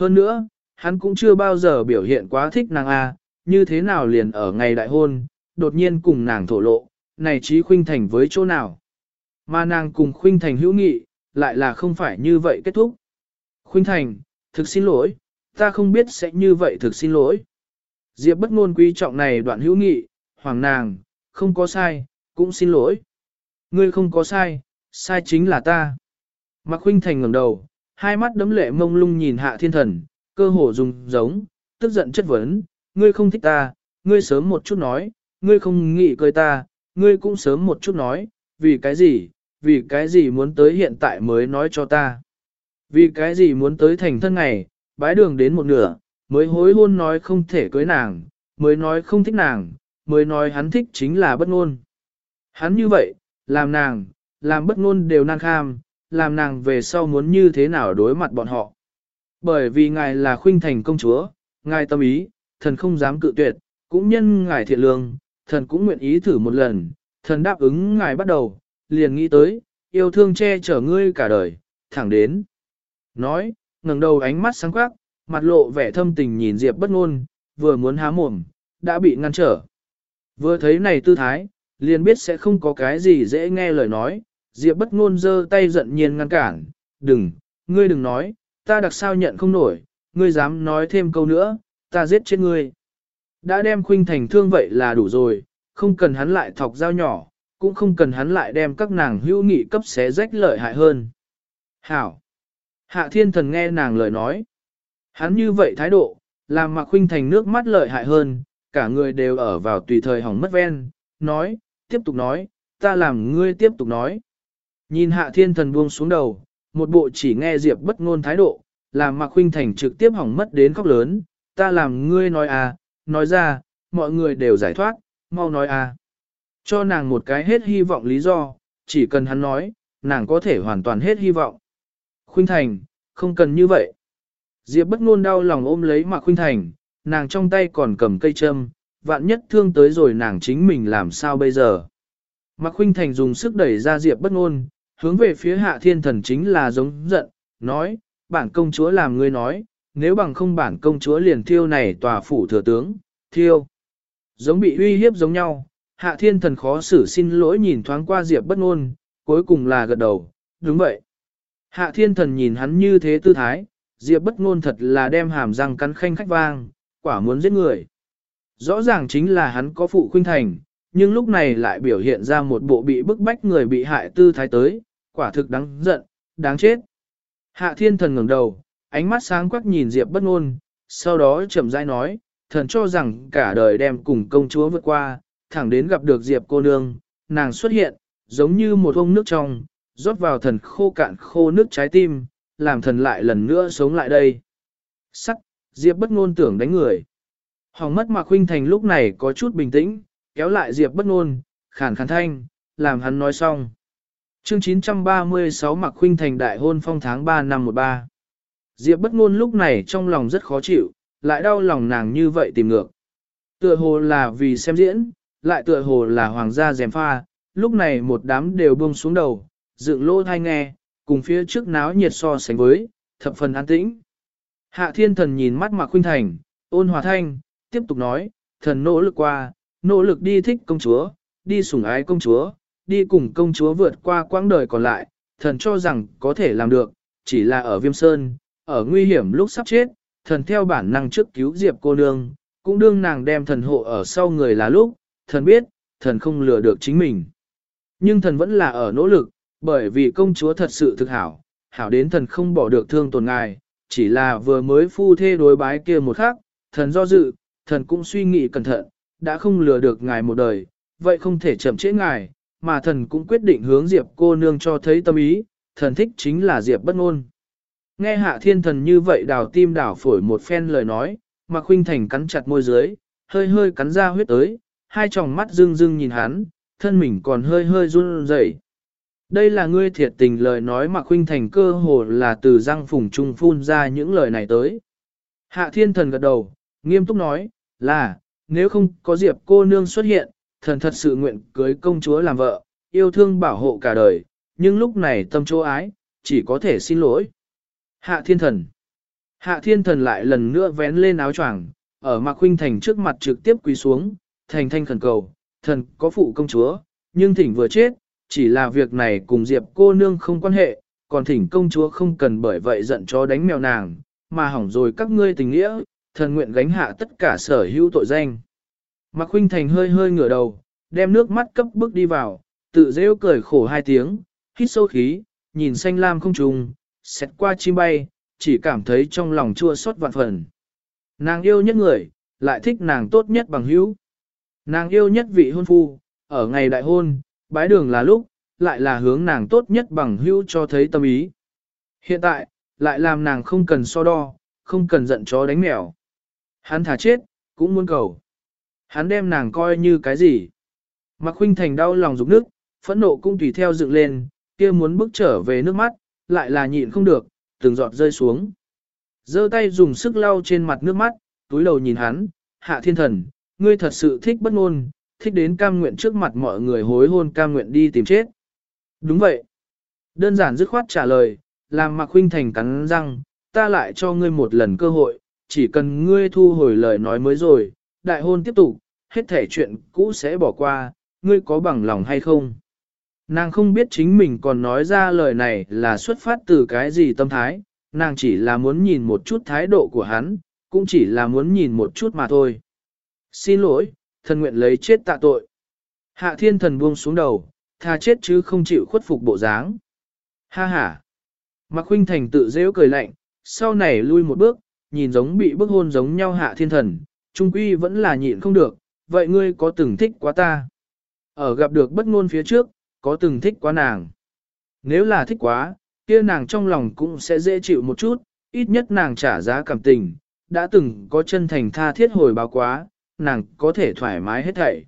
Hơn nữa, hắn cũng chưa bao giờ biểu hiện quá thích nàng A, như thế nào liền ở ngày đại hôn, đột nhiên cùng nàng thổ lộ, này trí khuynh thành với chỗ nào. Mà nàng cùng khuynh thành hữu nghị, lại là không phải như vậy kết thúc. Khuynh thành, thực xin lỗi, ta không biết sẽ như vậy thực xin lỗi. Diệp bất ngôn quý trọng này đoạn hữu nghị, hoàng nàng, không có sai, cũng xin lỗi. Ngươi không có sai, sai chính là ta. Mạc Khuynh Thành ngẩng đầu, hai mắt đấm lệ mông lung nhìn hạ thiên thần, cơ hồ dùng giống, tức giận chất vấn, ngươi không thích ta, ngươi sớm một chút nói, ngươi không nghĩ cười ta, ngươi cũng sớm một chút nói, vì cái gì, vì cái gì muốn tới hiện tại mới nói cho ta. Vì cái gì muốn tới thành thân ngày, bái đường đến một nửa, mới hối hôn nói không thể cưới nàng, mới nói không thích nàng, mới nói hắn thích chính là bất ngôn. Hắn như vậy, làm nàng, làm bất ngôn đều nan kham, làm nàng về sau muốn như thế nào đối mặt bọn họ. Bởi vì ngài là khuynh thành công chúa, ngài tâm ý, thần không dám cự tuyệt, cũng nhân ngài thiện lương, thần cũng nguyện ý thử một lần, thần đáp ứng ngài bắt đầu, liền nghĩ tới, yêu thương che chở ngươi cả đời, thẳng đến. Nói, ngẩng đầu ánh mắt sáng quắc, mặt lộ vẻ thâm tình nhìn Diệp bất ngôn, vừa muốn há mồm, đã bị ngăn trở. Vừa thấy này tư thái, liền biết sẽ không có cái gì dễ nghe lời nói, Diệp bất ngôn giơ tay giận nhiên ngăn cản, đừng, ngươi đừng nói, ta đặc sao nhận không nổi, ngươi dám nói thêm câu nữa, ta giết chết ngươi. Đã đem khuynh thành thương vậy là đủ rồi, không cần hắn lại thọc dao nhỏ, cũng không cần hắn lại đem các nàng hữu nghị cấp xé rách lợi hại hơn. Hảo! Hạ thiên thần nghe nàng lời nói. Hắn như vậy thái độ, làm mà Khuynh Thành nước mắt lợi hại hơn, cả người đều ở vào tùy thời hỏng mất ven, nói, tiếp tục nói, ta làm ngươi tiếp tục nói. Nhìn hạ thiên thần buông xuống đầu, một bộ chỉ nghe Diệp bất ngôn thái độ, làm Mạc Khuynh Thành trực tiếp hỏng mất đến khóc lớn, ta làm ngươi nói à, nói ra, mọi người đều giải thoát, mau nói à. Cho nàng một cái hết hy vọng lý do, chỉ cần hắn nói, nàng có thể hoàn toàn hết hy vọng. Khuynh Thành, không cần như vậy. Diệp bất ngôn đau lòng ôm lấy Mạc Khuynh Thành, nàng trong tay còn cầm cây châm, vạn nhất thương tới rồi nàng chính mình làm sao bây giờ. Mạc Khuynh Thành dùng sức đẩy ra Diệp bất ngôn, hướng về phía hạ thiên thần chính là giống giận, nói, bản công chúa làm ngươi nói, nếu bằng không bản công chúa liền thiêu này tòa phủ thừa tướng, thiêu. Giống bị uy hiếp giống nhau, hạ thiên thần khó xử xin lỗi nhìn thoáng qua Diệp bất ngôn, cuối cùng là gật đầu, đúng vậy. Hạ thiên thần nhìn hắn như thế tư thái, Diệp bất ngôn thật là đem hàm răng cắn khanh khách vang, quả muốn giết người. Rõ ràng chính là hắn có phụ khuynh thành, nhưng lúc này lại biểu hiện ra một bộ bị bức bách người bị hại tư thái tới, quả thực đáng giận, đáng chết. Hạ thiên thần ngẩng đầu, ánh mắt sáng quắc nhìn Diệp bất ngôn, sau đó chậm rãi nói, thần cho rằng cả đời đem cùng công chúa vượt qua, thẳng đến gặp được Diệp cô nương, nàng xuất hiện, giống như một ông nước trong, rót vào thần khô cạn khô nước trái tim, làm thần lại lần nữa sống lại đây. Sắc, Diệp bất ngôn tưởng đánh người. Hoàng mất Mạc Khuynh Thành lúc này có chút bình tĩnh, kéo lại Diệp bất ngôn, khàn khàn thanh, làm hắn nói xong. Chương 936 Mạc Khuynh Thành đại hôn phong tháng 3 năm 13. Diệp bất ngôn lúc này trong lòng rất khó chịu, lại đau lòng nàng như vậy tìm ngược. Tựa hồ là vì xem diễn, lại tựa hồ là hoàng gia dèm pha, lúc này một đám đều buông xuống đầu, dựng lỗ tai nghe, cùng phía trước náo nhiệt so sánh với, thập phần an tĩnh. Hạ thiên thần nhìn mắt Mạc Khuynh Thành, ôn hòa thanh, tiếp tục nói, thần nỗ lực qua, nỗ lực đi thích công chúa, đi sủng ái công chúa, đi cùng công chúa vượt qua quãng đời còn lại, thần cho rằng có thể làm được, chỉ là ở viêm sơn, ở nguy hiểm lúc sắp chết, thần theo bản năng trước cứu diệp cô nương, cũng đương nàng đem thần hộ ở sau người là lúc, thần biết, thần không lừa được chính mình. Nhưng thần vẫn là ở nỗ lực, bởi vì công chúa thật sự thực hảo, hảo đến thần không bỏ được thương tổn ngài, chỉ là vừa mới phu thê đối bái kia một khắc, thần do dự, thần cũng suy nghĩ cẩn thận, đã không lừa được ngài một đời, vậy không thể chậm trễ ngài, mà thần cũng quyết định hướng Diệp cô nương cho thấy tâm ý, thần thích chính là Diệp bất ngôn. Nghe hạ thiên thần như vậy đào tim đào phổi một phen lời nói, mà khuynh thành cắn chặt môi dưới, hơi hơi cắn ra huyết tới, hai tròng mắt rưng rưng nhìn hắn, thân mình còn hơi hơi run rẩy. Đây là ngươi thiệt tình lời nói mà khuynh thành cơ hồ là từ răng phùng trung phun ra những lời này tới. Hạ thiên thần gật đầu, nghiêm túc nói, là, nếu không có diệp cô nương xuất hiện, thần thật sự nguyện cưới công chúa làm vợ, yêu thương bảo hộ cả đời, nhưng lúc này tâm chỗ ái, chỉ có thể xin lỗi. Hạ thiên thần. Hạ thiên thần lại lần nữa vén lên áo choàng, ở Mạc Huynh Thành trước mặt trực tiếp quỳ xuống, thành thanh khẩn cầu, thần có phụ công chúa, nhưng thỉnh vừa chết, chỉ là việc này cùng Diệp cô nương không quan hệ, còn thỉnh công chúa không cần bởi vậy giận cho đánh mèo nàng, mà hỏng rồi các ngươi tình nghĩa, thần nguyện gánh hạ tất cả sở hữu tội danh. Mạc Khuynh Thành hơi hơi ngửa đầu, đem nước mắt cấp bước đi vào, tự rêu cười khổ hai tiếng, hít sâu khí, nhìn xanh lam không trùng, xét qua chim bay, chỉ cảm thấy trong lòng chua xót vạn phần. Nàng yêu nhất người, lại thích nàng tốt nhất bằng hữu. Nàng yêu nhất vị hôn phu, ở ngày đại hôn, bái đường là lúc, lại là hướng nàng tốt nhất bằng hữu cho thấy tâm ý. Hiện tại, lại làm nàng không cần so đo, không cần giận chó đánh mèo. Hắn thả chết, cũng muốn cầu. Hắn đem nàng coi như cái gì? Mạc Khuynh Thành đau lòng rụng nước, phẫn nộ cũng tùy theo dựng lên, kia muốn bước trở về nước mắt, lại là nhịn không được, từng giọt rơi xuống. giơ tay dùng sức lau trên mặt nước mắt, túi đầu nhìn hắn, hạ thiên thần, ngươi thật sự thích bất ngôn, thích đến cam nguyện trước mặt mọi người hối hôn cam nguyện đi tìm chết. Đúng vậy. Đơn giản dứt khoát trả lời, làm Mạc Khuynh Thành cắn răng, ta lại cho ngươi một lần cơ hội, chỉ cần ngươi thu hồi lời nói mới rồi, đại hôn tiếp tục, hết thể chuyện cũ sẽ bỏ qua, ngươi có bằng lòng hay không? Nàng không biết chính mình còn nói ra lời này là xuất phát từ cái gì tâm thái, nàng chỉ là muốn nhìn một chút thái độ của hắn, cũng chỉ là muốn nhìn một chút mà thôi. Xin lỗi, thần nguyện lấy chết tạ tội. Hạ thiên thần buông xuống đầu, tha chết chứ không chịu khuất phục bộ dáng. Ha ha. Mạc huynh Thành tự dễ cười lạnh, sau này lui một bước, nhìn giống bị bức hôn giống nhau hạ thiên thần, trung quy vẫn là nhịn không được, vậy ngươi có từng thích quá ta? Ở gặp được bất ngôn phía trước, có từng thích quá nàng? Nếu là thích quá, kia nàng trong lòng cũng sẽ dễ chịu một chút, ít nhất nàng trả giá cảm tình, đã từng có chân thành tha thiết hồi báo quá, nàng có thể thoải mái hết thảy.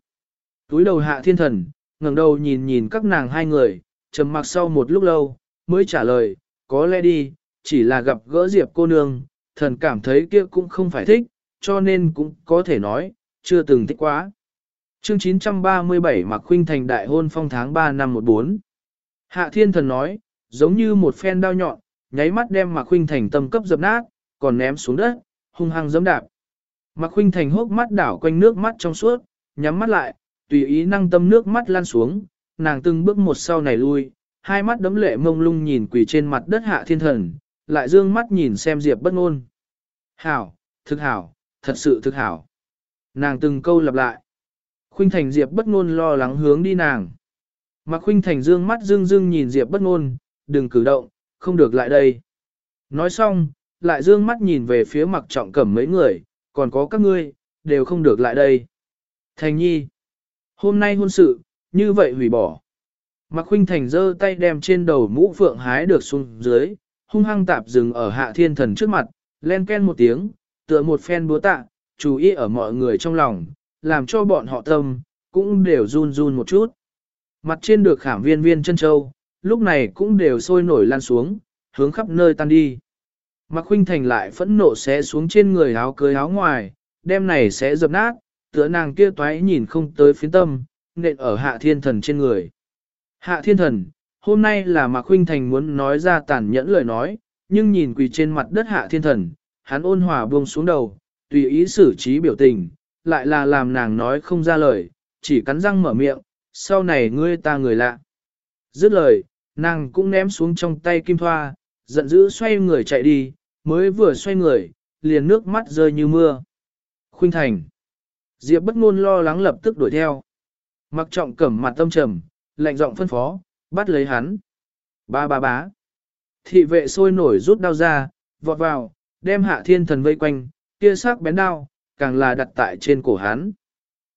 Túi đầu hạ thiên thần, ngẩng đầu nhìn nhìn các nàng hai người, trầm mặc sau một lúc lâu, mới trả lời, có lẽ đi, chỉ là gặp gỡ Diệp cô nương, thần cảm thấy kia cũng không phải thích, cho nên cũng có thể nói, chưa từng thích quá. Chương 937 Mạc Khuynh Thành đại hôn phong tháng 3 năm 14. Hạ Thiên Thần nói, giống như một phen đao nhọn, nháy mắt đem Mạc Khuynh Thành tâm cấp dập nát, còn ném xuống đất, hung hăng giẫm đạp. Mạc Khuynh Thành hốc mắt đảo quanh nước mắt trong suốt, nhắm mắt lại, tùy ý năng tâm nước mắt lan xuống, nàng từng bước một sau này lui, hai mắt đấm lệ mông lung nhìn quỳ trên mặt đất Hạ Thiên Thần, lại dương mắt nhìn xem Diệp bất ngôn. Hảo, thực hảo, thật sự thực hảo. Nàng từng câu lặp lại. Khuynh Thành Diệp bất ngôn lo lắng hướng đi nàng. Mà Khuynh Thành dương mắt dương dương nhìn Diệp bất ngôn, đừng cử động, không được lại đây. Nói xong, lại dương mắt nhìn về phía mặc trọng cẩm mấy người, còn có các ngươi, đều không được lại đây. Thành nhi, hôm nay hôn sự, như vậy hủy bỏ. Mạc Khuynh Thành giơ tay đem trên đầu mũ phượng hái được xuống dưới, hung hăng tạp dừng ở hạ thiên thần trước mặt, len ken một tiếng, tựa một phen búa tạ, chú ý ở mọi người trong lòng, làm cho bọn họ tâm, cũng đều run run một chút. Mặt trên được khảm viên viên chân châu, lúc này cũng đều sôi nổi lan xuống, hướng khắp nơi tan đi. Mạc Khuynh Thành lại phẫn nộ xé xuống trên người áo cưới áo ngoài, đem này sẽ dập nát, tựa nàng kia toái nhìn không tới phiến tâm, nện ở hạ thiên thần trên người. Hạ thiên thần, hôm nay là Mạc Khuynh Thành muốn nói ra tàn nhẫn lời nói, nhưng nhìn quỳ trên mặt đất hạ thiên thần, hắn ôn hòa buông xuống đầu, tùy ý xử trí biểu tình, lại là làm nàng nói không ra lời, chỉ cắn răng mở miệng, sau này ngươi ta người lạ. Dứt lời, nàng cũng ném xuống trong tay kim thoa, giận dữ xoay người chạy đi, mới vừa xoay người, liền nước mắt rơi như mưa. Khuynh Thành. Diệp bất ngôn lo lắng lập tức đuổi theo. Mặc trọng cẩm mặt tâm trầm, lạnh giọng phân phó, bắt lấy hắn. Ba ba bá. Thị vệ sôi nổi rút đao ra, vọt vào, đem hạ thiên thần vây quanh, kia sắc bén đao, càng là đặt tại trên cổ hắn.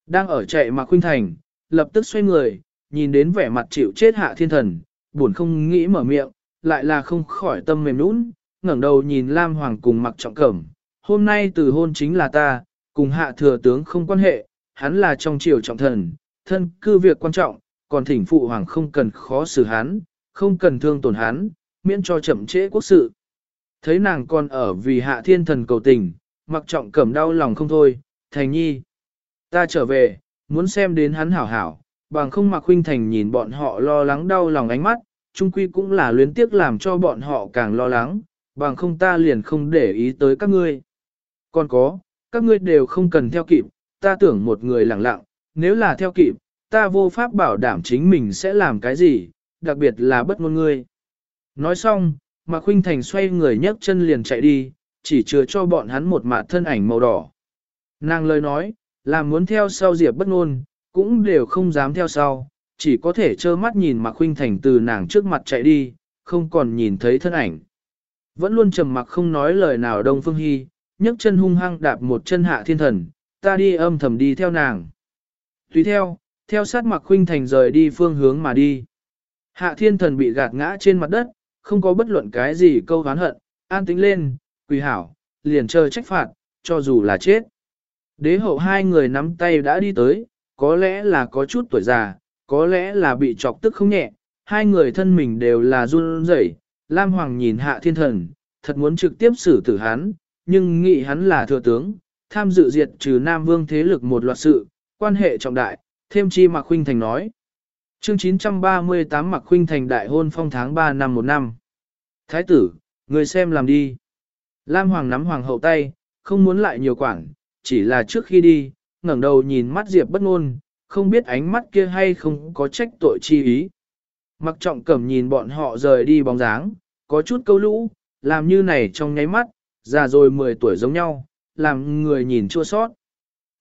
Đang ở chạy mà khuynh thành, lập tức xoay người, nhìn đến vẻ mặt chịu chết hạ thiên thần, buồn không nghĩ mở miệng, lại là không khỏi tâm mềm nũng, ngẩng đầu nhìn Lam Hoàng cùng mặc trọng cẩm. Hôm nay từ hôn chính là ta, cùng hạ thừa tướng không quan hệ, hắn là trong triều trọng thần, thân cư việc quan trọng, còn thỉnh phụ hoàng không cần khó xử hắn, không cần thương tổn hắn, miễn cho chậm trễ quốc sự. Thấy nàng còn ở vì hạ thiên thần cầu tình, mặc trọng cẩm đau lòng không thôi, thành nhi. Ta trở về, muốn xem đến hắn hảo hảo, bằng không mặc huynh thành nhìn bọn họ lo lắng đau lòng ánh mắt, chung quy cũng là luyến tiếc làm cho bọn họ càng lo lắng, bằng không ta liền không để ý tới các ngươi. Còn có, các ngươi đều không cần theo kịp, ta tưởng một người lặng lặng, nếu là theo kịp, ta vô pháp bảo đảm chính mình sẽ làm cái gì, đặc biệt là bất ngôn ngươi. Nói xong, mà Khuynh Thành xoay người nhấc chân liền chạy đi, chỉ chừa cho bọn hắn một mạ thân ảnh màu đỏ. Nàng lời nói, là muốn theo sau Diệp bất ngôn, cũng đều không dám theo sau, chỉ có thể trơ mắt nhìn Mạc Khuynh Thành từ nàng trước mặt chạy đi, không còn nhìn thấy thân ảnh. Vẫn luôn trầm mặc không nói lời nào Đông Phương Hi, nhấc chân hung hăng đạp một chân hạ thiên thần, ta đi âm thầm đi theo nàng. Tùy theo, theo sát Mạc Khuynh Thành rời đi phương hướng mà đi. Hạ thiên thần bị gạt ngã trên mặt đất, không có bất luận cái gì câu hán hận, an tính lên, quỳ hảo, liền chờ trách phạt, cho dù là chết. Đế hậu hai người nắm tay đã đi tới, có lẽ là có chút tuổi già, có lẽ là bị chọc tức không nhẹ, hai người thân mình đều là run rẩy. Lam Hoàng nhìn hạ thiên thần, thật muốn trực tiếp xử tử hắn, nhưng nghĩ hắn là thừa tướng, tham dự diệt trừ Nam Vương thế lực một loạt sự, quan hệ trọng đại, thêm chi Mạc Khuynh Thành nói. Chương 938 Mạc Khuynh Thành đại hôn phong tháng 3 năm một năm. Thái tử, người xem làm đi. Lam Hoàng nắm Hoàng hậu tay, không muốn lại nhiều quản, chỉ là trước khi đi, ngẩng đầu nhìn mắt Diệp bất ngôn, không biết ánh mắt kia hay không có trách tội chi ý. Mặc trọng cẩm nhìn bọn họ rời đi bóng dáng, có chút câu lũ, làm như này trong nháy mắt, già rồi 10 tuổi giống nhau, làm người nhìn chua sót.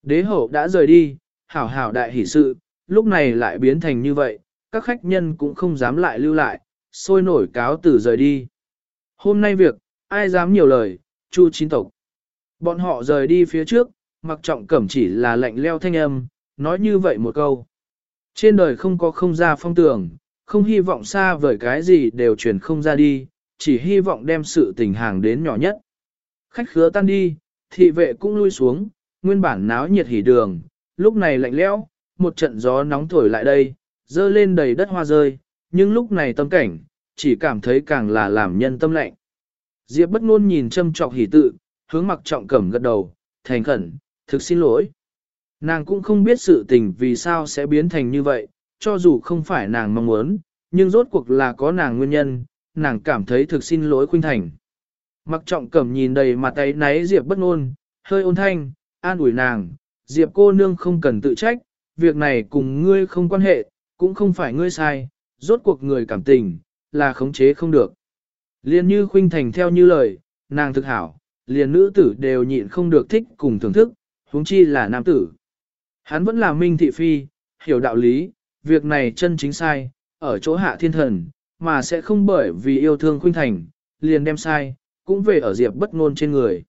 Đế hậu đã rời đi, hảo hảo đại hỷ sự, lúc này lại biến thành như vậy, các khách nhân cũng không dám lại lưu lại, sôi nổi cáo từ rời đi. Hôm nay việc, ai dám nhiều lời, chu chín tộc. Bọn họ rời đi phía trước, mặc trọng cẩm chỉ là lạnh leo thanh âm, nói như vậy một câu. Trên đời không có không ra phong tưởng, không hy vọng xa vời cái gì đều truyền không ra đi, chỉ hy vọng đem sự tình hàng đến nhỏ nhất. Khách khứa tan đi, thị vệ cũng lui xuống, nguyên bản náo nhiệt hỉ đường, lúc này lạnh lẽo, một trận gió nóng thổi lại đây, dơ lên đầy đất hoa rơi, nhưng lúc này tâm cảnh, chỉ cảm thấy càng là làm nhân tâm lạnh. Diệp bất ngôn nhìn châm trọc hỉ tự, hướng mặc trọng cẩm gật đầu, thành khẩn, thực xin lỗi. Nàng cũng không biết sự tình vì sao sẽ biến thành như vậy, cho dù không phải nàng mong muốn, nhưng rốt cuộc là có nàng nguyên nhân, nàng cảm thấy thực xin lỗi khuynh thành. Mặc trọng cẩm nhìn đầy mặt tay náy Diệp bất ngôn, hơi ôn thanh, an ủi nàng, Diệp cô nương không cần tự trách, việc này cùng ngươi không quan hệ, cũng không phải ngươi sai, rốt cuộc người cảm tình, là khống chế không được. Liên như khuynh thành theo như lời, nàng thực hảo, liền nữ tử đều nhịn không được thích cùng thưởng thức, huống chi là nam tử. Hắn vẫn là minh thị phi, hiểu đạo lý, việc này chân chính sai, ở chỗ hạ thiên thần, mà sẽ không bởi vì yêu thương khuynh thành, liền đem sai, cũng về ở Diệp bất ngôn trên người.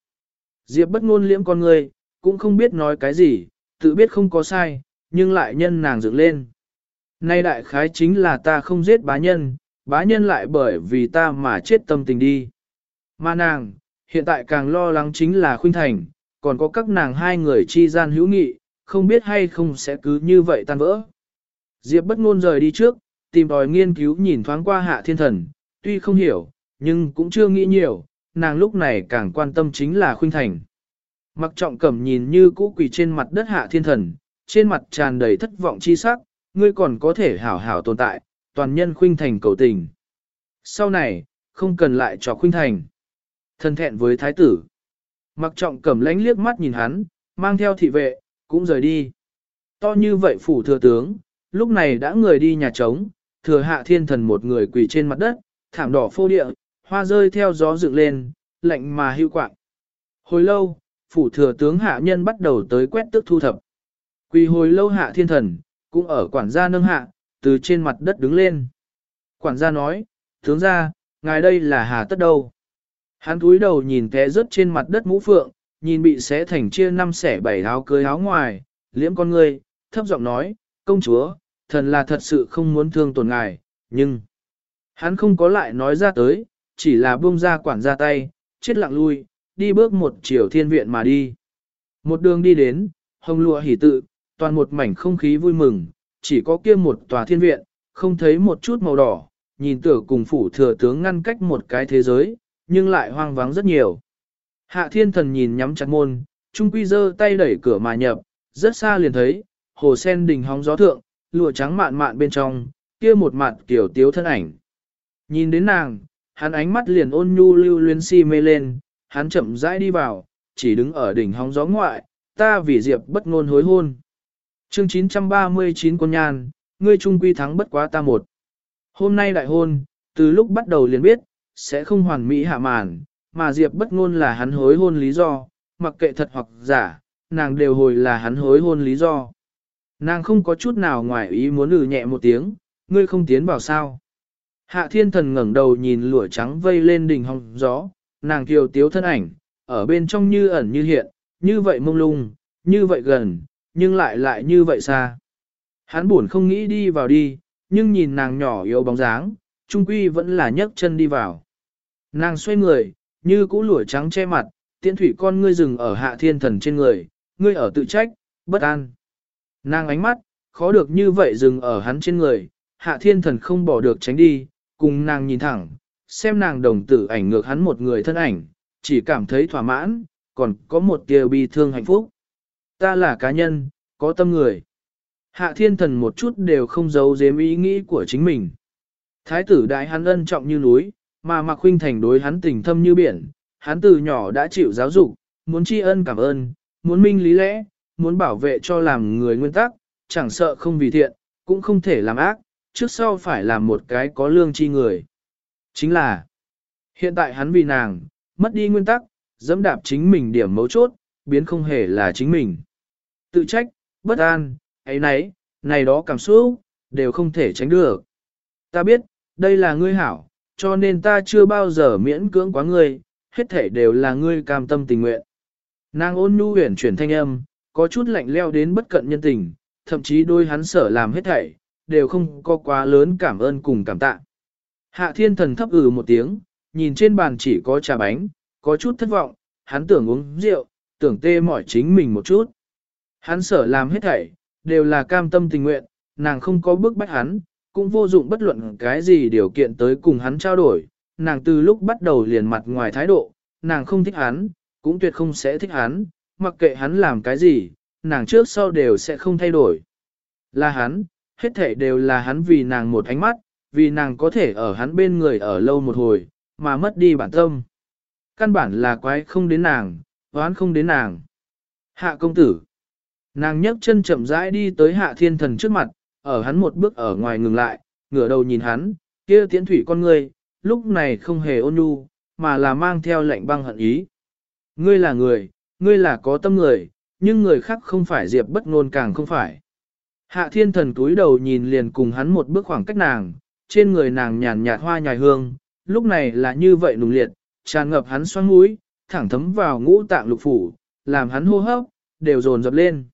Diệp bất ngôn liễm con người, cũng không biết nói cái gì, tự biết không có sai, nhưng lại nhân nàng dựng lên. Nay đại khái chính là ta không giết bá nhân, bá nhân lại bởi vì ta mà chết tâm tình đi. Mà nàng, hiện tại càng lo lắng chính là khuynh thành, còn có các nàng hai người chi gian hữu nghị, không biết hay không sẽ cứ như vậy tan vỡ. Diệp bất ngôn rời đi trước, tìm đòi nghiên cứu nhìn thoáng qua hạ thiên thần, tuy không hiểu, nhưng cũng chưa nghĩ nhiều, nàng lúc này càng quan tâm chính là khuynh thành. Mặc trọng cẩm nhìn như cũ quỳ trên mặt đất hạ thiên thần, trên mặt tràn đầy thất vọng chi sắc, ngươi còn có thể hảo hảo tồn tại, toàn nhân khuynh thành cầu tình. Sau này, không cần lại cho khuynh thành. Thân thẹn với thái tử. Mặc trọng cẩm lánh liếc mắt nhìn hắn, mang theo thị vệ, cũng rời đi. To như vậy phủ thừa tướng, lúc này đã người đi nhà trống, thừa hạ thiên thần một người quỳ trên mặt đất, thảm đỏ phô địa, hoa rơi theo gió dựng lên, lạnh mà hưu quạng. Hồi lâu, phủ thừa tướng hạ nhân bắt đầu tới quét tức thu thập. Quỳ hồi lâu hạ thiên thần, cũng ở quản gia nâng hạ, từ trên mặt đất đứng lên. Quản gia nói, tướng ra, ngài đây là hà tất đâu. Hắn túi đầu nhìn té rớt trên mặt đất mũ phượng, nhìn bị xé thành chia năm xẻ bảy áo cưới áo ngoài, liễm con ngươi, thấp giọng nói, công chúa, thần là thật sự không muốn thương tổn ngài, nhưng... Hắn không có lại nói ra tới, chỉ là buông ra quản ra tay, chết lặng lui, đi bước một chiều thiên viện mà đi. Một đường đi đến, hồng lụa hỉ tự, toàn một mảnh không khí vui mừng, chỉ có kia một tòa thiên viện, không thấy một chút màu đỏ, nhìn tưởng cùng phủ thừa tướng ngăn cách một cái thế giới, nhưng lại hoang vắng rất nhiều. Hạ thiên thần nhìn nhắm chặt môn, trung quy giơ tay đẩy cửa mà nhập, rất xa liền thấy, hồ sen đỉnh hóng gió thượng, lụa trắng mạn mạn bên trong, kia một mặt kiểu tiếu thân ảnh. Nhìn đến nàng, hắn ánh mắt liền ôn nhu lưu luyến si mê lên, hắn chậm rãi đi vào, chỉ đứng ở đỉnh hóng gió ngoại, ta vì Diệp bất ngôn hối hôn. Chương 939 con nhan, ngươi trung quy thắng bất quá ta một. Hôm nay đại hôn, từ lúc bắt đầu liền biết, sẽ không hoàn mỹ hạ màn, mà Diệp bất ngôn là hắn hối hôn lý do, mặc kệ thật hoặc giả, nàng đều hồi là hắn hối hôn lý do. Nàng không có chút nào ngoài ý muốn lừ nhẹ một tiếng, ngươi không tiến vào sao. Hạ thiên thần ngẩng đầu nhìn lụa trắng vây lên đỉnh hong gió, nàng kiều tiếu thân ảnh, ở bên trong như ẩn như hiện, như vậy mông lung, như vậy gần, nhưng lại lại như vậy xa. Hắn buồn không nghĩ đi vào đi, nhưng nhìn nàng nhỏ yếu bóng dáng, trung quy vẫn là nhấc chân đi vào. Nàng xoay người, như cũ lụa trắng che mặt, tiễn thủy con ngươi rừng ở hạ thiên thần trên người, ngươi ở tự trách, bất an. Nàng ánh mắt, khó được như vậy dừng ở hắn trên người, hạ thiên thần không bỏ được tránh đi, cùng nàng nhìn thẳng, xem nàng đồng tử ảnh ngược hắn một người thân ảnh, chỉ cảm thấy thỏa mãn, còn có một tia bi thương hạnh phúc. Ta là cá nhân, có tâm người. Hạ thiên thần một chút đều không giấu giếm ý nghĩ của chính mình. Thái tử đại hắn ân trọng như núi, mà Mạc Khuynh Thành đối hắn tình thâm như biển, hắn từ nhỏ đã chịu giáo dục, muốn tri ân cảm ơn, muốn minh lý lẽ, muốn bảo vệ cho làm người nguyên tắc, chẳng sợ không vì thiện, cũng không thể làm ác, trước sau phải làm một cái có lương tri người. Chính là, hiện tại hắn vì nàng, mất đi nguyên tắc, dẫm đạp chính mình điểm mấu chốt, biến không hề là chính mình. Tự trách, bất an, ấy nấy, này đó cảm xúc, đều không thể tránh được. Ta biết, đây là ngươi hảo, cho nên ta chưa bao giờ miễn cưỡng quá ngươi, hết thể đều là ngươi cam tâm tình nguyện. Nàng ôn nhu huyền chuyển thanh âm, có chút lạnh leo đến bất cận nhân tình, thậm chí đôi hắn sở làm hết thảy, đều không có quá lớn cảm ơn cùng cảm tạ. Hạ thiên thần thấp ừ một tiếng, nhìn trên bàn chỉ có trà bánh, có chút thất vọng, hắn tưởng uống rượu, tưởng tê mỏi chính mình một chút. Hắn sở làm hết thảy, đều là cam tâm tình nguyện, nàng không có bức bách hắn, cũng vô dụng bất luận cái gì điều kiện tới cùng hắn trao đổi. Nàng từ lúc bắt đầu liền mặt ngoài thái độ, nàng không thích hắn, cũng tuyệt không sẽ thích hắn, mặc kệ hắn làm cái gì, nàng trước sau đều sẽ không thay đổi. Là hắn, hết thảy đều là hắn vì nàng một ánh mắt, vì nàng có thể ở hắn bên người ở lâu một hồi, mà mất đi bản tâm. Căn bản là quái không đến nàng, oán không đến nàng. Hạ công tử. Nàng nhấc chân chậm rãi đi tới hạ thiên thần trước mặt, ở hắn một bước ở ngoài ngừng lại, ngửa đầu nhìn hắn, kia tiễn thủy con ngươi, lúc này không hề ôn nhu, mà là mang theo lệnh băng hận ý. Ngươi là người, ngươi là có tâm người, nhưng người khác không phải diệp bất ngôn càng không phải. Hạ thiên thần túi đầu nhìn liền cùng hắn một bước khoảng cách nàng, trên người nàng nhàn nhạt hoa nhài hương, lúc này là như vậy nùng liệt, tràn ngập hắn xoắn mũi, thẳng thấm vào ngũ tạng lục phủ, làm hắn hô hấp, đều dồn dập lên.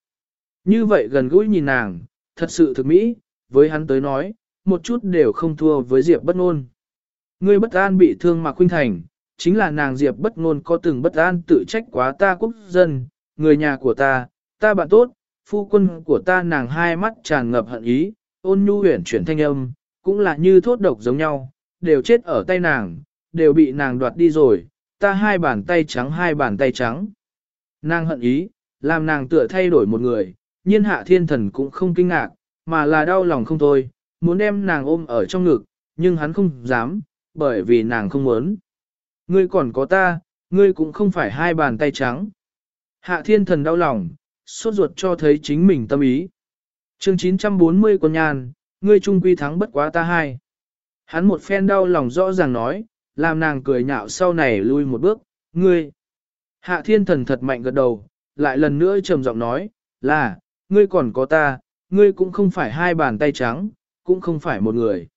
Như vậy gần gũi nhìn nàng, thật sự thực mỹ, với hắn tới nói, một chút đều không thua với Diệp bất ngôn. Ngươi bất an bị thương mà khuynh thành, chính là nàng Diệp bất ngôn có từng bất an tự trách quá ta quốc dân, người nhà của ta, ta bạn tốt, phu quân của ta nàng hai mắt tràn ngập hận ý, ôn nhu huyền chuyển thanh âm, cũng là như thốt độc giống nhau, đều chết ở tay nàng, đều bị nàng đoạt đi rồi, ta hai bàn tay trắng hai bàn tay trắng. Nàng hận ý, làm nàng tựa thay đổi một người, nhiên hạ thiên thần cũng không kinh ngạc, mà là đau lòng không thôi, muốn đem nàng ôm ở trong ngực, nhưng hắn không dám, bởi vì nàng không muốn. Ngươi còn có ta, ngươi cũng không phải hai bàn tay trắng. Hạ thiên thần đau lòng, sốt ruột cho thấy chính mình tâm ý. chương 940 con nhàn, ngươi trung quy thắng bất quá ta hai. Hắn một phen đau lòng rõ ràng nói, làm nàng cười nhạo sau này lui một bước, ngươi. Hạ thiên thần thật mạnh gật đầu, lại lần nữa trầm giọng nói, là, ngươi còn có ta, ngươi cũng không phải hai bàn tay trắng, cũng không phải một người.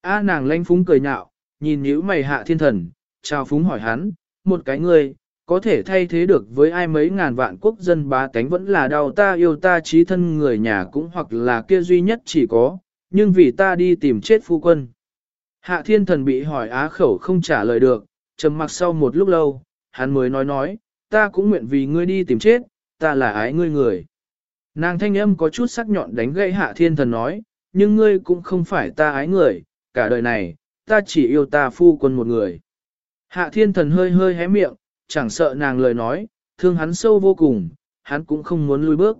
A nàng lanh phúng cười nhạo, nhìn nhíu mày hạ thiên thần, chào phúng hỏi hắn, một cái ngươi, có thể thay thế được với ai mấy ngàn vạn quốc dân bá tánh vẫn là đau ta yêu ta trí thân người nhà cũng hoặc là kia duy nhất chỉ có, nhưng vì ta đi tìm chết phu quân. Hạ thiên thần bị hỏi á khẩu không trả lời được, trầm mặc sau một lúc lâu, hắn mới nói nói, ta cũng nguyện vì ngươi đi tìm chết, ta là ái ngươi người. Nàng thanh âm có chút sắc nhọn đánh gãy hạ thiên thần nói, nhưng ngươi cũng không phải ta ái người, cả đời này, ta chỉ yêu ta phu quân một người. Hạ thiên thần hơi hơi hé miệng, chẳng sợ nàng lời nói, thương hắn sâu vô cùng, hắn cũng không muốn lui bước.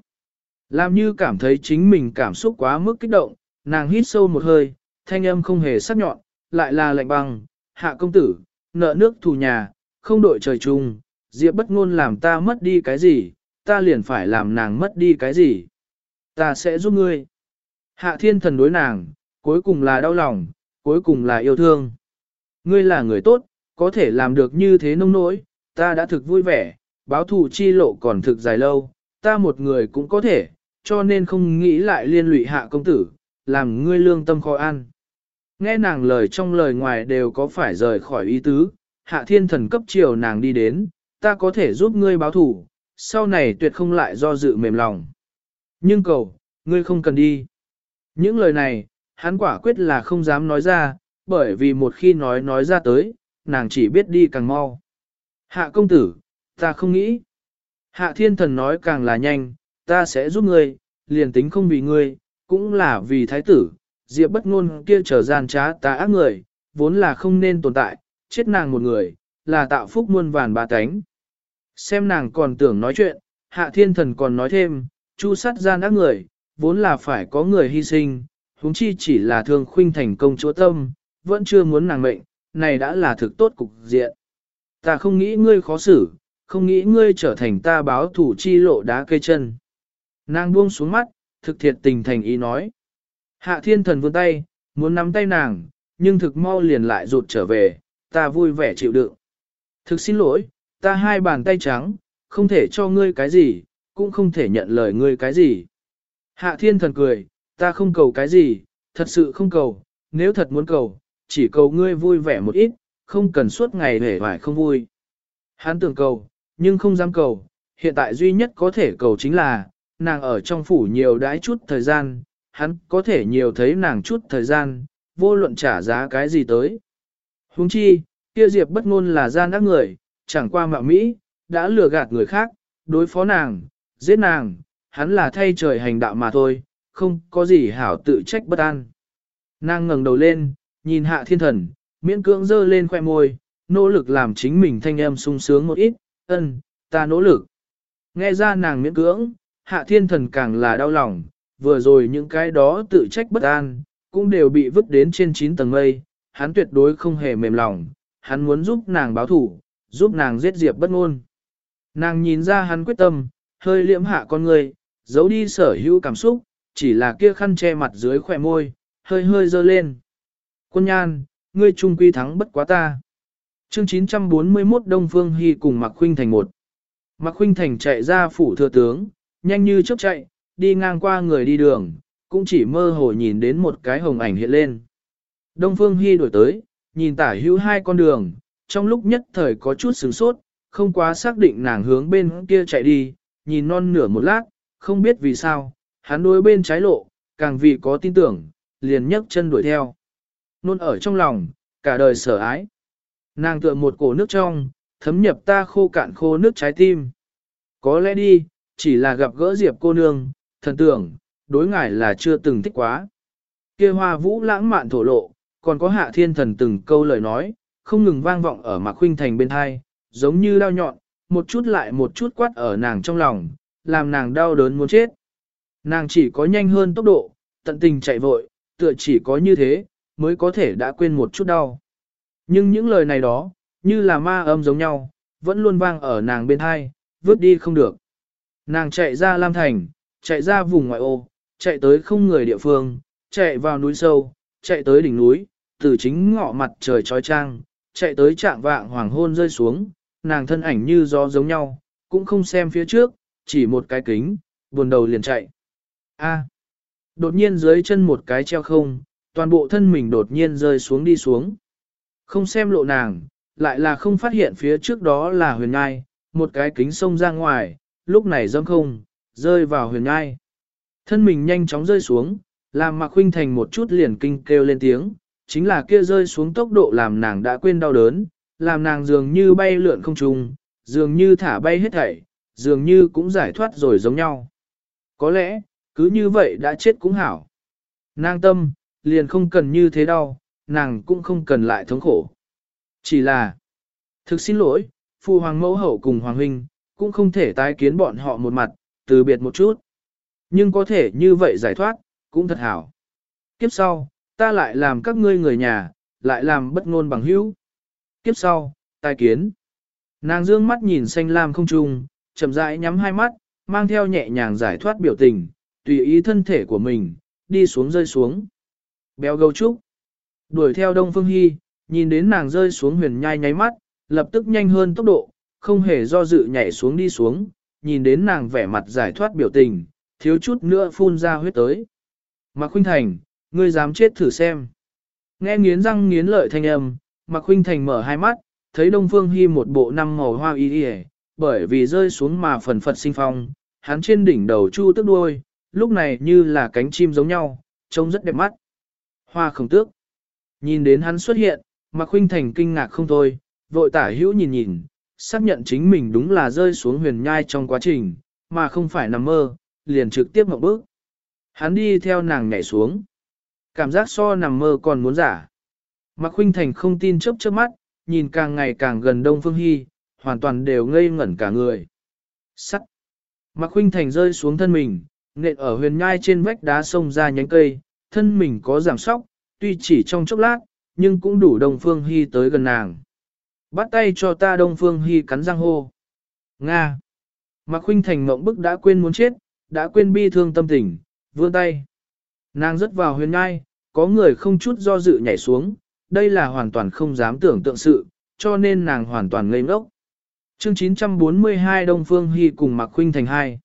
Làm như cảm thấy chính mình cảm xúc quá mức kích động, nàng hít sâu một hơi, thanh âm không hề sắc nhọn, lại là lạnh băng, hạ công tử, nợ nước thù nhà, không đội trời chung, Diệp bất ngôn làm ta mất đi cái gì, ta liền phải làm nàng mất đi cái gì. Ta sẽ giúp ngươi. Hạ thiên thần đối nàng, cuối cùng là đau lòng, cuối cùng là yêu thương. Ngươi là người tốt, có thể làm được như thế nông nỗi, ta đã thực vui vẻ, báo thù chi lộ còn thực dài lâu, ta một người cũng có thể, cho nên không nghĩ lại liên lụy hạ công tử, làm ngươi lương tâm khó ăn. Nghe nàng lời trong lời ngoài đều có phải rời khỏi ý tứ, hạ thiên thần cấp chiều nàng đi đến, ta có thể giúp ngươi báo thủ, sau này tuyệt không lại do dự mềm lòng. Nhưng cầu, ngươi không cần đi. Những lời này, hắn quả quyết là không dám nói ra, bởi vì một khi nói nói ra tới, nàng chỉ biết đi càng mau. Hạ công tử, ta không nghĩ. Hạ thiên thần nói càng là nhanh, ta sẽ giúp ngươi, liền tính không vì ngươi, cũng là vì thái tử, diệp bất ngôn kia trở gian trá tà ác người, vốn là không nên tồn tại, chết nàng một người, là tạo phúc muôn vàn ba cánh. Xem nàng còn tưởng nói chuyện, hạ thiên thần còn nói thêm, chu sát gian ác người, vốn là phải có người hy sinh, huống chi chỉ là thương khuynh thành công chúa tâm, vẫn chưa muốn nàng mệnh, này đã là thực tốt cục diện. Ta không nghĩ ngươi khó xử, không nghĩ ngươi trở thành ta báo thủ chi lộ đá cây chân. Nàng buông xuống mắt, thực thiệt tình thành ý nói. Hạ thiên thần vươn tay, muốn nắm tay nàng, nhưng thực mau liền lại rụt trở về, ta vui vẻ chịu đựng. Thực xin lỗi, ta hai bàn tay trắng, không thể cho ngươi cái gì, cũng không thể nhận lời ngươi cái gì. Hạ thiên thần cười, ta không cầu cái gì, thật sự không cầu, nếu thật muốn cầu, chỉ cầu ngươi vui vẻ một ít, không cần suốt ngày hề hoài không vui. Hắn tưởng cầu, nhưng không dám cầu, hiện tại duy nhất có thể cầu chính là, nàng ở trong phủ nhiều đãi chút thời gian, hắn có thể nhiều thấy nàng chút thời gian, vô luận trả giá cái gì tới. Huống chi, kia Diệp bất ngôn là gian ác người, chẳng qua mạo Mỹ, đã lừa gạt người khác, đối phó nàng, giết nàng, hắn là thay trời hành đạo mà thôi, không có gì hảo tự trách bất an. Nàng ngẩng đầu lên, nhìn hạ thiên thần, miễn cưỡng dơ lên khoẻ môi, nỗ lực làm chính mình thanh âm sung sướng một ít, ân, ta nỗ lực. Nghe ra nàng miễn cưỡng, hạ thiên thần càng là đau lòng, vừa rồi những cái đó tự trách bất an, cũng đều bị vứt đến trên 9 tầng mây, hắn tuyệt đối không hề mềm lòng, hắn muốn giúp nàng báo thủ, giúp nàng giết diệp bất ngôn. Nàng nhìn ra hắn quyết tâm, hơi liễm hạ con người, giấu đi sở hữu cảm xúc, chỉ là kia khăn che mặt dưới khỏe môi, hơi hơi dơ lên. Quân nhan, ngươi trung quy thắng bất quá ta. Chương 941 Đông Phương Hy cùng Mạc Khuynh Thành một. Mạc Khuynh Thành chạy ra phủ thừa tướng, nhanh như chớp chạy, đi ngang qua người đi đường, cũng chỉ mơ hồ nhìn đến một cái hồng ảnh hiện lên. Đông Phương Hy đổi tới, nhìn tả hữu hai con đường, trong lúc nhất thời có chút sửng sốt, không quá xác định nàng hướng bên kia chạy đi, nhìn non nửa một lát, không biết vì sao, hắn đối bên trái lộ, càng vì có tin tưởng, liền nhấc chân đuổi theo. Nôn ở trong lòng, cả đời sở ái. Nàng tựa một cổ nước trong, thấm nhập ta khô cạn khô nước trái tim. Có lẽ đi, chỉ là gặp gỡ Diệp cô nương, thần tưởng, đối ngài là chưa từng thích quá. kia hoa vũ lãng mạn thổ lộ, còn có hạ thiên thần từng câu lời nói, không ngừng vang vọng ở mạc khuynh thành bên thai, giống như đau nhọn, một chút lại một chút quát ở nàng trong lòng, làm nàng đau đớn muốn chết. Nàng chỉ có nhanh hơn tốc độ, tận tình chạy vội, tựa chỉ có như thế, mới có thể đã quên một chút đau. Nhưng những lời này đó, như là ma âm giống nhau, vẫn luôn vang ở nàng bên thai, vứt đi không được. Nàng chạy ra Lam Thành, chạy ra vùng ngoại ô, chạy tới không người địa phương, chạy vào núi sâu, chạy tới đỉnh núi, từ chính ngọ mặt trời trói trang, chạy tới trạng vạng hoàng hôn rơi xuống, nàng thân ảnh như gió giống nhau, cũng không xem phía trước, chỉ một cái kính, buồn đầu liền chạy. A. Đột nhiên dưới chân một cái treo không, toàn bộ thân mình đột nhiên rơi xuống đi xuống. Không xem lộ nàng, lại là không phát hiện phía trước đó là huyền ngai, một cái kính sông ra ngoài, lúc này dâm không, rơi vào huyền ngai. Thân mình nhanh chóng rơi xuống, làm Mạc Khuynh Thành một chút liền kinh kêu lên tiếng, chính là kia rơi xuống tốc độ làm nàng đã quên đau đớn, làm nàng dường như bay lượn không trung, dường như thả bay hết thảy, dường như cũng giải thoát rồi giống nhau. Có lẽ, cứ như vậy đã chết cũng hảo. Nàng tâm, liền không cần như thế đâu, nàng cũng không cần lại thống khổ. Chỉ là, thực xin lỗi, phụ hoàng mẫu hậu cùng hoàng huynh, cũng không thể tái kiến bọn họ một mặt, từ biệt một chút. Nhưng có thể như vậy giải thoát, cũng thật hảo. Kiếp sau, ta lại làm các ngươi người nhà, lại làm bất ngôn bằng hữu, kiếp sau, tai kiến. Nàng dương mắt nhìn xanh lam không trung, chậm rãi nhắm hai mắt, mang theo nhẹ nhàng giải thoát biểu tình, tùy ý thân thể của mình, đi xuống rơi xuống. Béo gấu trúc, đuổi theo Đông Phương Hy, nhìn đến nàng rơi xuống huyền nhai nháy mắt, lập tức nhanh hơn tốc độ, không hề do dự nhảy xuống đi xuống, nhìn đến nàng vẻ mặt giải thoát biểu tình, thiếu chút nữa phun ra huyết tới. Mạc Khuynh Thành, ngươi dám chết thử xem. Nghe nghiến răng nghiến lợi thanh âm, Mạc Khuynh Thành mở hai mắt, thấy Đông Phương Hi một bộ năm màu hoa y y, bởi vì rơi xuống mà phần phật sinh phong, hắn trên đỉnh đầu chu tức đuôi, lúc này như là cánh chim giống nhau, trông rất đẹp mắt. Hoa không tước. Nhìn đến hắn xuất hiện, Mạc Khuynh Thành kinh ngạc không thôi, vội tả hữu nhìn nhìn, xác nhận chính mình đúng là rơi xuống huyền nhai trong quá trình, mà không phải nằm mơ, liền trực tiếp một bước. Hắn đi theo nàng nhảy xuống. Cảm giác so nằm mơ còn muốn giả. Mạc Khuynh Thành không tin chớp chớp mắt, nhìn càng ngày càng gần Đông Phương Hy, hoàn toàn đều ngây ngẩn cả người. Sắt. Mạc Khuynh Thành rơi xuống thân mình, nện ở huyền nhai trên vách đá sông ra nhánh cây, thân mình có giảm sóc, tuy chỉ trong chốc lát, nhưng cũng đủ Đông Phương Hy tới gần nàng. Bắt tay cho ta Đông Phương Hy cắn răng hô. Nga. Mạc Khuynh Thành mộng bức đã quên muốn chết, đã quên bi thương tâm tình, vươn tay. Nàng rất vào huyền ngai, có người không chút do dự nhảy xuống, đây là hoàn toàn không dám tưởng tượng sự, cho nên nàng hoàn toàn ngây ngốc. Chương 942 Đông Phương Hy cùng Mạc Khuynh thành hai.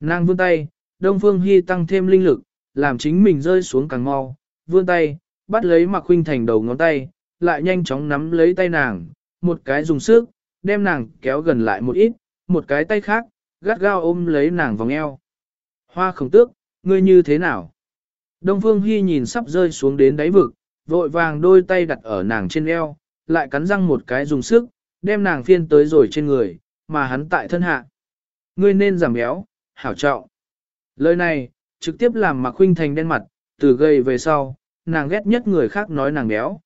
Nàng vươn tay, Đông Phương Hy tăng thêm linh lực, làm chính mình rơi xuống càng mau, vươn tay, bắt lấy Mạc Khuynh thành đầu ngón tay, lại nhanh chóng nắm lấy tay nàng, một cái dùng sức, đem nàng kéo gần lại một ít, một cái tay khác, gắt gao ôm lấy nàng vòng eo. Hoa khổng tước, ngươi như thế nào? Đông Phương Hy nhìn sắp rơi xuống đến đáy vực, vội vàng đôi tay đặt ở nàng trên eo, lại cắn răng một cái dùng sức, đem nàng phiên tới rồi trên người, mà hắn tại thân hạ. Ngươi nên giảm béo, hảo trọng. Lời này, trực tiếp làm Mạc Khuynh Thành đen mặt, từ gây về sau, nàng ghét nhất người khác nói nàng béo.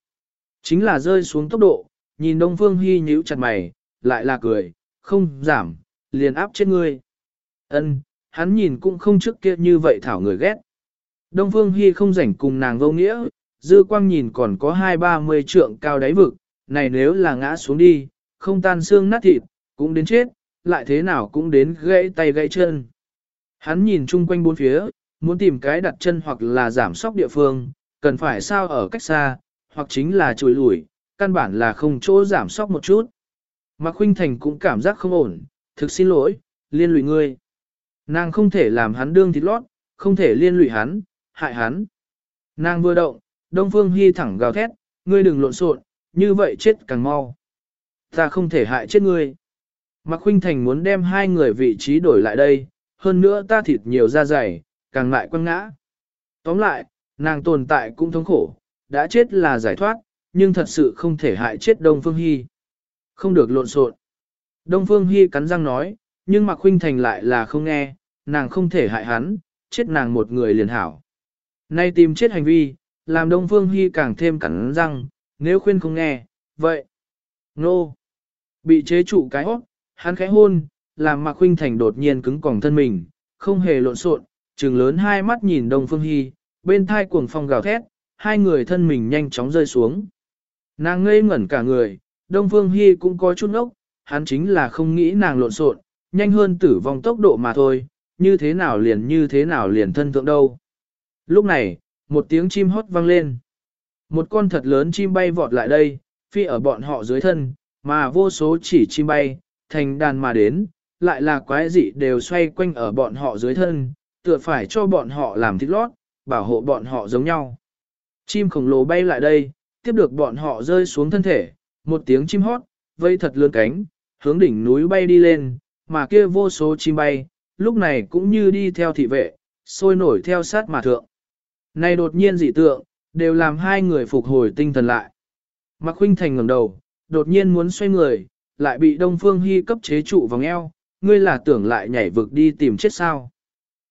Chính là rơi xuống tốc độ, nhìn Đông Phương Hy nhíu chặt mày, lại là cười, không giảm, liền áp chết ngươi. Ân, hắn nhìn cũng không trước kia như vậy thảo người ghét. Đông Phương Hy không rảnh cùng nàng vô nghĩa, dư quang nhìn còn có hai ba mươi trượng cao đáy vực, này nếu là ngã xuống đi, không tan xương nát thịt, cũng đến chết, lại thế nào cũng đến gãy tay gãy chân. Hắn nhìn chung quanh bốn phía, muốn tìm cái đặt chân hoặc là giảm sóc địa phương, cần phải sao ở cách xa, hoặc chính là chùi lủi, căn bản là không chỗ giảm sóc một chút. Mạc Khuynh Thành cũng cảm giác không ổn, thực xin lỗi, liên lụy ngươi. Nàng không thể làm hắn đương thịt lót, không thể liên lụy hắn, hại hắn. Nàng vừa động, Đông Phương Hy thẳng gào thét, ngươi đừng lộn xộn, như vậy chết càng mau. Ta không thể hại chết ngươi. Mạc Khuynh Thành muốn đem hai người vị trí đổi lại đây, hơn nữa ta thịt nhiều da dày, càng lại quăng ngã. Tóm lại, nàng tồn tại cũng thống khổ, đã chết là giải thoát, nhưng thật sự không thể hại chết Đông Phương Hy. Không được lộn xộn. Đông Phương Hy cắn răng nói, nhưng Mạc Khuynh Thành lại là không nghe, nàng không thể hại hắn, chết nàng một người liền hảo. Nay tìm chết hành vi, làm Đông Phương Hy càng thêm cắn răng, nếu khuyên không nghe, vậy. Nô! Bị chế trụ cái hót, hắn khẽ hôn, làm Mạc Khuynh Thành đột nhiên cứng còng thân mình, không hề lộn xộn, trừng lớn hai mắt nhìn Đông Phương Hy, bên thai cuồng phong gào thét, hai người thân mình nhanh chóng rơi xuống. Nàng ngây ngẩn cả người, Đông Phương Hy cũng có chút ngốc, hắn chính là không nghĩ nàng lộn xộn, nhanh hơn tử vong tốc độ mà thôi, như thế nào liền như thế nào liền thân thượng đâu. Lúc này, một tiếng chim hót vang lên. Một con thật lớn chim bay vọt lại đây, phi ở bọn họ dưới thân, mà vô số chỉ chim bay, thành đàn mà đến, lại là quái dị đều xoay quanh ở bọn họ dưới thân, tựa phải cho bọn họ làm thịt lót, bảo hộ bọn họ giống nhau. Chim khổng lồ bay lại đây, tiếp được bọn họ rơi xuống thân thể, một tiếng chim hót, vây thật lớn cánh, hướng đỉnh núi bay đi lên, mà kia vô số chim bay, lúc này cũng như đi theo thị vệ, sôi nổi theo sát mà thượng. Này đột nhiên dị tượng, đều làm hai người phục hồi tinh thần lại. Mạc Khuynh Thành ngẩng đầu, đột nhiên muốn xoay người, lại bị Đông Phương Hi cấp chế trụ vòng eo, ngươi là tưởng lại nhảy vực đi tìm chết sao.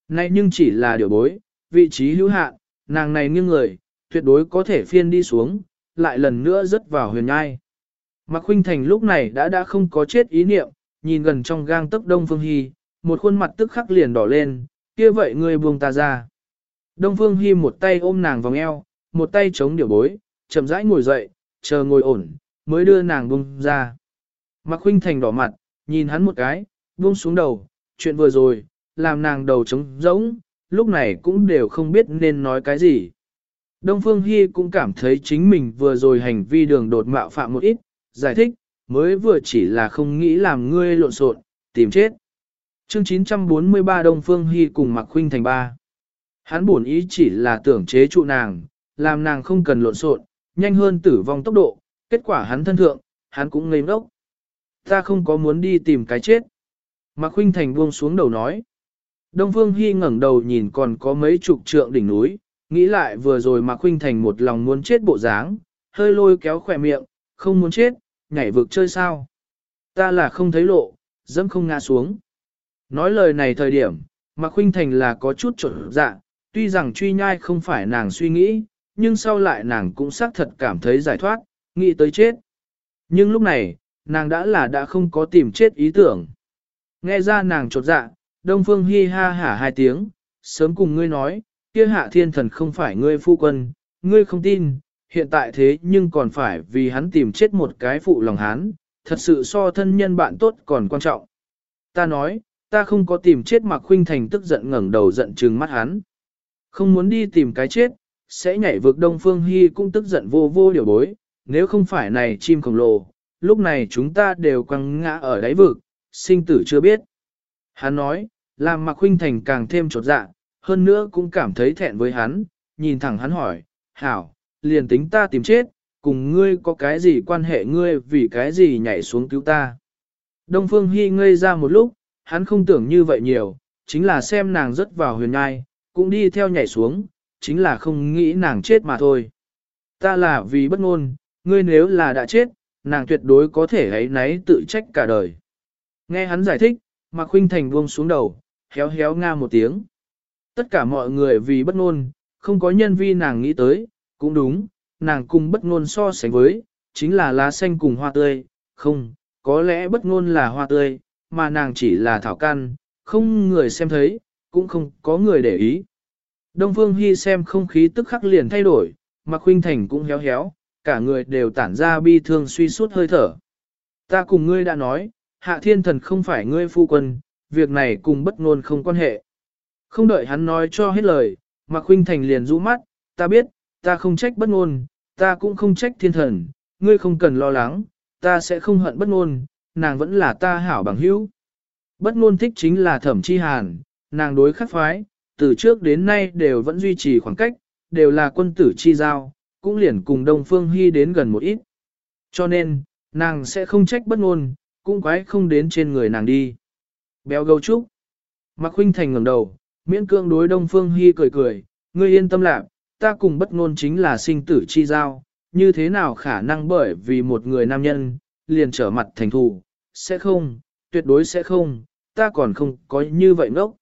Này nhưng chỉ là điều bối, vị trí hữu hạn, nàng này nghiêng người, tuyệt đối có thể phiên đi xuống, lại lần nữa rớt vào huyền nhai. Mạc Khuynh Thành lúc này đã đã không có chết ý niệm, nhìn gần trong gang tấc Đông Phương Hi, một khuôn mặt tức khắc liền đỏ lên, kia vậy ngươi buông ta ra. Đông Phương Hi một tay ôm nàng vòng eo, một tay chống điều bối, chậm rãi ngồi dậy, chờ ngồi ổn, mới đưa nàng buông ra. Mạc Khuynh Thành đỏ mặt, nhìn hắn một cái, buông xuống đầu, chuyện vừa rồi, làm nàng đầu trống rỗng, lúc này cũng đều không biết nên nói cái gì. Đông Phương Hy cũng cảm thấy chính mình vừa rồi hành vi đường đột mạo phạm một ít, giải thích, mới vừa chỉ là không nghĩ làm ngươi lộn xộn, tìm chết. Chương 943 Đông Phương Hy cùng Mạc Khuynh thành ba. Hắn buồn ý chỉ là tưởng chế trụ nàng, làm nàng không cần lộn xộn, nhanh hơn tử vong tốc độ, kết quả hắn thân thượng, hắn cũng ngây ngốc. Ta không có muốn đi tìm cái chết. Mạc Khuynh Thành buông xuống đầu nói. Đông Phương Hy ngẩng đầu nhìn còn có mấy chục trượng đỉnh núi, nghĩ lại vừa rồi Mạc Khuynh Thành một lòng muốn chết bộ dáng, hơi lôi kéo khỏe miệng, không muốn chết, nhảy vực chơi sao. Ta là không thấy lộ, dẫm không ngã xuống. Nói lời này thời điểm, Mạc Khuynh Thành là có chút trộn dạ, tuy rằng truy nhai không phải nàng suy nghĩ, nhưng sau lại nàng cũng xác thật cảm thấy giải thoát, nghĩ tới chết. Nhưng lúc này, nàng đã là đã không có tìm chết ý tưởng. Nghe ra nàng trột dạ, Đông Phương hi ha hả hai tiếng, sớm cùng ngươi nói, kia hạ thiên thần không phải ngươi phu quân, ngươi không tin, hiện tại thế nhưng còn phải vì hắn tìm chết một cái phụ lòng hắn, thật sự so thân nhân bạn tốt còn quan trọng. Ta nói, ta không có tìm chết mà khuynh thành tức giận ngẩng đầu giận trừng mắt hắn. Không muốn đi tìm cái chết, sẽ nhảy vực Đông Phương Hy cũng tức giận vô vô điều bối, nếu không phải này chim khổng lồ, lúc này chúng ta đều quăng ngã ở đáy vực, sinh tử chưa biết. Hắn nói, làm mà Khuynh Thành càng thêm trột dạ, hơn nữa cũng cảm thấy thẹn với hắn, nhìn thẳng hắn hỏi, hảo, liền tính ta tìm chết, cùng ngươi có cái gì quan hệ ngươi vì cái gì nhảy xuống cứu ta. Đông Phương Hy ngây ra một lúc, hắn không tưởng như vậy nhiều, chính là xem nàng rất vào huyền ngai, cũng đi theo nhảy xuống, chính là không nghĩ nàng chết mà thôi. Ta là vì bất ngôn, ngươi nếu là đã chết, nàng tuyệt đối có thể ấy náy tự trách cả đời. Nghe hắn giải thích, Mạc Khuynh Thành buông xuống đầu, héo héo nga một tiếng. Tất cả mọi người vì bất ngôn, không có nhân vi nàng nghĩ tới, cũng đúng, nàng cùng bất ngôn so sánh với, chính là lá xanh cùng hoa tươi, không, có lẽ bất ngôn là hoa tươi, mà nàng chỉ là thảo căn, không người xem thấy, cũng không có người để ý. Đông Phương Hy xem không khí tức khắc liền thay đổi, Mạc Khuynh Thành cũng héo héo, cả người đều tản ra bi thương suy suốt hơi thở. Ta cùng ngươi đã nói, hạ thiên thần không phải ngươi phu quân, việc này cùng bất ngôn không quan hệ. Không đợi hắn nói cho hết lời, Mạc Khuynh Thành liền rũ mắt, ta biết, ta không trách bất ngôn, ta cũng không trách thiên thần, ngươi không cần lo lắng, ta sẽ không hận bất ngôn, nàng vẫn là ta hảo bằng hữu. Bất ngôn thích chính là thẩm chi hàn, nàng đối khắc phái, từ trước đến nay đều vẫn duy trì khoảng cách, đều là quân tử chi giao, cũng liền cùng Đông Phương Hy đến gần một ít. Cho nên, nàng sẽ không trách bất ngôn, cũng quái không đến trên người nàng đi. Béo gâu trúc. Mạc Huynh Thành ngẩng đầu, miễn cương đối Đông Phương Hy cười cười, ngươi yên tâm lạc, ta cùng bất ngôn chính là sinh tử chi giao, như thế nào khả năng bởi vì một người nam nhân, liền trở mặt thành thù, sẽ không, tuyệt đối sẽ không, ta còn không có như vậy ngốc.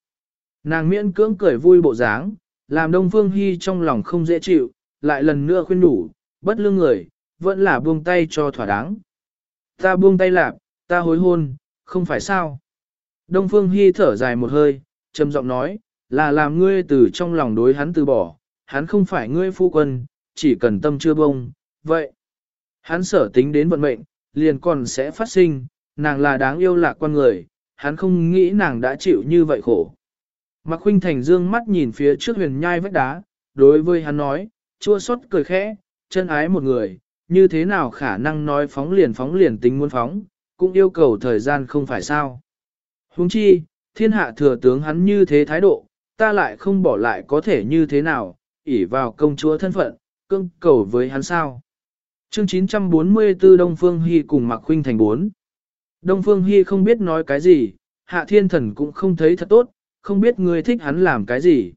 Nàng miễn cưỡng cười vui bộ dáng, làm Đông Phương Hy trong lòng không dễ chịu, lại lần nữa khuyên đủ, bất lương người, vẫn là buông tay cho thỏa đáng. Ta buông tay lạp, ta hối hôn, không phải sao. Đông Phương Hy thở dài một hơi, trầm giọng nói, là làm ngươi từ trong lòng đối hắn từ bỏ, hắn không phải ngươi phu quân, chỉ cần tâm chưa bông, vậy. Hắn sở tính đến vận mệnh, liền còn sẽ phát sinh, nàng là đáng yêu lạc quan người, hắn không nghĩ nàng đã chịu như vậy khổ. Mạc Khuynh Thành dương mắt nhìn phía trước huyền nhai vách đá, đối với hắn nói, chua xót cười khẽ, chân ái một người, như thế nào khả năng nói phóng liền phóng liền tính muốn phóng, cũng yêu cầu thời gian không phải sao. Huống chi, thiên hạ thừa tướng hắn như thế thái độ, ta lại không bỏ lại có thể như thế nào, ỷ vào công chúa thân phận, cưng cầu với hắn sao. Chương 944 Đông Phương Hy cùng Mạc Khuynh thành 4. Đông Phương Hy không biết nói cái gì, Hạ Thiên Thần cũng không thấy thật tốt, không biết người thích hắn làm cái gì.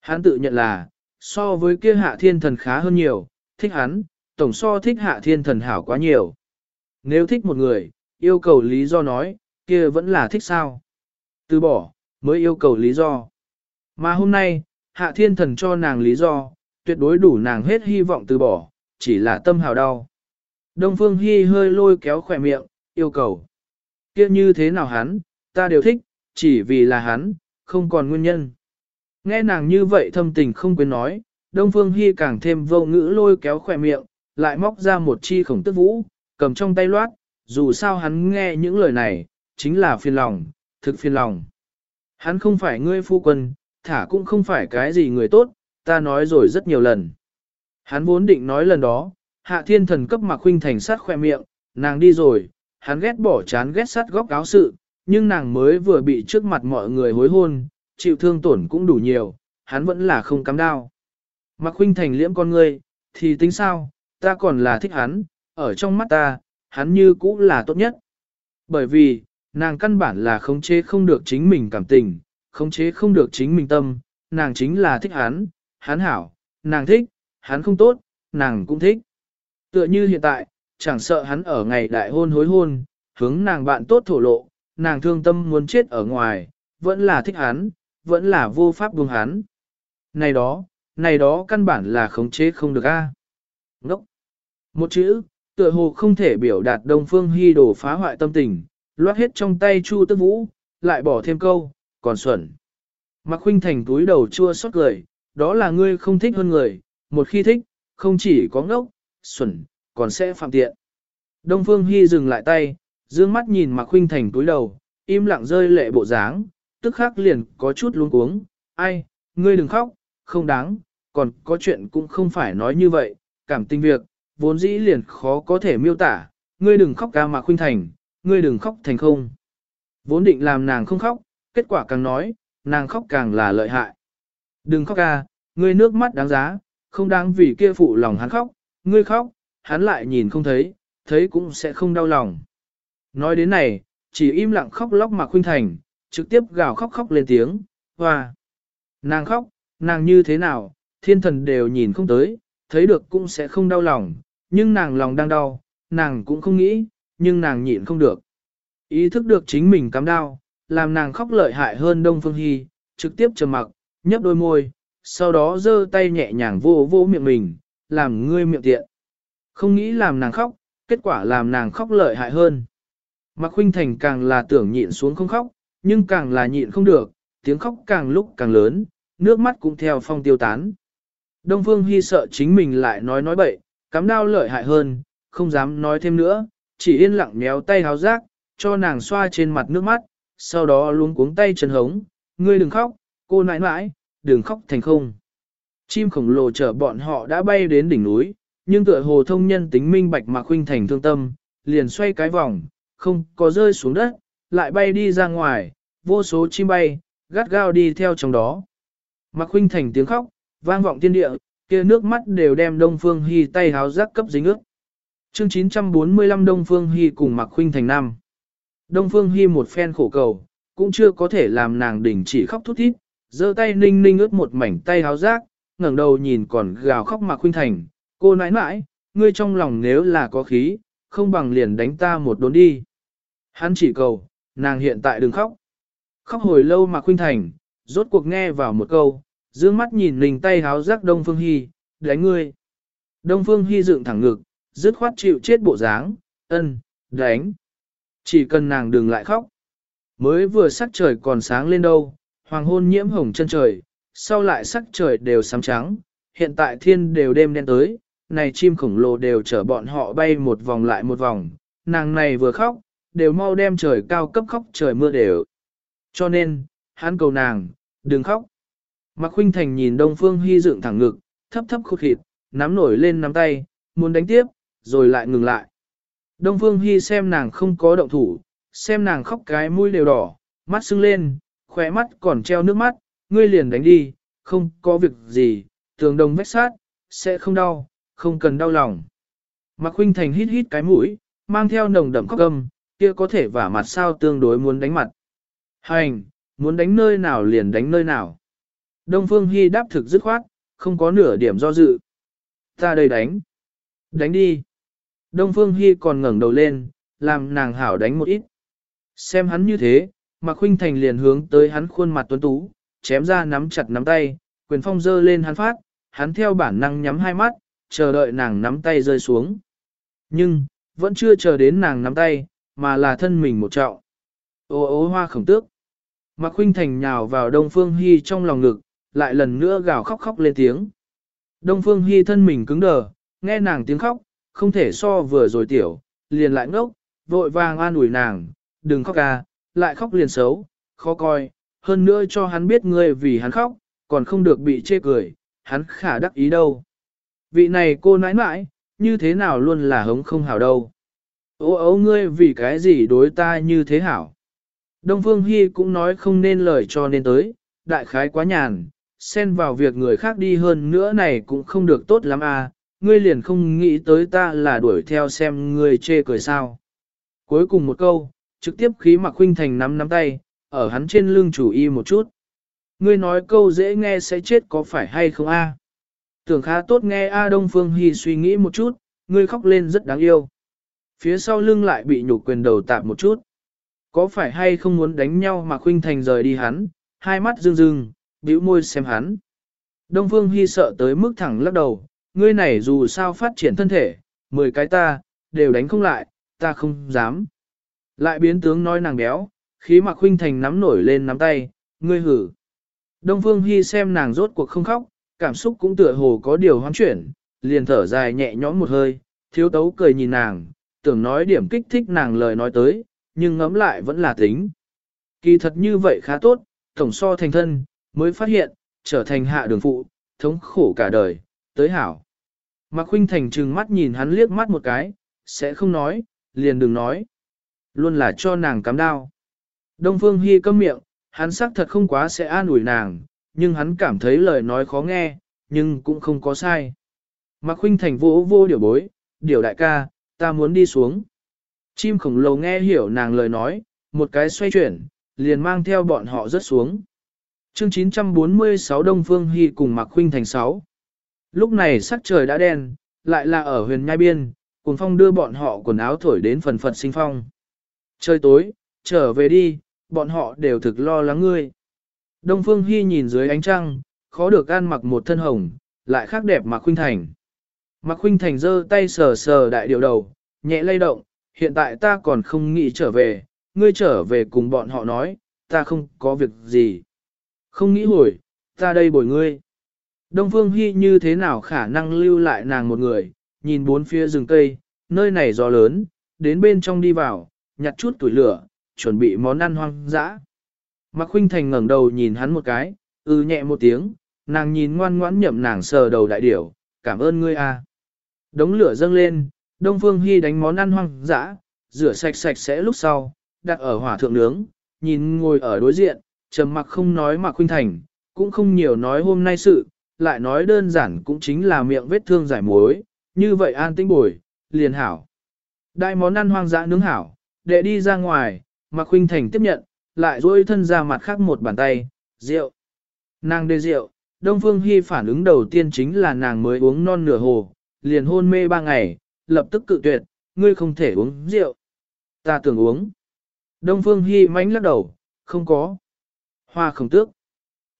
Hắn tự nhận là, so với kia Hạ Thiên Thần khá hơn nhiều, thích hắn, tổng so thích Hạ Thiên Thần hảo quá nhiều. Nếu thích một người, yêu cầu lý do nói, kia vẫn là thích sao. Từ bỏ, mới yêu cầu lý do. Mà hôm nay, Hạ Thiên Thần cho nàng lý do, tuyệt đối đủ nàng hết hy vọng từ bỏ, chỉ là tâm hào đau. Đông Phương Hy hơi lôi kéo khỏe miệng, yêu cầu. kia như thế nào hắn, ta đều thích, chỉ vì là hắn, không còn nguyên nhân. Nghe nàng như vậy thâm tình không quên nói, Đông Phương Hy càng thêm vô ngữ lôi kéo khỏe miệng, lại móc ra một chi khổng tức vũ, Cầm trong tay loát, dù sao hắn nghe những lời này, chính là phiền lòng, thực phiền lòng. Hắn không phải ngươi phu quân, thả cũng không phải cái gì người tốt, ta nói rồi rất nhiều lần. Hắn vốn định nói lần đó, hạ thiên thần cấp mặc huynh thành sát khoe miệng, nàng đi rồi, hắn ghét bỏ chán ghét sát góc áo sự, nhưng nàng mới vừa bị trước mặt mọi người hối hôn, chịu thương tổn cũng đủ nhiều, hắn vẫn là không cắm đao. Mặc huynh thành liễm con ngươi, thì tính sao, ta còn là thích hắn, ở trong mắt ta, hắn như cũ là tốt nhất. Bởi vì, nàng căn bản là khống chế không được chính mình cảm tình, khống chế không được chính mình tâm, nàng chính là thích hắn, hắn hảo, nàng thích, hắn không tốt, nàng cũng thích. Tựa như hiện tại, chẳng sợ hắn ở ngày đại hôn hối hôn, hướng nàng bạn tốt thổ lộ, nàng thương tâm muốn chết ở ngoài, vẫn là thích hắn, vẫn là vô pháp buông hắn. Này đó, này đó căn bản là khống chế không được a. Ngốc. Một chữ, tựa hồ không thể biểu đạt Đông Phương Hy đồ phá hoại tâm tình, loát hết trong tay Chu Tức Vũ, lại bỏ thêm câu, còn xuẩn. Mạc Khuynh Thành túi đầu chua xót cười, đó là ngươi không thích hơn người, một khi thích, không chỉ có ngốc, xuẩn, còn sẽ phạm tiện. Đông Phương Hy dừng lại tay, dương mắt nhìn Mạc Khuynh Thành túi đầu, im lặng rơi lệ bộ dáng, tức khắc liền có chút luống cuống, ai, ngươi đừng khóc, không đáng, còn có chuyện cũng không phải nói như vậy, cảm tình việc, vốn dĩ liền khó có thể miêu tả, ngươi đừng khóc ca Mạc Khuynh Thành, ngươi đừng khóc thành không. Vốn định làm nàng không khóc, kết quả càng nói, nàng khóc càng là lợi hại. Đừng khóc ca, ngươi nước mắt đáng giá, không đáng vì kia phụ lòng hắn khóc, ngươi khóc, hắn lại nhìn không thấy, thấy cũng sẽ không đau lòng. Nói đến này, chỉ im lặng khóc lóc mà khuynh thành, trực tiếp gào khóc khóc lên tiếng, hoa. Nàng khóc, nàng như thế nào, thiên thần đều nhìn không tới, thấy được cũng sẽ không đau lòng, nhưng nàng lòng đang đau, nàng cũng không nghĩ, nhưng nàng nhịn không được. Ý thức được chính mình cắm đau, làm nàng khóc lợi hại hơn Đông Phương Hy, trực tiếp trầm mặc, nhấp đôi môi, sau đó giơ tay nhẹ nhàng vô vô miệng mình, làm ngươi miệng tiện. Không nghĩ làm nàng khóc, kết quả làm nàng khóc lợi hại hơn. Mạc Khuynh Thành càng là tưởng nhịn xuống không khóc, nhưng càng là nhịn không được, tiếng khóc càng lúc càng lớn, nước mắt cũng theo phong tiêu tán. Đông Phương Hy sợ chính mình lại nói nói bậy, cắm đau lợi hại hơn, không dám nói thêm nữa, chỉ yên lặng méo tay háo rác, cho nàng xoa trên mặt nước mắt, sau đó luống cuống tay chân hống, ngươi đừng khóc, cô nãi nãi, đừng khóc thành không. Chim khổng lồ chở bọn họ đã bay đến đỉnh núi, nhưng tựa hồ thông nhân tính minh bạch mà khuynh thành thương tâm, liền xoay cái vòng, không có rơi xuống đất, lại bay đi ra ngoài, vô số chim bay, gắt gao đi theo trong đó. Mạc Khuynh Thành tiếng khóc, vang vọng thiên địa, kia nước mắt đều đem Đông Phương hy tay háo rác cấp dính ướt. Chương 945 Đông Phương hy cùng Mạc Khuynh Thành năm. Đông Phương Hi một phen khổ cầu, cũng chưa có thể làm nàng đình chỉ khóc thút thít, giơ tay ninh ninh ướt một mảnh tay háo rác, ngẩng đầu nhìn còn gào khóc Mạc Khuynh Thành, cô nãi nãi, ngươi trong lòng nếu là có khí, không bằng liền đánh ta một đốn đi. Hắn chỉ cầu, nàng hiện tại đừng khóc. Khóc hồi lâu Mạc Khuynh Thành, rốt cuộc nghe vào một câu, dương mắt nhìn ninh tay háo rác Đông Phương Hi, đánh ngươi. Đông Phương Hi dựng thẳng ngực, dứt khoát chịu chết bộ dáng, ân, đánh. Chỉ cần nàng đừng lại khóc. Mới vừa sắc trời còn sáng lên đâu, hoàng hôn nhiễm hồng chân trời, sau lại sắc trời đều xám trắng, hiện tại thiên đều đêm đen tới, này chim khổng lồ đều chở bọn họ bay một vòng lại một vòng, nàng này vừa khóc, đều mau đem trời cao cấp khóc trời mưa đều. Cho nên, hắn cầu nàng, đừng khóc. Mạc Khuynh Thành nhìn Đông Phương Hy dựng thẳng ngực, thấp thấp khốt khịt, nắm nổi lên nắm tay, muốn đánh tiếp, rồi lại ngừng lại. Đông Phương Hy xem nàng không có động thủ, xem nàng khóc cái mũi đều đỏ, mắt sưng lên, khóe mắt còn treo nước mắt, ngươi liền đánh đi, không có việc gì, tường đồng vách sát, sẽ không đau, không cần đau lòng. Mạc Khuynh Thành hít hít cái mũi, mang theo nồng đậm khóc âm, kia có thể vả mặt sao tương đối muốn đánh mặt. Hành, muốn đánh nơi nào liền đánh nơi nào. Đông Phương Hy đáp thực dứt khoát, không có nửa điểm do dự. Ta đây đánh. Đánh đi. Đông Phương Hy còn ngẩng đầu lên, làm nàng hảo đánh một ít. Xem hắn như thế, Mạc Khuynh Thành liền hướng tới hắn khuôn mặt tuấn tú, chém ra nắm chặt nắm tay, quyền phong dơ lên hắn phát, hắn theo bản năng nhắm hai mắt, chờ đợi nàng nắm tay rơi xuống. Nhưng, vẫn chưa chờ đến nàng nắm tay, mà là thân mình một trọng. Ô ô hoa khổng tước. Mạc Khuynh Thành nhào vào Đông Phương Hy trong lòng ngực, lại lần nữa gào khóc khóc lên tiếng. Đông Phương Hy thân mình cứng đờ, nghe nàng tiếng khóc, không thể so vừa rồi tiểu, liền lại ngốc, vội vàng an ủi nàng, đừng khóc à, lại khóc liền xấu, khó coi, hơn nữa cho hắn biết ngươi vì hắn khóc, còn không được bị chê cười, hắn khả đắc ý đâu. Vị này cô nãi nãi, như thế nào luôn là hống không hảo đâu. Ô ấu ngươi vì cái gì đối ta như thế hảo. Đông Phương Hy cũng nói không nên lời cho nên tới, đại khái quá nhàn, xen vào việc người khác đi hơn nữa này cũng không được tốt lắm à, ngươi liền không nghĩ tới ta là đuổi theo xem ngươi chê cười sao. Cuối cùng một câu, trực tiếp khí mặc huynh thành nắm nắm tay, ở hắn trên lưng chủ y một chút. Ngươi nói câu dễ nghe sẽ chết có phải hay không a? Tưởng khá tốt nghe A Đông Phương Hy suy nghĩ một chút, ngươi khóc lên rất đáng yêu. Phía sau lưng lại bị nhục quyền đầu tạp một chút. Có phải hay không muốn đánh nhau mà Khuynh Thành rời đi hắn, hai mắt rưng rưng, bĩu môi xem hắn. Đông Phương Hy sợ tới mức thẳng lắc đầu, ngươi này dù sao phát triển thân thể, mười cái ta, đều đánh không lại, ta không dám. Lại biến tướng nói nàng béo, khí mặc huynh Thành nắm nổi lên nắm tay, ngươi hử. Đông Phương Hy xem nàng rốt cuộc không khóc, cảm xúc cũng tựa hồ có điều hoán chuyển, liền thở dài nhẹ nhõm một hơi, thiếu tấu cười nhìn nàng, tưởng nói điểm kích thích nàng lời nói tới, nhưng ngẫm lại vẫn là tính. Kỳ thật như vậy khá tốt, tổng so thành thân, mới phát hiện, trở thành hạ đường phụ, thống khổ cả đời, tới hảo. Mạc Khuynh Thành trừng mắt nhìn hắn liếc mắt một cái, sẽ không nói, liền đừng nói. Luôn là cho nàng cắm đao. Đông Phương Hi câm miệng, hắn xác thật không quá sẽ an ủi nàng, nhưng hắn cảm thấy lời nói khó nghe, nhưng cũng không có sai. Mạc Khuynh Thành vỗ vô điều bối, điều đại ca, ta muốn đi xuống. Chim khổng lồ nghe hiểu nàng lời nói, một cái xoay chuyển, liền mang theo bọn họ rớt xuống. Chương 946 Đông Phương Hy cùng Mạc Khuynh Thành 6. Lúc này sắc trời đã đen, lại là ở huyền nhai biên, cùng phong đưa bọn họ quần áo thổi đến phần phật sinh phong. Trời tối, trở về đi, bọn họ đều thực lo lắng ngươi. Đông Phương Hy nhìn dưới ánh trăng, khó được ăn mặc một thân hồng, lại khác đẹp Mạc Khuynh Thành. Mạc Khuynh Thành giơ tay sờ sờ đại điều đầu, nhẹ lay động, hiện tại ta còn không nghĩ trở về, ngươi trở về cùng bọn họ nói, ta không có việc gì. Không nghĩ hồi, ta đây bồi ngươi. Đông Phương Hy như thế nào khả năng lưu lại nàng một người, nhìn bốn phía rừng cây, nơi này gió lớn, đến bên trong đi vào, nhặt chút tuổi lửa, chuẩn bị món ăn hoang dã. Mạc Khuynh Thành ngẩng đầu nhìn hắn một cái, ư ừ nhẹ một tiếng, nàng nhìn ngoan ngoãn nhậm nàng sờ đầu đại điểu, cảm ơn ngươi a. Đống lửa dâng lên, Đông Phương Hy đánh món ăn hoang dã, rửa sạch sạch sẽ lúc sau, đặt ở hỏa thượng nướng, nhìn ngồi ở đối diện, trầm mặc không nói Mạc Khuynh Thành, cũng không nhiều nói hôm nay sự, lại nói đơn giản cũng chính là miệng vết thương giải mối, như vậy an tĩnh bồi, liền hảo. Đại món ăn hoang dã nướng hảo, để đi ra ngoài, Mạc Khuynh Thành tiếp nhận, lại duỗi thân ra mặt khác một bàn tay, rượu. Nàng đê rượu, Đông Phương Hy phản ứng đầu tiên chính là nàng mới uống non nửa hồ, liền hôn mê ba ngày, lập tức cự tuyệt, ngươi không thể uống rượu. Ta tưởng uống. Đông Phương Hy mánh lắc đầu, không có. Hoa không tước.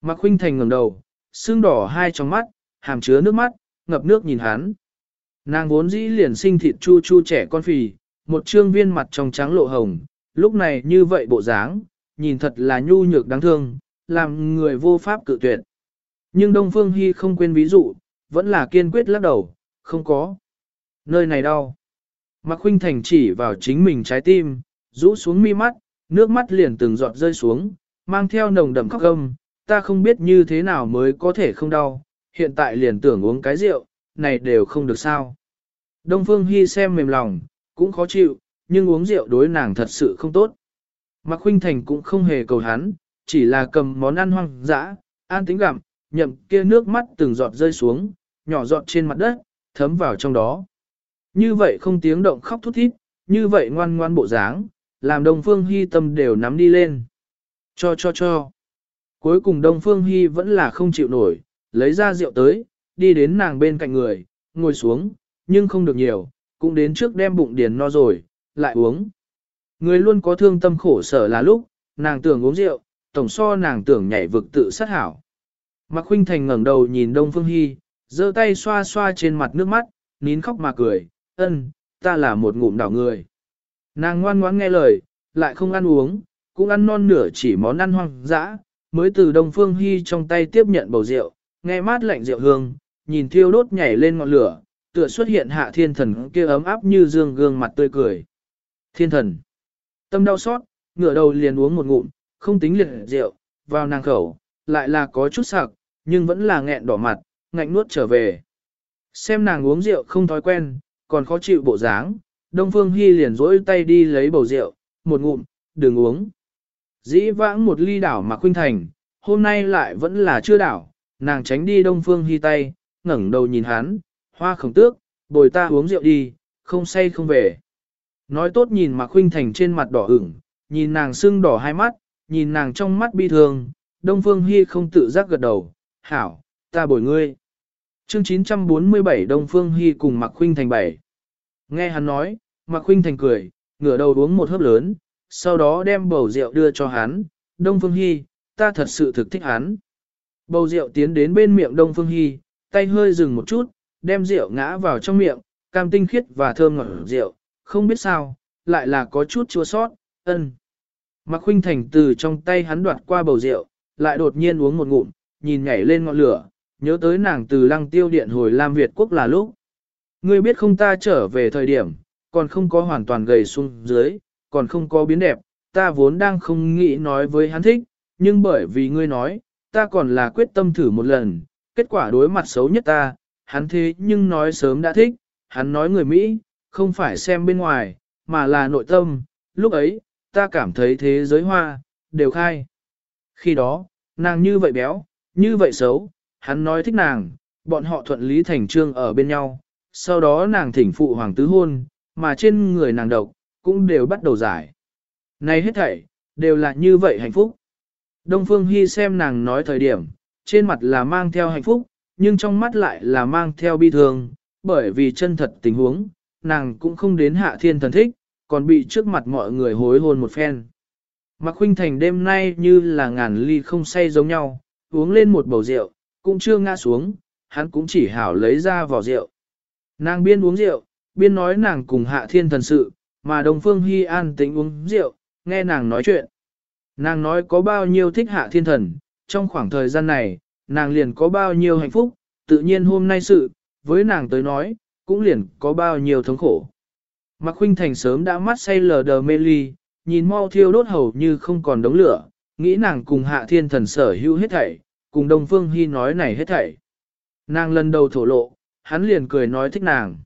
Mạc Khuynh Thành ngẩng đầu, xương đỏ hai trong mắt, hàm chứa nước mắt, ngập nước nhìn hắn. Nàng vốn dĩ liền sinh thịt chu chu trẻ con phì, một trương viên mặt trong trắng lộ hồng, lúc này như vậy bộ dáng, nhìn thật là nhu nhược đáng thương, làm người vô pháp cự tuyệt. Nhưng Đông Phương Hy không quên ví dụ, vẫn là kiên quyết lắc đầu, không có. Nơi này đau. Mạc Khuynh Thành chỉ vào chính mình trái tim, rũ xuống mi mắt, nước mắt liền từng giọt rơi xuống, mang theo nồng đậm khóc gâm, ta không biết như thế nào mới có thể không đau, hiện tại liền tưởng uống cái rượu, này đều không được sao. Đông Phương Hy xem mềm lòng, cũng khó chịu, nhưng uống rượu đối nàng thật sự không tốt. Mạc Khuynh Thành cũng không hề cầu hắn, chỉ là cầm món ăn hoang dã, an tính gặm, nhậm kia nước mắt từng giọt rơi xuống, nhỏ giọt trên mặt đất, thấm vào trong đó. Như vậy không tiếng động khóc thút thít, như vậy ngoan ngoan bộ dáng, làm Đông Phương Hy tâm đều nắm đi lên. Cho cho cho. Cuối cùng Đông Phương Hy vẫn là không chịu nổi, lấy ra rượu tới, đi đến nàng bên cạnh người, ngồi xuống, nhưng không được nhiều, cũng đến trước đem bụng điền no rồi, lại uống. Người luôn có thương tâm khổ sở là lúc, nàng tưởng uống rượu, tổng so nàng tưởng nhảy vực tự sát hảo. Mạc Khuynh Thành ngẩng đầu nhìn Đông Phương Hy, giơ tay xoa xoa trên mặt nước mắt, nín khóc mà cười, ân, ta là một ngụm đảo người. Nàng ngoan ngoãn nghe lời, lại không ăn uống, cũng ăn non nửa chỉ món ăn hoang dã, mới từ Đông Phương Hy trong tay tiếp nhận bầu rượu, nghe mát lạnh rượu hương, nhìn thiêu đốt nhảy lên ngọn lửa, tựa xuất hiện hạ thiên thần kia ấm áp như dương gương mặt tươi cười. Thiên thần. Tâm đau xót, ngửa đầu liền uống một ngụm, không tính liệt rượu, vào nàng khẩu, lại là có chút sặc, nhưng vẫn là nghẹn đỏ mặt, ngạnh nuốt trở về. Xem nàng uống rượu không thói quen, còn khó chịu bộ dáng, Đông Phương Hy liền rỗi tay đi lấy bầu rượu, một ngụm, đừng uống. Dĩ vãng một ly đảo mà khuynh thành, hôm nay lại vẫn là chưa đảo, nàng tránh đi Đông Phương Hy tay, ngẩng đầu nhìn hắn, hoa khổng tước, bồi ta uống rượu đi, không say không về. Nói tốt nhìn mà khuynh thành trên mặt đỏ ửng, nhìn nàng sưng đỏ hai mắt, nhìn nàng trong mắt bi thương, Đông Phương Hy không tự giác gật đầu, hảo, ta bồi ngươi. Chương 947 Đông Phương Hy cùng Mạc Khuynh Thành bảy. Nghe hắn nói, Mạc Khuynh Thành cười, ngửa đầu uống một hớp lớn, sau đó đem bầu rượu đưa cho hắn. Đông Phương Hy, ta thật sự thực thích hắn. Bầu rượu tiến đến bên miệng Đông Phương Hy, tay hơi dừng một chút, đem rượu ngã vào trong miệng, cam tinh khiết và thơm ngọt rượu, không biết sao, lại là có chút chua sót, ân. Mạc Khuynh Thành từ trong tay hắn đoạt qua bầu rượu, lại đột nhiên uống một ngụm, nhìn nhảy lên ngọn lửa, nhớ tới nàng từ lăng tiêu điện hồi Lam Việt quốc là lúc. Ngươi biết không ta trở về thời điểm, còn không có hoàn toàn gầy xuống dưới, còn không có biến đẹp, ta vốn đang không nghĩ nói với hắn thích, nhưng bởi vì ngươi nói, ta còn là quyết tâm thử một lần, kết quả đối mặt xấu nhất ta, hắn thế nhưng nói sớm đã thích, hắn nói người Mỹ, không phải xem bên ngoài, mà là nội tâm, lúc ấy, ta cảm thấy thế giới hoa, đều khai. Khi đó, nàng như vậy béo, như vậy xấu, hắn nói thích nàng, bọn họ thuận lý thành trương ở bên nhau, sau đó nàng thỉnh phụ hoàng tứ hôn, mà trên người nàng độc, cũng đều bắt đầu giải. Này hết thảy, đều là như vậy hạnh phúc. Đông Phương Hy xem nàng nói thời điểm, trên mặt là mang theo hạnh phúc, nhưng trong mắt lại là mang theo bi thương, bởi vì chân thật tình huống, nàng cũng không đến hạ thiên thần thích, còn bị trước mặt mọi người hối hôn một phen. Mạc Khuynh Thành đêm nay như là ngàn ly không say giống nhau, uống lên một bầu rượu, cũng chưa ngã xuống, hắn cũng chỉ hảo lấy ra vỏ rượu. Nàng biên uống rượu, biên nói nàng cùng hạ thiên thần sự, mà Đông phương Hi an tĩnh uống rượu, nghe nàng nói chuyện. Nàng nói có bao nhiêu thích hạ thiên thần, trong khoảng thời gian này, nàng liền có bao nhiêu hạnh phúc, tự nhiên hôm nay sự, với nàng tới nói, cũng liền có bao nhiêu thống khổ. Mạc Khuynh Thành sớm đã mắt say lờ đờ mê ly, nhìn mau thiêu đốt hầu như không còn đống lửa, nghĩ nàng cùng hạ thiên thần sở hữu hết thảy, cùng Đông Phương Hi nói này hết thảy. Nàng lần đầu thổ lộ, hắn liền cười nói thích nàng.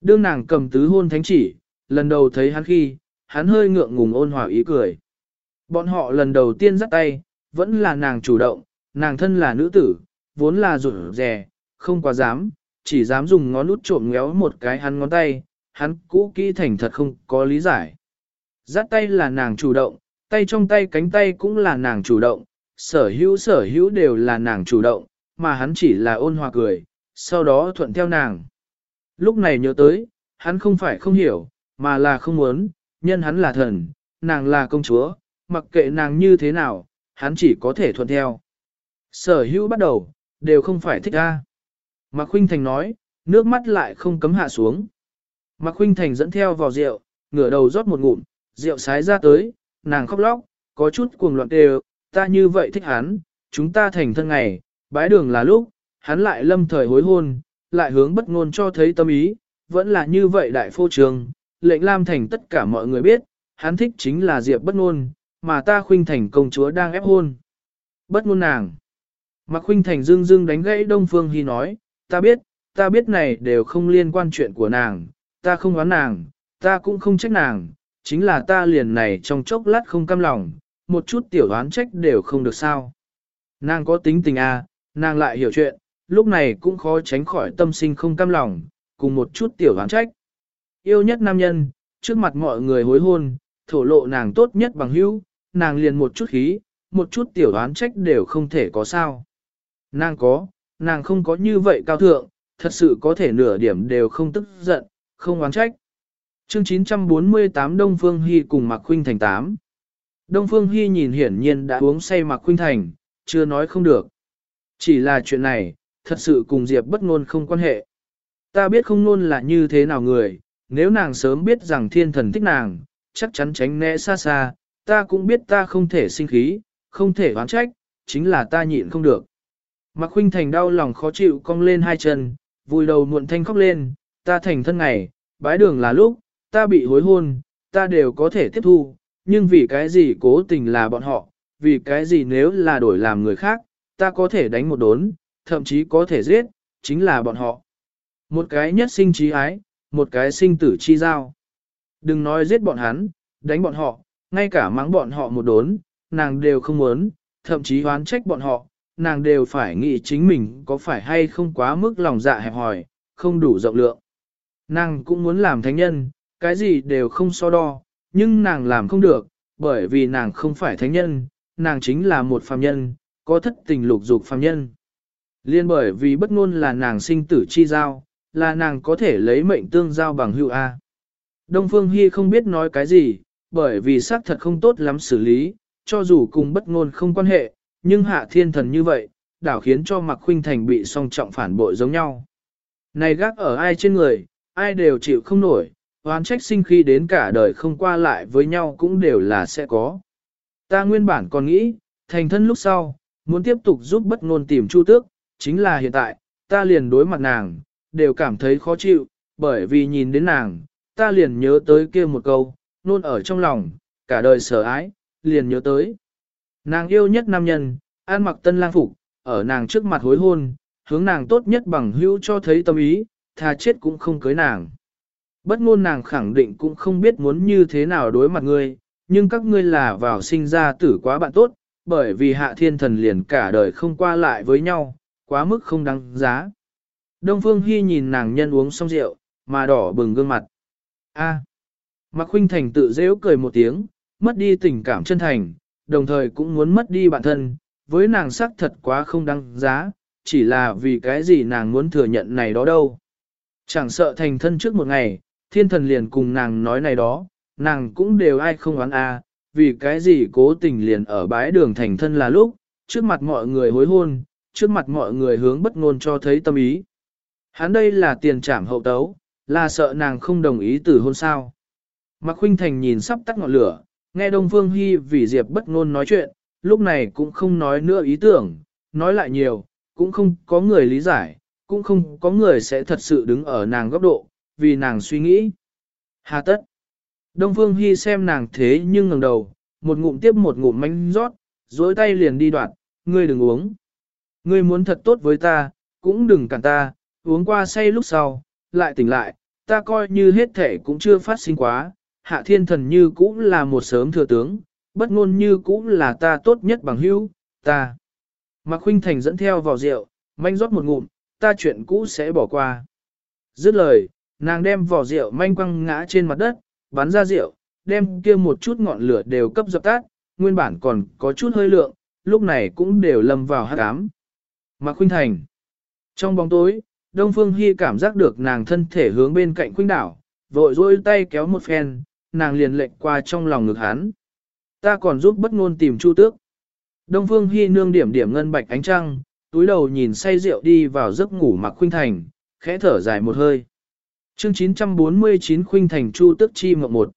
Đương nàng cầm tứ hôn thánh chỉ, lần đầu thấy hắn khi, hắn hơi ngượng ngùng ôn hòa ý cười. Bọn họ lần đầu tiên dắt tay, vẫn là nàng chủ động, nàng thân là nữ tử, vốn là rụt rè, không quá dám, chỉ dám dùng ngón út trộm ngéo một cái hắn ngón tay, hắn cũ kỹ thành thật không có lý giải. Dắt tay là nàng chủ động, tay trong tay cánh tay cũng là nàng chủ động, sở hữu sở hữu đều là nàng chủ động, mà hắn chỉ là ôn hòa cười, sau đó thuận theo nàng. Lúc này nhớ tới, hắn không phải không hiểu, mà là không muốn, nhân hắn là thần, nàng là công chúa, mặc kệ nàng như thế nào, hắn chỉ có thể thuận theo. Sở hữu bắt đầu, đều không phải thích a. Mạc Khuynh Thành nói, nước mắt lại không cấm hạ xuống. Mạc Khuynh Thành dẫn theo vào rượu, ngửa đầu rót một ngụm, rượu sái ra tới, nàng khóc lóc, có chút cuồng loạn đều, ta như vậy thích hắn, chúng ta thành thân ngày, bái đường là lúc, hắn lại lâm thời hối hôn, lại hướng bất ngôn cho thấy tâm ý, vẫn là như vậy đại phô trường, lệnh lam thành tất cả mọi người biết, hắn thích chính là Diệp bất ngôn, mà ta khuynh thành công chúa đang ép hôn. Bất ngôn nàng. Mạc khuynh thành dương dương đánh gãy Đông Phương Hi nói, ta biết, ta biết này đều không liên quan chuyện của nàng, ta không oán nàng, ta cũng không trách nàng, chính là ta liền này trong chốc lát không cam lòng, một chút tiểu oán trách đều không được sao. Nàng có tính tình à, nàng lại hiểu chuyện, lúc này cũng khó tránh khỏi tâm sinh không cam lòng, cùng một chút tiểu oán trách. Yêu nhất nam nhân, trước mặt mọi người hối hôn, thổ lộ nàng tốt nhất bằng hữu, nàng liền một chút khí, một chút tiểu đoán trách đều không thể có sao. Nàng có, nàng không có như vậy cao thượng, thật sự có thể nửa điểm đều không tức giận, không oán trách. Chương 948 Đông Phương Hy cùng Mạc Khuynh Thành 8 Đông Phương Hy nhìn hiển nhiên đã uống say Mạc Khuynh Thành, chưa nói không được. Chỉ là chuyện này, thật sự cùng Diệp bất ngôn không quan hệ. Ta biết không ngôn là như thế nào người, nếu nàng sớm biết rằng thiên thần thích nàng, chắc chắn tránh né xa xa, ta cũng biết ta không thể sinh khí, không thể oán trách, chính là ta nhịn không được. Mạc Khuynh Thành đau lòng khó chịu cong lên hai chân, vùi đầu muộn thanh khóc lên, ta thành thân ngày, bái đường là lúc, ta bị hối hôn, ta đều có thể tiếp thu, nhưng vì cái gì cố tình là bọn họ, vì cái gì nếu là đổi làm người khác, ta có thể đánh một đốn, thậm chí có thể giết, chính là bọn họ. Một cái nhất sinh trí ái, một cái sinh tử chi giao. Đừng nói giết bọn hắn, đánh bọn họ, ngay cả mắng bọn họ một đốn, nàng đều không muốn, thậm chí hoán trách bọn họ, nàng đều phải nghĩ chính mình có phải hay không quá mức lòng dạ hẹp hòi, không đủ rộng lượng. Nàng cũng muốn làm thánh nhân, cái gì đều không so đo, nhưng nàng làm không được, bởi vì nàng không phải thánh nhân, nàng chính là một phàm nhân, có thất tình lục dục phàm nhân. Liên bởi vì bất ngôn là nàng sinh tử chi giao, là nàng có thể lấy mệnh tương giao bằng hữu A. Đông Phương Hy không biết nói cái gì, bởi vì xác thật không tốt lắm xử lý, cho dù cùng bất ngôn không quan hệ, nhưng hạ thiên thần như vậy, đảo khiến cho Mạc Khuynh Thành bị song trọng phản bội giống nhau. Này gác ở ai trên người, ai đều chịu không nổi, oán trách sinh khi đến cả đời không qua lại với nhau cũng đều là sẽ có. Ta nguyên bản còn nghĩ, thành thân lúc sau, muốn tiếp tục giúp bất ngôn tìm chu tước, chính là hiện tại, ta liền đối mặt nàng, đều cảm thấy khó chịu, bởi vì nhìn đến nàng, ta liền nhớ tới kia một câu, nôn ở trong lòng, cả đời sở ái, liền nhớ tới. Nàng yêu nhất nam nhân, an mặc tân lang phục, ở nàng trước mặt hối hôn, hướng nàng tốt nhất bằng hữu cho thấy tâm ý, thà chết cũng không cưới nàng. Bất ngôn nàng khẳng định cũng không biết muốn như thế nào đối mặt ngươi, nhưng các ngươi là vào sinh ra tử quá bạn tốt, bởi vì hạ thiên thần liền cả đời không qua lại với nhau, quá mức không đáng giá. Đông Phương Hy nhìn nàng nhân uống xong rượu, mà đỏ bừng gương mặt. A. À. Mạc Khuynh Thành tự dễu cười một tiếng, mất đi tình cảm chân thành, đồng thời cũng muốn mất đi bản thân, với nàng sắc thật quá không đáng giá, chỉ là vì cái gì nàng muốn thừa nhận này đó đâu. Chẳng sợ thành thân trước một ngày, thiên thần liền cùng nàng nói này đó, nàng cũng đều ai không oán a, vì cái gì cố tình liền ở bãi đường thành thân là lúc, trước mặt mọi người hối hôn, trước mặt mọi người hướng bất ngôn cho thấy tâm ý. Hắn đây là tiền trảm hậu tấu, là sợ nàng không đồng ý từ hôn sao. Mạc Khuynh Thành nhìn sắp tắt ngọn lửa, nghe Đông Phương Hy vì Diệp bất ngôn nói chuyện, lúc này cũng không nói nữa ý tưởng, nói lại nhiều, cũng không có người lý giải, cũng không có người sẽ thật sự đứng ở nàng góc độ, vì nàng suy nghĩ. Hà tất. Đông Phương Hy xem nàng thế nhưng ngẩng đầu, một ngụm tiếp một ngụm manh rót, dối tay liền đi đoạn, ngươi đừng uống. Ngươi muốn thật tốt với ta, cũng đừng cản ta, uống qua say lúc sau, lại tỉnh lại, ta coi như hết thể cũng chưa phát sinh quá, hạ thiên thần như cũng là một sớm thừa tướng, bất ngôn như cũng là ta tốt nhất bằng hữu, ta. Mạc Khuynh Thành dẫn theo vào rượu, manh rót một ngụm, ta chuyện cũ sẽ bỏ qua. Dứt lời, nàng đem vỏ rượu manh quăng ngã trên mặt đất, bắn ra rượu, đem kia một chút ngọn lửa đều cấp dập tắt, nguyên bản còn có chút hơi lượng, lúc này cũng đều lâm vào hát ám. Mạc Khuynh Thành. Trong bóng tối, Đông Phương Hi cảm giác được nàng thân thể hướng bên cạnh Khuynh đảo, vội dỗi tay kéo một phen, nàng liền lệnh qua trong lòng ngực hắn. Ta còn giúp bất ngôn tìm Chu Tước. Đông Phương Hi nương điểm điểm ngân bạch ánh trăng, túi đầu nhìn say rượu đi vào giấc ngủ mặc Khuynh Thành, khẽ thở dài một hơi. Chương 949 Khuynh Thành Chu Tước chi mộng một.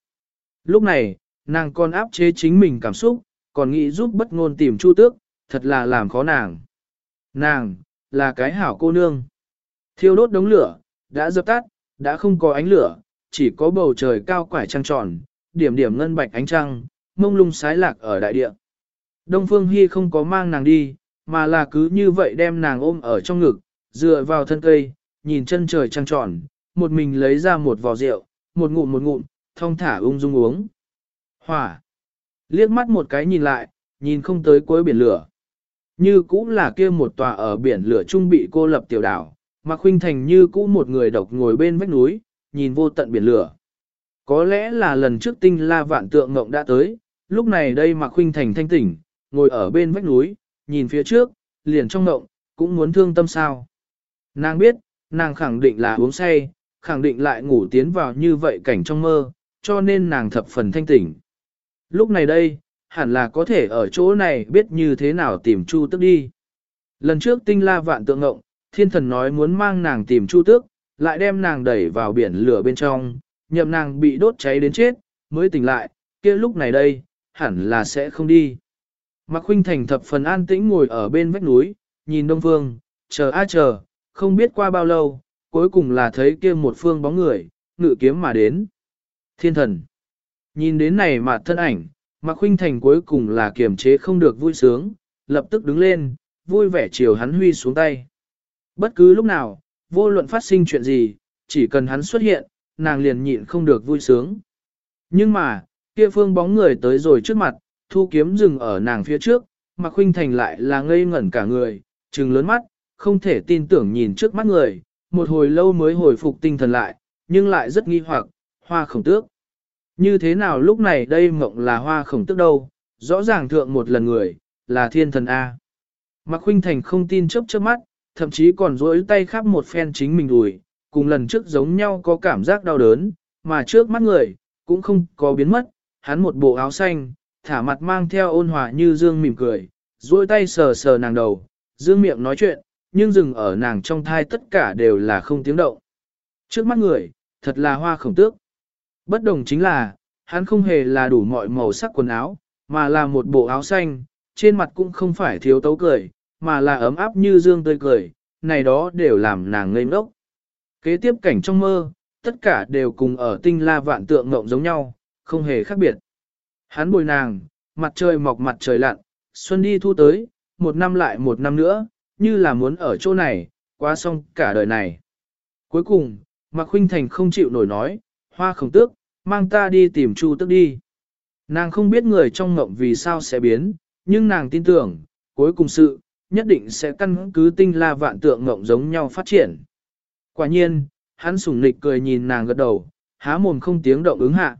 Lúc này, nàng còn áp chế chính mình cảm xúc, còn nghĩ giúp bất ngôn tìm Chu Tước, thật là làm khó nàng. Nàng, là cái hảo cô nương. Thiêu đốt đống lửa, đã dập tắt, đã không có ánh lửa, chỉ có bầu trời cao quải trăng tròn, điểm điểm ngân bạch ánh trăng, mông lung sái lạc ở đại địa. Đông Phương Hy không có mang nàng đi, mà là cứ như vậy đem nàng ôm ở trong ngực, dựa vào thân cây, nhìn chân trời trăng tròn, một mình lấy ra một vò rượu, một ngụm một ngụm, thong thả ung dung uống. Hỏa! Liếc mắt một cái nhìn lại, nhìn không tới cuối biển lửa. Như cũng là kia một tòa ở biển lửa trung bị cô lập tiểu đảo, Mạc khuynh thành như cũ một người độc ngồi bên vách núi, nhìn vô tận biển lửa. Có lẽ là lần trước tinh la vạn tượng ngộng đã tới, lúc này đây Mạc khuynh thành thanh tỉnh, ngồi ở bên vách núi, nhìn phía trước, liền trong ngộng, cũng muốn thương tâm sao. Nàng biết, nàng khẳng định là uống say, khẳng định lại ngủ tiến vào như vậy cảnh trong mơ, cho nên nàng thập phần thanh tỉnh. Lúc này đây, hẳn là có thể ở chỗ này biết như thế nào tìm Chu Tức đi. Lần trước tinh la vạn tượng ngộng, thiên thần nói muốn mang nàng tìm Chu Tước, lại đem nàng đẩy vào biển lửa bên trong, nhậm nàng bị đốt cháy đến chết, mới tỉnh lại, kia lúc này đây, hẳn là sẽ không đi. Mạc Khuynh Thành thập phần an tĩnh ngồi ở bên vách núi, nhìn Đông Phương, chờ a chờ, không biết qua bao lâu, cuối cùng là thấy kia một phương bóng người, ngự kiếm mà đến. Thiên thần. Nhìn đến này mà thân ảnh, Mạc Khuynh Thành cuối cùng là kiềm chế không được vui sướng, lập tức đứng lên, vui vẻ chiều hắn huy xuống tay. Bất cứ lúc nào, vô luận phát sinh chuyện gì, chỉ cần hắn xuất hiện, nàng liền nhịn không được vui sướng. Nhưng mà, kia phương bóng người tới rồi trước mặt, thu kiếm dừng ở nàng phía trước, mà Khuynh Thành lại là ngây ngẩn cả người, trừng lớn mắt, không thể tin tưởng nhìn trước mắt người, một hồi lâu mới hồi phục tinh thần lại, nhưng lại rất nghi hoặc, hoa khổng tước. Như thế nào lúc này đây mộng là hoa khổng tước đâu, rõ ràng thượng một lần người, là thiên thần A. Mạc Khuynh Thành không tin chớp chớp mắt, thậm chí còn duỗi tay khắp một phen chính mình đùi, cùng lần trước giống nhau có cảm giác đau đớn, mà trước mắt người, cũng không có biến mất, hắn một bộ áo xanh, thả mặt mang theo ôn hòa như dương mỉm cười, duỗi tay sờ sờ nàng đầu, dương miệng nói chuyện, nhưng dừng ở nàng trong thai tất cả đều là không tiếng động. Trước mắt người, thật là hoa khổng tước. Bất đồng chính là, hắn không hề là đủ mọi màu sắc quần áo, mà là một bộ áo xanh, trên mặt cũng không phải thiếu tấu cười, mà là ấm áp như dương tươi cười, này đó đều làm nàng ngây ngốc. Kế tiếp cảnh trong mơ, tất cả đều cùng ở tinh la vạn tượng ngộng giống nhau, không hề khác biệt. Hắn bồi nàng, mặt trời mọc mặt trời lặn, xuân đi thu tới, một năm lại một năm nữa, như là muốn ở chỗ này, qua xong cả đời này. Cuối cùng, Mạc Khuynh Thành không chịu nổi nói, hoa không tước, mang ta đi tìm Chu tước đi. Nàng không biết người trong ngộng vì sao sẽ biến, nhưng nàng tin tưởng, cuối cùng sự, nhất định sẽ căn cứ tinh la vạn tượng ngộng giống nhau phát triển. Quả nhiên, hắn sủng nịch cười nhìn nàng gật đầu, há mồm không tiếng động ứng hạ.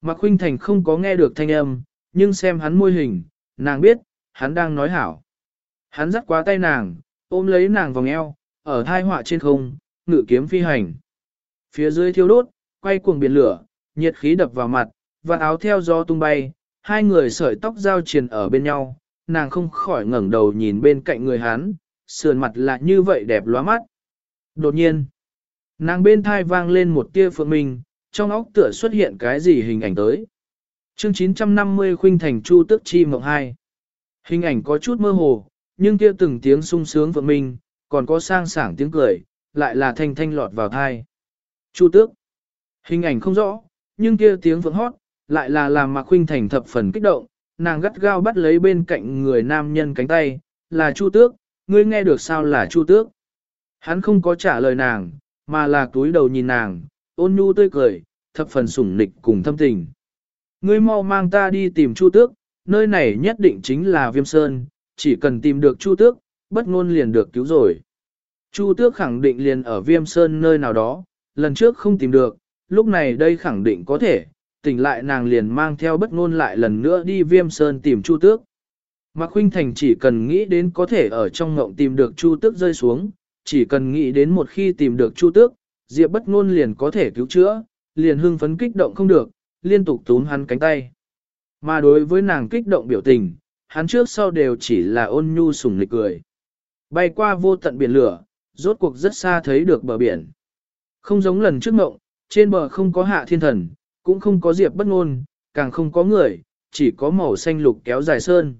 Mạc Khuynh Thành không có nghe được thanh âm, nhưng xem hắn môi hình, nàng biết, hắn đang nói hảo. Hắn dắt quá tay nàng, ôm lấy nàng vòng eo, ở thai họa trên không, ngự kiếm phi hành. Phía dưới thiêu đốt, quay cuồng biển lửa, nhiệt khí đập vào mặt, và áo theo gió tung bay, hai người sợi tóc giao triền ở bên nhau, nàng không khỏi ngẩng đầu nhìn bên cạnh người hắn, sườn mặt lại như vậy đẹp lóa mắt. Đột nhiên, nàng bên thai vang lên một tia phượng minh, trong óc tựa xuất hiện cái gì hình ảnh tới. Chương 950 Khuynh Thành Chu Tức Chi Mộng 2 Hình ảnh có chút mơ hồ, nhưng kia từng tiếng sung sướng phượng minh, còn có sang sảng tiếng cười, lại là thanh thanh lọt vào thai. Chu Tước Hình ảnh không rõ, nhưng kia tiếng phượng hót, lại là làm Mạc Khuynh Thành thập phần kích động, nàng gắt gao bắt lấy bên cạnh người nam nhân cánh tay, là Chu Tước, ngươi nghe được sao là Chu Tước. Hắn không có trả lời nàng, mà là túi đầu nhìn nàng, ôn nhu tươi cười, thập phần sủng nịch cùng thâm tình. Ngươi mau mang ta đi tìm Chu Tước, nơi này nhất định chính là Viêm Sơn, chỉ cần tìm được Chu Tước, bất ngôn liền được cứu rồi. Chu Tước khẳng định liền ở Viêm Sơn nơi nào đó, lần trước không tìm được, lúc này đây khẳng định có thể, tỉnh lại nàng liền mang theo bất ngôn lại lần nữa đi Viêm Sơn tìm Chu Tước. Mạc Khuynh Thành chỉ cần nghĩ đến có thể ở trong ngộng tìm được Chu Tước rơi xuống, chỉ cần nghĩ đến một khi tìm được Chu Tước, Diệp bất ngôn liền có thể cứu chữa, liền hưng phấn kích động không được, liên tục túm hắn cánh tay. Mà đối với nàng kích động biểu tình, hắn trước sau đều chỉ là ôn nhu sủng lịch cười. Bay qua vô tận biển lửa, rốt cuộc rất xa thấy được bờ biển. Không giống lần trước ngộng, trên bờ không có hạ thiên thần, cũng không có diệp bất ngôn, càng không có người, chỉ có màu xanh lục kéo dài sơn.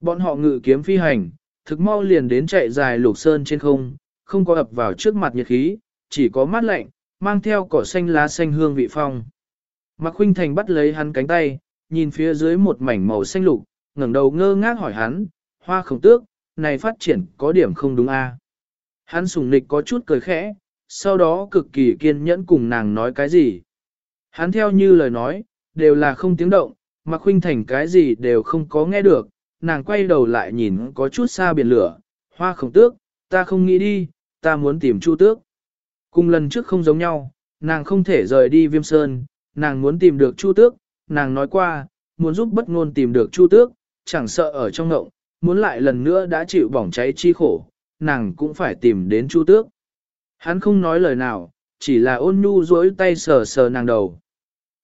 Bọn họ ngự kiếm phi hành, thực mau liền đến chạy dài lục sơn trên không, không có ập vào trước mặt nhiệt khí, chỉ có mát lạnh, mang theo cỏ xanh lá xanh hương vị phong. Mạc Khuynh Thành bắt lấy hắn cánh tay, nhìn phía dưới một mảnh màu xanh lục, ngẩng đầu ngơ ngác hỏi hắn, hoa khổng tước, này phát triển có điểm không đúng a? À? Hắn sùng nịch có chút cười khẽ, sau đó cực kỳ kiên nhẫn cùng nàng nói cái gì. Hắn theo như lời nói, đều là không tiếng động, mà khuynh thành cái gì đều không có nghe được, nàng quay đầu lại nhìn có chút xa biển lửa, hoa khổng tước, ta không nghĩ đi, ta muốn tìm chu tước. Cùng lần trước không giống nhau, nàng không thể rời đi viêm sơn, nàng muốn tìm được chu tước, nàng nói qua, muốn giúp bất ngôn tìm được chu tước, chẳng sợ ở trong ngộng, muốn lại lần nữa đã chịu bỏng cháy chi khổ, nàng cũng phải tìm đến chu tước. Hắn không nói lời nào, chỉ là ôn nhu duỗi tay sờ sờ nàng đầu.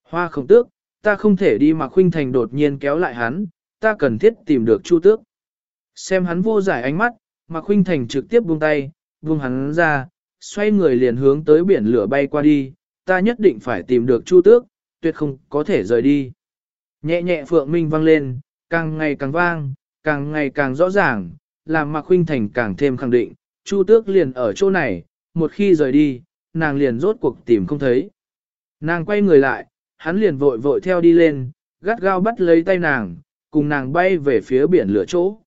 Hoa không tước, ta không thể đi mà khuynh thành đột nhiên kéo lại hắn, ta cần thiết tìm được chu tước. Xem hắn vô giải ánh mắt, mà khuynh thành trực tiếp buông tay, buông hắn ra, xoay người liền hướng tới biển lửa bay qua đi, ta nhất định phải tìm được chu tước, tuyệt không có thể rời đi. Nhẹ nhẹ phượng minh vang lên, càng ngày càng vang, càng ngày càng rõ ràng, làm Mạc Khuynh Thành càng thêm khẳng định, Chu Tước liền ở chỗ này, một khi rời đi, nàng liền rốt cuộc tìm không thấy. Nàng quay người lại, hắn liền vội vội theo đi lên, gắt gao bắt lấy tay nàng, cùng nàng bay về phía biển lửa chỗ.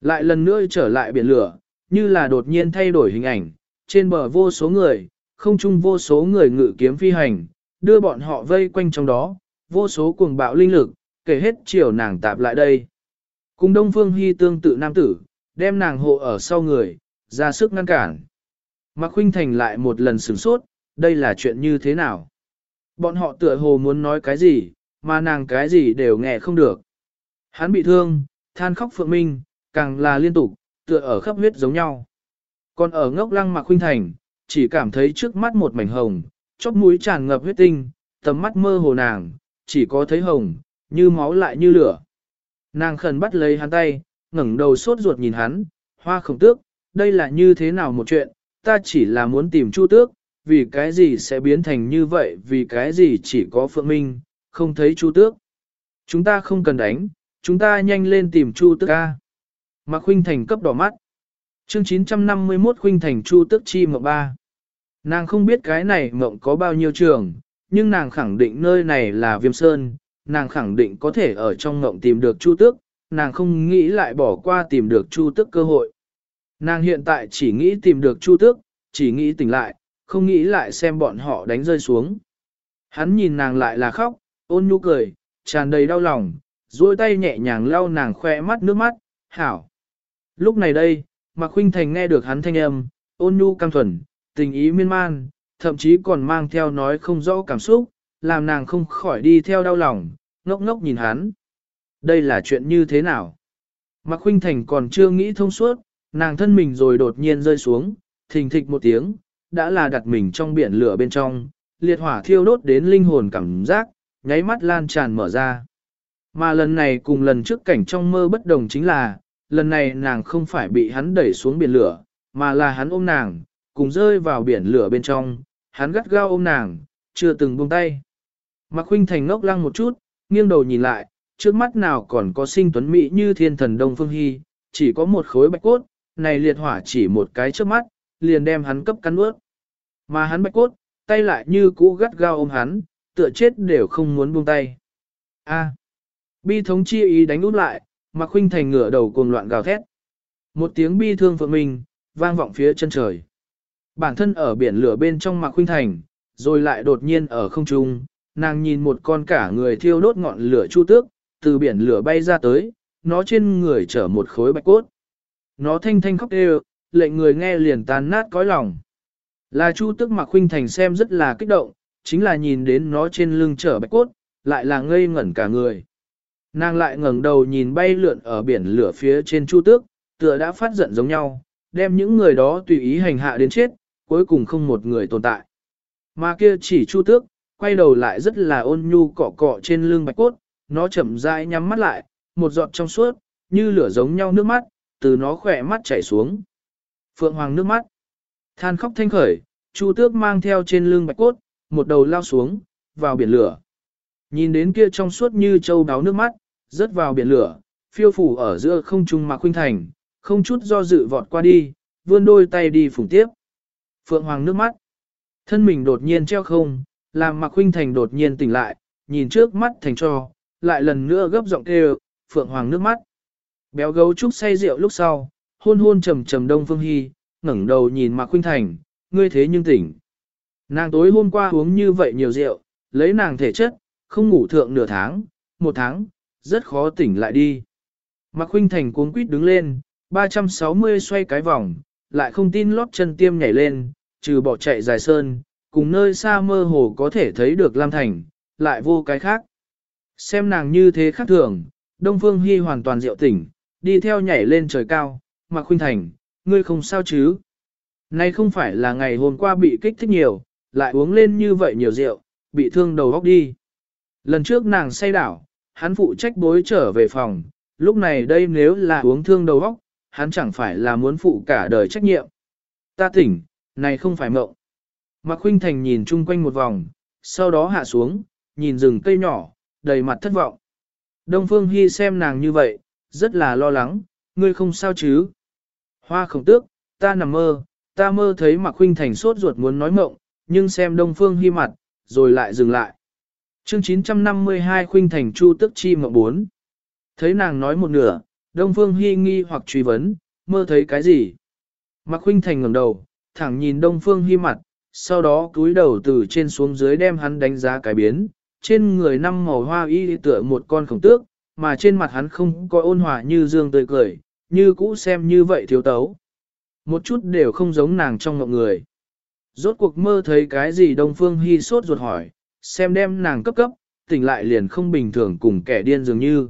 Lại lần nữa trở lại biển lửa, như là đột nhiên thay đổi hình ảnh, trên bờ vô số người, không chung vô số người ngự kiếm phi hành, đưa bọn họ vây quanh trong đó, vô số cuồng bạo linh lực, kể hết chiều nàng tạp lại đây. Cùng Đông Phương Hy tương tự nam tử, đem nàng hộ ở sau người, ra sức ngăn cản. Mạc Khuynh Thành lại một lần sửng sốt, đây là chuyện như thế nào? Bọn họ tựa hồ muốn nói cái gì, mà nàng cái gì đều nghe không được. Hắn bị thương, than khóc phượng minh, càng là liên tục, tựa ở khắp huyết giống nhau. Còn ở ngốc lăng Mạc huynh Thành, chỉ cảm thấy trước mắt một mảnh hồng, chóp mũi tràn ngập huyết tinh, tầm mắt mơ hồ nàng, chỉ có thấy hồng, như máu lại như lửa. Nàng khẩn bắt lấy hắn tay, ngẩng đầu sốt ruột nhìn hắn, hoa khổng tước, đây là như thế nào một chuyện, ta chỉ là muốn tìm chu tước, vì cái gì sẽ biến thành như vậy, vì cái gì chỉ có phượng minh, không thấy chu tước. Chúng ta không cần đánh, chúng ta nhanh lên tìm chu tước ca. Mạc Khuynh Thành cấp đỏ mắt. Chương 951 Khuynh Thành chu tước chi mộng ba. Nàng không biết cái này mộng có bao nhiêu trường, nhưng nàng khẳng định nơi này là viêm sơn, nàng khẳng định có thể ở trong mộng tìm được chu tước, nàng không nghĩ lại bỏ qua tìm được chu tước cơ hội. Nàng hiện tại chỉ nghĩ tìm được chu tước, chỉ nghĩ tỉnh lại, không nghĩ lại xem bọn họ đánh rơi xuống. Hắn nhìn nàng lại là khóc, ôn nhu cười, tràn đầy đau lòng, duỗi tay nhẹ nhàng lau nàng khoe mắt nước mắt, hảo. Lúc này đây, Mạc Khuynh Thành nghe được hắn thanh âm, ôn nhu cam thuần, tình ý miên man, thậm chí còn mang theo nói không rõ cảm xúc, làm nàng không khỏi đi theo đau lòng, ngốc ngốc nhìn hắn. Đây là chuyện như thế nào? Mạc Khuynh Thành còn chưa nghĩ thông suốt, nàng thân mình rồi đột nhiên rơi xuống, thình thịch một tiếng, đã là đặt mình trong biển lửa bên trong, liệt hỏa thiêu đốt đến linh hồn cảm giác, nháy mắt lan tràn mở ra. Mà lần này cùng lần trước cảnh trong mơ bất đồng chính là, lần này nàng không phải bị hắn đẩy xuống biển lửa, mà là hắn ôm nàng, cùng rơi vào biển lửa bên trong, hắn gắt gao ôm nàng, chưa từng buông tay. Mạc Huynh Thành ngốc lăng một chút, nghiêng đầu nhìn lại, trước mắt nào còn có sinh tuấn mỹ như thiên thần Đông Phương Hy, chỉ có một khối bạch cốt, này liệt hỏa chỉ một cái trước mắt, liền đem hắn cấp cắn ướt. Mà hắn bạch cốt, tay lại như cũ gắt gao ôm hắn, tựa chết đều không muốn buông tay. A. Bi thống chi ý đánh út lại, Mạc Khuynh Thành ngửa đầu cuồng loạn gào thét. Một tiếng bi thương phượng mình, vang vọng phía chân trời. Bản thân ở biển lửa bên trong Mạc Khuynh Thành, rồi lại đột nhiên ở không trung, nàng nhìn một con cả người thiêu đốt ngọn lửa chu tước, từ biển lửa bay ra tới, nó trên người chở một khối bạch cốt. Nó thanh thanh khóc đều, lệnh người nghe liền tan nát cõi lòng. Là chu tước Mạc Khuynh Thành xem rất là kích động, chính là nhìn đến nó trên lưng chở bạch cốt, lại là ngây ngẩn cả người. Nàng lại ngẩng đầu nhìn bay lượn ở biển lửa phía trên chu tước, tựa đã phát giận giống nhau, đem những người đó tùy ý hành hạ đến chết, cuối cùng không một người tồn tại. Mà kia chỉ chu tước, quay đầu lại rất là ôn nhu cọ cọ trên lưng bạch cốt, nó chậm rãi nhắm mắt lại, một giọt trong suốt, như lửa giống nhau nước mắt, từ nó khỏe mắt chảy xuống. Phượng hoàng nước mắt, than khóc thanh khởi, chu tước mang theo trên lưng bạch cốt, một đầu lao xuống, vào biển lửa. Nhìn đến kia trong suốt như châu đáo nước mắt, rớt vào biển lửa, phiêu phủ ở giữa không trung mạc khuynh thành, không chút do dự vọt qua đi, vươn đôi tay đi phủng tiếp. Phượng Hoàng nước mắt. Thân mình đột nhiên treo không, làm Mạc Khuynh Thành đột nhiên tỉnh lại, nhìn trước mắt thành cho, lại lần nữa gấp giọng kêu, Phượng Hoàng nước mắt. Béo gấu trúc say rượu lúc sau, hôn hôn trầm trầm Đông Phương Hy, ngẩng đầu nhìn Mạc Khuynh Thành, ngươi thế nhưng tỉnh. Nàng tối hôm qua uống như vậy nhiều rượu, lấy nàng thể chất, không ngủ thượng nửa tháng, một tháng, rất khó tỉnh lại đi. Mạc Khuynh Thành cuống quýt đứng lên, 360 xoay cái vòng, lại không tin lót chân tiêm nhảy lên, trừ bỏ chạy dài sơn, cùng nơi xa mơ hồ có thể thấy được Lam Thành, lại vô cái khác. Xem nàng như thế khác thường, Đông Phương Hy hoàn toàn rượu tỉnh, đi theo nhảy lên trời cao, Mạc khuynh thành, ngươi không sao chứ. Nay không phải là ngày hôm qua bị kích thích nhiều, lại uống lên như vậy nhiều rượu, bị thương đầu góc đi. Lần trước nàng say đảo, hắn phụ trách bối trở về phòng, lúc này đây nếu là uống thương đầu góc, hắn chẳng phải là muốn phụ cả đời trách nhiệm. Ta tỉnh, này không phải mộng. Mạc Khuynh Thành nhìn chung quanh một vòng, sau đó hạ xuống, nhìn rừng cây nhỏ, đầy mặt thất vọng. Đông Phương Hy xem nàng như vậy, rất là lo lắng, ngươi không sao chứ. Hoa khổng tước, ta nằm mơ, ta mơ thấy Mạc Khuynh Thành sốt ruột muốn nói mộng, nhưng xem Đông Phương Hi mặt, rồi lại dừng lại. Chương 952 Khuynh Thành Chu Tức Chi Mộng 4 Thấy nàng nói một nửa, Đông Phương Hi nghi hoặc truy vấn, mơ thấy cái gì? Mạc Khuynh Thành ngẩng đầu, thẳng nhìn Đông Phương Hi mặt, sau đó cúi đầu từ trên xuống dưới đem hắn đánh giá cái biến. Trên người năm màu hoa y tựa một con khổng tước, mà trên mặt hắn không có ôn hòa như dương tươi cười, như cũ xem như vậy thiếu tấu. Một chút đều không giống nàng trong mộng người. Rốt cuộc mơ thấy cái gì Đông Phương Hi sốt ruột hỏi, xem đem nàng cấp cấp, tỉnh lại liền không bình thường cùng kẻ điên dường như.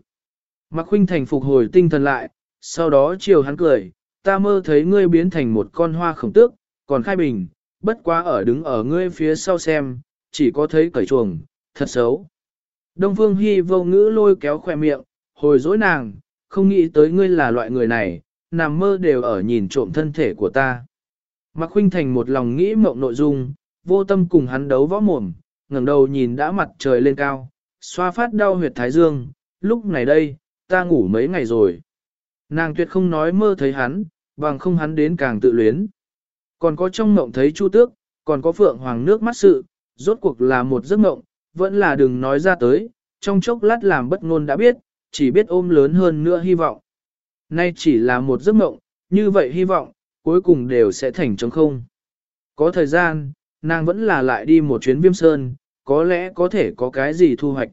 Mạc Khuynh Thành phục hồi tinh thần lại, sau đó chiều hắn cười, ta mơ thấy ngươi biến thành một con hoa khổng tước, còn khai bình, bất quá ở đứng ở ngươi phía sau xem, chỉ có thấy cởi chuồng, thật xấu. Đông Phương Hi vô ngữ lôi kéo khoe miệng, hồi dối nàng, không nghĩ tới ngươi là loại người này, nằm mơ đều ở nhìn trộm thân thể của ta. Mạc Khuynh Thành một lòng nghĩ mộng nội dung, vô tâm cùng hắn đấu võ mồm, ngẩng đầu nhìn đã mặt trời lên cao, xoa phát đau huyệt thái dương, lúc này đây, ta ngủ mấy ngày rồi. Nàng tuyệt không nói mơ thấy hắn, bằng không hắn đến càng tự luyến. Còn có trong mộng thấy Chu Tước, còn có Phượng Hoàng nước mắt sự, rốt cuộc là một giấc mộng, vẫn là đừng nói ra tới, trong chốc lát làm bất ngôn đã biết, chỉ biết ôm lớn hơn nữa hy vọng. Nay chỉ là một giấc mộng, như vậy hy vọng, cuối cùng đều sẽ thành trống không. Có thời gian, nàng vẫn là lại đi một chuyến viêm sơn, có lẽ có thể có cái gì thu hoạch.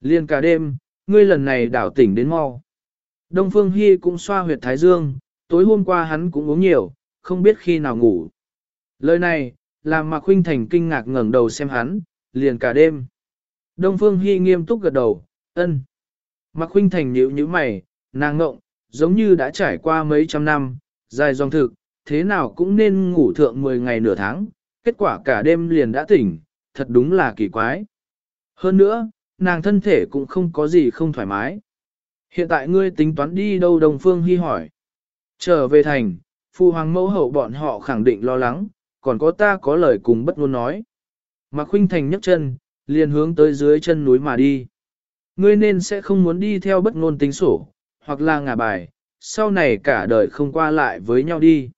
Liên cả đêm, ngươi lần này đảo tỉnh đến mau. Đông Phương Hy cũng xoa huyệt thái dương, tối hôm qua hắn cũng uống nhiều, không biết khi nào ngủ. Lời này, làm Mạc Huynh Thành kinh ngạc ngẩng đầu xem hắn, liền cả đêm. Đông Phương Hy nghiêm túc gật đầu, ân. Mạc Huynh Thành nhíu nhíu mày, nàng ngộng, giống như đã trải qua mấy trăm năm, dài dòng thực, thế nào cũng nên ngủ thượng 10 ngày nửa tháng, kết quả cả đêm liền đã tỉnh, thật đúng là kỳ quái. Hơn nữa, nàng thân thể cũng không có gì không thoải mái. Hiện tại ngươi tính toán đi đâu Đông Phương Hy hỏi. Trở về thành, phu hoàng mẫu hậu bọn họ khẳng định lo lắng, còn có ta có lời cùng bất ngôn nói. Mạc Khuynh Thành nhấc chân, liền hướng tới dưới chân núi mà đi. Ngươi nên sẽ không muốn đi theo bất ngôn tính sổ, hoặc là ngả bài, sau này cả đời không qua lại với nhau đi.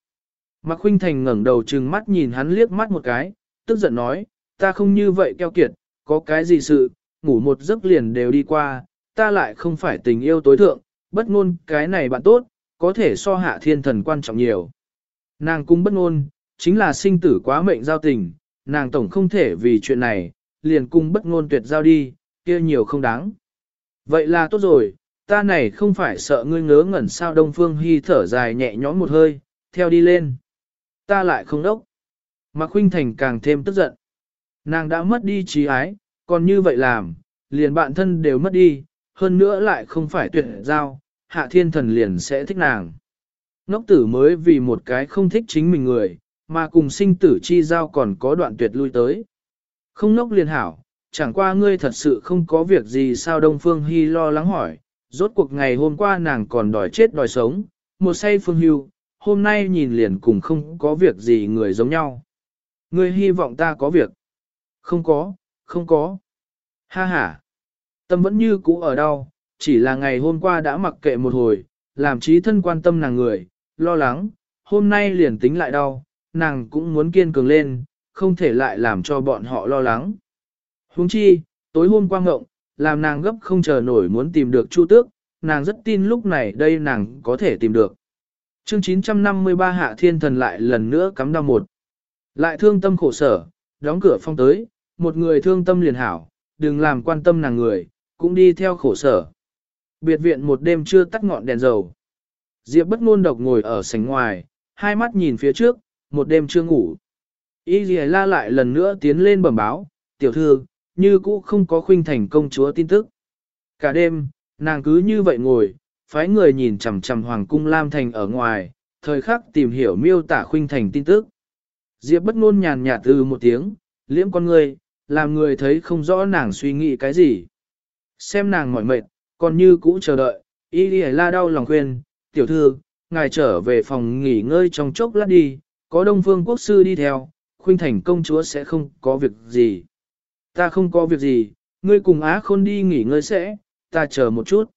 Mạc Khuynh Thành ngẩng đầu trừng mắt nhìn hắn liếc mắt một cái, tức giận nói, ta không như vậy keo kiệt, có cái gì sự, ngủ một giấc liền đều đi qua, ta lại không phải tình yêu tối thượng, bất ngôn cái này bạn tốt, có thể so hạ thiên thần quan trọng nhiều. Nàng cung bất ngôn, chính là sinh tử quá mệnh giao tình, nàng tổng không thể vì chuyện này, liền cung bất ngôn tuyệt giao đi, kia nhiều không đáng. Vậy là tốt rồi, ta này không phải sợ ngươi ngớ ngẩn sao Đông Phương Hy thở dài nhẹ nhõm một hơi, theo đi lên. Ta lại không đốc. Mạc Khuynh Thành càng thêm tức giận. Nàng đã mất đi trí ái, còn như vậy làm, liền bạn thân đều mất đi, hơn nữa lại không phải tuyệt giao, hạ thiên thần liền sẽ thích nàng. Ngốc tử mới vì một cái không thích chính mình người, mà cùng sinh tử chi giao còn có đoạn tuyệt lui tới. Không ngốc liền hảo, chẳng qua ngươi thật sự không có việc gì sao Đông Phương Hy lo lắng hỏi, rốt cuộc ngày hôm qua nàng còn đòi chết đòi sống, một say phương hưu, hôm nay nhìn liền cùng không có việc gì người giống nhau. Ngươi hy vọng ta có việc. Không có, không có. Ha ha. Tâm vẫn như cũ ở đâu, chỉ là ngày hôm qua đã mặc kệ một hồi, làm trí thân quan tâm nàng người, lo lắng, hôm nay liền tính lại đau, nàng cũng muốn kiên cường lên, không thể lại làm cho bọn họ lo lắng. Huống chi, tối hôm qua ngộng, làm nàng gấp không chờ nổi muốn tìm được Chu Tước, nàng rất tin lúc này đây nàng có thể tìm được. Chương 953 Hạ Thiên Thần lại lần nữa cắm đau một. Lại thương tâm khổ sở, đóng cửa phong tới, một người thương tâm liền hảo, đừng làm quan tâm nàng người, cũng đi theo khổ sở. Biệt viện một đêm chưa tắt ngọn đèn dầu. Diệp bất ngôn độc ngồi ở sảnh ngoài, hai mắt nhìn phía trước, một đêm chưa ngủ. Y Lì la lại lần nữa tiến lên bẩm báo, tiểu thư, như cũ không có khuynh thành công chúa tin tức. Cả đêm, nàng cứ như vậy ngồi, phái người nhìn chằm chằm Hoàng cung Lam Thành ở ngoài, thời khắc tìm hiểu miêu tả khuynh thành tin tức. Diệp bất ngôn nhàn nhạt từ một tiếng, liễm con người, làm người thấy không rõ nàng suy nghĩ cái gì. Xem nàng mỏi mệt, còn như cũ chờ đợi, y đi la đau lòng khuyên, tiểu thư, ngài trở về phòng nghỉ ngơi trong chốc lát đi, có đông phương quốc sư đi theo, khuynh thành công chúa sẽ không có việc gì. Ta không có việc gì, ngươi cùng á khôn đi nghỉ ngơi sẽ, ta chờ một chút.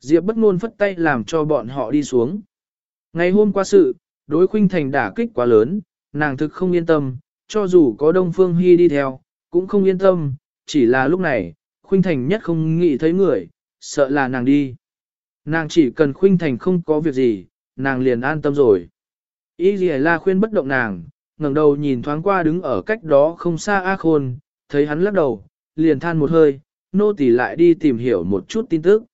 Diệp bất ngôn phất tay làm cho bọn họ đi xuống. Ngày hôm qua sự, đối khuynh thành đả kích quá lớn, nàng thực không yên tâm, cho dù có Đông Phương Hy đi theo, cũng không yên tâm, chỉ là lúc này, khuynh thành nhất không nghĩ thấy người, sợ là nàng đi. Nàng chỉ cần khuynh thành không có việc gì, nàng liền an tâm rồi. Ý gì la khuyên bất động nàng, ngẩng đầu nhìn thoáng qua đứng ở cách đó không xa A Khôn, thấy hắn lắc đầu, liền than một hơi, nô tỳ lại đi tìm hiểu một chút tin tức.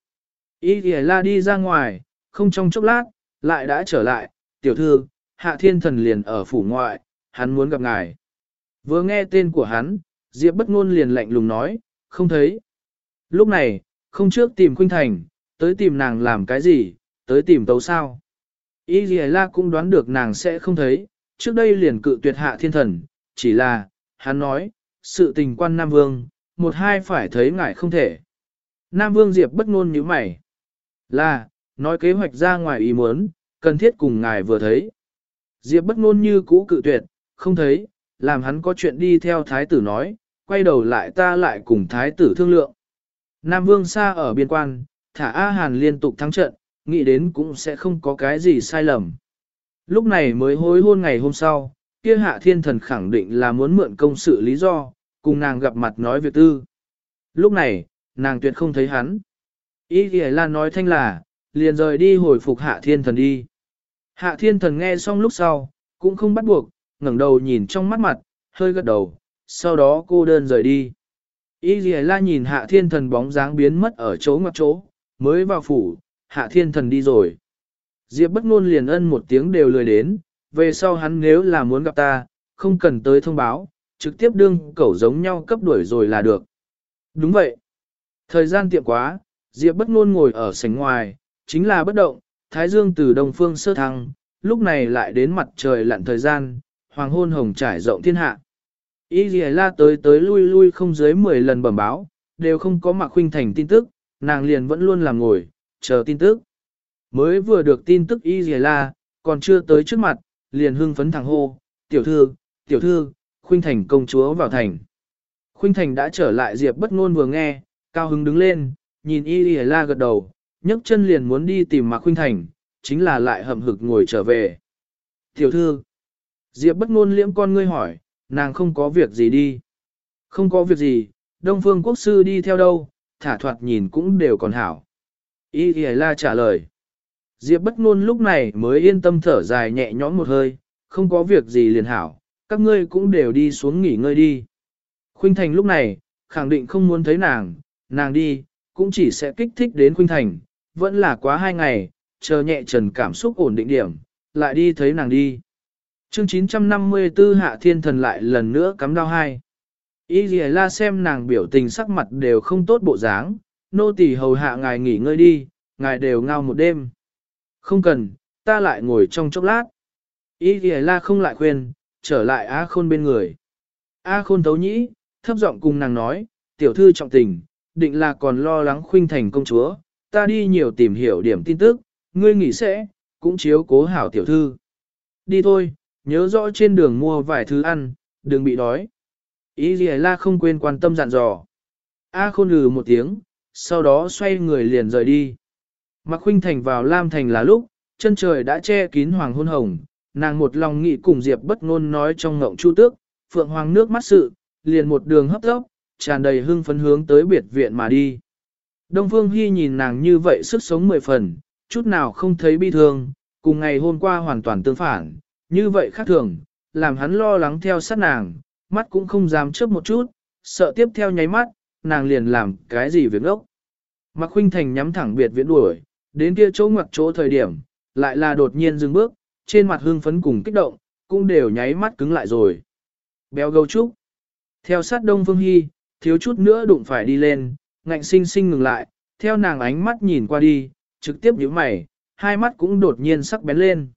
Y la đi ra ngoài, không trong chốc lát, lại đã trở lại, tiểu thư, hạ thiên thần liền ở phủ ngoại, hắn muốn gặp ngài. Vừa nghe tên của hắn, Diệp bất ngôn liền lạnh lùng nói, không thấy. Lúc này, không trước tìm Khuynh Thành, tới tìm nàng làm cái gì, tới tìm tấu sao. Y La cũng đoán được nàng sẽ không thấy, trước đây liền cự tuyệt hạ thiên thần, chỉ là, hắn nói, sự tình quan Nam Vương, một hai phải thấy ngài không thể. Nam Vương Diệp bất ngôn như mày. Là, nói kế hoạch ra ngoài ý muốn, cần thiết cùng ngài vừa thấy. Diệp bất ngôn như cũ cự tuyệt, không thấy, làm hắn có chuyện đi theo thái tử nói, quay đầu lại ta lại cùng thái tử thương lượng. Nam Vương xa ở biên quan, thả A Hàn liên tục thắng trận, nghĩ đến cũng sẽ không có cái gì sai lầm. Lúc này mới hối hôn ngày hôm sau, kia hạ thiên thần khẳng định là muốn mượn công sự lý do, cùng nàng gặp mặt nói việc tư. Lúc này, nàng tuyệt không thấy hắn. Ý kìa là nói thanh là, liền rời đi hồi phục hạ thiên thần đi. Hạ thiên thần nghe xong lúc sau, cũng không bắt buộc, ngẩng đầu nhìn trong mắt mặt, hơi gật đầu, sau đó cô đơn rời đi. Ý Lì La nhìn hạ thiên thần bóng dáng biến mất ở chỗ ngoặc chỗ, mới vào phủ, hạ thiên thần đi rồi. Diệp bất ngôn liền ân một tiếng đều lười đến, về sau hắn nếu là muốn gặp ta, không cần tới thông báo, trực tiếp đương cẩu giống nhau cấp đuổi rồi là được. Đúng vậy. Thời gian tiệm quá, Diệp bất ngôn ngồi ở sảnh ngoài, chính là bất động, Thái Dương từ đông phương sơ thăng, lúc này lại đến mặt trời lặn thời gian, hoàng hôn hồng trải rộng thiên hạ. Y Lì La tới tới lui lui không dưới 10 lần bẩm báo, đều không có Mạc Khuynh Thành tin tức, nàng liền vẫn luôn làm ngồi, chờ tin tức. Mới vừa được tin tức Y Lì La, còn chưa tới trước mặt, liền hưng phấn thẳng hô, tiểu thư, tiểu thư, Khuynh Thành công chúa vào thành. Khuynh Thành đã trở lại Diệp bất ngôn vừa nghe, cao hứng đứng lên, nhìn Y y La gật đầu, nhấc chân liền muốn đi tìm Mạc Khuynh Thành, chính là lại hậm hực ngồi trở về. Tiểu thư, Diệp bất ngôn liễm con ngươi hỏi, nàng không có việc gì đi. Không có việc gì, Đông Phương Quốc Sư đi theo đâu, thả thoạt nhìn cũng đều còn hảo. Y Y La trả lời. Diệp bất ngôn lúc này mới yên tâm thở dài nhẹ nhõm một hơi, không có việc gì liền hảo, các ngươi cũng đều đi xuống nghỉ ngơi đi. Khuynh Thành lúc này, khẳng định không muốn thấy nàng, nàng đi, cũng chỉ sẽ kích thích đến Khuynh Thành, vẫn là quá hai ngày, chờ nhẹ trần cảm xúc ổn định điểm, lại đi thấy nàng đi. Chương 954 Hạ Thiên Thần lại lần nữa cắm đau hai. Y Lì La xem nàng biểu tình sắc mặt đều không tốt bộ dáng, nô tỳ hầu hạ ngài nghỉ ngơi đi, ngài đều ngao một đêm. Không cần, ta lại ngồi trong chốc lát. Y thì La không lại khuyên, trở lại A Khôn bên người. A Khôn thấu nhĩ, thấp giọng cùng nàng nói, tiểu thư trọng tình, định là còn lo lắng khuynh thành công chúa, ta đi nhiều tìm hiểu điểm tin tức, ngươi nghỉ sẽ, cũng chiếu cố hảo tiểu thư. Đi thôi, nhớ rõ trên đường mua vài thứ ăn, đừng bị đói. Ý gì la không quên quan tâm dặn dò. A khôn lừ một tiếng, sau đó xoay người liền rời đi. Mạc Khuynh Thành vào Lam Thành là lúc, chân trời đã che kín hoàng hôn hồng, nàng một lòng nghị cùng Diệp bất ngôn nói trong ngộng chu tước, phượng hoàng nước mắt sự, liền một đường hấp tốc, tràn đầy hưng phấn hướng tới biệt viện mà đi. Đông Phương Hi nhìn nàng như vậy sức sống mười phần, chút nào không thấy bi thương, cùng ngày hôm qua hoàn toàn tương phản, như vậy khác thường, làm hắn lo lắng theo sát nàng, mắt cũng không dám chớp một chút, sợ tiếp theo nháy mắt, nàng liền làm cái gì việc ngốc. Mạc Khuynh Thành nhắm thẳng biệt viện đuổi, đến kia chỗ ngoặt chỗ thời điểm, lại là đột nhiên dừng bước, trên mặt hưng phấn cùng kích động, cũng đều nháy mắt cứng lại rồi. Béo gâu trúc. Theo sát Đông Phương Hy, thiếu chút nữa đụng phải đi lên, ngạnh sinh sinh ngừng lại, theo nàng ánh mắt nhìn qua đi, trực tiếp nhíu mày, hai mắt cũng đột nhiên sắc bén lên.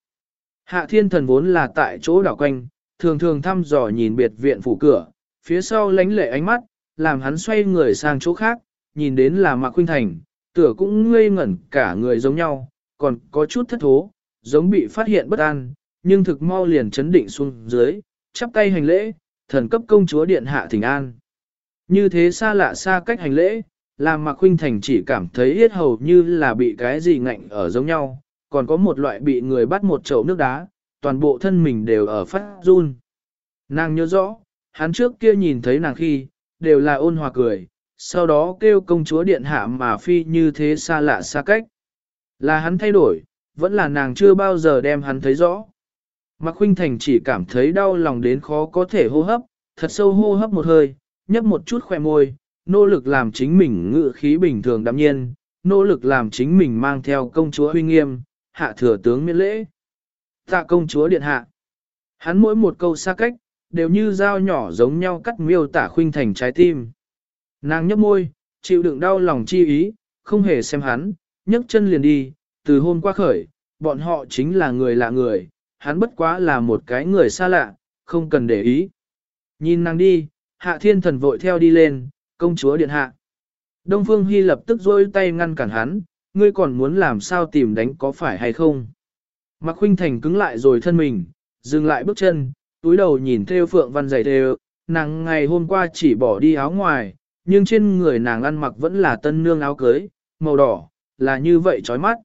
Hạ thiên thần vốn là tại chỗ đảo quanh, thường thường thăm dò nhìn biệt viện phủ cửa, phía sau lánh lệ ánh mắt, làm hắn xoay người sang chỗ khác, nhìn đến là Mạc Khuynh Thành, tựa cũng ngây ngẩn cả người giống nhau, còn có chút thất thố, giống bị phát hiện bất an, nhưng thực mau liền chấn định xuống dưới, chắp tay hành lễ, thần cấp công chúa điện hạ thỉnh an. Như thế xa lạ xa cách hành lễ, làm Mạc Khuynh Thành chỉ cảm thấy yết hầu như là bị cái gì ngạnh ở giống nhau, còn có một loại bị người bắt một chậu nước đá, toàn bộ thân mình đều ở phát run. Nàng nhớ rõ, hắn trước kia nhìn thấy nàng khi, đều là ôn hòa cười, sau đó kêu công chúa điện hạ mà phi như thế xa lạ xa cách. Là hắn thay đổi, vẫn là nàng chưa bao giờ đem hắn thấy rõ. Mạc Khuynh Thành chỉ cảm thấy đau lòng đến khó có thể hô hấp, thật sâu hô hấp một hơi, nhấp một chút khỏe môi, nỗ lực làm chính mình ngự khí bình thường đạm nhiên, nỗ lực làm chính mình mang theo công chúa huy nghiêm, hạ thừa tướng miễn lễ. Tạ công chúa điện hạ. Hắn mỗi một câu xa cách, đều như dao nhỏ giống nhau cắt miêu tả Khuynh Thành trái tim. Nàng nhấp môi, chịu đựng đau lòng chi ý, không hề xem hắn, nhấc chân liền đi, từ hôm qua khởi, bọn họ chính là người lạ người, hắn bất quá là một cái người xa lạ, không cần để ý. Nhìn nàng đi, hạ thiên thần vội theo đi lên, công chúa điện hạ. Đông Phương Hy lập tức rôi tay ngăn cản hắn, ngươi còn muốn làm sao tìm đánh có phải hay không. Mạc Khuynh Thành cứng lại rồi thân mình, dừng lại bước chân, túi đầu nhìn theo phượng văn giày theo, nàng ngày hôm qua chỉ bỏ đi áo ngoài, nhưng trên người nàng ăn mặc vẫn là tân nương áo cưới, màu đỏ, là như vậy chói mắt.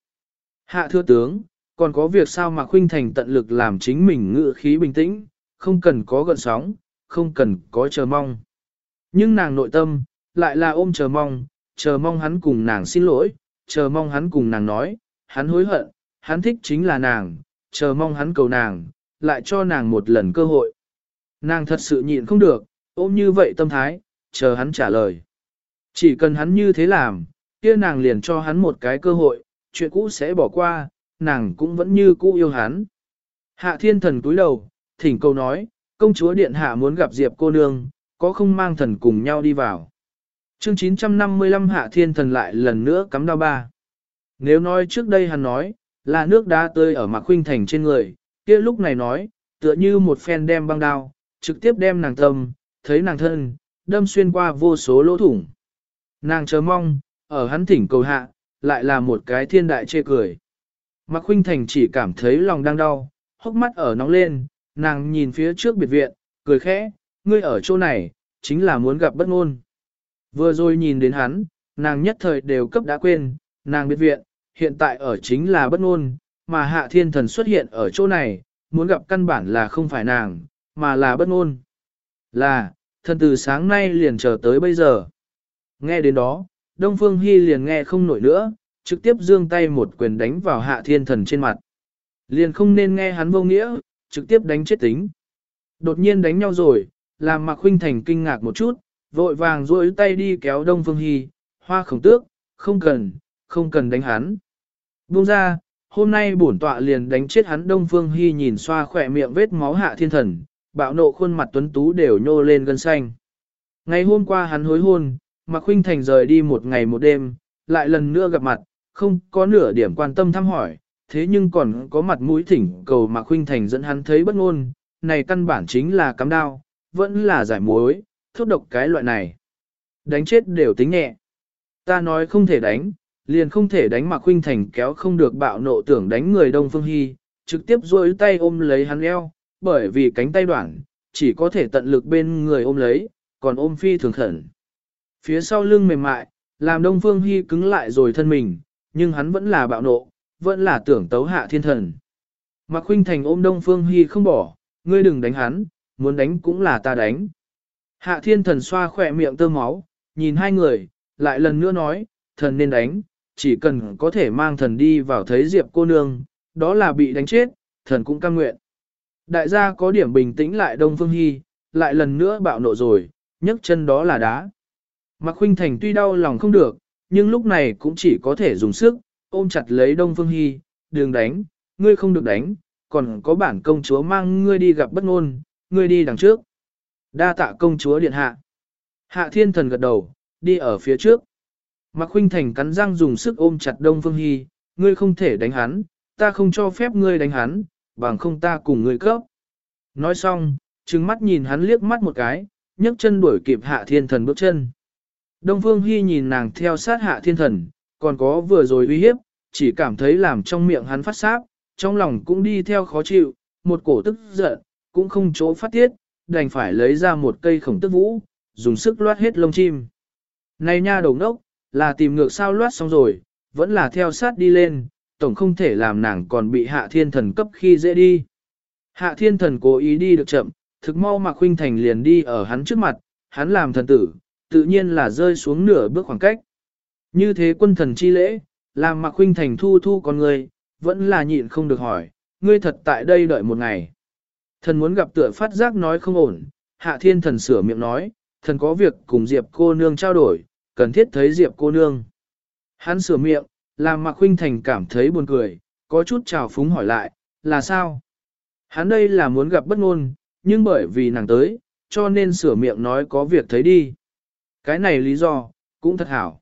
Hạ thưa tướng, còn có việc sao mà khuynh thành tận lực làm chính mình ngự khí bình tĩnh, không cần có gợn sóng, không cần có chờ mong. Nhưng nàng nội tâm, lại là ôm chờ mong, chờ mong hắn cùng nàng xin lỗi, chờ mong hắn cùng nàng nói, hắn hối hận, hắn thích chính là nàng, chờ mong hắn cầu nàng, lại cho nàng một lần cơ hội. Nàng thật sự nhịn không được, ôm như vậy tâm thái, chờ hắn trả lời. Chỉ cần hắn như thế làm, kia nàng liền cho hắn một cái cơ hội, chuyện cũ sẽ bỏ qua, nàng cũng vẫn như cũ yêu hắn. Hạ thiên thần cúi đầu, thỉnh câu nói, công chúa điện hạ muốn gặp Diệp cô nương, có không mang thần cùng nhau đi vào. Chương 955 hạ thiên thần lại lần nữa cắm đao ba. Nếu nói trước đây hắn nói, là nước đá tươi ở mạc khuynh thành trên người, kia lúc này nói, tựa như một phen đem băng đao, trực tiếp đem nàng tâm, thấy nàng thân, đâm xuyên qua vô số lỗ thủng. Nàng chờ mong, ở hắn thỉnh cầu hạ, lại là một cái thiên đại chê cười. Mạc Khuynh Thành chỉ cảm thấy lòng đang đau, hốc mắt ở nóng lên, nàng nhìn phía trước biệt viện, cười khẽ, ngươi ở chỗ này, chính là muốn gặp bất ngôn. Vừa rồi nhìn đến hắn, nàng nhất thời đều cấp đã quên, nàng biệt viện, hiện tại ở chính là bất ngôn, mà hạ thiên thần xuất hiện ở chỗ này, muốn gặp căn bản là không phải nàng, mà là bất ngôn. Là, thần từ sáng nay liền chờ tới bây giờ. Nghe đến đó, Đông Phương Hy liền nghe không nổi nữa, trực tiếp giương tay một quyền đánh vào hạ thiên thần trên mặt. Liền không nên nghe hắn vô nghĩa, trực tiếp đánh chết tính. Đột nhiên đánh nhau rồi, làm Mạc Huynh Thành kinh ngạc một chút, vội vàng duỗi tay đi kéo Đông Phương Hy, hoa khổng tước, không cần, không cần đánh hắn. Buông ra, hôm nay bổn tọa liền đánh chết hắn Đông Phương Hy nhìn xoa khỏe miệng vết máu hạ thiên thần, bạo nộ khuôn mặt tuấn tú đều nhô lên gân xanh. Ngày hôm qua hắn hối hôn, Mạc Khuynh Thành rời đi một ngày một đêm, lại lần nữa gặp mặt, không có nửa điểm quan tâm thăm hỏi, thế nhưng còn có mặt mũi thỉnh cầu Mạc Khuynh Thành dẫn hắn thấy bất ngôn, này căn bản chính là cắm đao, vẫn là giải mối, thuốc độc cái loại này. Đánh chết đều tính nhẹ. Ta nói không thể đánh, liền không thể đánh Mạc Khuynh Thành kéo không được bạo nộ tưởng đánh người Đông Phương Hy, trực tiếp duỗi tay ôm lấy hắn eo, bởi vì cánh tay đoạn, chỉ có thể tận lực bên người ôm lấy, còn ôm phi thường khẩn. Phía sau lưng mềm mại, làm Đông Phương Hy cứng lại rồi thân mình, nhưng hắn vẫn là bạo nộ, vẫn là tưởng tấu hạ thiên thần. Mạc Khuynh Thành ôm Đông Phương Hy không bỏ, ngươi đừng đánh hắn, muốn đánh cũng là ta đánh. Hạ thiên thần xoa khỏe miệng tơ máu, nhìn hai người, lại lần nữa nói, thần nên đánh, chỉ cần có thể mang thần đi vào thấy Diệp cô nương, đó là bị đánh chết, thần cũng cam nguyện. Đại gia có điểm bình tĩnh lại Đông Phương Hy, lại lần nữa bạo nộ rồi, nhấc chân đó là đá. Mạc Khuynh Thành tuy đau lòng không được, nhưng lúc này cũng chỉ có thể dùng sức, ôm chặt lấy Đông Phương Hy, đừng đánh, ngươi không được đánh, còn có bản công chúa mang ngươi đi gặp bất ngôn, ngươi đi đằng trước. Đa tạ công chúa điện hạ. Hạ thiên thần gật đầu, đi ở phía trước. Mạc Khuynh Thành cắn răng dùng sức ôm chặt Đông Phương Hy, ngươi không thể đánh hắn, ta không cho phép ngươi đánh hắn, bằng không ta cùng ngươi cấp. Nói xong, trừng mắt nhìn hắn liếc mắt một cái, nhấc chân đuổi kịp hạ thiên thần bước chân. Đông Phương Hy nhìn nàng theo sát hạ thiên thần, còn có vừa rồi uy hiếp, chỉ cảm thấy làm trong miệng hắn phát sáp, trong lòng cũng đi theo khó chịu, một cổ tức giận, cũng không chỗ phát tiết, đành phải lấy ra một cây khổng tức vũ, dùng sức loát hết lông chim. Này nha đầu đốc, là tìm ngược sao loát xong rồi, vẫn là theo sát đi lên, tổng không thể làm nàng còn bị hạ thiên thần cấp khi dễ đi. Hạ thiên thần cố ý đi được chậm, thực mau Mạc Khuynh Thành liền đi ở hắn trước mặt, hắn làm thần tử, tự nhiên là rơi xuống nửa bước khoảng cách. Như thế quân thần chi lễ, làm Mạc Khuynh Thành thu thu con người, vẫn là nhịn không được hỏi, ngươi thật tại đây đợi một ngày. Thần muốn gặp tựa phát giác nói không ổn, hạ thiên thần sửa miệng nói, thần có việc cùng Diệp cô nương trao đổi, cần thiết thấy Diệp cô nương. Hắn sửa miệng, làm Mạc Khuynh Thành cảm thấy buồn cười, có chút trào phúng hỏi lại, là sao? Hắn đây là muốn gặp bất ngôn, nhưng bởi vì nàng tới, cho nên sửa miệng nói có việc thấy đi. Cái này lý do, cũng thật hảo.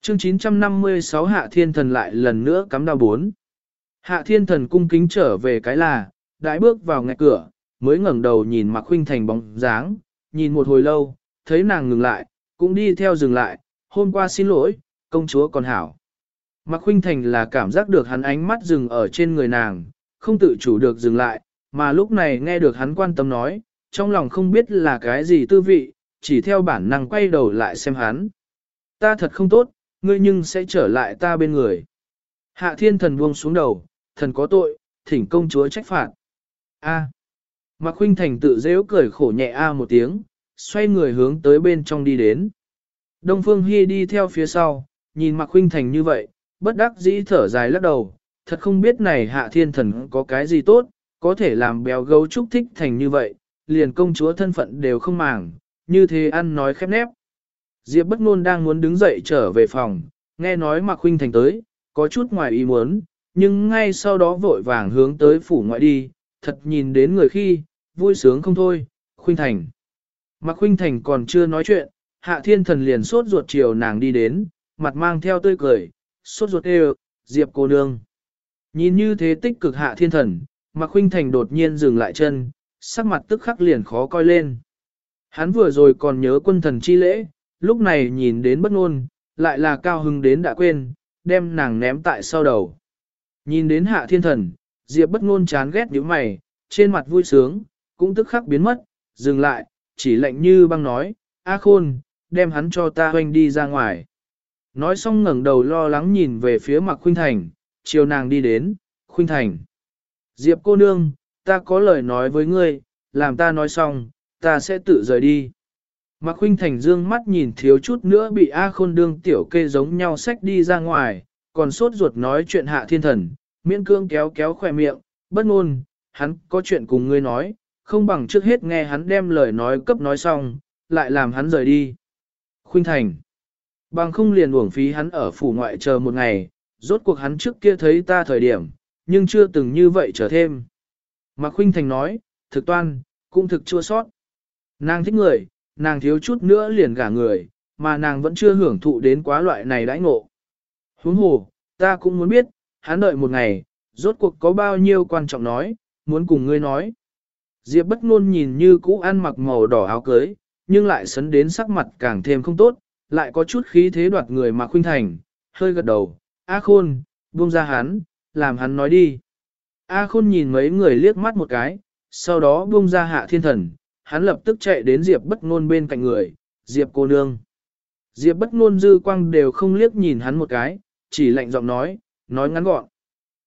Chương 956 Hạ Thiên Thần lại lần nữa cắm đao bốn. Hạ Thiên Thần cung kính trở về cái là, đại bước vào ngạch cửa, mới ngẩng đầu nhìn Mạc Khuynh Thành bóng dáng, nhìn một hồi lâu, thấy nàng ngừng lại, cũng đi theo dừng lại, hôm qua xin lỗi, công chúa còn hảo. Mạc Khuynh Thành là cảm giác được hắn ánh mắt dừng ở trên người nàng, không tự chủ được dừng lại, mà lúc này nghe được hắn quan tâm nói, trong lòng không biết là cái gì tư vị, chỉ theo bản năng quay đầu lại xem hắn. Ta thật không tốt, ngươi nhưng sẽ trở lại ta bên người. Hạ thiên thần buông xuống đầu, thần có tội, thỉnh công chúa trách phạt. A. Mạc Khuynh Thành tự dễu cười khổ nhẹ a một tiếng, xoay người hướng tới bên trong đi đến. Đông Phương Hi đi theo phía sau, nhìn Mạc Khuynh Thành như vậy, bất đắc dĩ thở dài lắc đầu, thật không biết này hạ thiên thần có cái gì tốt, có thể làm béo gấu trúc thích thành như vậy, liền công chúa thân phận đều không màng, như thế ăn nói khép nép. Diệp bất ngôn đang muốn đứng dậy trở về phòng, nghe nói Mạc Khuynh Thành tới, có chút ngoài ý muốn, nhưng ngay sau đó vội vàng hướng tới phủ ngoại đi, thật nhìn đến người khi, vui sướng không thôi, Khuynh Thành. Mạc Khuynh Thành còn chưa nói chuyện, Hạ Thiên Thần liền sốt ruột chiều nàng đi đến, mặt mang theo tươi cười, sốt ruột kêu, Diệp cô nương. Nhìn như thế tích cực Hạ Thiên Thần, Mạc Khuynh Thành đột nhiên dừng lại chân, sắc mặt tức khắc liền khó coi lên. Hắn vừa rồi còn nhớ quân thần chi lễ, lúc này nhìn đến bất ngôn, lại là cao hưng đến đã quên, đem nàng ném tại sau đầu. Nhìn đến hạ thiên thần, Diệp bất ngôn chán ghét nhíu mày, trên mặt vui sướng, cũng tức khắc biến mất, dừng lại, chỉ lạnh như băng nói, A khôn, đem hắn cho ta hoanh đi ra ngoài. Nói xong ngẩng đầu lo lắng nhìn về phía Mạc Khuynh Thành, chiều nàng đi đến, Khuynh Thành. Diệp cô nương, ta có lời nói với ngươi, làm ta nói xong, ta sẽ tự rời đi. Mạc Khuynh Thành dương mắt nhìn thiếu chút nữa bị A Khôn đương tiểu kê giống nhau xách đi ra ngoài, còn sốt ruột nói chuyện hạ thiên thần, miễn cương kéo kéo khỏe miệng, bất ngôn, hắn có chuyện cùng ngươi nói, không bằng trước hết nghe hắn đem lời nói cấp nói xong, lại làm hắn rời đi. Khuynh Thành, bằng không liền uổng phí hắn ở phủ ngoại chờ một ngày, rốt cuộc hắn trước kia thấy ta thời điểm, nhưng chưa từng như vậy trở thêm. Mạc Khuynh Thành nói, thực toan, cũng thực chua sót. Nàng thích người, nàng thiếu chút nữa liền gả người, mà nàng vẫn chưa hưởng thụ đến quá loại này đãi ngộ. Huống hồ, ta cũng muốn biết, hắn đợi một ngày, rốt cuộc có bao nhiêu quan trọng nói, muốn cùng ngươi nói. Diệp bất ngôn nhìn như cũ ăn mặc màu đỏ áo cưới, nhưng lại sấn đến sắc mặt càng thêm không tốt, lại có chút khí thế đoạt người mà khuynh thành, hơi gật đầu, A khôn, buông ra hắn, làm hắn nói đi. A khôn nhìn mấy người liếc mắt một cái, sau đó buông ra hạ thiên thần, hắn lập tức chạy đến Diệp bất ngôn bên cạnh người, Diệp cô nương. Diệp bất ngôn dư quang đều không liếc nhìn hắn một cái, chỉ lạnh giọng nói, nói ngắn gọn.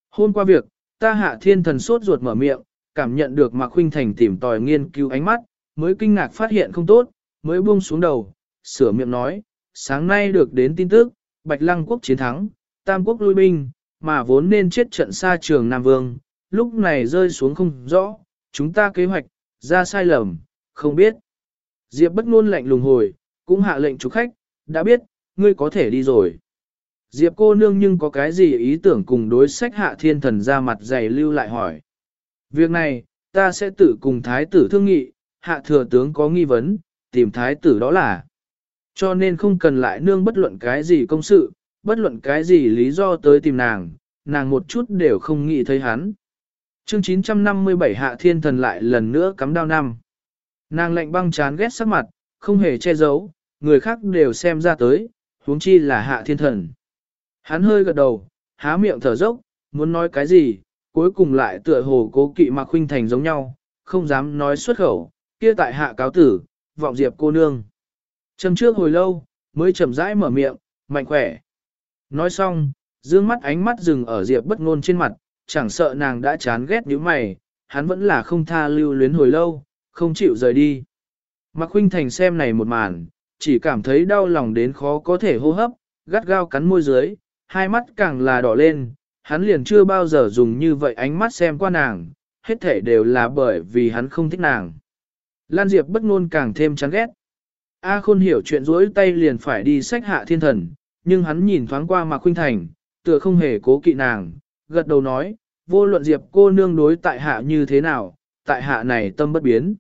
Hôm qua việc, ta hạ thiên thần sốt ruột mở miệng, cảm nhận được Mạc Khuynh Thành tìm tòi nghiên cứu ánh mắt, mới kinh ngạc phát hiện không tốt, mới buông xuống đầu, sửa miệng nói, sáng nay được đến tin tức, Bạch Lăng quốc chiến thắng, Tam quốc lui binh, mà vốn nên chết trận xa trường Nam Vương, lúc này rơi xuống không rõ, chúng ta kế hoạch, ra sai lầm, không biết. Diệp bất ngôn lạnh lùng hồi, cũng hạ lệnh chủ khách, đã biết, ngươi có thể đi rồi. Diệp cô nương nhưng có cái gì ý tưởng cùng đối sách hạ thiên thần ra mặt dày lưu lại hỏi. Việc này, ta sẽ tự cùng thái tử thương nghị, hạ thừa tướng có nghi vấn, tìm thái tử đó là. Cho nên không cần lại nương bất luận cái gì công sự, bất luận cái gì lý do tới tìm nàng, nàng một chút đều không nghĩ thấy hắn. Chương 957 Hạ Thiên Thần lại lần nữa cắm đao năm. Nàng lạnh băng chán ghét sắc mặt, không hề che giấu, người khác đều xem ra tới, huống chi là Hạ Thiên Thần. Hắn hơi gật đầu, há miệng thở dốc, muốn nói cái gì, cuối cùng lại tựa hồ cố kỵ mà khuynh thành giống nhau, không dám nói xuất khẩu, kia tại hạ cáo tử, vọng diệp cô nương. Trầm trước hồi lâu, mới chậm rãi mở miệng, mạnh khỏe. Nói xong, dương mắt ánh mắt dừng ở diệp bất ngôn trên mặt, chẳng sợ nàng đã chán ghét như mày, hắn vẫn là không tha lưu luyến hồi lâu, không chịu rời đi. Mạc Khuynh Thành xem này một màn, chỉ cảm thấy đau lòng đến khó có thể hô hấp, gắt gao cắn môi dưới, hai mắt càng là đỏ lên, hắn liền chưa bao giờ dùng như vậy ánh mắt xem qua nàng, hết thể đều là bởi vì hắn không thích nàng. Lan Diệp bất ngôn càng thêm chán ghét. A Khôn hiểu chuyện rỗi tay liền phải đi sách hạ thiên thần, nhưng hắn nhìn thoáng qua Mạc Khuynh Thành, tựa không hề cố kỵ nàng, gật đầu nói, vô luận Diệp cô nương đối tại hạ như thế nào, tại hạ này tâm bất biến.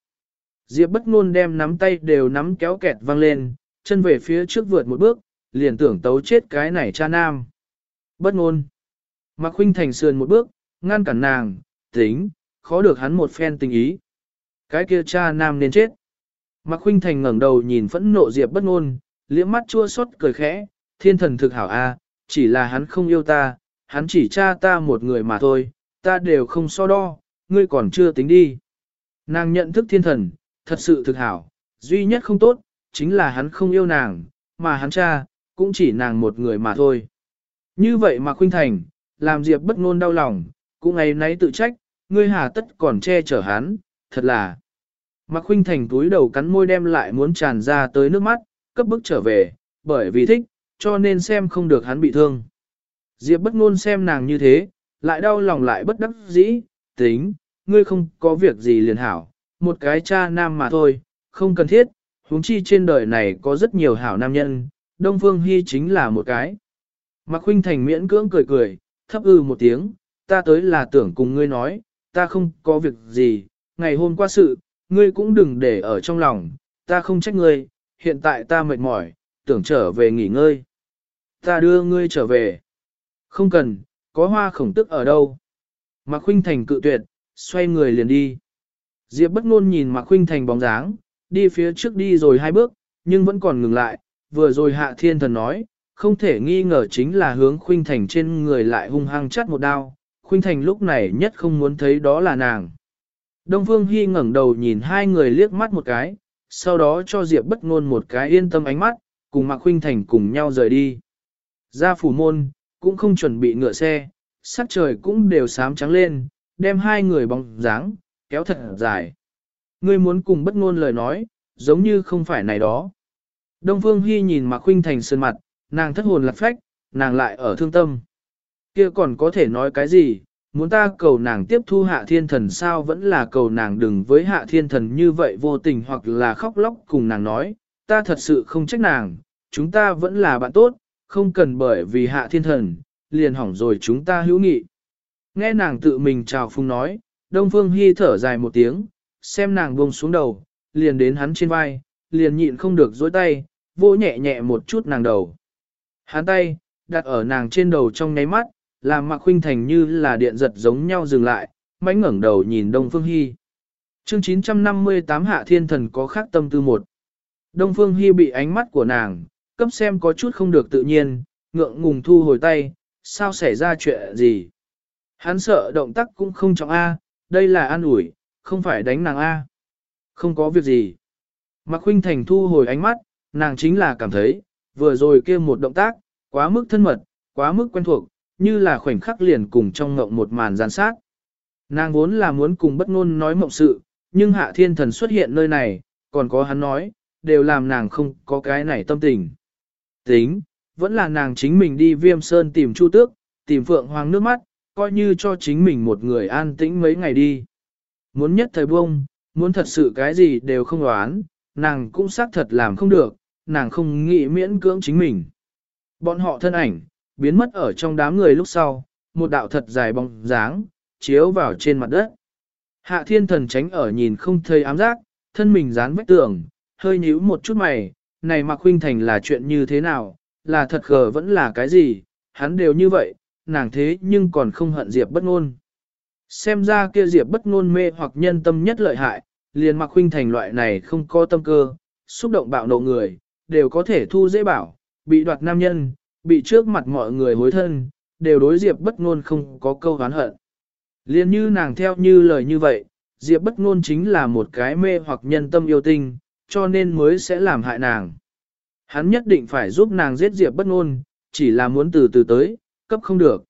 Diệp bất ngôn đem nắm tay đều nắm kéo kẹt văng lên, chân về phía trước vượt một bước, liền tưởng tấu chết cái này cha nam. Bất ngôn. Mạc Khuynh Thành sườn một bước, ngăn cản nàng, tính, khó được hắn một phen tình ý. Cái kia cha nam nên chết. Mạc Khuynh Thành ngẩng đầu nhìn phẫn nộ Diệp bất ngôn, liếc mắt chua xót cười khẽ, thiên thần thực hảo a, chỉ là hắn không yêu ta, hắn chỉ cha ta một người mà thôi, ta đều không so đo, ngươi còn chưa tính đi. Nàng nhận thức thiên thần, thật sự thực hảo, duy nhất không tốt, chính là hắn không yêu nàng, mà hắn cha, cũng chỉ nàng một người mà thôi. Như vậy mà Khuynh Thành, làm Diệp bất ngôn đau lòng, cũng ngày nấy tự trách, ngươi hà tất còn che chở hắn, thật là. Mạc Khuynh Thành túi đầu cắn môi đem lại muốn tràn ra tới nước mắt, cấp bức trở về, bởi vì thích, cho nên xem không được hắn bị thương. Diệp bất ngôn xem nàng như thế, lại đau lòng lại bất đắc dĩ, tính, ngươi không có việc gì liền hảo, một cái cha nam mà thôi, không cần thiết, huống chi trên đời này có rất nhiều hảo nam nhân, Đông Phương Hy chính là một cái. Mạc Khuynh Thành miễn cưỡng cười cười, thấp ư một tiếng, ta tới là tưởng cùng ngươi nói, ta không có việc gì, ngày hôm qua sự, ngươi cũng đừng để ở trong lòng, ta không trách ngươi, hiện tại ta mệt mỏi, tưởng trở về nghỉ ngơi. Ta đưa ngươi trở về. Không cần, có hoa khổng tức ở đâu. Mạc Khuynh Thành cự tuyệt, xoay người liền đi. Diệp bất ngôn nhìn Mạc Khuynh Thành bóng dáng, đi phía trước đi rồi hai bước, nhưng vẫn còn ngừng lại, vừa rồi hạ thiên thần nói, không thể nghi ngờ chính là hướng Khuynh Thành trên người lại hung hăng chát một đao, Khuynh Thành lúc này nhất không muốn thấy đó là nàng. Đông Phương Hy ngẩng đầu nhìn hai người liếc mắt một cái, sau đó cho Diệp bất ngôn một cái yên tâm ánh mắt, cùng Mạc Khuynh Thành cùng nhau rời đi. Ra phủ môn, cũng không chuẩn bị ngựa xe, sắc trời cũng đều sám trắng lên, đem hai người bóng dáng, kéo thật dài. Ngươi muốn cùng bất ngôn lời nói, giống như không phải này đó. Đông Phương Hy nhìn Mạc Khuynh Thành sơn mặt, nàng thất hồn lạc phách, nàng lại ở thương tâm. Kia còn có thể nói cái gì, muốn ta cầu nàng tiếp thu hạ thiên thần sao vẫn là cầu nàng đừng với hạ thiên thần như vậy vô tình hoặc là khóc lóc cùng nàng nói, ta thật sự không trách nàng, chúng ta vẫn là bạn tốt, không cần bởi vì hạ thiên thần, liền hỏng rồi chúng ta hữu nghị. Nghe nàng tự mình chào phung nói, Đông Phương Hy thở dài một tiếng, xem nàng buông xuống đầu, liền đến hắn trên vai, liền nhịn không được dối tay, vỗ nhẹ nhẹ một chút nàng đầu. Hắn tay, đặt ở nàng trên đầu trong nháy mắt, làm Mạc Khuynh Thành như là điện giật giống nhau dừng lại, mánh ngẩng đầu nhìn Đông Phương Hy. Chương 958 Hạ Thiên Thần có khác tâm tư một. Đông Phương Hy bị ánh mắt của nàng, cấp xem có chút không được tự nhiên, ngượng ngùng thu hồi tay, sao xảy ra chuyện gì. Hắn sợ động tác cũng không trọng A, đây là an ủi, không phải đánh nàng A. Không có việc gì. Mạc Khuynh Thành thu hồi ánh mắt, nàng chính là cảm thấy, vừa rồi kia một động tác, quá mức thân mật, quá mức quen thuộc, như là khoảnh khắc liền cùng trong ngộng một màn gian sát. Nàng vốn là muốn cùng bất ngôn nói mộng sự, nhưng hạ thiên thần xuất hiện nơi này, còn có hắn nói, đều làm nàng không có cái này tâm tình. Tính, vẫn là nàng chính mình đi viêm sơn tìm chu tước, tìm phượng hoàng nước mắt, coi như cho chính mình một người an tĩnh mấy ngày đi. Muốn nhất thời bông, muốn thật sự cái gì đều không đoán, nàng cũng xác thật làm không được, nàng không nghĩ miễn cưỡng chính mình. Bọn họ thân ảnh, biến mất ở trong đám người lúc sau, một đạo thật dài bóng dáng, chiếu vào trên mặt đất. Hạ thiên thần tránh ở nhìn không thấy ám giác, thân mình dán vách tường, hơi nhíu một chút mày, này mặc huynh Thành là chuyện như thế nào, là thật khờ vẫn là cái gì, hắn đều như vậy, nàng thế nhưng còn không hận Diệp bất ngôn. Xem ra kia Diệp bất ngôn mê hoặc nhân tâm nhất lợi hại, liền mặc huynh Thành loại này không có tâm cơ, xúc động bạo nộ người, đều có thể thu dễ bảo, bị đoạt nam nhân, bị trước mặt mọi người hối thân, đều đối Diệp bất ngôn không có câu oán hận. Liên như nàng theo như lời như vậy, Diệp bất ngôn chính là một cái mê hoặc nhân tâm yêu tinh, cho nên mới sẽ làm hại nàng. Hắn nhất định phải giúp nàng giết Diệp bất ngôn, chỉ là muốn từ từ tới, cấp không được.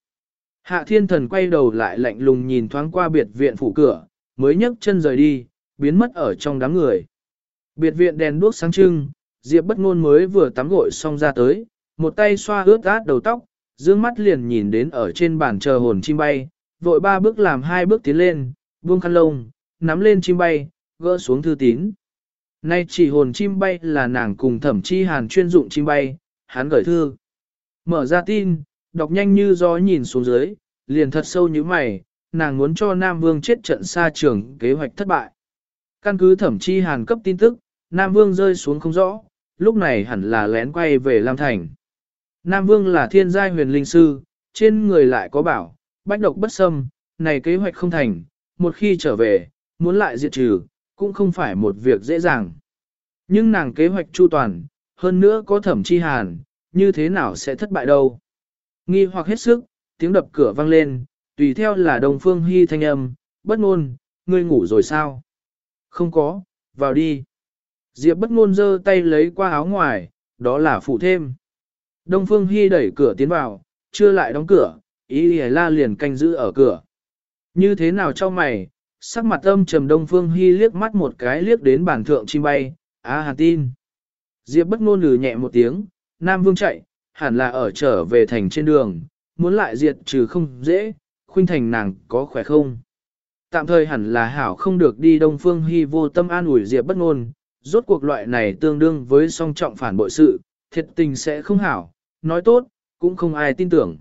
Hạ thiên thần quay đầu lại lạnh lùng nhìn thoáng qua biệt viện phủ cửa, mới nhấc chân rời đi, biến mất ở trong đám người. Biệt viện đèn đuốc sáng trưng, Diệp bất ngôn mới vừa tắm gội xong ra tới, một tay xoa ướt át đầu tóc, dương mắt liền nhìn đến ở trên bàn chờ hồn chim bay, vội ba bước làm hai bước tiến lên, buông khăn lông, nắm lên chim bay, gỡ xuống thư tín. Nay chỉ hồn chim bay là nàng cùng thẩm chi hàn chuyên dụng chim bay, hắn gửi thư. Mở ra tin, đọc nhanh như gió nhìn xuống dưới, liền thật sâu như mày, nàng muốn cho Nam Vương chết trận xa trường kế hoạch thất bại. Căn cứ thẩm chi hàn cấp tin tức, Nam Vương rơi xuống không rõ, lúc này hẳn là lén quay về Lam Thành. Nam Vương là thiên giai huyền linh sư, trên người lại có bảo, bách độc bất xâm, này kế hoạch không thành, một khi trở về, muốn lại diệt trừ, cũng không phải một việc dễ dàng. Nhưng nàng kế hoạch chu toàn, hơn nữa có thẩm chi hàn, như thế nào sẽ thất bại đâu. Nghi hoặc hết sức, tiếng đập cửa vang lên, tùy theo là đồng phương hy thanh âm, bất ngôn, ngươi ngủ rồi sao? Không có, vào đi. Diệp bất ngôn giơ tay lấy qua áo ngoài, đó là phụ thêm. Đông Phương Hy đẩy cửa tiến vào, chưa lại đóng cửa, ý la liền canh giữ ở cửa. Như thế nào cho mày, sắc mặt âm trầm Đông Phương Hy liếc mắt một cái liếc đến bản thượng chim bay, á à, hàn tin. Diệp bất ngôn lừ nhẹ một tiếng, Nam Vương chạy, hẳn là ở trở về thành trên đường, muốn lại diệt trừ không dễ, khuynh thành nàng có khỏe không. Tạm thời hẳn là hảo không được đi Đông Phương Hy vô tâm an ủi Diệp bất ngôn, rốt cuộc loại này tương đương với song trọng phản bội sự, thiệt tình sẽ không hảo, nói tốt, cũng không ai tin tưởng.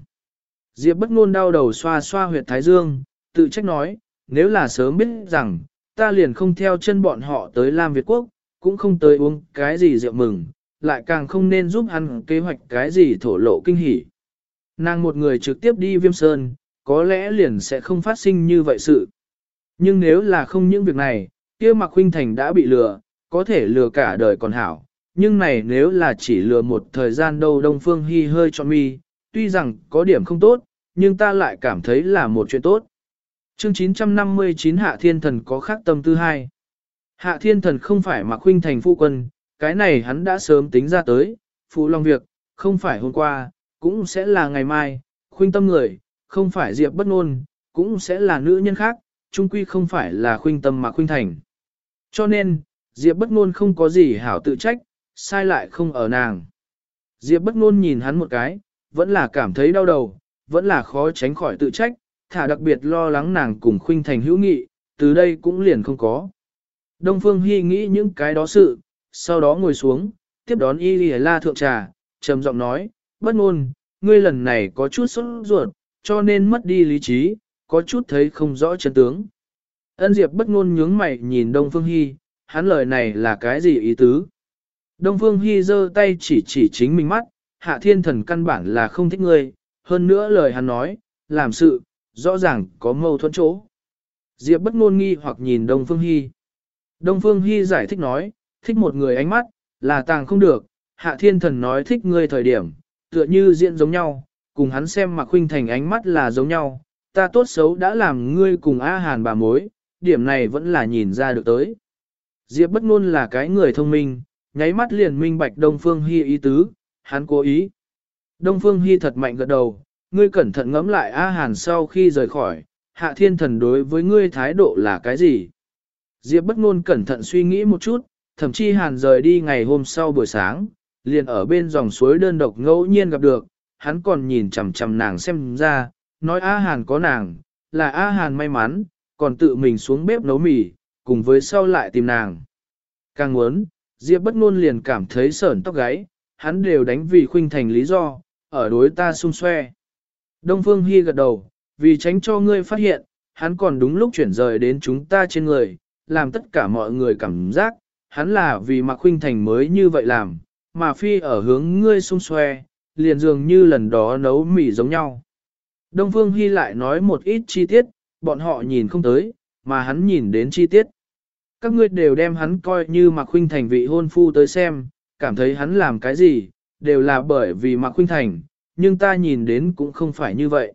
Diệp bất ngôn đau đầu xoa xoa huyệt thái dương, tự trách nói, nếu là sớm biết rằng, ta liền không theo chân bọn họ tới Lam Việt Quốc, cũng không tới uống cái gì rượu mừng, lại càng không nên giúp hắn kế hoạch cái gì thổ lộ kinh hỉ. Nàng một người trực tiếp đi viêm sơn, có lẽ liền sẽ không phát sinh như vậy sự. Nhưng nếu là không những việc này, kia Mạc Huynh Thành đã bị lừa, có thể lừa cả đời còn hảo. Nhưng này nếu là chỉ lừa một thời gian đâu Đông Phương Hy hơi cho mi, tuy rằng có điểm không tốt, nhưng ta lại cảm thấy là một chuyện tốt. Chương 959 Hạ Thiên Thần có khác tâm tư hai. Hạ Thiên Thần không phải mà Huynh Thành phụ quân, cái này hắn đã sớm tính ra tới, phụ lòng việc, không phải hôm qua, cũng sẽ là ngày mai, khuynh tâm người, không phải diệp bất ngôn, cũng sẽ là nữ nhân khác, chung quy không phải là khuynh tâm mà khuynh thành. Cho nên, diệp bất ngôn không có gì hảo tự trách, sai lại không ở nàng. Diệp bất ngôn nhìn hắn một cái, vẫn là cảm thấy đau đầu, vẫn là khó tránh khỏi tự trách, thả đặc biệt lo lắng nàng cùng khuynh thành hữu nghị, từ đây cũng liền không có. Đông Phương Hy nghĩ những cái đó sự, sau đó ngồi xuống, tiếp đón Y Lì La thượng trà, trầm giọng nói, bất ngôn, ngươi lần này có chút sốt ruột, cho nên mất đi lý trí, có chút thấy không rõ chân tướng. Ân Diệp bất ngôn nhướng mày nhìn Đông Phương Hy, hắn lời này là cái gì ý tứ? Đông Phương Hy giơ tay chỉ chỉ chính mình mắt, hạ thiên thần căn bản là không thích ngươi, hơn nữa lời hắn nói, làm sự, rõ ràng có mâu thuẫn chỗ. Diệp bất ngôn nghi hoặc nhìn Đông Phương Hy. Đông Phương Hy giải thích nói, thích một người ánh mắt, là tàng không được, hạ thiên thần nói thích ngươi thời điểm, tựa như diện giống nhau, cùng hắn xem mà khuynh thành ánh mắt là giống nhau, ta tốt xấu đã làm ngươi cùng A Hàn bà mối, điểm này vẫn là nhìn ra được tới. Diệp bất ngôn là cái người thông minh, nháy mắt liền minh bạch Đông Phương Hi ý tứ, hắn cố ý. Đông Phương Hi thật mạnh gật đầu, ngươi cẩn thận ngẫm lại A Hàn sau khi rời khỏi, Hạ Thiên Thần đối với ngươi thái độ là cái gì? Diệp bất ngôn cẩn thận suy nghĩ một chút, thậm chí Hàn rời đi ngày hôm sau buổi sáng, liền ở bên dòng suối đơn độc ngẫu nhiên gặp được, hắn còn nhìn chằm chằm nàng xem ra, nói A Hàn có nàng, là A Hàn may mắn, còn tự mình xuống bếp nấu mì, cùng với sau lại tìm nàng. Càng muốn, Diệp bất ngôn liền cảm thấy sởn tóc gáy, hắn đều đánh vì khuynh thành lý do, ở đối ta xung xoe. Đông Phương Hi gật đầu, vì tránh cho ngươi phát hiện, hắn còn đúng lúc chuyển rời đến chúng ta trên người, làm tất cả mọi người cảm giác, hắn là vì Mạc Khuynh Thành mới như vậy làm, mà phi ở hướng ngươi xung xoe, liền dường như lần đó nấu mì giống nhau. Đông Phương Hi lại nói một ít chi tiết, bọn họ nhìn không tới, mà hắn nhìn đến chi tiết. Các ngươi đều đem hắn coi như Mạc Khuynh Thành vị hôn phu tới xem, cảm thấy hắn làm cái gì, đều là bởi vì Mạc Khuynh Thành, nhưng ta nhìn đến cũng không phải như vậy.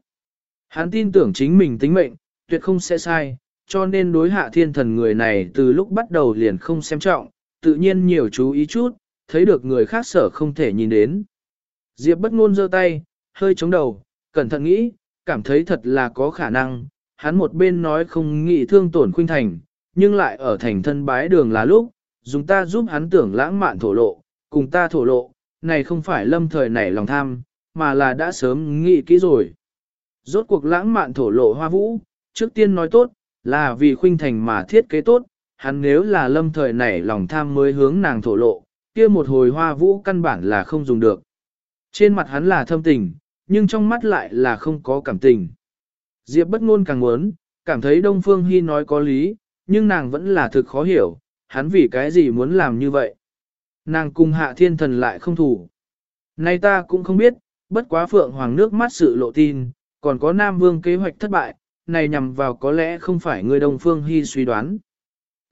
Hắn tin tưởng chính mình tính mệnh, tuyệt không sẽ sai, cho nên đối hạ thiên thần người này từ lúc bắt đầu liền không xem trọng, tự nhiên nhiều chú ý chút, thấy được người khác sở không thể nhìn đến. Diệp bất ngôn giơ tay, hơi chống đầu, cẩn thận nghĩ, cảm thấy thật là có khả năng, hắn một bên nói không nghĩ thương tổn khuynh thành, nhưng lại ở thành thân bái đường là lúc, dùng ta giúp hắn tưởng lãng mạn thổ lộ, cùng ta thổ lộ, này không phải lâm thời nảy lòng tham, mà là đã sớm nghĩ kỹ rồi. Rốt cuộc lãng mạn thổ lộ hoa vũ, trước tiên nói tốt, là vì khuynh thành mà thiết kế tốt, hắn nếu là lâm thời nảy lòng tham mới hướng nàng thổ lộ, kia một hồi hoa vũ căn bản là không dùng được. Trên mặt hắn là thâm tình, nhưng trong mắt lại là không có cảm tình. Diệp bất ngôn càng muốn, cảm thấy Đông Phương Hy nói có lý, nhưng nàng vẫn là thực khó hiểu, hắn vì cái gì muốn làm như vậy. Nàng cùng hạ thiên thần lại không thủ. Nay ta cũng không biết, bất quá phượng hoàng nước mắt sự lộ tin, còn có Nam Vương kế hoạch thất bại, này nhằm vào có lẽ không phải người đồng Phương Hy suy đoán.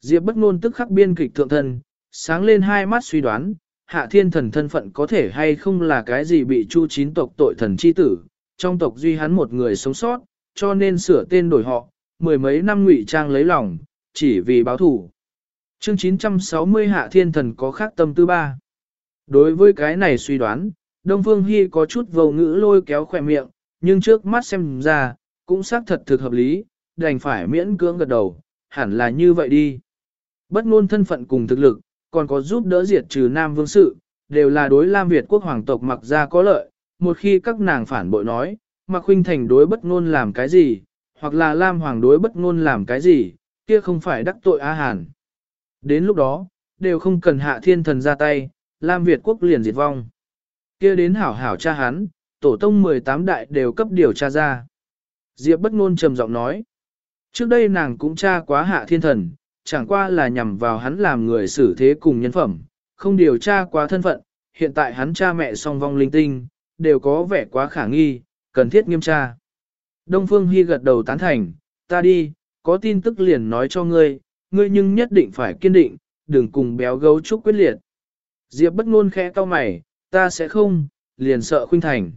Diệp bất ngôn tức khắc biên kịch thượng thần, sáng lên hai mắt suy đoán, hạ thiên thần thân phận có thể hay không là cái gì bị chu chín tộc tội thần chi tử, trong tộc duy hắn một người sống sót, cho nên sửa tên đổi họ, mười mấy năm ngụy trang lấy lòng, chỉ vì báo thủ. Chương 960 Hạ Thiên Thần có khác tâm tư ba. Đối với cái này suy đoán, Đông Phương Hy có chút vô ngữ lôi kéo khỏe miệng, nhưng trước mắt xem ra, cũng xác thật thực hợp lý, đành phải miễn cưỡng gật đầu, hẳn là như vậy đi. Bất ngôn thân phận cùng thực lực, còn có giúp đỡ diệt trừ Nam Vương sự, đều là đối Lam Việt quốc hoàng tộc mặc ra có lợi, một khi các nàng phản bội nói, mặc huynh thành đối bất ngôn làm cái gì, hoặc là Lam Hoàng đối bất ngôn làm cái gì, kia không phải đắc tội A Hàn. Đến lúc đó, đều không cần hạ thiên thần ra tay, Lam Việt quốc liền diệt vong. kia đến hảo hảo cha hắn, tổ tông 18 đại đều cấp điều tra ra. Diệp bất ngôn trầm giọng nói. Trước đây nàng cũng tra quá hạ thiên thần, chẳng qua là nhằm vào hắn làm người xử thế cùng nhân phẩm, không điều tra quá thân phận, hiện tại hắn cha mẹ song vong linh tinh, đều có vẻ quá khả nghi, cần thiết nghiêm tra. Đông Phương Hy gật đầu tán thành, ta đi, có tin tức liền nói cho ngươi, ngươi nhưng nhất định phải kiên định, đừng cùng béo gấu trúc quyết liệt. Diệp bất ngôn khẽ cau mày, ta sẽ không, liền sợ khuynh thành.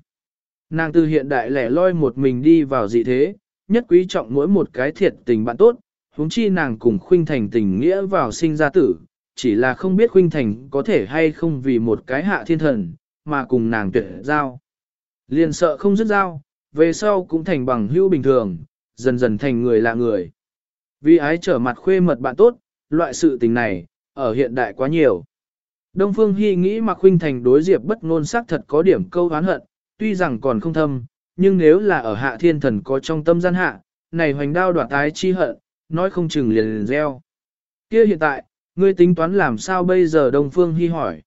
Nàng từ hiện đại lẻ loi một mình đi vào dị thế, nhất quý trọng mỗi một cái thiệt tình bạn tốt, huống chi nàng cùng khuynh thành tình nghĩa vào sinh ra tử, chỉ là không biết khuynh thành có thể hay không vì một cái hạ thiên thần, mà cùng nàng tuyệt giao. Liền sợ không dứt giao, về sau cũng thành bằng hữu bình thường, dần dần thành người lạ người. Vì ái trở mặt khuê mật bạn tốt, loại sự tình này, ở hiện đại quá nhiều. Đông Phương Hy nghĩ Mạc Khuynh Thành đối Diệp bất ngôn sắc thật có điểm câu hán hận, tuy rằng còn không thâm, nhưng nếu là ở hạ thiên thần có trong tâm gian hạ, này hoành đao đoạt tái chi hận, nói không chừng liền liền gieo. Kia hiện tại, ngươi tính toán làm sao bây giờ Đông Phương Hy hỏi.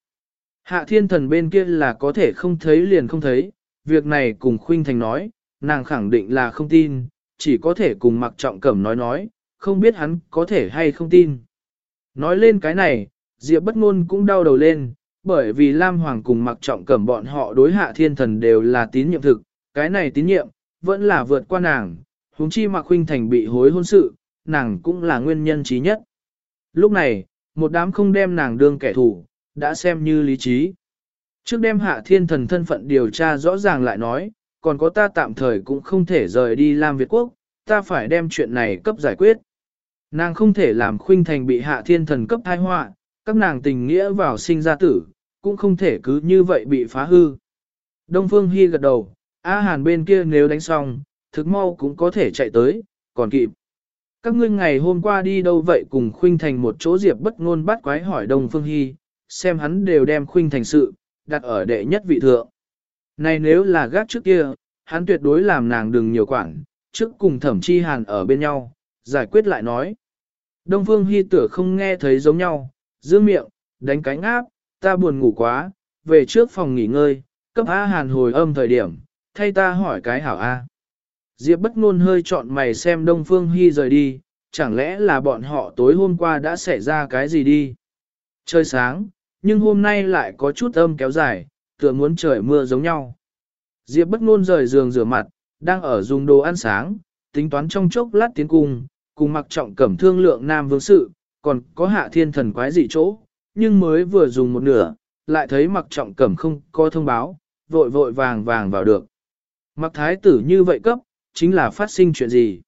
Hạ thiên thần bên kia là có thể không thấy liền không thấy, việc này cùng Khuynh Thành nói, nàng khẳng định là không tin, chỉ có thể cùng Mạc Trọng Cẩm nói nói, không biết hắn có thể hay không tin. Nói lên cái này, Diệp bất ngôn cũng đau đầu lên, bởi vì Lam Hoàng cùng mặc trọng cẩm bọn họ đối hạ thiên thần đều là tín nhiệm thực, cái này tín nhiệm, vẫn là vượt qua nàng, huống chi mặc huynh thành bị hối hôn sự, nàng cũng là nguyên nhân trí nhất. Lúc này, một đám không đem nàng đương kẻ thù, đã xem như lý trí. Trước đem hạ thiên thần thân phận điều tra rõ ràng lại nói, còn có ta tạm thời cũng không thể rời đi Lam Việt Quốc, ta phải đem chuyện này cấp giải quyết. Nàng không thể làm khuynh thành bị hạ thiên thần cấp thai họa, các nàng tình nghĩa vào sinh ra tử, cũng không thể cứ như vậy bị phá hư. Đông Phương Hy gật đầu, A Hàn bên kia nếu đánh xong, thực mau cũng có thể chạy tới, còn kịp. Các ngươi ngày hôm qua đi đâu vậy cùng khuynh thành một chỗ diệp bất ngôn bắt quái hỏi Đông Phương Hy, xem hắn đều đem khuynh thành sự, đặt ở đệ nhất vị thượng. Này nếu là gác trước kia, hắn tuyệt đối làm nàng đừng nhiều quản, trước cùng thẩm chi hàn ở bên nhau, giải quyết lại nói. Đông Phương Hi tựa không nghe thấy giống nhau, giữ miệng, đánh cánh áp, ta buồn ngủ quá, về trước phòng nghỉ ngơi, cấp A Hàn hồi âm thời điểm, thay ta hỏi cái hảo A. Diệp bất ngôn hơi chọn mày xem Đông Phương Hi rời đi, chẳng lẽ là bọn họ tối hôm qua đã xảy ra cái gì đi. Trời sáng, nhưng hôm nay lại có chút âm kéo dài, tựa muốn trời mưa giống nhau. Diệp bất ngôn rời giường rửa mặt, đang ở dùng đồ ăn sáng, tính toán trong chốc lát tiến cung, cùng mặc trọng cẩm thương lượng nam vương sự, còn có hạ thiên thần quái dị chỗ, nhưng mới vừa dùng một nửa, lại thấy mặc trọng cẩm không có thông báo, vội vội vàng vàng vào được. Mặc thái tử như vậy cấp, chính là phát sinh chuyện gì?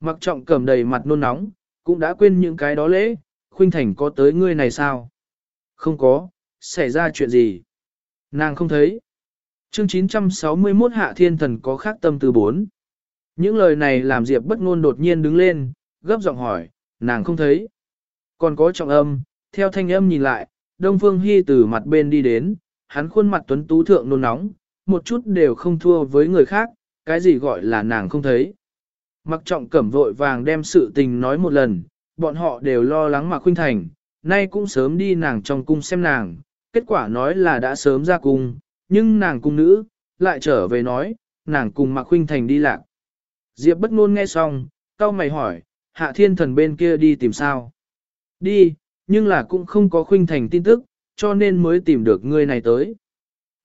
Mặc trọng cẩm đầy mặt nôn nóng, cũng đã quên những cái đó lễ, khuynh thành có tới ngươi này sao? Không có, xảy ra chuyện gì? Nàng không thấy. Chương 961 Hạ Thiên Thần có khác tâm từ bốn. Những lời này làm Diệp bất ngôn đột nhiên đứng lên, gấp giọng hỏi, nàng không thấy. Còn có trọng âm, theo thanh âm nhìn lại, Đông Phương Hy từ mặt bên đi đến, hắn khuôn mặt tuấn tú thượng nôn nóng, một chút đều không thua với người khác, cái gì gọi là nàng không thấy. Mặc trọng cẩm vội vàng đem sự tình nói một lần, bọn họ đều lo lắng mà Khuynh Thành, nay cũng sớm đi nàng trong cung xem nàng, kết quả nói là đã sớm ra cung, nhưng nàng cung nữ, lại trở về nói, nàng cùng Mạc Khuynh Thành đi lạc. Diệp bất ngôn nghe xong, cao mày hỏi, hạ thiên thần bên kia đi tìm sao? Đi, nhưng là cũng không có Khuynh Thành tin tức, cho nên mới tìm được người này tới.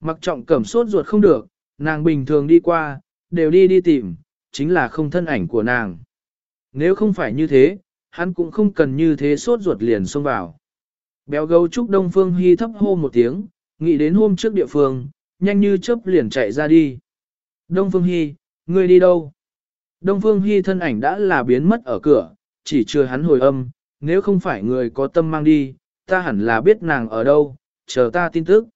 Mặc trọng cẩm sốt ruột không được, nàng bình thường đi qua, đều đi đi tìm, chính là không thân ảnh của nàng. Nếu không phải như thế, hắn cũng không cần như thế sốt ruột liền xông vào. Béo gấu trúc Đông Phương Hy thấp hô một tiếng, nghĩ đến hôm trước địa phương, nhanh như chớp liền chạy ra đi. Đông Phương Hy, ngươi đi đâu? Đông Phương Hy thân ảnh đã là biến mất ở cửa, chỉ chưa hắn hồi âm, nếu không phải người có tâm mang đi, ta hẳn là biết nàng ở đâu, chờ ta tin tức.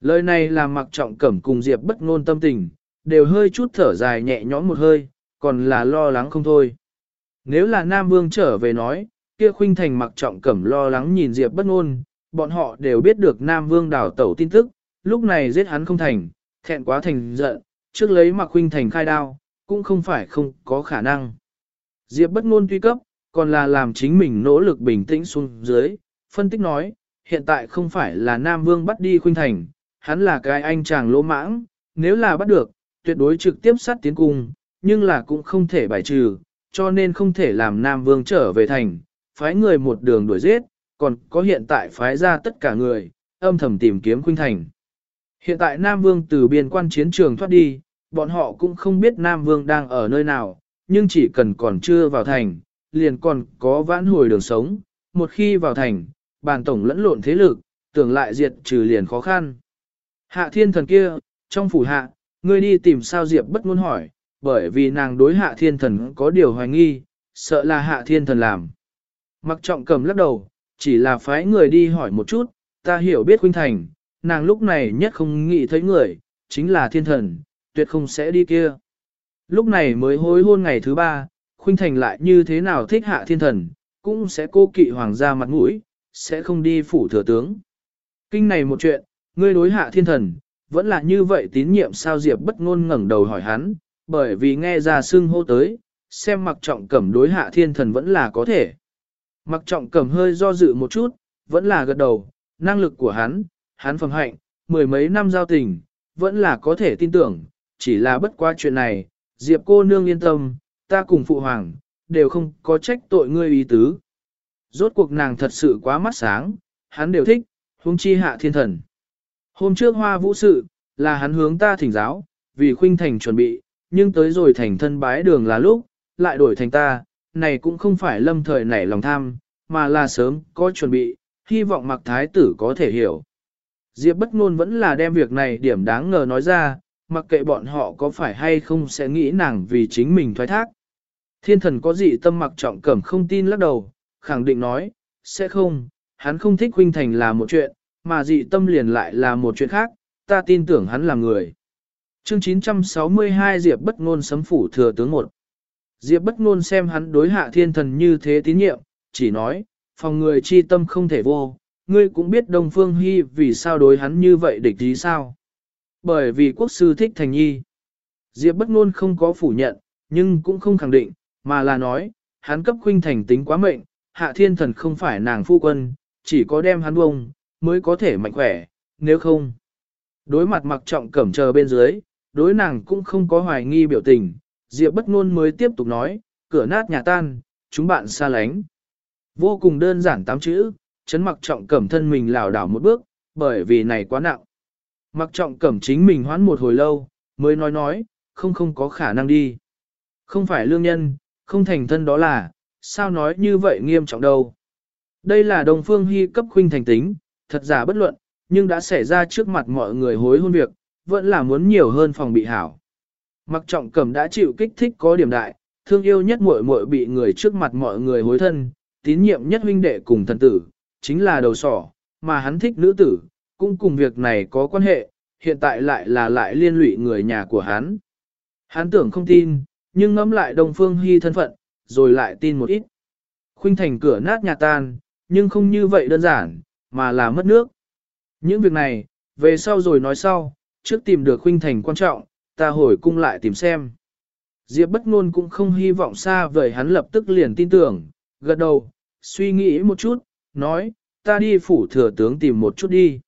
Lời này làm mặc trọng cẩm cùng Diệp bất ngôn tâm tình, đều hơi chút thở dài nhẹ nhõm một hơi, còn là lo lắng không thôi. Nếu là Nam Vương trở về nói, kia khuynh thành mặc trọng cẩm lo lắng nhìn Diệp bất ngôn, bọn họ đều biết được Nam Vương đảo tẩu tin tức, lúc này giết hắn không thành, thẹn quá thành giận, trước lấy mặc khuynh thành khai đao, cũng không phải không có khả năng. Diệp bất ngôn tuy cấp, còn là làm chính mình nỗ lực bình tĩnh xuống dưới, phân tích nói, hiện tại không phải là Nam Vương bắt đi khuynh thành, hắn là cái anh chàng lỗ mãng, nếu là bắt được, tuyệt đối trực tiếp sát tiến cung, nhưng là cũng không thể bài trừ, cho nên không thể làm Nam Vương trở về thành, phái người một đường đuổi giết, còn có hiện tại phái ra tất cả người, âm thầm tìm kiếm Khuynh Thành. Hiện tại Nam Vương từ biên quan chiến trường thoát đi, bọn họ cũng không biết Nam Vương đang ở nơi nào, nhưng chỉ cần còn chưa vào thành, liền còn có vãn hồi đường sống, một khi vào thành, bàn tổng lẫn lộn thế lực, tưởng lại diệt trừ liền khó khăn. Hạ thiên thần kia, trong phủ hạ, ngươi đi tìm sao Diệp bất ngôn hỏi, bởi vì nàng đối hạ thiên thần có điều hoài nghi, sợ là hạ thiên thần làm. Mặc trọng cầm lắc đầu, chỉ là phái người đi hỏi một chút, ta hiểu biết huynh thành, nàng lúc này nhất không nghĩ thấy người, chính là thiên thần, tuyệt không sẽ đi kia. Lúc này mới hối hôn ngày thứ ba, khuynh thành lại như thế nào thích hạ thiên thần, cũng sẽ cô kỵ hoàng gia mặt mũi, sẽ không đi phủ thừa tướng. Kinh này một chuyện, ngươi đối hạ thiên thần, vẫn là như vậy tín nhiệm sao Diệp bất ngôn ngẩng đầu hỏi hắn, bởi vì nghe ra xưng hô tới, xem mặc trọng cẩm đối hạ thiên thần vẫn là có thể. Mặc trọng cẩm hơi do dự một chút, vẫn là gật đầu, năng lực của hắn, hắn phẩm hạnh, mười mấy năm giao tình, vẫn là có thể tin tưởng, chỉ là bất qua chuyện này, Diệp cô nương yên tâm, ta cùng phụ hoàng, đều không có trách tội ngươi ý tứ. Rốt cuộc nàng thật sự quá mắt sáng, hắn đều thích, huống chi hạ thiên thần. Hôm trước hoa vũ sự, là hắn hướng ta thỉnh giáo, vì khuynh thành chuẩn bị, nhưng tới rồi thành thân bái đường là lúc, lại đổi thành ta, này cũng không phải lâm thời nảy lòng tham, mà là sớm có chuẩn bị, hy vọng mặc thái tử có thể hiểu. Diệp bất ngôn vẫn là đem việc này điểm đáng ngờ nói ra, mặc kệ bọn họ có phải hay không sẽ nghĩ nàng vì chính mình thoái thác. Thiên thần có gì tâm mặc trọng cẩm không tin lắc đầu, khẳng định nói, sẽ không, hắn không thích huynh thành là một chuyện, mà dị tâm liền lại là một chuyện khác, ta tin tưởng hắn là người. Chương 962 Diệp bất ngôn sấm phủ thừa tướng một. Diệp bất ngôn xem hắn đối hạ thiên thần như thế tín nhiệm, chỉ nói, phòng người chi tâm không thể vô, ngươi cũng biết Đông Phương Hy vì sao đối hắn như vậy địch ý sao. Bởi vì quốc sư thích thành nhi. Diệp bất ngôn không có phủ nhận, nhưng cũng không khẳng định, mà là nói, hắn cấp khuynh thành tính quá mệnh, hạ thiên thần không phải nàng phu quân, chỉ có đem hắn bông, mới có thể mạnh khỏe, nếu không. Đối mặt mặc trọng cẩm chờ bên dưới, đối nàng cũng không có hoài nghi biểu tình, Diệp bất ngôn mới tiếp tục nói, cửa nát nhà tan, chúng bạn xa lánh. Vô cùng đơn giản tám chữ, chấn mặc trọng cẩm thân mình lảo đảo một bước, bởi vì này quá nặng. Mặc trọng cẩm chính mình hoán một hồi lâu, mới nói nói, không không có khả năng đi. Không phải lương nhân, không thành thân đó là, sao nói như vậy nghiêm trọng đâu. Đây là đồng phương hy cấp khuynh thành tính, thật giả bất luận, nhưng đã xảy ra trước mặt mọi người hối hôn việc, vẫn là muốn nhiều hơn phòng bị hảo. Mặc trọng cẩm đã chịu kích thích có điểm đại, thương yêu nhất muội muội bị người trước mặt mọi người hối thân, tín nhiệm nhất huynh đệ cùng thần tử, chính là đầu sỏ, mà hắn thích nữ tử, cũng cùng việc này có quan hệ, hiện tại lại là lại liên lụy người nhà của hắn. Hắn tưởng không tin, nhưng ngẫm lại Đông Phương Hy thân phận, rồi lại tin một ít. Khuynh thành cửa nát nhà tan, nhưng không như vậy đơn giản, mà là mất nước. Những việc này, về sau rồi nói sau, trước tìm được Khuynh thành quan trọng, ta hồi cung lại tìm xem. Diệp bất ngôn cũng không hy vọng xa vời hắn lập tức liền tin tưởng, gật đầu, suy nghĩ một chút, nói, ta đi phủ thừa tướng tìm một chút đi.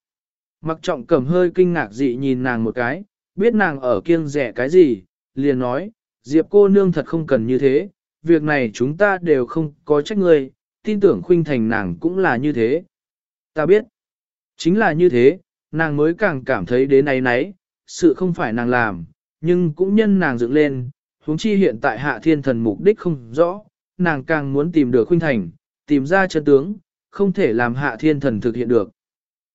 Mặc trọng cầm hơi kinh ngạc dị nhìn nàng một cái, biết nàng ở kiêng rẻ cái gì, liền nói, Diệp cô nương thật không cần như thế, việc này chúng ta đều không có trách ngươi, tin tưởng khuynh thành nàng cũng là như thế. Ta biết, chính là như thế, nàng mới càng cảm thấy đến ấy nấy, sự không phải nàng làm, nhưng cũng nhân nàng dựng lên, huống chi hiện tại hạ thiên thần mục đích không rõ, nàng càng muốn tìm được khuynh thành, tìm ra chân tướng, không thể làm hạ thiên thần thực hiện được.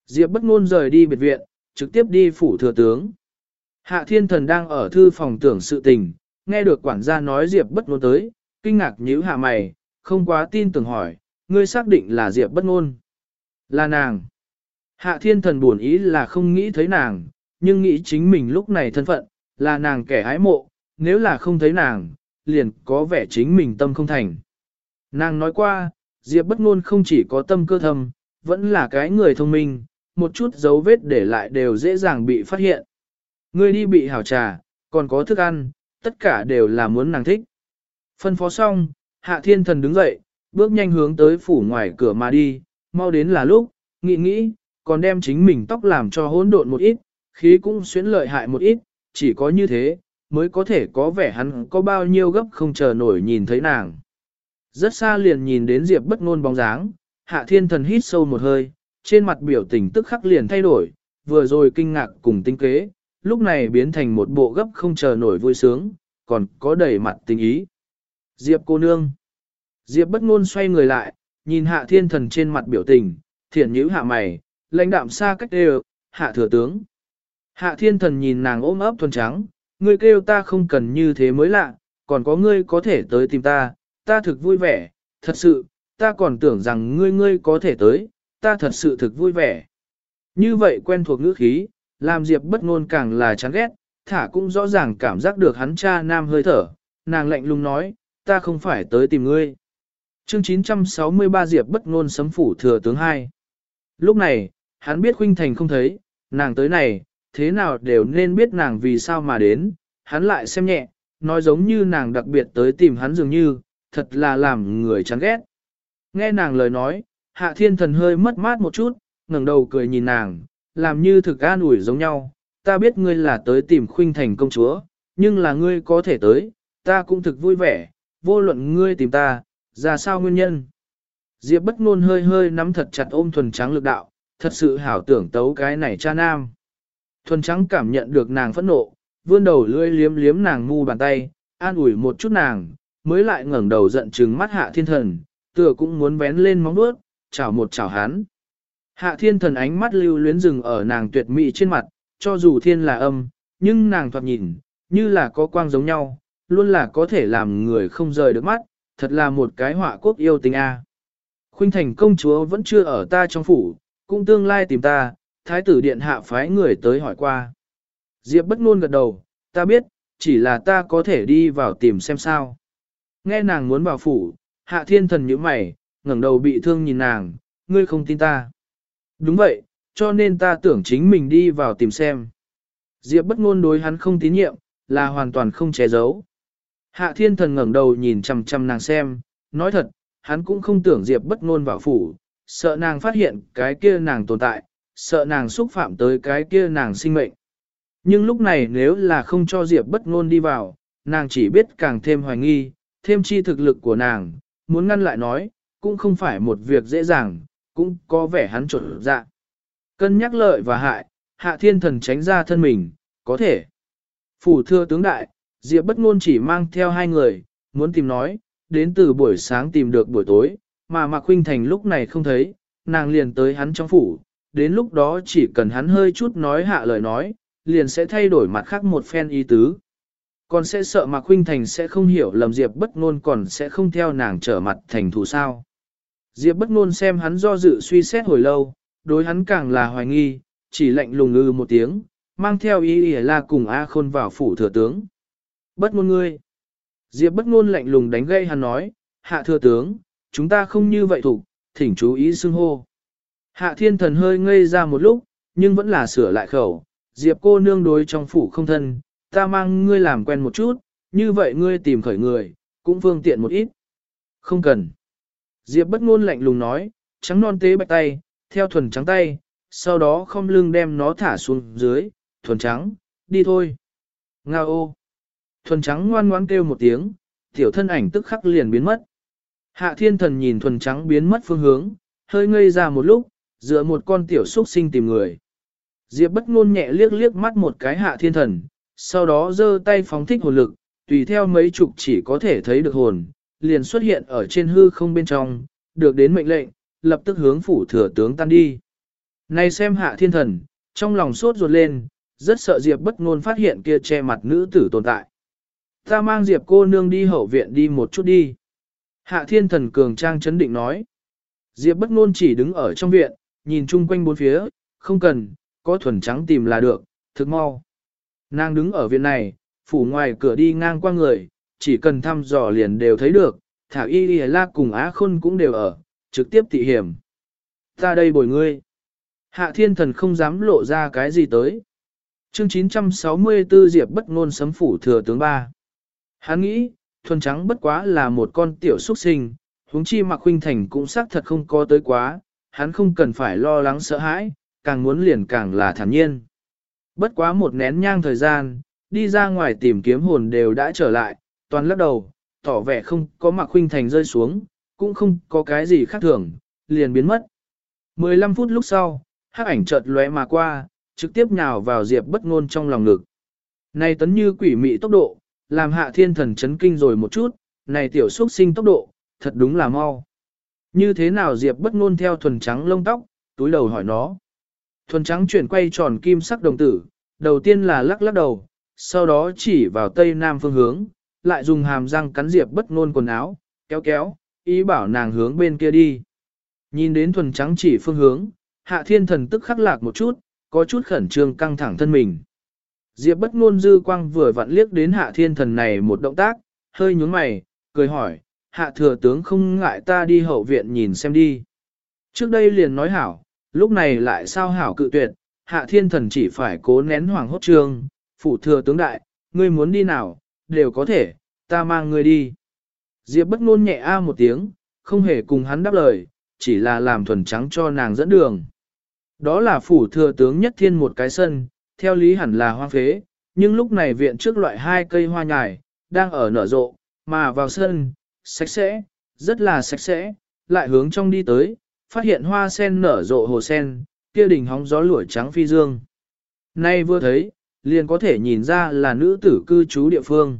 Diệp bất ngôn rời đi biệt viện, trực tiếp đi phủ thừa tướng. Hạ thiên thần đang ở thư phòng tưởng sự tình, nghe được quản gia nói Diệp bất ngôn tới, kinh ngạc nhíu hạ mày, không quá tin tưởng hỏi, ngươi xác định là Diệp bất ngôn. Là nàng. Hạ thiên thần buồn ý là không nghĩ thấy nàng, nhưng nghĩ chính mình lúc này thân phận, là nàng kẻ ái mộ, nếu là không thấy nàng, liền có vẻ chính mình tâm không thành. Nàng nói qua, Diệp bất ngôn không chỉ có tâm cơ thâm, vẫn là cái người thông minh, một chút dấu vết để lại đều dễ dàng bị phát hiện. Ngươi đi bị hảo trà, còn có thức ăn, tất cả đều là muốn nàng thích. Phân phó xong, Hạ Thiên Thần đứng dậy, bước nhanh hướng tới phủ ngoài cửa mà đi, mau đến là lúc, nghĩ nghĩ, còn đem chính mình tóc làm cho hỗn độn một ít, khí cũng xuyến lợi hại một ít, chỉ có như thế, mới có thể có vẻ hắn có bao nhiêu gấp không chờ nổi nhìn thấy nàng. Rất xa liền nhìn đến Diệp bất ngôn bóng dáng, Hạ Thiên Thần hít sâu một hơi, trên mặt biểu tình tức khắc liền thay đổi, vừa rồi kinh ngạc cùng tinh kế, lúc này biến thành một bộ gấp không chờ nổi vui sướng, còn có đầy mặt tình ý. Diệp cô nương. Diệp bất ngôn xoay người lại, nhìn Hạ Thiên Thần trên mặt biểu tình, thiện nhíu hạ mày, lãnh đạm xa cách đều, hạ thừa tướng. Hạ Thiên Thần nhìn nàng ôm ấp thuần trắng, ngươi kêu ta không cần như thế mới lạ, còn có ngươi có thể tới tìm ta, ta thực vui vẻ, thật sự, ta còn tưởng rằng ngươi ngươi có thể tới, ta thật sự thực vui vẻ. Như vậy quen thuộc ngữ khí, làm Diệp bất ngôn càng là chán ghét, thả cũng rõ ràng cảm giác được hắn cha nam hơi thở, nàng lạnh lùng nói, ta không phải tới tìm ngươi. Chương 963 Diệp bất ngôn sấm phủ thừa tướng 2. Lúc này, hắn biết Khuynh Thành không thấy, nàng tới này, thế nào đều nên biết nàng vì sao mà đến, hắn lại xem nhẹ, nói giống như nàng đặc biệt tới tìm hắn dường như, thật là làm người chán ghét. Nghe nàng lời nói, hạ thiên thần hơi mất mát một chút, ngẩng đầu cười nhìn nàng, làm như thực an ủi giống nhau, ta biết ngươi là tới tìm khuynh thành công chúa, nhưng là ngươi có thể tới, ta cũng thực vui vẻ, vô luận ngươi tìm ta, ra sao nguyên nhân. Diệp bất ngôn hơi hơi nắm thật chặt ôm thuần trắng lực đạo, thật sự hảo tưởng tấu cái này cha nam. Thuần trắng cảm nhận được nàng phẫn nộ, vươn đầu lưỡi liếm liếm nàng ngu bàn tay, an ủi một chút nàng, mới lại ngẩng đầu giận trừng mắt hạ thiên thần, tựa cũng muốn vén lên móng vuốt, chảo một chảo hắn. Hạ thiên thần ánh mắt lưu luyến rừng ở nàng tuyệt mỹ trên mặt, cho dù thiên là âm, nhưng nàng thoạt nhìn, như là có quang giống nhau, luôn là có thể làm người không rời được mắt, thật là một cái họa quốc yêu tình a. Khuynh thành công chúa vẫn chưa ở ta trong phủ, cũng tương lai tìm ta, thái tử điện hạ phái người tới hỏi qua. Diệp bất ngôn gật đầu, ta biết, chỉ là ta có thể đi vào tìm xem sao. Nghe nàng muốn vào phủ, hạ thiên thần như mày, ngẩng đầu bị thương nhìn nàng, ngươi không tin ta. Đúng vậy, cho nên ta tưởng chính mình đi vào tìm xem. Diệp bất ngôn đối hắn không tín nhiệm, là hoàn toàn không che giấu. Hạ thiên thần ngẩng đầu nhìn chằm chằm nàng xem, nói thật, hắn cũng không tưởng Diệp bất ngôn vào phủ, sợ nàng phát hiện cái kia nàng tồn tại, sợ nàng xúc phạm tới cái kia nàng sinh mệnh. Nhưng lúc này nếu là không cho Diệp bất ngôn đi vào, nàng chỉ biết càng thêm hoài nghi, thêm chi thực lực của nàng, muốn ngăn lại nói, cũng không phải một việc dễ dàng, cũng có vẻ hắn trộn dạ. Cân nhắc lợi và hại, hạ thiên thần tránh ra thân mình, có thể. Phủ thưa tướng đại, Diệp bất ngôn chỉ mang theo hai người, muốn tìm nói, đến từ buổi sáng tìm được buổi tối, mà Mạc Khuynh Thành lúc này không thấy, nàng liền tới hắn trong phủ, đến lúc đó chỉ cần hắn hơi chút nói hạ lời nói, liền sẽ thay đổi mặt khác một phen ý tứ. Còn sẽ sợ Mạc Khuynh Thành sẽ không hiểu lầm Diệp bất ngôn còn sẽ không theo nàng trở mặt thành thù sao. Diệp bất ngôn xem hắn do dự suy xét hồi lâu, đối hắn càng là hoài nghi, chỉ lạnh lùng ngư một tiếng, mang theo ý ý là cùng A Khôn vào phủ thừa tướng. Bất ngôn ngươi. Diệp bất ngôn lạnh lùng đánh gây hắn nói, hạ thừa tướng, chúng ta không như vậy thủ, thỉnh chú ý xưng hô. Hạ thiên thần hơi ngây ra một lúc, nhưng vẫn là sửa lại khẩu, Diệp cô nương đối trong phủ không thân, ta mang ngươi làm quen một chút, như vậy ngươi tìm khởi người, cũng phương tiện một ít. Không cần. Diệp bất ngôn lạnh lùng nói, trắng non tế bạch tay, theo thuần trắng tay, sau đó không lưng đem nó thả xuống dưới, thuần trắng, đi thôi. Nga ô. Thuần trắng ngoan ngoãn kêu một tiếng, tiểu thân ảnh tức khắc liền biến mất. Hạ thiên thần nhìn thuần trắng biến mất phương hướng, hơi ngây ra một lúc, dựa một con tiểu xuất sinh tìm người. Diệp bất ngôn nhẹ liếc liếc mắt một cái hạ thiên thần, sau đó giơ tay phóng thích hồn lực, tùy theo mấy chục chỉ có thể thấy được hồn, liền xuất hiện ở trên hư không bên trong, được đến mệnh lệnh, lập tức hướng phủ thừa tướng tan đi. Này xem hạ thiên thần, trong lòng sốt ruột lên, rất sợ Diệp bất ngôn phát hiện kia che mặt nữ tử tồn tại. Ta mang Diệp cô nương đi hậu viện đi một chút đi. Hạ thiên thần cường trang chấn định nói. Diệp bất ngôn chỉ đứng ở trong viện, nhìn chung quanh bốn phía, không cần, có thuần trắng tìm là được, thực mau. Nàng đứng ở viện này, phủ ngoài cửa đi ngang qua người, chỉ cần thăm dò liền đều thấy được, thả y y la cùng á khôn cũng đều ở, trực tiếp tị hiểm. Ta đây bồi ngươi. Hạ thiên thần không dám lộ ra cái gì tới. Chương 964 Diệp bất ngôn sấm phủ thừa tướng ba. Hắn nghĩ, thuần trắng bất quá là một con tiểu xuất sinh, huống chi mặc huynh thành cũng xác thật không có tới quá, hắn không cần phải lo lắng sợ hãi, càng muốn liền càng là thản nhiên. Bất quá một nén nhang thời gian, đi ra ngoài tìm kiếm hồn đều đã trở lại, toàn lắc đầu, tỏ vẻ không có mặc khuynh thành rơi xuống, cũng không có cái gì khác thường, liền biến mất. 15 phút lúc sau, hắc ảnh chợt lóe mà qua, trực tiếp nhào vào Diệp bất ngôn trong lòng ngực. Này tấn như quỷ mị tốc độ, làm hạ thiên thần chấn kinh rồi một chút, này tiểu xuất sinh tốc độ, thật đúng là mau. Như thế nào Diệp bất ngôn theo thuần trắng lông tóc, túi đầu hỏi nó. Thuần trắng chuyển quay tròn kim sắc đồng tử, đầu tiên là lắc lắc đầu, sau đó chỉ vào tây nam phương hướng, lại dùng hàm răng cắn Diệp bất ngôn quần áo, kéo kéo, ý bảo nàng hướng bên kia đi. Nhìn đến thuần trắng chỉ phương hướng, hạ thiên thần tức khắc lạc một chút, có chút khẩn trương căng thẳng thân mình. Diệp bất ngôn dư quang vừa vặn liếc đến hạ thiên thần này một động tác, hơi nhướng mày, cười hỏi, hạ thừa tướng không ngại ta đi hậu viện nhìn xem đi. Trước đây liền nói hảo, lúc này lại sao hảo cự tuyệt, hạ thiên thần chỉ phải cố nén hoàng hốt trương, phủ thừa tướng đại, ngươi muốn đi nào, đều có thể, ta mang ngươi đi. Diệp bất ngôn nhẹ a một tiếng, không hề cùng hắn đáp lời, chỉ là làm thuần trắng cho nàng dẫn đường. Đó là phủ thừa tướng nhất thiên một cái sân, theo lý hẳn là hoang phế, nhưng lúc này viện trước loại hai cây hoa nhài, đang ở nở rộ, mà vào sân, sạch sẽ, rất là sạch sẽ, lại hướng trong đi tới, phát hiện hoa sen nở rộ hồ sen, kia đỉnh hóng gió lũi trắng phi dương. Nay vừa thấy, liền có thể nhìn ra là nữ tử cư trú địa phương.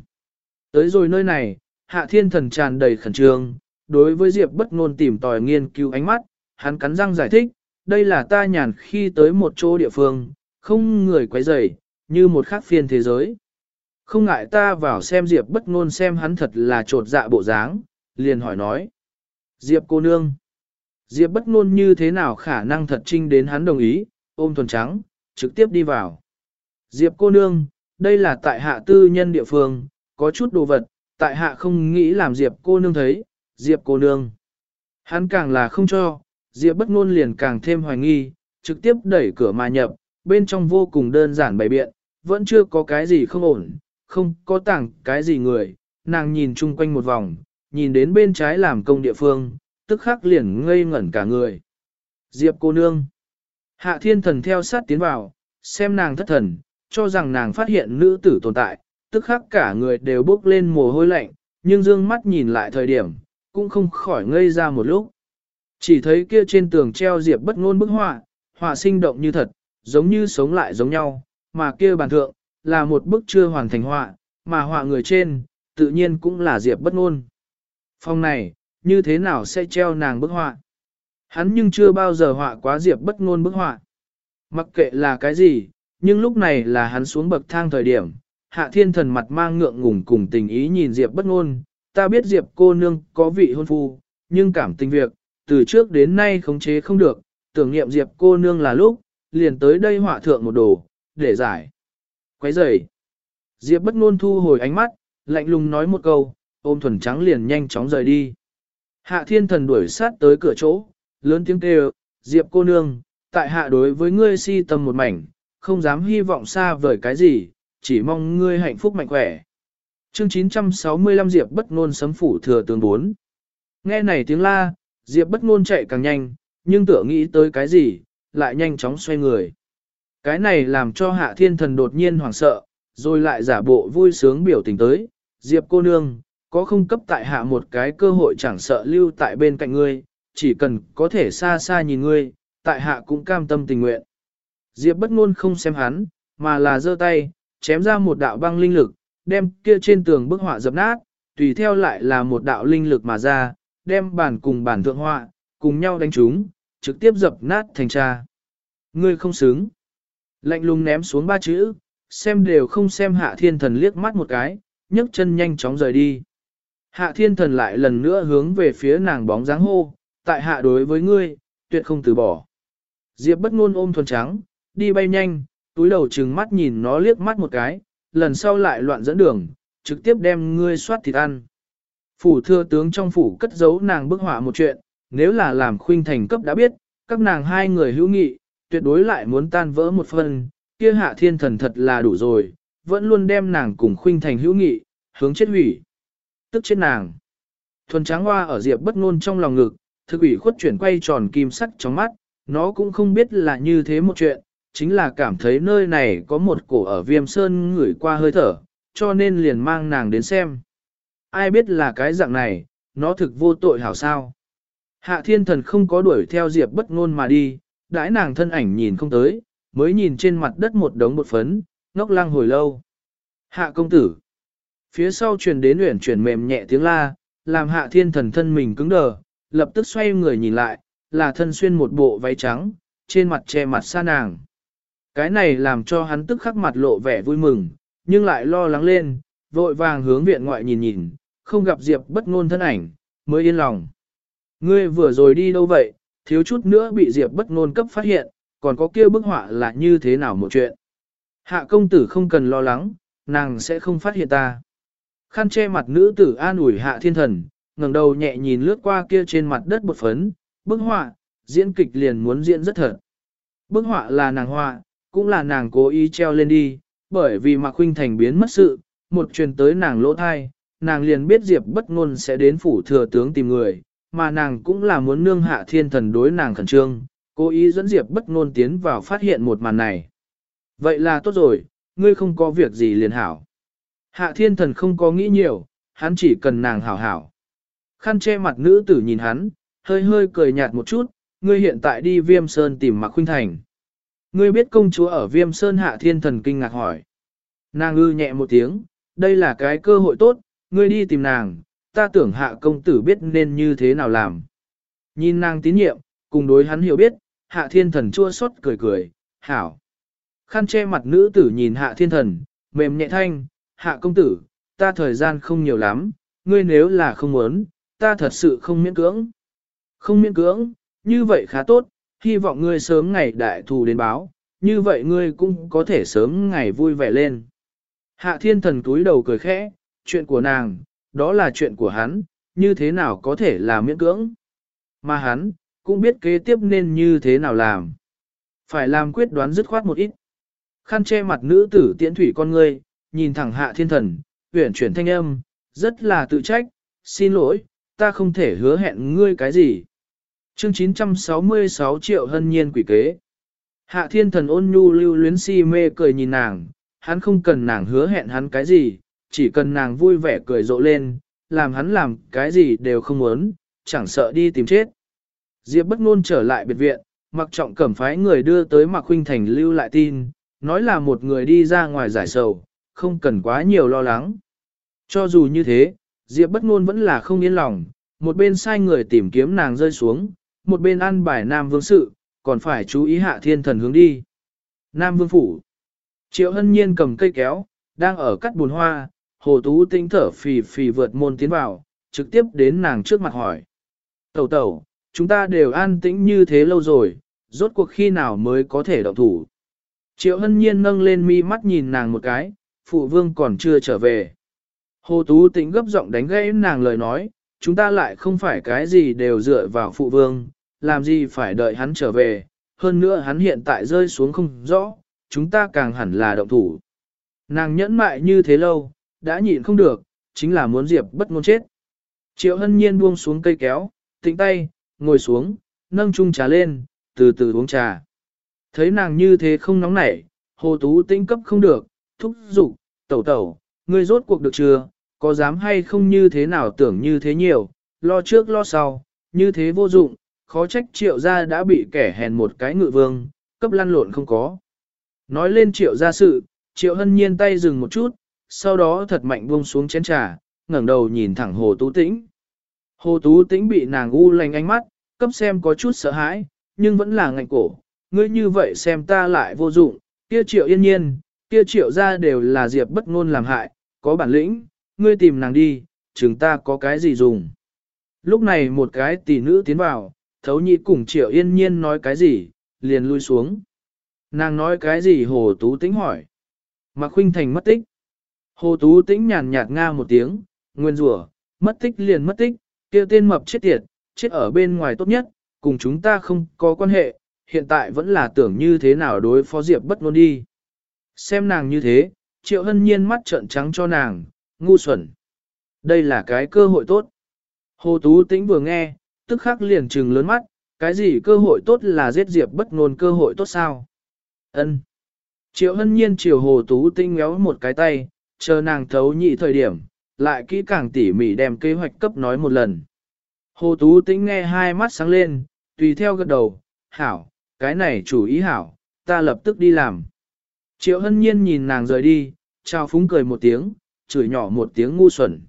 Tới rồi nơi này, hạ thiên thần tràn đầy khẩn trương, đối với Diệp bất ngôn tìm tòi nghiên cứu ánh mắt, hắn cắn răng giải thích, đây là ta nhàn khi tới một chỗ địa phương, không người quấy rầy, như một khác phiên thế giới. Không ngại ta vào xem Diệp bất ngôn xem hắn thật là trột dạ bộ dáng, liền hỏi nói. Diệp cô nương. Diệp bất ngôn như thế nào khả năng thật trinh đến hắn đồng ý, ôm thuần trắng, trực tiếp đi vào. Diệp cô nương, đây là tại hạ tư nhân địa phương, có chút đồ vật, tại hạ không nghĩ làm Diệp cô nương thấy, Diệp cô nương. Hắn càng là không cho, Diệp bất ngôn liền càng thêm hoài nghi, trực tiếp đẩy cửa mà nhập, bên trong vô cùng đơn giản bày biện, vẫn chưa có cái gì không ổn, không có tảng cái gì người, nàng nhìn chung quanh một vòng, nhìn đến bên trái làm công địa phương, tức khắc liền ngây ngẩn cả người. Diệp cô nương. Hạ thiên thần theo sát tiến vào, xem nàng thất thần, cho rằng nàng phát hiện nữ tử tồn tại, tức khắc cả người đều bốc lên mồ hôi lạnh, nhưng dương mắt nhìn lại thời điểm, cũng không khỏi ngây ra một lúc. Chỉ thấy kia trên tường treo diệp bất ngôn bức họa, họa sinh động như thật, giống như sống lại giống nhau, mà kia bàn thượng, là một bức chưa hoàn thành họa, mà họa người trên, tự nhiên cũng là diệp bất ngôn. Phòng này, như thế nào sẽ treo nàng bức họa? Hắn nhưng chưa bao giờ họa quá diệp bất ngôn bức họa. Mặc kệ là cái gì, nhưng lúc này là hắn xuống bậc thang thời điểm, hạ thiên thần mặt mang ngượng ngùng cùng tình ý nhìn diệp bất ngôn, ta biết diệp cô nương có vị hôn phu, nhưng cảm tình việc, từ trước đến nay khống chế không được, tưởng niệm diệp cô nương là lúc, liền tới đây họa thượng một đồ, để giải. Quấy rầy. Diệp bất ngôn thu hồi ánh mắt, lạnh lùng nói một câu, ôm thuần trắng liền nhanh chóng rời đi. Hạ thiên thần đuổi sát tới cửa chỗ, lớn tiếng kêu, Diệp cô nương, tại hạ đối với ngươi si tâm một mảnh, không dám hy vọng xa vời cái gì, chỉ mong ngươi hạnh phúc mạnh khỏe. Chương 965 Diệp bất ngôn sấm phủ thừa tướng 4 Nghe này tiếng la, Diệp bất ngôn chạy càng nhanh, nhưng tựa nghĩ tới cái gì, lại nhanh chóng xoay người. Cái này làm cho hạ thiên thần đột nhiên hoảng sợ, rồi lại giả bộ vui sướng biểu tình tới, Diệp cô nương, có không cấp tại hạ một cái cơ hội chẳng sợ lưu tại bên cạnh ngươi, chỉ cần có thể xa xa nhìn ngươi, tại hạ cũng cam tâm tình nguyện. Diệp bất ngôn không xem hắn, mà là giơ tay, chém ra một đạo băng linh lực, đem kia trên tường bức họa dập nát, tùy theo lại là một đạo linh lực mà ra, đem bản cùng bản thượng họa, cùng nhau đánh chúng, trực tiếp dập nát thành cha. Ngươi không xứng. Lạnh lùng ném xuống ba chữ, xem đều không xem hạ thiên thần liếc mắt một cái, nhấc chân nhanh chóng rời đi. Hạ thiên thần lại lần nữa hướng về phía nàng bóng dáng hô, tại hạ đối với ngươi, tuyệt không từ bỏ. Diệp bất ngôn ôm thuần trắng, đi bay nhanh, túi đầu trừng mắt nhìn nó liếc mắt một cái, lần sau lại loạn dẫn đường, trực tiếp đem ngươi soát thịt ăn. Phủ thưa tướng trong phủ cất giấu nàng bức họa một chuyện, nếu là làm khuynh thành cấp đã biết, các nàng hai người hữu nghị, tuyệt đối lại muốn tan vỡ một phần, kia hạ thiên thần thật là đủ rồi, vẫn luôn đem nàng cùng khuynh thành hữu nghị, hướng chết hủy. Tức chết nàng. Thuần tráng hoa ở diệp bất ngôn trong lòng ngực, thực ủy khuất chuyển quay tròn kim sắc trong mắt, nó cũng không biết là như thế một chuyện, chính là cảm thấy nơi này có một cổ ở viêm sơn ngửi qua hơi thở, cho nên liền mang nàng đến xem. Ai biết là cái dạng này, nó thực vô tội hảo sao. Hạ thiên thần không có đuổi theo diệp bất ngôn mà đi, đãi nàng thân ảnh nhìn không tới, mới nhìn trên mặt đất một đống bột phấn, ngốc lăng hồi lâu. Hạ công tử. Phía sau truyền đến uyển chuyển mềm nhẹ tiếng la, làm hạ thiên thần thân mình cứng đờ, lập tức xoay người nhìn lại, là thân xuyên một bộ váy trắng, trên mặt che mặt xa nàng. Cái này làm cho hắn tức khắc mặt lộ vẻ vui mừng, nhưng lại lo lắng lên, vội vàng hướng viện ngoại nhìn nhìn, không gặp Diệp bất ngôn thân ảnh, mới yên lòng. Ngươi vừa rồi đi đâu vậy, thiếu chút nữa bị Diệp bất ngôn cấp phát hiện, còn có kia bức họa là như thế nào một chuyện. Hạ công tử không cần lo lắng, nàng sẽ không phát hiện ta. Khăn che mặt nữ tử an ủi hạ thiên thần, ngẩng đầu nhẹ nhìn lướt qua kia trên mặt đất bột phấn, bức họa, diễn kịch liền muốn diễn rất thật. Bức họa là nàng họa, cũng là nàng cố ý treo lên đi, bởi vì Mạc Khuynh Thành biến mất sự, một truyền tới nàng lỗ thai, nàng liền biết Diệp bất ngôn sẽ đến phủ thừa tướng tìm người, mà nàng cũng là muốn nương hạ thiên thần đối nàng khẩn trương, cố ý dẫn Diệp bất ngôn tiến vào phát hiện một màn này. Vậy là tốt rồi, ngươi không có việc gì liền hảo. Hạ thiên thần không có nghĩ nhiều, hắn chỉ cần nàng hảo hảo. Khăn che mặt nữ tử nhìn hắn, hơi hơi cười nhạt một chút, ngươi hiện tại đi viêm sơn tìm Mạc Khuynh Thành. Ngươi biết công chúa ở viêm sơn hạ thiên thần kinh ngạc hỏi. Nàng ư nhẹ một tiếng, đây là cái cơ hội tốt, ngươi đi tìm nàng, ta tưởng hạ công tử biết nên như thế nào làm. Nhìn nàng tín nhiệm, cùng đối hắn hiểu biết, hạ thiên thần chua xót cười cười, hảo. Khăn che mặt nữ tử nhìn hạ thiên thần, mềm nhẹ thanh, hạ công tử, ta thời gian không nhiều lắm, ngươi nếu là không muốn, ta thật sự không miễn cưỡng. Không miễn cưỡng, như vậy khá tốt, hy vọng ngươi sớm ngày đại thù đến báo, như vậy ngươi cũng có thể sớm ngày vui vẻ lên. Hạ thiên thần túi đầu cười khẽ, chuyện của nàng, đó là chuyện của hắn, như thế nào có thể là miễn cưỡng. Mà hắn, cũng biết kế tiếp nên như thế nào làm. Phải làm quyết đoán dứt khoát một ít. Khăn che mặt nữ tử tiễn thủy con ngươi, nhìn thẳng hạ thiên thần, huyển chuyển thanh âm, rất là tự trách, xin lỗi, ta không thể hứa hẹn ngươi cái gì. Chương 966 triệu hân nhiên quỷ kế. Hạ thiên thần ôn nhu lưu luyến si mê cười nhìn nàng, hắn không cần nàng hứa hẹn hắn cái gì, chỉ cần nàng vui vẻ cười rộ lên, làm hắn làm cái gì đều không muốn, chẳng sợ đi tìm chết. Diệp bất ngôn trở lại biệt viện, mặc trọng cẩm phái người đưa tới mặc huynh thành lưu lại tin, nói là một người đi ra ngoài giải sầu, không cần quá nhiều lo lắng. Cho dù như thế, Diệp bất ngôn vẫn là không yên lòng, một bên sai người tìm kiếm nàng rơi xuống, một bên ăn bài Nam Vương sự, còn phải chú ý hạ thiên thần hướng đi. Nam Vương Phủ Triệu hân nhiên cầm cây kéo, đang ở cắt bùn hoa, hồ tú tinh thở phì phì vượt môn tiến vào, trực tiếp đến nàng trước mặt hỏi. Tẩu tẩu, chúng ta đều an tĩnh như thế lâu rồi, rốt cuộc khi nào mới có thể động thủ. Triệu hân nhiên nâng lên mi mắt nhìn nàng một cái, phụ vương còn chưa trở về. Hồ Tú Tĩnh gấp giọng đánh gãy nàng lời nói, chúng ta lại không phải cái gì đều dựa vào phụ vương, làm gì phải đợi hắn trở về, hơn nữa hắn hiện tại rơi xuống không rõ, chúng ta càng hẳn là động thủ. Nàng nhẫn mại như thế lâu, đã nhịn không được, chính là muốn Diệp bất ngôn chết. Triệu hân nhiên buông xuống cây kéo, tĩnh tay, ngồi xuống, nâng chung trà lên, từ từ uống trà. Thấy nàng như thế không nóng nảy, hồ tú tinh cấp không được, thúc giục, tẩu tẩu, ngươi rốt cuộc được chưa, có dám hay không như thế nào tưởng như thế nhiều, lo trước lo sau, như thế vô dụng, khó trách triệu gia đã bị kẻ hèn một cái ngự vương, cấp lăn lộn không có. Nói lên triệu gia sự, triệu hân nhiên tay dừng một chút, sau đó thật mạnh buông xuống chén trà, ngẩng đầu nhìn thẳng hồ tú tĩnh. Hồ tú tĩnh bị nàng u lành ánh mắt, cấp xem có chút sợ hãi, nhưng vẫn là ngạnh cổ, ngươi như vậy xem ta lại vô dụng, kia triệu yên nhiên, kia triệu gia đều là diệp bất ngôn làm hại, có bản lĩnh, ngươi tìm nàng đi, chúng ta có cái gì dùng. Lúc này một cái tỷ nữ tiến vào, thấu nhị cùng triệu yên nhiên nói cái gì, liền lui xuống. Nàng nói cái gì hồ tú tĩnh hỏi. Mạc Khuynh Thành mất tích. Hồ tú tĩnh nhàn nhạt nga một tiếng, nguyên rủa, mất tích liền mất tích, kia tên mập chết tiệt, chết ở bên ngoài tốt nhất, cùng chúng ta không có quan hệ, hiện tại vẫn là tưởng như thế nào đối phó Diệp bất ngôn đi. Xem nàng như thế, triệu hân nhiên mắt trợn trắng cho nàng, ngu xuẩn. Đây là cái cơ hội tốt. Hồ Tú Tĩnh vừa nghe, tức khắc liền trừng lớn mắt, cái gì cơ hội tốt là giết Diệp bất ngôn cơ hội tốt sao? Ân. Triệu hân nhiên chiều Hồ Tú tinh ngéo một cái tay, chờ nàng thấu nhị thời điểm, lại kỹ càng tỉ mỉ đem kế hoạch cấp nói một lần. Hồ Tú tinh nghe hai mắt sáng lên, tùy theo gật đầu, hảo, cái này chủ ý hảo, ta lập tức đi làm. Triệu hân nhiên nhìn nàng rời đi, trao phúng cười một tiếng, chửi nhỏ một tiếng ngu xuẩn.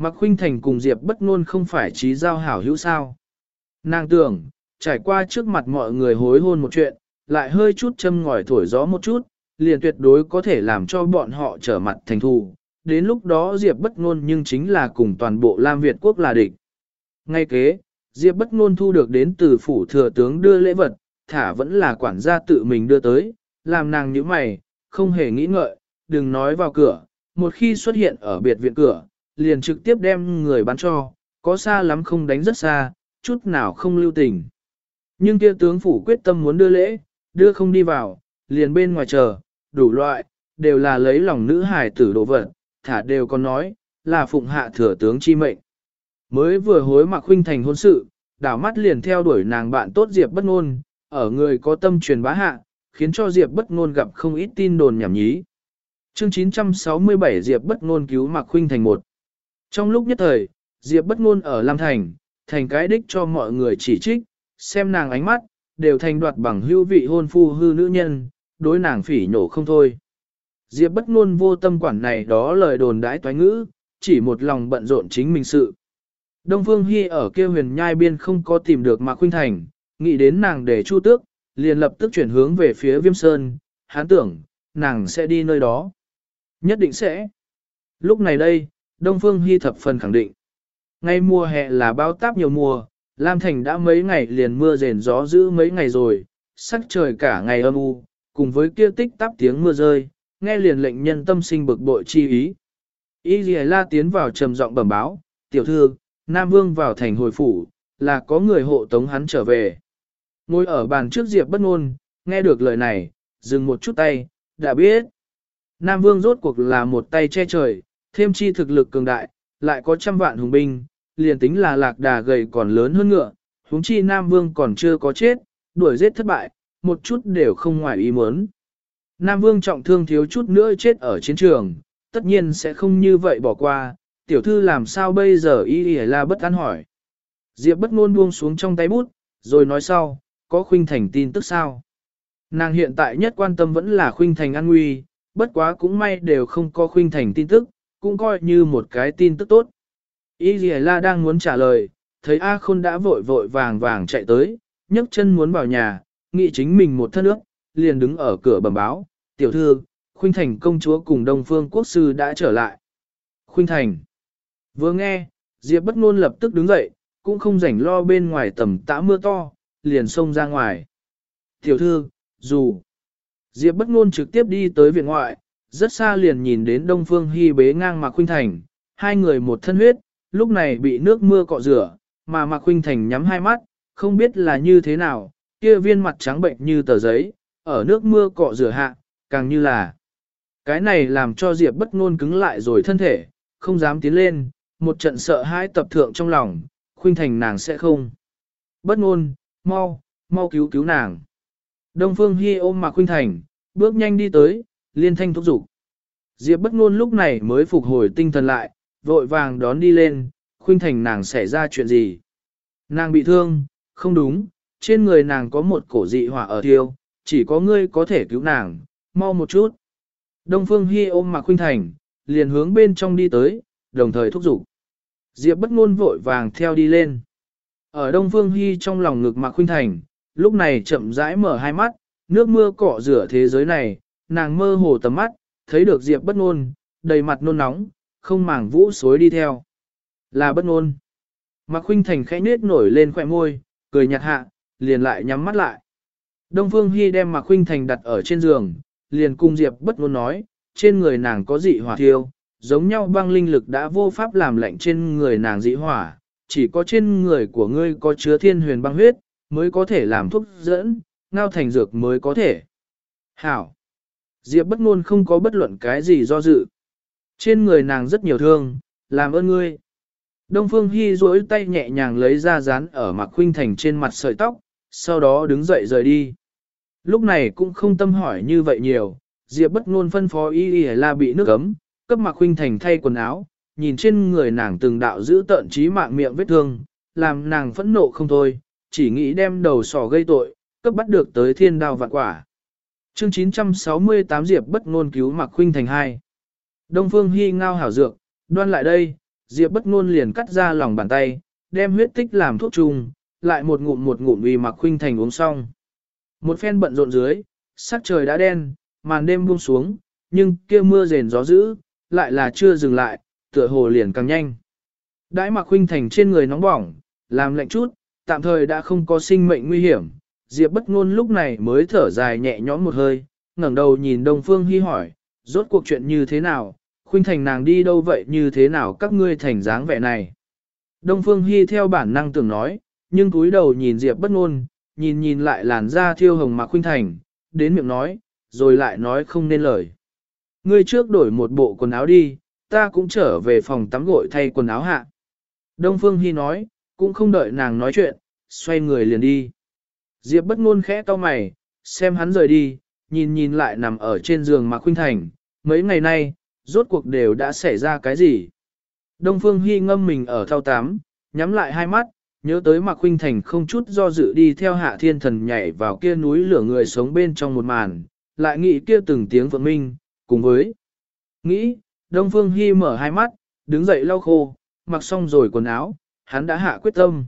Mặc khuynh thành cùng Diệp bất ngôn không phải trí giao hảo hữu sao. Nàng tưởng, trải qua trước mặt mọi người hối hôn một chuyện, lại hơi chút châm ngòi thổi gió một chút, liền tuyệt đối có thể làm cho bọn họ trở mặt thành thù. Đến lúc đó Diệp bất ngôn nhưng chính là cùng toàn bộ Lam Việt quốc là địch. Ngay kế, Diệp bất ngôn thu được đến từ phủ thừa tướng đưa lễ vật, thả vẫn là quản gia tự mình đưa tới, làm nàng như mày, không hề nghĩ ngợi, đừng nói vào cửa, một khi xuất hiện ở biệt viện cửa, liền trực tiếp đem người bán cho, có xa lắm không đánh rất xa, chút nào không lưu tình. Nhưng kia tướng phủ quyết tâm muốn đưa lễ, đưa không đi vào, liền bên ngoài chờ, đủ loại, đều là lấy lòng nữ hài tử đồ vật, thả đều còn nói, là phụng hạ thừa tướng chi mệnh. Mới vừa hối mặc huynh thành hôn sự, đảo mắt liền theo đuổi nàng bạn tốt Diệp bất ngôn, ở người có tâm truyền bá hạ, khiến cho Diệp bất ngôn gặp không ít tin đồn nhảm nhí. Chương 967 Diệp bất ngôn cứu Mạc huynh thành một. Trong lúc nhất thời, Diệp bất ngôn ở Lam Thành, thành cái đích cho mọi người chỉ trích, xem nàng ánh mắt, đều thành đoạt bằng hữu vị hôn phu hư nữ nhân, đối nàng phỉ nhổ không thôi. Diệp bất ngôn vô tâm quản này đó lời đồn đãi toái ngữ, chỉ một lòng bận rộn chính mình sự. Đông Phương Hi ở kia huyền nhai biên không có tìm được Mạc Khuynh Thành, nghĩ đến nàng để chu tước, liền lập tức chuyển hướng về phía Viêm Sơn, hắn tưởng, nàng sẽ đi nơi đó. Nhất định sẽ. Lúc này đây, Đông Phương Hy thập phần khẳng định. Ngay mùa hè là bao táp nhiều mùa, Lam Thành đã mấy ngày liền mưa rền gió dữ mấy ngày rồi, sắc trời cả ngày âm u, cùng với kia tích táp tiếng mưa rơi, nghe liền lệnh nhân tâm sinh bực bội chi ý. Y Lì La tiến vào trầm giọng bẩm báo, tiểu thư, Nam Vương vào thành hồi phủ, là có người hộ tống hắn trở về. Ngồi ở bàn trước Diệp bất ngôn, nghe được lời này, dừng một chút tay, đã biết. Nam Vương rốt cuộc là một tay che trời, thêm chi thực lực cường đại, lại có trăm vạn hùng binh, liền tính là lạc đà gầy còn lớn hơn ngựa, huống chi Nam Vương còn chưa có chết, đuổi giết thất bại, một chút đều không ngoài ý muốn. Nam Vương trọng thương thiếu chút nữa chết ở chiến trường, tất nhiên sẽ không như vậy bỏ qua, tiểu thư làm sao bây giờ y y la bất an hỏi. Diệp bất ngôn buông xuống trong tay bút, rồi nói sau, có khuynh thành tin tức sao. Nàng hiện tại nhất quan tâm vẫn là khuynh thành an nguy, bất quá cũng may đều không có khuynh thành tin tức, cũng coi như một cái tin tức tốt. Y Lì La đang muốn trả lời, thấy A Khôn đã vội vội vàng vàng chạy tới, nhấc chân muốn vào nhà, nghĩ chính mình một thân nước, liền đứng ở cửa bẩm báo, tiểu thư, Khuynh Thành công chúa cùng Đông Phương Quốc sư đã trở lại. Khuynh Thành. Vừa nghe, Diệp bất ngôn lập tức đứng dậy, cũng không rảnh lo bên ngoài tầm tã mưa to, liền xông ra ngoài. Tiểu thư, dù. Diệp bất ngôn trực tiếp đi tới viện ngoại, rất xa liền nhìn đến Đông Phương Hi bế ngang Mạc Khuynh Thành, hai người một thân huyết, lúc này bị nước mưa cọ rửa, mà Mạc Khuynh Thành nhắm hai mắt, không biết là như thế nào, kia viên mặt trắng bệnh như tờ giấy, ở nước mưa cọ rửa hạ, càng như là. Cái này làm cho Diệp bất ngôn cứng lại rồi thân thể, không dám tiến lên, một trận sợ hãi tập thượng trong lòng, Khuynh Thành nàng sẽ không. Bất ngôn, mau, mau cứu cứu nàng. Đông Phương Hi ôm Mạc Khuynh Thành, bước nhanh đi tới, liên thanh thúc giục. Diệp bất ngôn lúc này mới phục hồi tinh thần lại, vội vàng đón đi lên, khuyên Thành nàng xảy ra chuyện gì? Nàng bị thương, không đúng, trên người nàng có một cổ dị hỏa ở thiêu, chỉ có ngươi có thể cứu nàng, mau một chút. Đông Phương Hi ôm Mạc Khuynh Thành, liền hướng bên trong đi tới, đồng thời thúc giục. Diệp bất ngôn vội vàng theo đi lên. Ở Đông Phương Hi trong lòng ngực Mạc Khuynh Thành, lúc này chậm rãi mở hai mắt, nước mưa cọ rửa thế giới này, nàng mơ hồ tầm mắt, thấy được Diệp bất ngôn, đầy mặt nôn nóng, không màng vũ xối đi theo. Là bất ngôn. Mạc Khuynh Thành khẽ nết nổi lên khỏe môi, cười nhạt hạ, liền lại nhắm mắt lại. Đông Phương Hi đem Mạc Khuynh Thành đặt ở trên giường, liền cung Diệp bất ngôn nói, trên người nàng có dị hỏa thiêu, giống nhau băng linh lực đã vô pháp làm lạnh trên người nàng dị hỏa, chỉ có trên người của ngươi có chứa thiên huyền băng huyết, mới có thể làm thuốc dẫn, ngao thành dược mới có thể. Hảo! Diệp bất ngôn không có bất luận cái gì do dự. Trên người nàng rất nhiều thương, làm ơn ngươi. Đông Phương Hi duỗi tay nhẹ nhàng lấy ra dán ở Mạc Khuynh Thành trên mặt sợi tóc, sau đó đứng dậy rời đi. Lúc này cũng không tâm hỏi như vậy nhiều, Diệp bất ngôn phân phó y y là bị nước ấm, cấp Mạc Khuynh Thành thay quần áo, nhìn trên người nàng từng đạo giữ tợn trí mạng miệng vết thương, làm nàng phẫn nộ không thôi, chỉ nghĩ đem đầu sỏ gây tội, cấp bắt được tới thiên đao vạn quả. Chương 968 Diệp bất ngôn cứu Mạc Khuynh Thành hai. Đông Phương Hi ngao hảo dược, đoan lại đây, Diệp bất ngôn liền cắt ra lòng bàn tay, đem huyết tích làm thuốc trùng, lại một ngụm một ngụm vì Mạc Khuynh Thành uống xong. Một phen bận rộn dưới, sắc trời đã đen, màn đêm buông xuống, nhưng kia mưa rền gió dữ, lại là chưa dừng lại, tựa hồ liền càng nhanh. Đãi Mạc Khuynh Thành trên người nóng bỏng, làm lạnh chút, tạm thời đã không có sinh mệnh nguy hiểm, Diệp bất ngôn lúc này mới thở dài nhẹ nhõm một hơi, ngẩng đầu nhìn Đông Phương Hi hỏi, rốt cuộc chuyện như thế nào, Khuynh Thành nàng đi đâu vậy như thế nào các ngươi thành dáng vẻ này. Đông Phương Hi theo bản năng tưởng nói, nhưng cúi đầu nhìn Diệp bất ngôn, nhìn nhìn lại làn da thiêu hồng mà Khuynh Thành, đến miệng nói, rồi lại nói không nên lời. Ngươi trước đổi một bộ quần áo đi, ta cũng trở về phòng tắm gội thay quần áo hạ. Đông Phương Hi nói, cũng không đợi nàng nói chuyện, xoay người liền đi. Diệp bất ngôn khẽ cau mày, xem hắn rời đi, nhìn nhìn lại nằm ở trên giường Mạc Khuynh Thành, mấy ngày nay, rốt cuộc đều đã xảy ra cái gì. Đông Phương Hi ngâm mình ở thao tám, nhắm lại hai mắt, nhớ tới Mạc Khuynh Thành không chút do dự đi theo hạ thiên thần nhảy vào kia núi lửa người sống bên trong một màn, lại nghĩ kia từng tiếng vượng minh, cùng với nghĩ, Đông Phương Hi mở hai mắt, đứng dậy lau khô, mặc xong rồi quần áo, hắn đã hạ quyết tâm.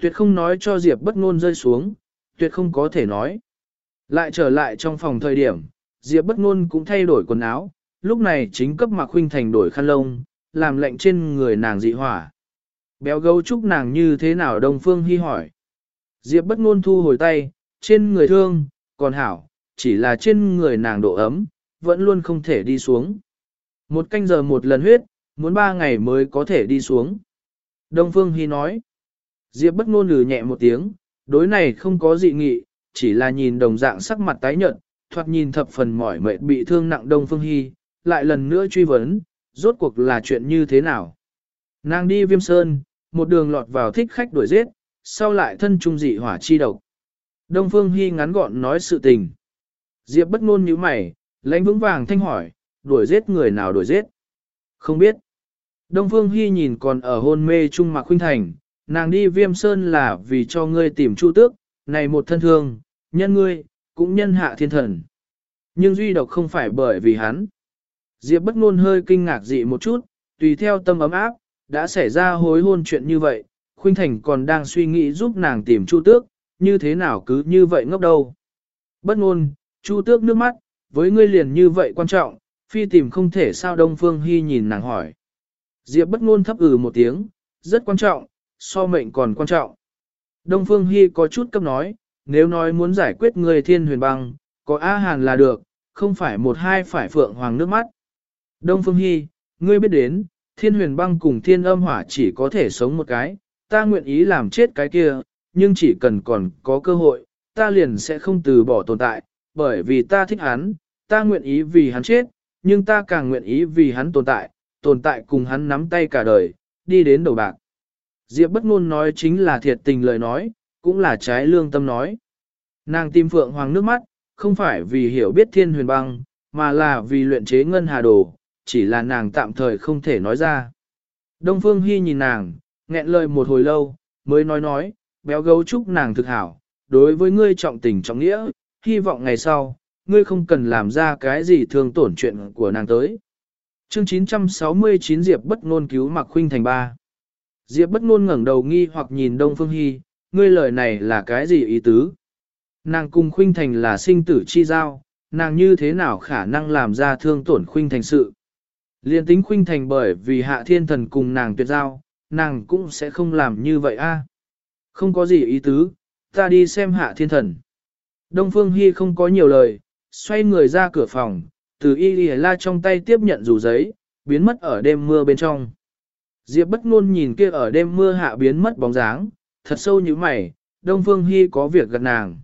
Tuyệt không nói cho Diệp bất ngôn rơi xuống, tuyệt không có thể nói. Lại trở lại trong phòng thời điểm, Diệp bất ngôn cũng thay đổi quần áo, lúc này chính cấp Mạc Khuynh Thành đổi khăn lông, làm lệnh trên người nàng dị hỏa. Béo gấu trúc nàng như thế nào Đông Phương Hi hỏi. Diệp bất ngôn thu hồi tay, trên người thương, còn hảo, chỉ là trên người nàng độ ấm, vẫn luôn không thể đi xuống. Một canh giờ một lần huyết, muốn ba ngày mới có thể đi xuống. Đông Phương Hi nói. Diệp bất ngôn lừ nhẹ một tiếng, đối này không có dị nghị, chỉ là nhìn đồng dạng sắc mặt tái nhợt, thoạt nhìn thập phần mỏi mệt bị thương nặng Đông Phương Hi, lại lần nữa truy vấn, rốt cuộc là chuyện như thế nào. Nàng đi viêm sơn, một đường lọt vào thích khách đuổi giết, sau lại thân trung dị hỏa chi độc. Đông Phương Hi ngắn gọn nói sự tình. Diệp bất ngôn nhíu mày, lãnh vững vàng thanh hỏi, đuổi giết người nào đuổi giết? Không biết. Đông Phương Hi nhìn còn ở hôn mê trung Mạc Khuynh Thành, nàng đi Viêm Sơn là vì cho ngươi tìm Chu Tước, này một thân thương, nhân ngươi, cũng nhân hạ thiên thần. Nhưng duy độc không phải bởi vì hắn. Diệp bất ngôn hơi kinh ngạc dị một chút, tùy theo tâm ấm áp, đã xảy ra hối hôn chuyện như vậy, Khuynh Thành còn đang suy nghĩ giúp nàng tìm Chu Tước, như thế nào cứ như vậy ngốc đâu. Bất ngôn, Chu Tước nước mắt, với ngươi liền như vậy quan trọng, phi tìm không thể sao Đông Phương Hy nhìn nàng hỏi. Diệp bất ngôn thấp ừ một tiếng, rất quan trọng, so mệnh còn quan trọng. Đông Phương Hy có chút cấp nói, nếu nói muốn giải quyết người thiên huyền băng, có A Hàn là được, không phải một hai phải phượng hoàng nước mắt. Đông Phương Hy, ngươi biết đến, thiên huyền băng cùng thiên âm hỏa chỉ có thể sống một cái, ta nguyện ý làm chết cái kia, nhưng chỉ cần còn có cơ hội, ta liền sẽ không từ bỏ tồn tại, bởi vì ta thích hắn, ta nguyện ý vì hắn chết, nhưng ta càng nguyện ý vì hắn tồn tại, tồn tại cùng hắn nắm tay cả đời, đi đến đầu bạc. Diệp bất ngôn nói chính là thiệt tình lời nói, cũng là trái lương tâm nói. Nàng tim phượng hoàng nước mắt, không phải vì hiểu biết thiên huyền băng, mà là vì luyện chế ngân hà đồ, chỉ là nàng tạm thời không thể nói ra. Đông Phương Hy nhìn nàng, nghẹn lời một hồi lâu, mới nói nói, béo gấu chúc nàng thực hảo, đối với ngươi trọng tình trọng nghĩa, hy vọng ngày sau, ngươi không cần làm ra cái gì thương tổn chuyện của nàng tới. Chương 969 Diệp bất ngôn cứu Mạc Khuynh thành ba. Diệp bất ngôn ngẩng đầu nghi hoặc nhìn Đông Phương Hi, ngươi lời này là cái gì ý tứ? Nàng cùng Khuynh thành là sinh tử chi giao, nàng như thế nào khả năng làm ra thương tổn Khuynh thành sự? Liên tính Khuynh thành bởi vì Hạ Thiên Thần cùng nàng tuyệt giao, nàng cũng sẽ không làm như vậy a. Không có gì ý tứ, ta đi xem Hạ Thiên Thần. Đông Phương Hi không có nhiều lời, xoay người ra cửa phòng, từ y la trong tay tiếp nhận dù giấy, biến mất ở đêm mưa bên trong. Diệp bất ngôn nhìn kia ở đêm mưa hạ biến mất bóng dáng, thật sâu như mày, Đông Phương Hi có việc gặp nàng.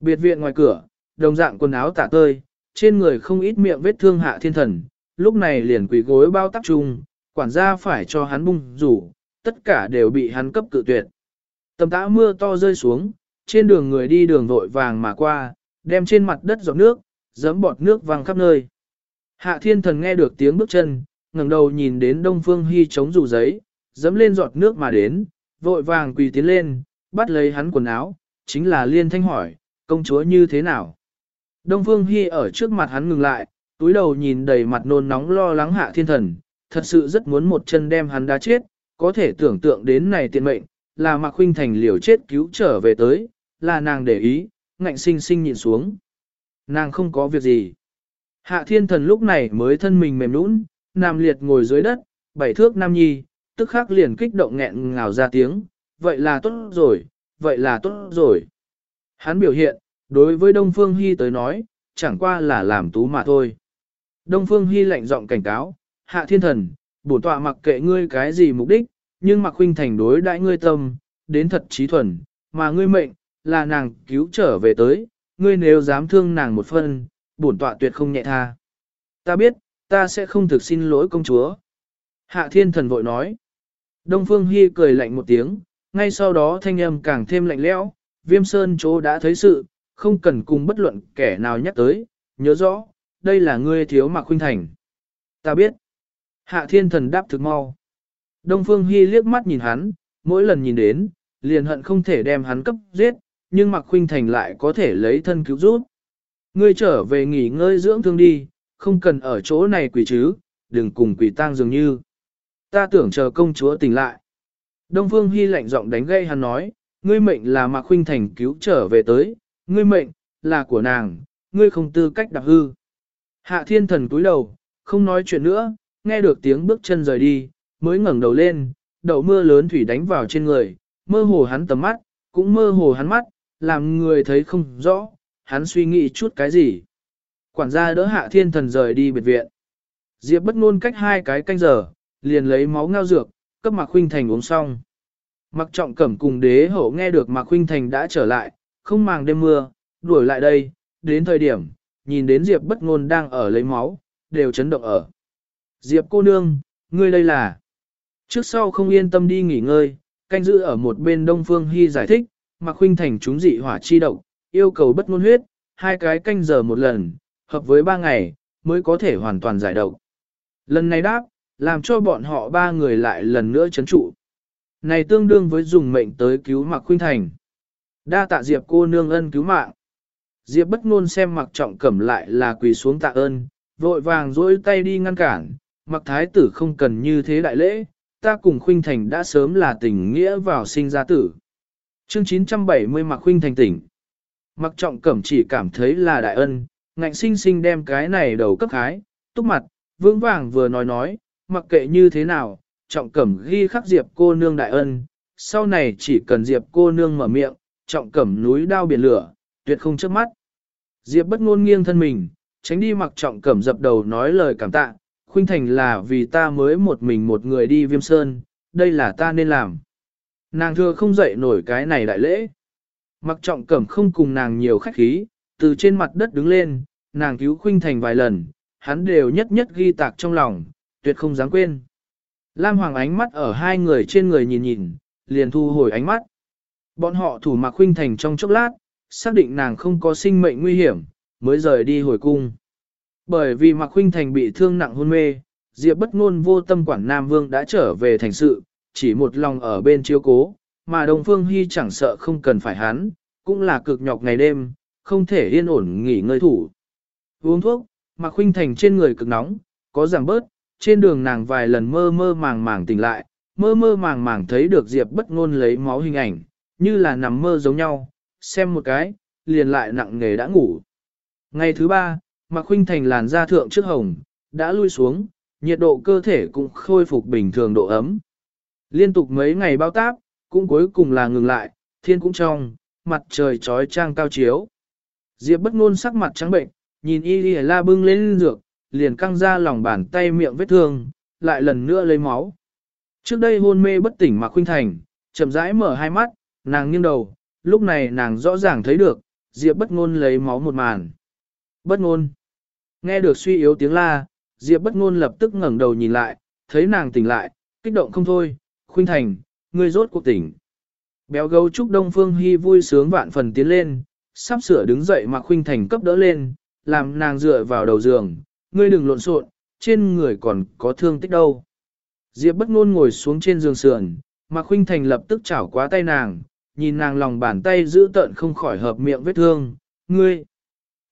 Biệt viện ngoài cửa, đồng dạng quần áo tả tơi, trên người không ít miệng vết thương hạ thiên thần, lúc này liền quỳ gối bao tắc trung, quản gia phải cho hắn bung rủ, tất cả đều bị hắn cấp cự tuyệt. Tầm tã mưa to rơi xuống, trên đường người đi đường vội vàng mà qua, đem trên mặt đất giọt nước, giấm bọt nước văng khắp nơi. Hạ thiên thần nghe được tiếng bước chân, ngẩng đầu nhìn đến Đông Phương Hy chống rủ giấy, dẫm lên giọt nước mà đến, vội vàng quỳ tiến lên, bắt lấy hắn quần áo, chính là liên thanh hỏi, công chúa như thế nào? Đông Phương Hy ở trước mặt hắn ngừng lại, túi đầu nhìn đầy mặt nôn nóng lo lắng hạ thiên thần, thật sự rất muốn một chân đem hắn đá chết, có thể tưởng tượng đến này tiện mệnh, là Mạc Khuynh Thành liều chết cứu trở về tới, là nàng để ý, ngạnh sinh sinh nhìn xuống. Nàng không có việc gì. Hạ thiên thần lúc này mới thân mình mềm nũng, Nam liệt ngồi dưới đất, bảy thước nam nhi, tức khắc liền kích động nghẹn ngào ra tiếng, vậy là tốt rồi, vậy là tốt rồi. Hắn biểu hiện, đối với Đông Phương Hy tới nói, chẳng qua là làm tú mà thôi. Đông Phương Hy lạnh giọng cảnh cáo, hạ thiên thần, bổn tọa mặc kệ ngươi cái gì mục đích, nhưng mặc huynh thành đối đại ngươi tâm, đến thật trí thuần, mà ngươi mệnh, là nàng cứu trở về tới, ngươi nếu dám thương nàng một phân, bổn tọa tuyệt không nhẹ tha. Ta biết, ta sẽ không thực xin lỗi công chúa. Hạ thiên thần vội nói. Đông Phương Hy cười lạnh một tiếng, ngay sau đó thanh âm càng thêm lạnh lẽo. viêm sơn chỗ đã thấy sự, không cần cùng bất luận kẻ nào nhắc tới, nhớ rõ, đây là ngươi thiếu mặc huynh thành. Ta biết. Hạ thiên thần đáp thực mau. Đông Phương Hy liếc mắt nhìn hắn, mỗi lần nhìn đến, liền hận không thể đem hắn cấp giết, nhưng mặc Khuynh thành lại có thể lấy thân cứu giúp. Ngươi trở về nghỉ ngơi dưỡng thương đi, không cần ở chỗ này quỷ chứ, đừng cùng quỷ tang dường như. Ta tưởng chờ công chúa tỉnh lại. Đông Phương Hy lạnh giọng đánh gây hắn nói, ngươi mệnh là Mạc Khuynh Thành cứu trở về tới, ngươi mệnh, là của nàng, ngươi không tư cách đặc hư. Hạ thiên thần cúi đầu, không nói chuyện nữa, nghe được tiếng bước chân rời đi, mới ngẩng đầu lên, đậu mưa lớn thủy đánh vào trên người, mơ hồ hắn tầm mắt, cũng mơ hồ hắn mắt, làm người thấy không rõ, hắn suy nghĩ chút cái gì. Quản gia đỡ hạ thiên thần rời đi biệt viện. Diệp bất ngôn cách hai cái canh giờ, liền lấy máu ngao dược, cấp Mạc Khuynh Thành uống xong. Mặc trọng cẩm cùng đế hậu nghe được Mạc Khuynh Thành đã trở lại, không màng đêm mưa, đuổi lại đây, đến thời điểm, nhìn đến Diệp bất ngôn đang ở lấy máu, đều chấn động ở. Diệp cô nương, ngươi đây là... Trước sau không yên tâm đi nghỉ ngơi, canh giữ ở một bên Đông Phương Hy giải thích, Mạc Khuynh Thành chúng dị hỏa chi độc, yêu cầu bất ngôn huyết, hai cái canh giờ một lần, hợp với ba ngày, mới có thể hoàn toàn giải độc. Lần này đáp, làm cho bọn họ ba người lại lần nữa chấn trụ. Này tương đương với dùng mệnh tới cứu Mạc Khuynh Thành. Đa tạ Diệp cô nương ân cứu mạng. Diệp bất ngôn xem Mạc Trọng Cẩm lại là quỳ xuống tạ ơn, vội vàng duỗi tay đi ngăn cản, Mạc Thái tử không cần như thế đại lễ, ta cùng Khuynh Thành đã sớm là tình nghĩa vào sinh ra tử. Chương 970 Mạc Khuynh Thành tỉnh. Mạc Trọng Cẩm chỉ cảm thấy là đại ân, ngạnh sinh sinh đem cái này đầu cấp khái, túc mặt, vững vàng vừa nói nói, mặc kệ như thế nào, trọng cẩm ghi khắc diệp cô nương đại ân, sau này chỉ cần diệp cô nương mở miệng, trọng cẩm núi đao biển lửa, tuyệt không trước mắt. Diệp bất ngôn nghiêng thân mình, tránh đi mặc trọng cẩm dập đầu nói lời cảm tạ, Khuynh Thành là vì ta mới một mình một người đi viêm sơn, đây là ta nên làm. Nàng thưa không dậy nổi cái này đại lễ. Mặc trọng cẩm không cùng nàng nhiều khách khí, từ trên mặt đất đứng lên, nàng cứu Khuynh Thành vài lần, hắn đều nhất nhất ghi tạc trong lòng, tuyệt không dám quên. Lam Hoàng ánh mắt ở hai người trên người nhìn nhìn, liền thu hồi ánh mắt. Bọn họ thủ mặc Khuynh Thành trong chốc lát, xác định nàng không có sinh mệnh nguy hiểm, mới rời đi hồi cung. Bởi vì Mạc Khuynh Thành bị thương nặng hôn mê, Diệp bất ngôn vô tâm quản Nam Vương đã trở về thành sự, chỉ một lòng ở bên chiếu cố, mà Đồng Phương Hy chẳng sợ không cần phải hắn, cũng là cực nhọc ngày đêm, không thể yên ổn nghỉ ngơi thủ. Uống thuốc, Mạc Khuynh Thành trên người cực nóng, có giảm bớt, trên đường nàng vài lần mơ mơ màng màng tỉnh lại, mơ mơ màng màng thấy được Diệp bất ngôn lấy máu hình ảnh, như là nằm mơ giống nhau, xem một cái, liền lại nặng nghề đã ngủ. Ngày thứ ba, Mạc Khuynh Thành làn da thượng trước hồng, đã lui xuống, nhiệt độ cơ thể cũng khôi phục bình thường độ ấm. Liên tục mấy ngày bao táp, cũng cuối cùng là ngừng lại, thiên cũng trong, mặt trời trói trang cao chiếu. Diệp bất ngôn sắc mặt trắng bệnh, nhìn y y la bưng lên dược, liền căng ra lòng bàn tay miệng vết thương, lại lần nữa lấy máu. Trước đây hôn mê bất tỉnh mà Khuynh Thành, chậm rãi mở hai mắt, nàng nghiêng đầu, lúc này nàng rõ ràng thấy được, Diệp bất ngôn lấy máu một màn. Bất ngôn. Nghe được suy yếu tiếng la, Diệp bất ngôn lập tức ngẩng đầu nhìn lại, thấy nàng tỉnh lại, kích động không thôi, khuynh thành, ngươi rốt cuộc tỉnh. Béo gấu trúc Đông Phương Hi vui sướng vạn phần tiến lên, sắp sửa đứng dậy mà khuynh thành cấp đỡ lên, làm nàng dựa vào đầu giường, ngươi đừng lộn xộn, trên người còn có thương tích đâu. Diệp bất ngôn ngồi xuống trên giường sườn, mà khuynh thành lập tức chảo quá tay nàng, nhìn nàng lòng bàn tay giữ tận không khỏi hợp miệng vết thương, ngươi.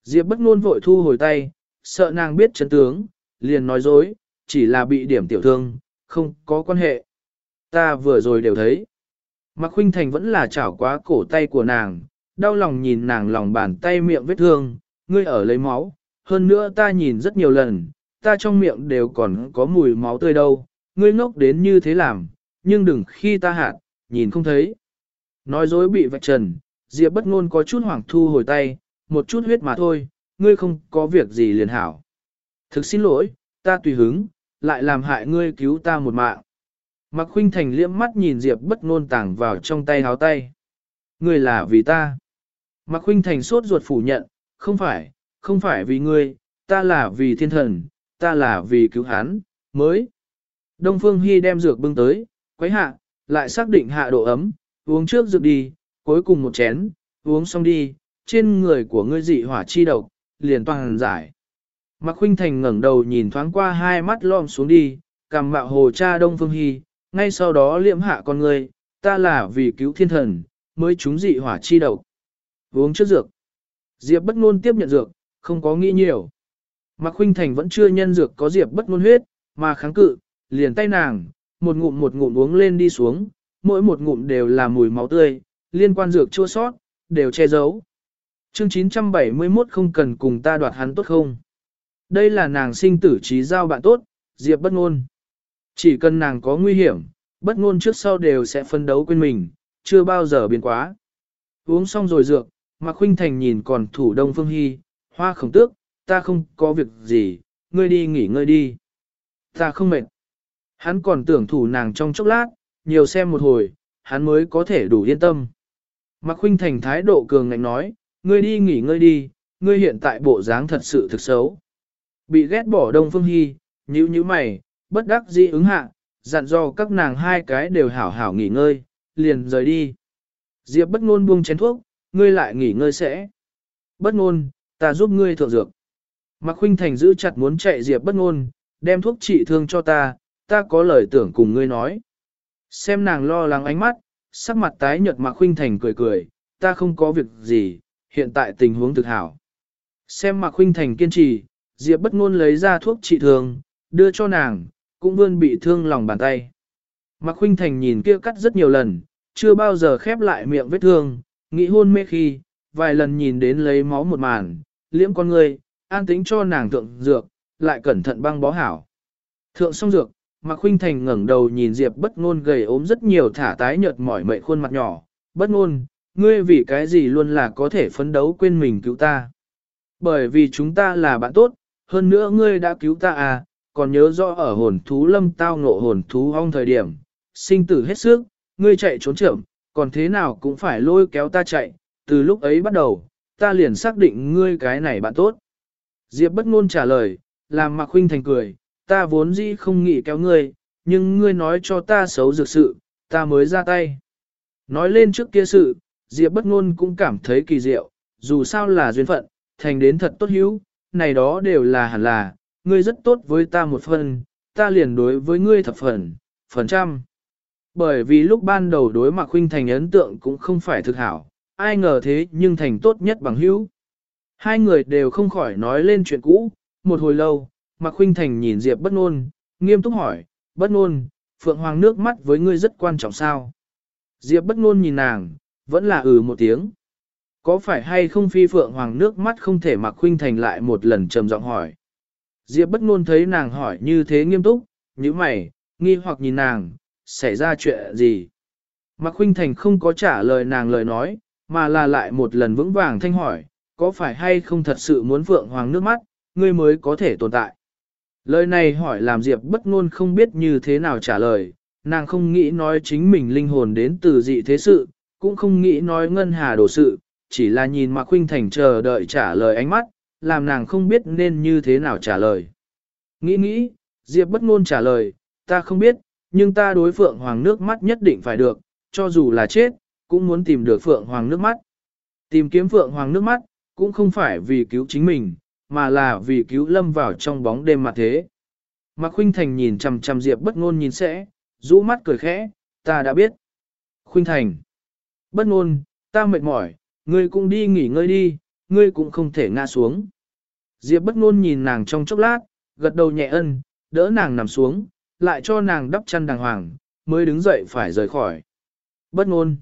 Diệp bất ngôn vội thu hồi tay, sợ nàng biết chân tướng, liền nói dối, chỉ là bị điểm tiểu thương, không có quan hệ. Ta vừa rồi đều thấy. Mạc Khuynh Thành vẫn là chảo quá cổ tay của nàng, đau lòng nhìn nàng lòng bàn tay miệng vết thương, ngươi ở lấy máu, hơn nữa ta nhìn rất nhiều lần, ta trong miệng đều còn có mùi máu tươi đâu, ngươi ngốc đến như thế làm, nhưng đừng khi ta hạt, nhìn không thấy. Nói dối bị vạch trần, Diệp bất ngôn có chút hoảng thu hồi tay, một chút huyết mà thôi, ngươi không có việc gì liền hảo. Thực xin lỗi, ta tùy hứng, lại làm hại ngươi cứu ta một mạng. Mạc Khuynh Thành liễm mắt nhìn Diệp bất ngôn tàng vào trong tay háo tay. Ngươi là vì ta. Mạc Khuynh Thành sốt ruột phủ nhận, không phải, không phải vì ngươi, ta là vì thiên thần, ta là vì cứu hắn, mới. Đông Phương Hy đem dược bưng tới, quấy hạ, lại xác định hạ độ ấm, uống trước dược đi, cuối cùng một chén, uống xong đi, trên người của ngươi dị hỏa chi độc, liền toàn giải. Mạc Khuynh Thành ngẩng đầu nhìn thoáng qua hai mắt lom xuống đi, cầm mạo hồ cha Đông Phương Hy, ngay sau đó liệm hạ con ngươi, ta là vì cứu thiên thần, mới chúng dị hỏa chi độc. Uống trước dược. Diệp bất ngôn tiếp nhận dược, không có nghĩ nhiều. Mạc Khuynh Thành vẫn chưa nhân dược có Diệp bất ngôn huyết, mà kháng cự, liền tay nàng, một ngụm một ngụm uống lên đi xuống, mỗi một ngụm đều là mùi máu tươi, liên quan dược chua sót, đều che giấu. Chương 971 không cần cùng ta đoạt hắn tốt không? Đây là nàng sinh tử trí giao bạn tốt, Diệp bất ngôn. Chỉ cần nàng có nguy hiểm, bất ngôn trước sau đều sẽ phân đấu quên mình, chưa bao giờ biến quá. Uống xong rồi dược, Mạc Khuynh Thành nhìn còn thủ Đông Phương Hi, hoa khổng tước, ta không có việc gì, ngươi đi nghỉ ngơi đi. Ta không mệt. Hắn còn tưởng thủ nàng trong chốc lát, nhiều xem một hồi, hắn mới có thể đủ yên tâm. Mạc Khuynh Thành thái độ cường ngạnh nói, ngươi đi nghỉ ngơi đi, ngươi hiện tại bộ dáng thật sự thực xấu. Bị ghét bỏ Đông Phương Hy, nhíu nhíu mày, bất đắc dĩ ứng hạ, dặn dò các nàng hai cái đều hảo hảo nghỉ ngơi, liền rời đi. Diệp bất ngôn buông chén thuốc, ngươi lại nghỉ ngơi sẽ. Bất ngôn, ta giúp ngươi thượng dược. Mạc Khuynh Thành giữ chặt muốn chạy Diệp bất ngôn, đem thuốc trị thương cho ta, ta có lời tưởng cùng ngươi nói. Xem nàng lo lắng ánh mắt, sắc mặt tái nhợt Mạc Khuynh Thành cười cười, ta không có việc gì, hiện tại tình huống thực hảo. Xem Mạc Khuynh Thành kiên trì, Diệp bất ngôn lấy ra thuốc trị thương, đưa cho nàng, cũng vươn bị thương lòng bàn tay. Mạc Khuynh Thành nhìn kia cắt rất nhiều lần, chưa bao giờ khép lại miệng vết thương, nghĩ hôn mê khi, vài lần nhìn đến lấy máu một màn, liễm con người, an tĩnh cho nàng thượng dược, lại cẩn thận băng bó hảo. Thượng xong dược, Mạc Khuynh Thành ngẩng đầu nhìn Diệp bất ngôn gầy ốm rất nhiều thả tái nhợt mỏi mệt khuôn mặt nhỏ, bất ngôn, ngươi vì cái gì luôn là có thể phấn đấu quên mình cứu ta. Bởi vì chúng ta là bạn tốt, hơn nữa ngươi đã cứu ta à, còn nhớ rõ ở hồn thú lâm tao ngộ hồn thú ong thời điểm, sinh tử hết sức, ngươi chạy trốn trưởng, còn thế nào cũng phải lôi kéo ta chạy, từ lúc ấy bắt đầu, ta liền xác định ngươi cái này bạn tốt. Diệp bất ngôn trả lời, làm Mạc Khuynh Thành cười, ta vốn dĩ không nghĩ kéo ngươi, nhưng ngươi nói cho ta xấu dược sự, ta mới ra tay. Nói lên trước kia sự, Diệp bất ngôn cũng cảm thấy kỳ diệu, dù sao là duyên phận, thành đến thật tốt hữu, này đó đều là hẳn là, ngươi rất tốt với ta một phần, ta liền đối với ngươi thập phần, phần trăm. Bởi vì lúc ban đầu đối mặt huynh thành ấn tượng cũng không phải thực hảo, ai ngờ thế nhưng thành tốt nhất bằng hữu. Hai người đều không khỏi nói lên chuyện cũ, một hồi lâu, Mạc Khuynh Thành nhìn Diệp bất ngôn, nghiêm túc hỏi, bất ngôn, Phượng Hoàng nước mắt với ngươi rất quan trọng sao? Diệp bất ngôn nhìn nàng, vẫn là ừ một tiếng. Có phải hay không phi Phượng Hoàng nước mắt không thể Mạc Khuynh Thành lại một lần trầm giọng hỏi. Diệp bất ngôn thấy nàng hỏi như thế nghiêm túc, nhíu mày, nghi hoặc nhìn nàng, xảy ra chuyện gì? Mạc Khuynh Thành không có trả lời nàng lời nói, mà là lại một lần vững vàng thanh hỏi, có phải hay không thật sự muốn vượng Hoàng nước mắt, ngươi mới có thể tồn tại? Lời này hỏi làm Diệp bất ngôn không biết như thế nào trả lời, nàng không nghĩ nói chính mình linh hồn đến từ dị thế sự, cũng không nghĩ nói ngân hà đổ sự, chỉ là nhìn Mạc Khuynh Thành chờ đợi trả lời ánh mắt, làm nàng không biết nên như thế nào trả lời. Nghĩ nghĩ, Diệp bất ngôn trả lời, ta không biết, nhưng ta đối Phượng Hoàng nước mắt nhất định phải được, cho dù là chết, cũng muốn tìm được Phượng Hoàng nước mắt. Tìm kiếm Phượng Hoàng nước mắt, cũng không phải vì cứu chính mình, mà là vì cứu lâm vào trong bóng đêm mà thế. Mạc Khuynh Thành nhìn chằm chằm Diệp bất ngôn nhìn sẽ, rũ mắt cười khẽ, ta đã biết. Khuynh Thành. Bất ngôn, ta mệt mỏi, ngươi cũng đi nghỉ ngơi đi, ngươi cũng không thể ngã xuống. Diệp bất ngôn nhìn nàng trong chốc lát, gật đầu nhẹ ân, đỡ nàng nằm xuống, lại cho nàng đắp chăn đàng hoàng, mới đứng dậy phải rời khỏi. Bất ngôn.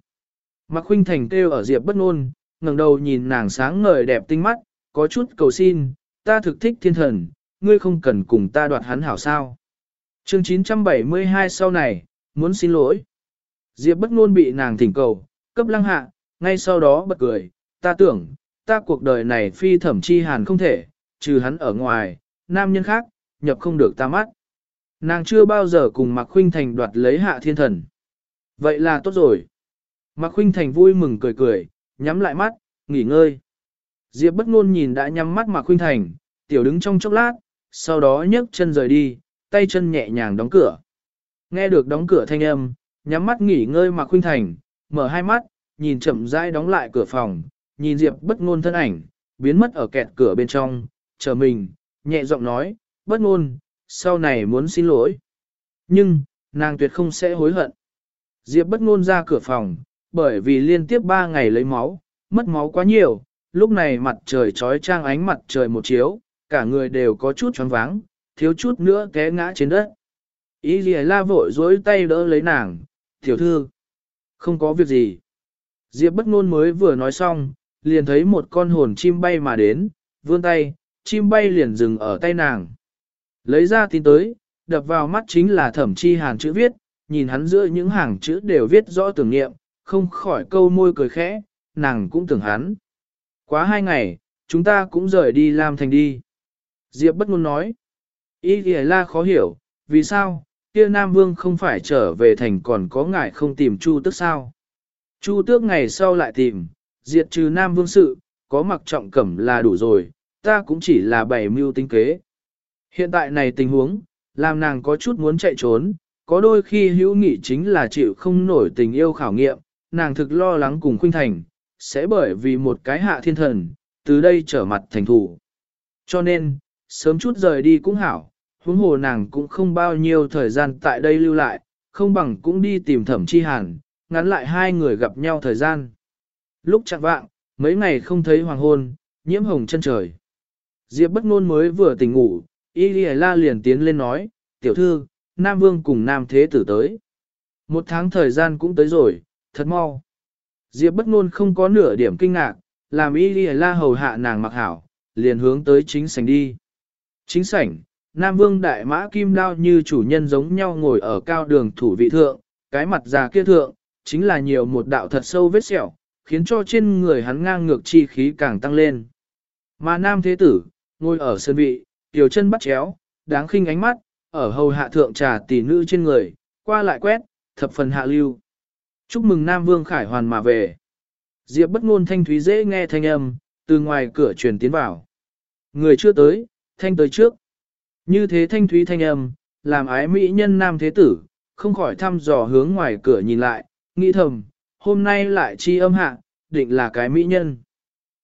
Mạc Khuynh Thành kêu ở Diệp bất ngôn, ngẩng đầu nhìn nàng sáng ngời đẹp tinh mắt, có chút cầu xin, ta thực thích thiên thần, ngươi không cần cùng ta đoạt hắn hảo sao. Chương 972 sau này, muốn xin lỗi. Diệp bất ngôn bị nàng thỉnh cầu, cấp lăng hạ, ngay sau đó bật cười, ta tưởng, ta cuộc đời này phi thẩm chi hàn không thể, trừ hắn ở ngoài, nam nhân khác, nhập không được ta mắt. Nàng chưa bao giờ cùng Mạc Khuynh Thành đoạt lấy hạ thiên thần. Vậy là tốt rồi. Mạc Khuynh Thành vui mừng cười cười, nhắm lại mắt, nghỉ ngơi. Diệp bất ngôn nhìn đã nhắm mắt Mạc Khuynh Thành, tiểu đứng trong chốc lát, sau đó nhấc chân rời đi, tay chân nhẹ nhàng đóng cửa. Nghe được đóng cửa thanh âm, nhắm mắt nghỉ ngơi Mạc Khuynh Thành, mở hai mắt, nhìn chậm rãi đóng lại cửa phòng, nhìn Diệp bất ngôn thân ảnh, biến mất ở kẹt cửa bên trong, chờ mình, nhẹ giọng nói, bất ngôn, sau này muốn xin lỗi. Nhưng, nàng tuyệt không sẽ hối hận. Diệp bất ngôn ra cửa phòng, bởi vì liên tiếp 3 ngày lấy máu, mất máu quá nhiều, lúc này mặt trời trói trang ánh mặt trời một chiếu, cả người đều có chút choáng váng, thiếu chút nữa té ngã trên đất. Ý gì la vội dối tay đỡ lấy nàng, tiểu thư, không có việc gì. Diệp bất ngôn mới vừa nói xong, liền thấy một con hồn chim bay mà đến, vươn tay, chim bay liền dừng ở tay nàng. Lấy ra tin tới, đập vào mắt chính là thẩm chi hàn chữ viết, nhìn hắn giữa những hàng chữ đều viết rõ tưởng niệm, không khỏi câu môi cười khẽ, nàng cũng tưởng hắn. Quá hai ngày, chúng ta cũng rời đi làm thành đi. Diệp bất ngôn nói. Ý thì la khó hiểu, vì sao, kia Nam Vương không phải trở về thành còn có ngại không tìm Chu tức sao. Chu tước ngày sau lại tìm, diệt trừ Nam Vương sự, có mặc trọng cẩm là đủ rồi, ta cũng chỉ là bày mưu tinh kế. Hiện tại này tình huống, làm nàng có chút muốn chạy trốn, có đôi khi hữu nghị chính là chịu không nổi tình yêu khảo nghiệm, nàng thực lo lắng cùng khuynh thành, sẽ bởi vì một cái hạ thiên thần, từ đây trở mặt thành thủ. Cho nên, sớm chút rời đi cũng hảo, huống hồ nàng cũng không bao nhiêu thời gian tại đây lưu lại, không bằng cũng đi tìm thẩm chi hàn, ngắn lại hai người gặp nhau thời gian. Lúc chẳng vạng, mấy ngày không thấy hoàng hôn, nhiễm hồng chân trời. Diệp bất ngôn mới vừa tỉnh ngủ, Y Lì La liền tiến lên nói, tiểu thư, Nam Vương cùng Nam Thế Tử tới. Một tháng thời gian cũng tới rồi, thật mau. Diệp bất ngôn không có nửa điểm kinh ngạc, làm Y Lì La hầu hạ nàng mặc hảo, liền hướng tới chính sảnh đi. Chính sảnh, Nam Vương đại mã kim đao như chủ nhân giống nhau ngồi ở cao đường thủ vị thượng, cái mặt già kia thượng, chính là nhiều một đạo thật sâu vết sẹo, khiến cho trên người hắn ngang ngược chi khí càng tăng lên. Mà Nam Thế Tử, ngồi ở sân vị, tiểu chân bắt chéo, đáng khinh ánh mắt, ở hầu hạ thượng trà tỷ nữ trên người, qua lại quét, thập phần hạ lưu. Chúc mừng Nam Vương Khải Hoàn mà về. Diệp bất ngôn thanh thúy dễ nghe thanh âm, từ ngoài cửa truyền tiến vào. Người chưa tới, thanh tới trước. Như thế thanh thúy thanh âm, làm ái mỹ nhân nam thế tử, không khỏi thăm dò hướng ngoài cửa nhìn lại, nghĩ thầm, hôm nay lại chi âm hạ, định là cái mỹ nhân.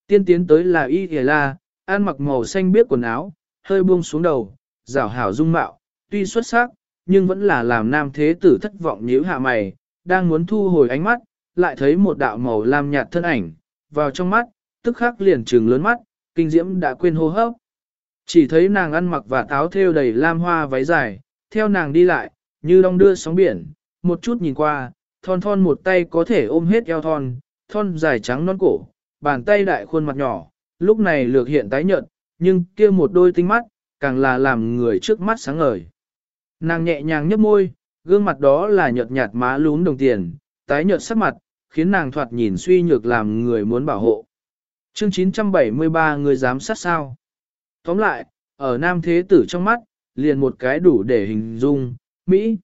Tiên tiến tới là y hề la, ăn mặc màu xanh biếc quần áo, hơi buông xuống đầu, rảo hảo dung mạo, tuy xuất sắc, nhưng vẫn là làm nam thế tử thất vọng nhíu hạ mày, đang muốn thu hồi ánh mắt, lại thấy một đạo màu lam nhạt thân ảnh, vào trong mắt, tức khắc liền trừng lớn mắt, kinh diễm đã quên hô hấp. Chỉ thấy nàng ăn mặc và táo thêu đầy lam hoa váy dài, theo nàng đi lại, như đong đưa sóng biển, một chút nhìn qua, thon thon một tay có thể ôm hết eo thon, thon dài trắng non cổ, bàn tay đại khuôn mặt nhỏ, lúc này lược hiện tái nhợt, nhưng kia một đôi tinh mắt, càng là làm người trước mắt sáng ngời. Nàng nhẹ nhàng nhấp môi, gương mặt đó là nhợt nhạt má lún đồng tiền, tái nhợt sắc mặt, khiến nàng thoạt nhìn suy nhược làm người muốn bảo hộ. Chương 973 người dám sát sao? Tóm lại, ở nam thế tử trong mắt, liền một cái đủ để hình dung, Mỹ.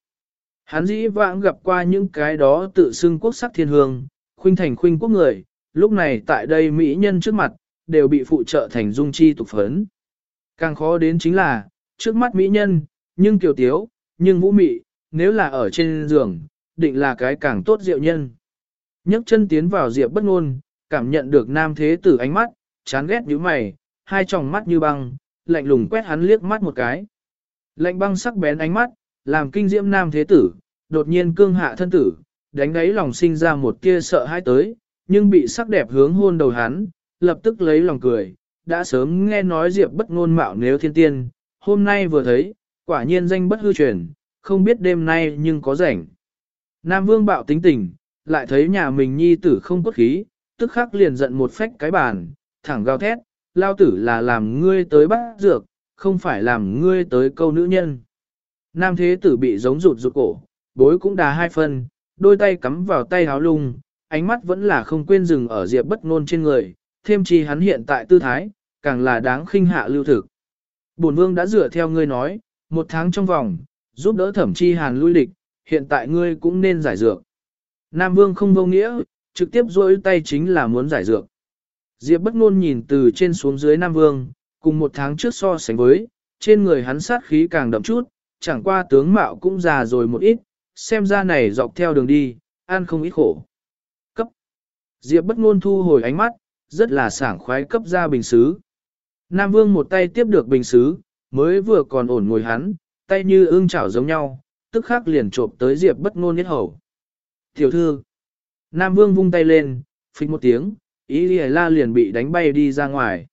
Hắn dĩ vãng gặp qua những cái đó tự xưng quốc sắc thiên hương, khuynh thành khuynh quốc người, lúc này tại đây Mỹ nhân trước mặt, đều bị phụ trợ thành dung chi tục phấn. Càng khó đến chính là, trước mắt Mỹ nhân, nhưng kiều tiếu, nhưng vũ mị, nếu là ở trên giường, định là cái càng tốt diệu nhân. nhấc chân tiến vào diệp bất ngôn, cảm nhận được nam thế tử ánh mắt, chán ghét như mày, hai tròng mắt như băng, lạnh lùng quét hắn liếc mắt một cái. Lạnh băng sắc bén ánh mắt, làm kinh diễm nam thế tử, đột nhiên cương hạ thân tử, đánh đáy lòng sinh ra một tia sợ hãi tới, nhưng bị sắc đẹp hướng hôn đầu hắn, lập tức lấy lòng cười, đã sớm nghe nói Diệp bất ngôn mạo nếu thiên tiên, hôm nay vừa thấy, quả nhiên danh bất hư truyền, không biết đêm nay nhưng có rảnh. Nam Vương bạo tính tình, lại thấy nhà mình nhi tử không cốt khí, tức khắc liền giận một phách cái bàn, thẳng gào thét, lao tử là làm ngươi tới bắt dược, không phải làm ngươi tới câu nữ nhân. Nam thế tử bị giống rụt rụt cổ, bối cũng đà hai phân, đôi tay cắm vào tay háo lung, ánh mắt vẫn là không quên dừng ở diệp bất ngôn trên người, thêm chi hắn hiện tại tư thái, càng là đáng khinh hạ lưu thực. Bổn vương đã dựa theo ngươi nói, một tháng trong vòng, giúp đỡ thẩm chi hàn lui địch, hiện tại ngươi cũng nên giải dược. Nam vương không vô nghĩa, trực tiếp rôi tay chính là muốn giải dược. Diệp bất ngôn nhìn từ trên xuống dưới Nam vương, cùng một tháng trước so sánh với, trên người hắn sát khí càng đậm chút, chẳng qua tướng mạo cũng già rồi một ít, xem ra này dọc theo đường đi, ăn không ít khổ. Cấp. Diệp bất ngôn thu hồi ánh mắt, rất là sảng khoái cấp ra bình xứ. Nam Vương một tay tiếp được bình xứ, mới vừa còn ổn ngồi hắn, tay như ương chảo giống nhau, tức khắc liền trộm tới Diệp bất ngôn nhất hầu. Tiểu thư. Nam Vương vung tay lên, phịch một tiếng, ý lìa la liền bị đánh bay đi ra ngoài.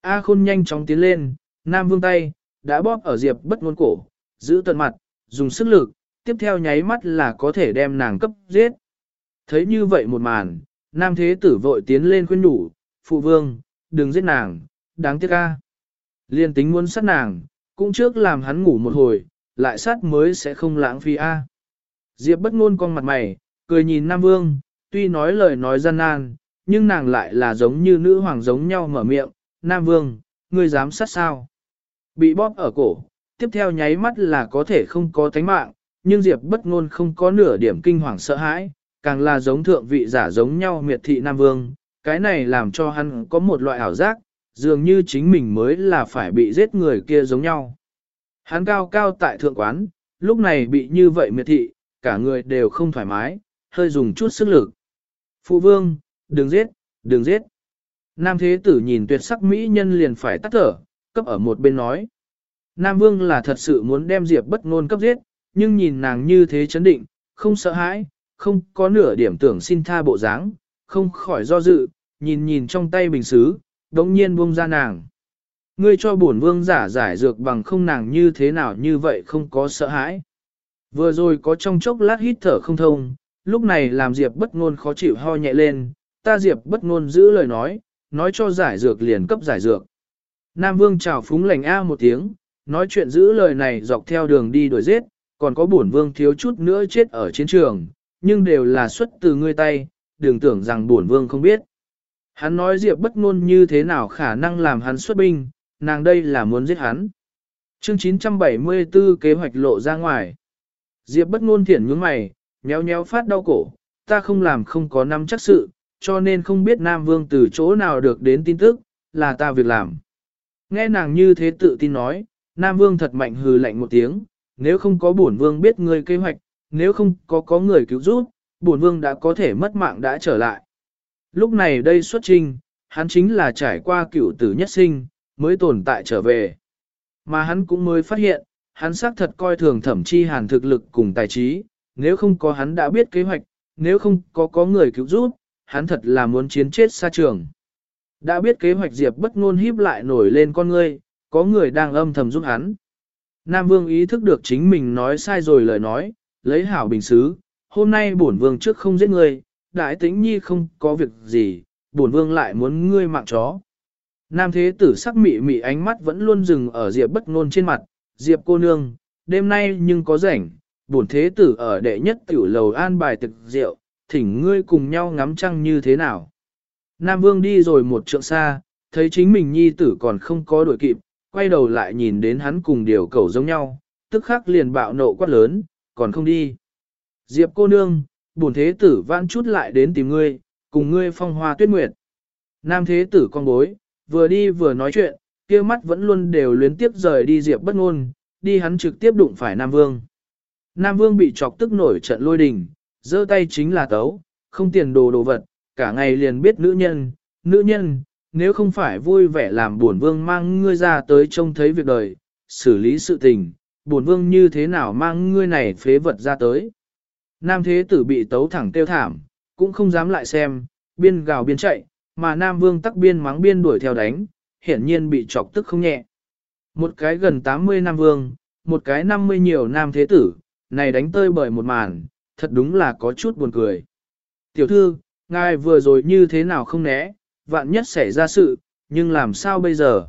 A khôn nhanh chóng tiến lên, Nam Vương tay, đã bóp ở Diệp bất ngôn cổ, giữ tận mặt, dùng sức lực, tiếp theo nháy mắt là có thể đem nàng cấp giết. Thấy như vậy một màn, nam thế tử vội tiến lên khuyên nhủ, phụ vương, đừng giết nàng, đáng tiếc ca. Liên tính muốn sát nàng, cũng trước làm hắn ngủ một hồi, lại sát mới sẽ không lãng phí a. Diệp bất ngôn con mặt mày, cười nhìn Nam Vương, tuy nói lời nói gian nan, nhưng nàng lại là giống như nữ hoàng giống nhau mở miệng, Nam Vương, ngươi dám sát sao? Bị bóp ở cổ, tiếp theo nháy mắt là có thể không có tánh mạng, nhưng Diệp bất ngôn không có nửa điểm kinh hoàng sợ hãi, càng là giống thượng vị giả giống nhau miệt thị Nam Vương, cái này làm cho hắn có một loại ảo giác, dường như chính mình mới là phải bị giết người kia giống nhau. Hắn cao cao tại thượng quán, lúc này bị như vậy miệt thị, cả người đều không thoải mái, hơi dùng chút sức lực. Phụ vương, đừng giết, đừng giết. Nam thế tử nhìn tuyệt sắc mỹ nhân liền phải tắt thở, cấp ở một bên nói. Nam vương là thật sự muốn đem Diệp bất ngôn cấp giết, nhưng nhìn nàng như thế chấn định, không sợ hãi, không có nửa điểm tưởng xin tha bộ dáng, không khỏi do dự, nhìn nhìn trong tay bình xứ, đống nhiên buông ra nàng. Ngươi cho bổn vương giả giải dược bằng không nàng như thế nào như vậy không có sợ hãi. Vừa rồi có trong chốc lát hít thở không thông, lúc này làm Diệp bất ngôn khó chịu ho nhẹ lên, ta Diệp bất ngôn giữ lời nói, nói cho giải dược liền cấp giải dược. Nam vương chào phúng lành a một tiếng, nói chuyện giữ lời này dọc theo đường đi đuổi giết, còn có bổn vương thiếu chút nữa chết ở chiến trường, nhưng đều là xuất từ ngươi tay, đừng tưởng rằng bổn vương không biết. Hắn nói Diệp bất ngôn như thế nào khả năng làm hắn xuất binh, nàng đây là muốn giết hắn. Chương 974 kế hoạch lộ ra ngoài. Diệp bất ngôn thiển nhướng mày, nhéo nhéo phát đau cổ, ta không làm không có nắm chắc sự, cho nên không biết Nam Vương từ chỗ nào được đến tin tức, là ta việc làm. Nghe nàng như thế tự tin nói, Nam Vương thật mạnh hừ lạnh một tiếng, nếu không có bổn Vương biết ngươi kế hoạch, nếu không có có người cứu giúp, bổn Vương đã có thể mất mạng đã trở lại. Lúc này đây xuất trình, hắn chính là trải qua cựu tử nhất sinh, mới tồn tại trở về. Mà hắn cũng mới phát hiện, hắn xác thật coi thường thẩm chi hàn thực lực cùng tài trí, nếu không có hắn đã biết kế hoạch, nếu không có có người cứu giúp, hắn thật là muốn chiến chết xa trường. Đã biết kế hoạch Diệp bất ngôn híp lại nổi lên con ngươi, có người đang âm thầm giúp hắn. Nam Vương ý thức được chính mình nói sai rồi lời nói, lấy hảo bình xứ, hôm nay bổn vương trước không giết ngươi, đại tĩnh nhi không có việc gì, bổn vương lại muốn ngươi mạng chó. Nam thế tử sắc mị mị ánh mắt vẫn luôn dừng ở Diệp bất ngôn trên mặt, Diệp cô nương, đêm nay nhưng có rảnh, bổn thế tử ở đệ nhất tiểu lầu an bài thực rượu, thỉnh ngươi cùng nhau ngắm trăng như thế nào. Nam vương đi rồi một trượng xa, thấy chính mình nhi tử còn không có đuổi kịp, quay đầu lại nhìn đến hắn cùng điều cầu giống nhau, tức khắc liền bạo nộ quát lớn, còn không đi. Diệp cô nương, bổn thế tử vãn chút lại đến tìm ngươi, cùng ngươi phong hoa tuyết nguyệt. Nam thế tử con bối, vừa đi vừa nói chuyện, kia mắt vẫn luôn đều luyến tiếp rời đi Diệp bất ngôn, đi hắn trực tiếp đụng phải Nam Vương. Nam Vương bị chọc tức nổi trận lôi đình, giơ tay chính là tấu, không tiền đồ đồ vật, cả ngày liền biết nữ nhân, nữ nhân, nếu không phải vui vẻ làm buồn vương mang ngươi ra tới trông thấy việc đời, xử lý sự tình, bổn vương như thế nào mang ngươi này phế vật ra tới. Nam thế tử bị tấu thẳng tiêu thảm, cũng không dám lại xem, biên gào biên chạy, mà Nam vương tắc biên mắng biên đuổi theo đánh, hiển nhiên bị chọc tức không nhẹ. Một cái gần 80 Nam vương, một cái 50 nhiều Nam thế tử, này đánh tơi bởi một màn, thật đúng là có chút buồn cười. Tiểu thư, ngài vừa rồi như thế nào không né, vạn nhất xảy ra sự, nhưng làm sao bây giờ?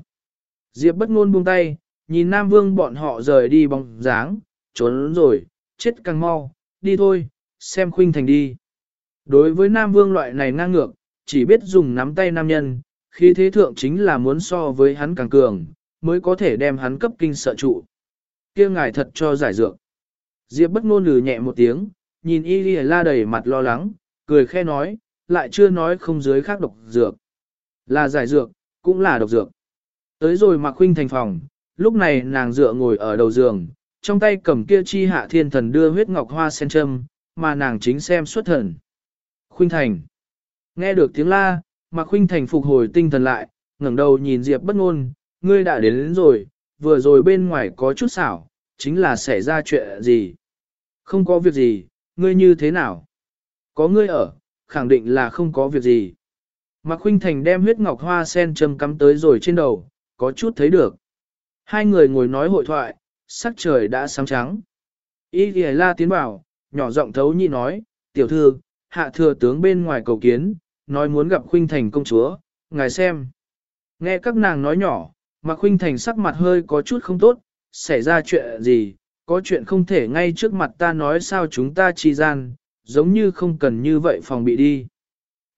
Diệp bất ngôn buông tay, nhìn Nam Vương bọn họ rời đi bóng dáng, trốn rồi, chết càng mau, đi thôi, xem khuynh thành đi. Đối với Nam Vương loại này ngang ngược, chỉ biết dùng nắm tay nam nhân, khi thế thượng chính là muốn so với hắn càng cường, mới có thể đem hắn cấp kinh sợ trụ. kia ngài thật cho giải dược. Diệp bất ngôn lừ nhẹ một tiếng, nhìn y ghi la đầy mặt lo lắng, cười khe nói, lại chưa nói không dưới khác độc dược. Là giải dược, cũng là độc dược. Tới rồi mà Khuynh thành phòng, lúc này nàng dựa ngồi ở đầu giường, trong tay cầm kia chi hạ thiên thần đưa huyết ngọc hoa sen châm, mà nàng chính xem xuất thần. Khuynh thành. Nghe được tiếng la, mà Khuynh thành phục hồi tinh thần lại, ngẩng đầu nhìn Diệp bất ngôn, ngươi đã đến, đến rồi, vừa rồi bên ngoài có chút xảo, chính là xảy ra chuyện gì. Không có việc gì, ngươi như thế nào? Có ngươi ở, khẳng định là không có việc gì. Mạc Khuynh Thành đem huyết ngọc hoa sen châm cắm tới rồi trên đầu, có chút thấy được. Hai người ngồi nói hội thoại, sắc trời đã sáng trắng. Y Ghi La tiến bảo, nhỏ giọng thấu nhị nói, tiểu thư, hạ thừa tướng bên ngoài cầu kiến, nói muốn gặp Khuynh Thành công chúa, ngài xem. Nghe các nàng nói nhỏ, mà Khuynh Thành sắc mặt hơi có chút không tốt, xảy ra chuyện gì, có chuyện không thể ngay trước mặt ta nói sao chúng ta chi gian, giống như không cần như vậy phòng bị đi.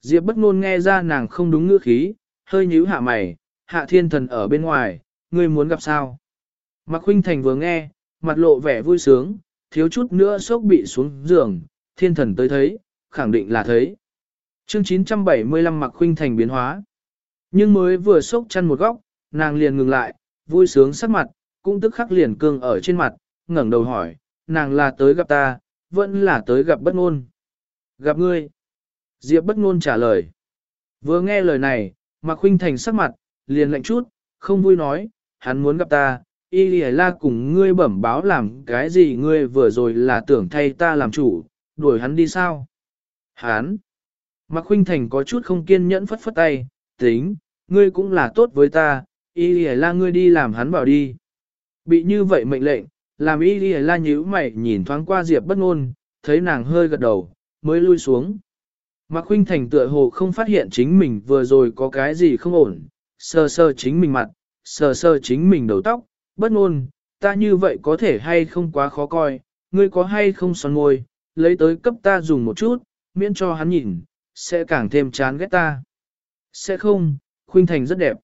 Diệp bất ngôn nghe ra nàng không đúng ngữ khí, hơi nhíu hạ mày, hạ thiên thần ở bên ngoài, ngươi muốn gặp sao? Mạc Khuynh Thành vừa nghe, mặt lộ vẻ vui sướng, thiếu chút nữa sốc bị xuống giường, thiên thần tới thấy, khẳng định là thấy. Chương 975 Mạc Khuynh Thành biến hóa. Nhưng mới vừa sốc chăn một góc, nàng liền ngừng lại, vui sướng sắc mặt, cũng tức khắc liền cương ở trên mặt, ngẩng đầu hỏi, nàng là tới gặp ta, vẫn là tới gặp bất ngôn. Gặp ngươi. Diệp bất ngôn trả lời. Vừa nghe lời này, Mạc Khuynh Thành sắc mặt, liền lạnh chút, không vui nói, hắn muốn gặp ta, y lì la cùng ngươi bẩm báo làm cái gì ngươi vừa rồi là tưởng thay ta làm chủ, đuổi hắn đi sao? Hắn! Mạc Khuynh Thành có chút không kiên nhẫn phất phất tay, tính, ngươi cũng là tốt với ta, y lì la ngươi đi làm hắn bảo đi. Bị như vậy mệnh lệnh, làm y lì la nhíu mày nhìn thoáng qua Diệp bất ngôn, thấy nàng hơi gật đầu, mới lui xuống. Mạc Khuynh Thành tựa hồ không phát hiện chính mình vừa rồi có cái gì không ổn, sờ sờ chính mình mặt, sờ sờ chính mình đầu tóc, bất ngôn, ta như vậy có thể hay không quá khó coi, ngươi có hay không son môi, lấy tới cấp ta dùng một chút, miễn cho hắn nhìn, sẽ càng thêm chán ghét ta. Sẽ không, Khuynh Thành rất đẹp.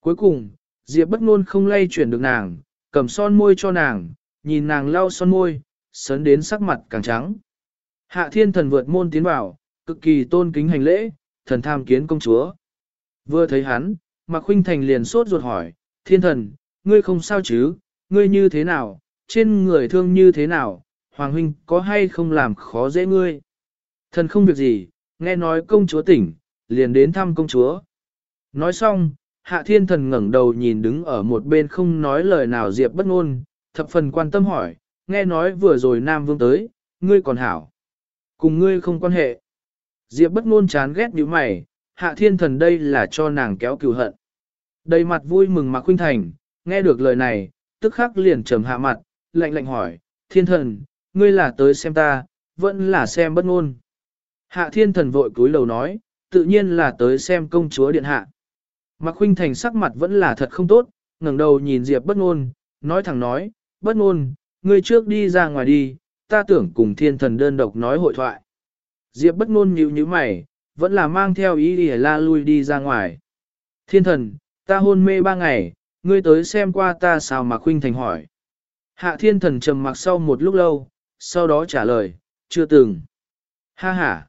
Cuối cùng, Diệp bất ngôn không lay chuyển được nàng, cầm son môi cho nàng, nhìn nàng lau son môi, sấn đến sắc mặt càng trắng. Hạ thiên thần vượt môn tiến vào, cực kỳ tôn kính hành lễ, thần tham kiến công chúa. Vừa thấy hắn, Mạc Khuynh Thành liền sốt ruột hỏi, thiên thần, ngươi không sao chứ, ngươi như thế nào, trên người thương như thế nào, Hoàng Huynh có hay không làm khó dễ ngươi. Thần không việc gì, nghe nói công chúa tỉnh, liền đến thăm công chúa. Nói xong, hạ thiên thần ngẩng đầu nhìn đứng ở một bên không nói lời nào Diệp bất ngôn, thập phần quan tâm hỏi, nghe nói vừa rồi Nam Vương tới, ngươi còn hảo. Cùng ngươi không quan hệ. Diệp bất ngôn chán ghét như mày, hạ thiên thần đây là cho nàng kéo cừu hận. Đầy mặt vui mừng mà Khuynh Thành, nghe được lời này, tức khắc liền trầm hạ mặt, lạnh lạnh hỏi, thiên thần, ngươi là tới xem ta, vẫn là xem bất ngôn. Hạ thiên thần vội cúi đầu nói, tự nhiên là tới xem công chúa điện hạ. Mạc Khuynh Thành sắc mặt vẫn là thật không tốt, ngẩng đầu nhìn Diệp bất ngôn, nói thẳng nói, bất ngôn, ngươi trước đi ra ngoài đi, ta tưởng cùng thiên thần đơn độc nói hội thoại. Diệp bất ngôn nhíu nhíu mày, vẫn là mang theo ý đi la lui đi ra ngoài. Thiên thần, ta hôn mê ba ngày, ngươi tới xem qua ta sao mà khuynh thành hỏi. Hạ thiên thần trầm mặc sau một lúc lâu, sau đó trả lời, chưa từng. Ha ha.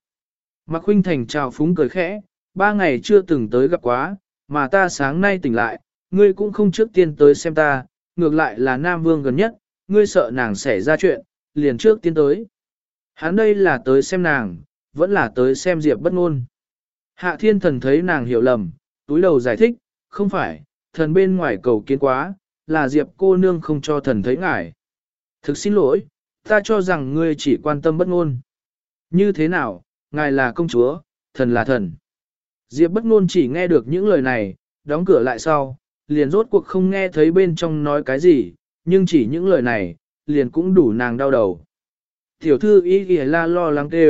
Mạc Khuynh Thành chào phúng cười khẽ, ba ngày chưa từng tới gặp quá, mà ta sáng nay tỉnh lại, ngươi cũng không trước tiên tới xem ta, ngược lại là Nam Vương gần nhất, ngươi sợ nàng xảy ra chuyện, liền trước tiên tới. Hắn đây là tới xem nàng, vẫn là tới xem Diệp bất ngôn. Hạ thiên thần thấy nàng hiểu lầm, túi đầu giải thích, không phải, thần bên ngoài cầu kiến quá, là Diệp cô nương không cho thần thấy ngài. Thực xin lỗi, ta cho rằng ngươi chỉ quan tâm bất ngôn. Như thế nào, ngài là công chúa, thần là thần. Diệp bất ngôn chỉ nghe được những lời này, đóng cửa lại sau, liền rốt cuộc không nghe thấy bên trong nói cái gì, nhưng chỉ những lời này, liền cũng đủ nàng đau đầu. Tiểu thư ý ghi la lo lắng tê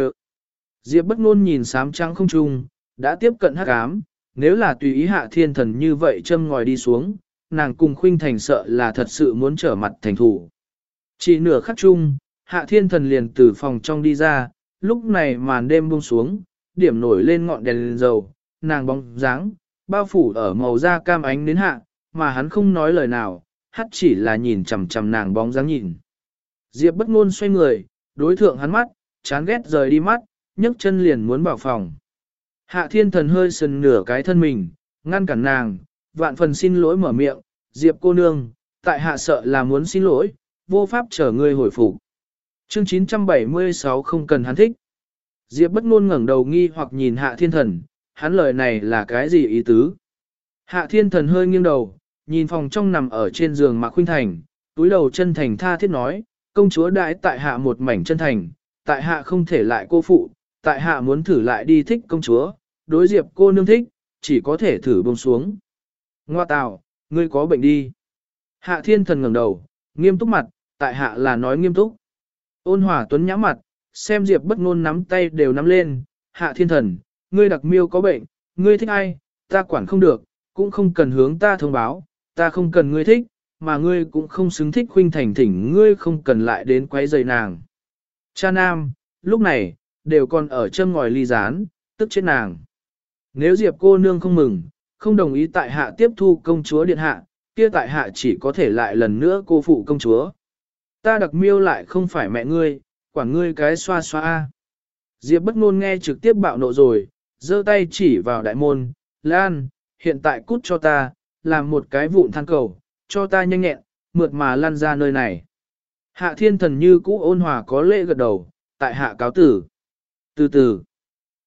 Diệp bất ngôn nhìn sám trắng không trung, đã tiếp cận hắc ám, nếu là tùy ý hạ thiên thần như vậy châm ngòi đi xuống, nàng cùng khuynh thành sợ là thật sự muốn trở mặt thành thủ. Chỉ nửa khắc chung, hạ thiên thần liền từ phòng trong đi ra, lúc này màn đêm buông xuống, điểm nổi lên ngọn đèn lên dầu, nàng bóng dáng, bao phủ ở màu da cam ánh đến hạ, mà hắn không nói lời nào, hắt chỉ là nhìn chằm chằm nàng bóng dáng nhìn. Diệp bất ngôn xoay người, đối thượng hắn mắt, chán ghét rời đi mắt, nhấc chân liền muốn vào phòng. Hạ thiên thần hơi sần nửa cái thân mình, ngăn cản nàng, vạn phần xin lỗi mở miệng, Diệp cô nương, tại hạ sợ là muốn xin lỗi, vô pháp chờ ngươi hồi phục. Chương 976 không cần hắn thích. Diệp bất ngôn ngẩng đầu nghi hoặc nhìn hạ thiên thần, hắn lời này là cái gì ý tứ? Hạ thiên thần hơi nghiêng đầu, nhìn phòng trong nằm ở trên giường Mạc Khuynh Thành, túi đầu chân thành tha thiết nói, công chúa đại tại hạ một mảnh chân thành, tại hạ không thể lại cô phụ, tại hạ muốn thử lại đi thích công chúa, đối diệp cô nương thích, chỉ có thể thử buông xuống. Ngoa tào, ngươi có bệnh đi. Hạ thiên thần ngẩng đầu, nghiêm túc mặt, tại hạ là nói nghiêm túc. Ôn hòa tuấn nhã mặt, xem diệp bất ngôn nắm tay đều nắm lên, hạ thiên thần, ngươi đặc miêu có bệnh, ngươi thích ai, ta quản không được, cũng không cần hướng ta thông báo, ta không cần ngươi thích, mà ngươi cũng không xứng thích huynh thành thỉnh ngươi không cần lại đến quấy rầy nàng. Cha nam, lúc này, đều còn ở chân ngòi ly gián, tức chết nàng. Nếu Diệp cô nương không mừng, không đồng ý tại hạ tiếp thu công chúa điện hạ, kia tại hạ chỉ có thể lại lần nữa cô phụ công chúa. Ta đặc miêu lại không phải mẹ ngươi, quản ngươi cái xoa xoa. Diệp bất ngôn nghe trực tiếp bạo nộ rồi, giơ tay chỉ vào đại môn, Lan, hiện tại cút cho ta, làm một cái vụn than cầu, cho ta nhanh nhẹn, mượt mà lăn ra nơi này. Hạ thiên thần như cũ ôn hòa có lễ gật đầu, tại hạ cáo tử. Từ từ,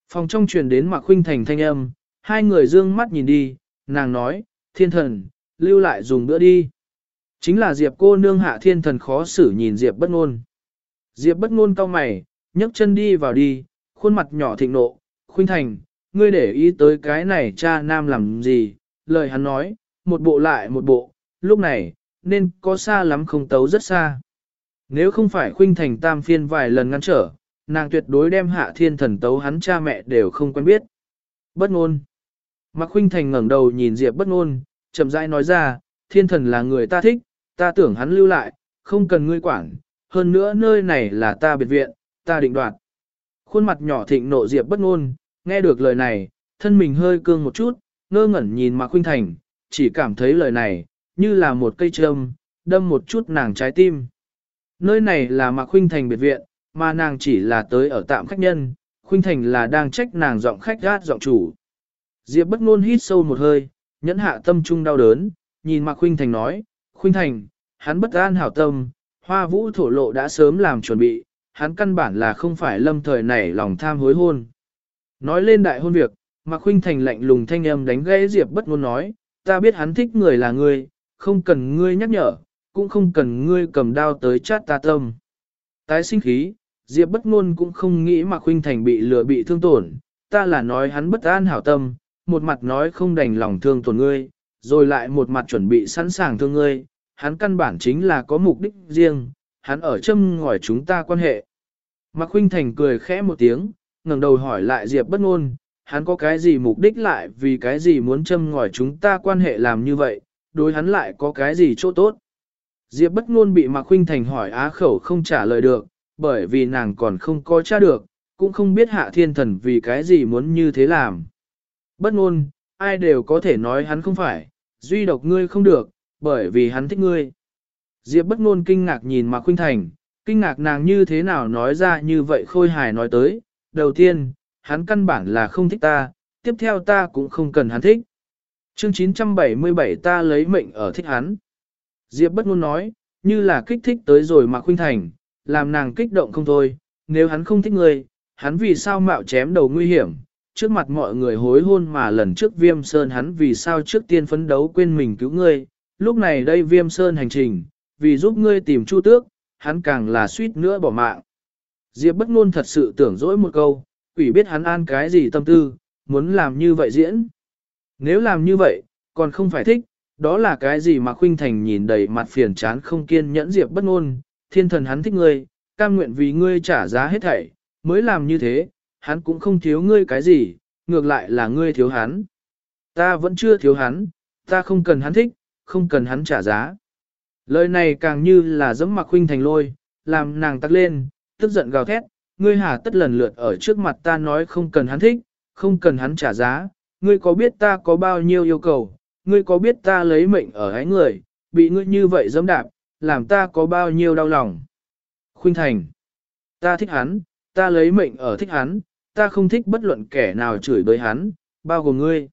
phòng trong truyền đến Mạc Khuynh Thành thanh âm, hai người dương mắt nhìn đi, nàng nói, thiên thần, lưu lại dùng bữa đi. Chính là Diệp cô nương hạ thiên thần khó xử nhìn Diệp bất ngôn. Diệp bất ngôn cau mày, nhấc chân đi vào đi, khuôn mặt nhỏ thịnh nộ, Khuynh Thành, ngươi để ý tới cái này cha nam làm gì, lời hắn nói, một bộ lại một bộ, lúc này, nên có xa lắm không tấu rất xa. Nếu không phải Khuynh Thành tam phiên vài lần ngăn trở, nàng tuyệt đối đem hạ thiên thần tấu hắn cha mẹ đều không quen biết. Bất ngôn. Mạc Khuynh Thành ngẩng đầu nhìn Diệp bất ngôn, chậm rãi nói ra, thiên thần là người ta thích, ta tưởng hắn lưu lại, không cần ngươi quản, hơn nữa nơi này là ta biệt viện, ta định đoạt. Khuôn mặt nhỏ thịnh nộ Diệp bất ngôn, nghe được lời này, thân mình hơi cương một chút, ngơ ngẩn nhìn Mạc Khuynh Thành, chỉ cảm thấy lời này, như là một cây châm, đâm một chút nàng trái tim. Nơi này là Mạc Khuynh Thành biệt viện, mà nàng chỉ là tới ở tạm khách nhân, Khuynh Thành là đang trách nàng giọng khách gát giọng chủ. Diệp bất ngôn hít sâu một hơi, nhẫn hạ tâm trung đau đớn, nhìn Mạc Khuynh Thành nói, Khuynh Thành, hắn bất an hảo tâm, hoa vũ thổ lộ đã sớm làm chuẩn bị, hắn căn bản là không phải lâm thời nảy lòng tham hối hôn. Nói lên đại hôn việc, Mạc Khuynh Thành lạnh lùng thanh âm đánh gãy Diệp bất ngôn nói, ta biết hắn thích người là ngươi, không cần ngươi nhắc nhở, cũng không cần ngươi cầm đao tới chát ta tâm. Tái sinh khí, Diệp bất ngôn cũng không nghĩ Mạc Khuynh Thành bị lừa bị thương tổn, ta là nói hắn bất an hảo tâm, một mặt nói không đành lòng thương tổn ngươi, rồi lại một mặt chuẩn bị sẵn sàng thương ngươi, hắn căn bản chính là có mục đích riêng, hắn ở châm ngòi chúng ta quan hệ. Mạc Khuynh Thành cười khẽ một tiếng, ngẩng đầu hỏi lại Diệp bất ngôn, hắn có cái gì mục đích lại vì cái gì muốn châm ngòi chúng ta quan hệ làm như vậy, đối hắn lại có cái gì chỗ tốt. Diệp bất ngôn bị Mạc Khuynh Thành hỏi á khẩu không trả lời được, bởi vì nàng còn không có tra được, cũng không biết hạ thiên thần vì cái gì muốn như thế làm. Bất ngôn, ai đều có thể nói hắn không phải, duy độc ngươi không được, bởi vì hắn thích ngươi. Diệp bất ngôn kinh ngạc nhìn Mạc Khuynh Thành, kinh ngạc nàng như thế nào nói ra như vậy khôi hài nói tới, đầu tiên, hắn căn bản là không thích ta, tiếp theo ta cũng không cần hắn thích. Chương 977 ta lấy mệnh ở thích hắn. Diệp bất ngôn nói, như là kích thích tới rồi Mạc Khuynh Thành, làm nàng kích động không thôi, nếu hắn không thích ngươi, hắn vì sao mạo chém đầu nguy hiểm, trước mặt mọi người hối hôn mà lần trước viêm sơn hắn vì sao trước tiên phấn đấu quên mình cứu ngươi, lúc này đây viêm sơn hành trình, vì giúp ngươi tìm chu tước, hắn càng là suýt nữa bỏ mạng. Diệp bất ngôn thật sự tưởng dỗi một câu, quỷ biết hắn an cái gì tâm tư, muốn làm như vậy diễn. Nếu làm như vậy, còn không phải thích, đó là cái gì mà Khuynh Thành nhìn đầy mặt phiền chán không kiên nhẫn Diệp bất ngôn, thiên thần hắn thích ngươi, cam nguyện vì ngươi trả giá hết thảy, mới làm như thế, hắn cũng không thiếu ngươi cái gì, ngược lại là ngươi thiếu hắn. Ta vẫn chưa thiếu hắn, ta không cần hắn thích, không cần hắn trả giá. Lời này càng như là giẫm mặc huynh thành lôi, làm nàng tắc lên, tức giận gào thét, ngươi hà tất lần lượt ở trước mặt ta nói không cần hắn thích, không cần hắn trả giá, ngươi có biết ta có bao nhiêu yêu cầu, ngươi có biết ta lấy mệnh ở ái người, bị ngươi như vậy dẫm đạp, làm ta có bao nhiêu đau lòng. Khuynh thành, ta thích hắn, ta lấy mệnh ở thích hắn, ta không thích bất luận kẻ nào chửi bới hắn, bao gồm ngươi.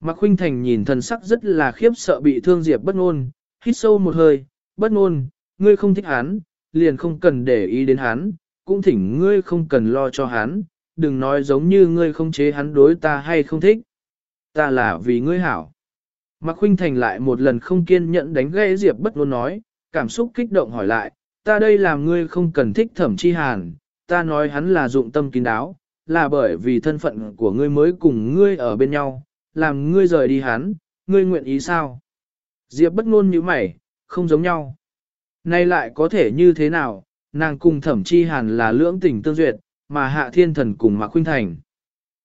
Mạc Khuynh Thành nhìn thần sắc rất là khiếp sợ bị thương Diệp bất ngôn, hít sâu một hơi, bất ngôn, ngươi không thích hắn, liền không cần để ý đến hắn, cũng thỉnh ngươi không cần lo cho hắn, đừng nói giống như ngươi không chế hắn đối ta hay không thích. Ta là vì ngươi hảo. Mạc Khuynh Thành lại một lần không kiên nhẫn đánh gãy Diệp bất ngôn nói, cảm xúc kích động hỏi lại, ta đây làm ngươi không cần thích thẩm chi hàn, ta nói hắn là dụng tâm kín đáo, là bởi vì thân phận của ngươi mới cùng ngươi ở bên nhau, làm ngươi rời đi hắn, ngươi nguyện ý sao? Diệp bất ngôn như mày, không giống nhau. Nay lại có thể như thế nào, nàng cùng thẩm chi hàn là lưỡng tình tương duyệt, mà hạ thiên thần cùng mạc khuynh thành.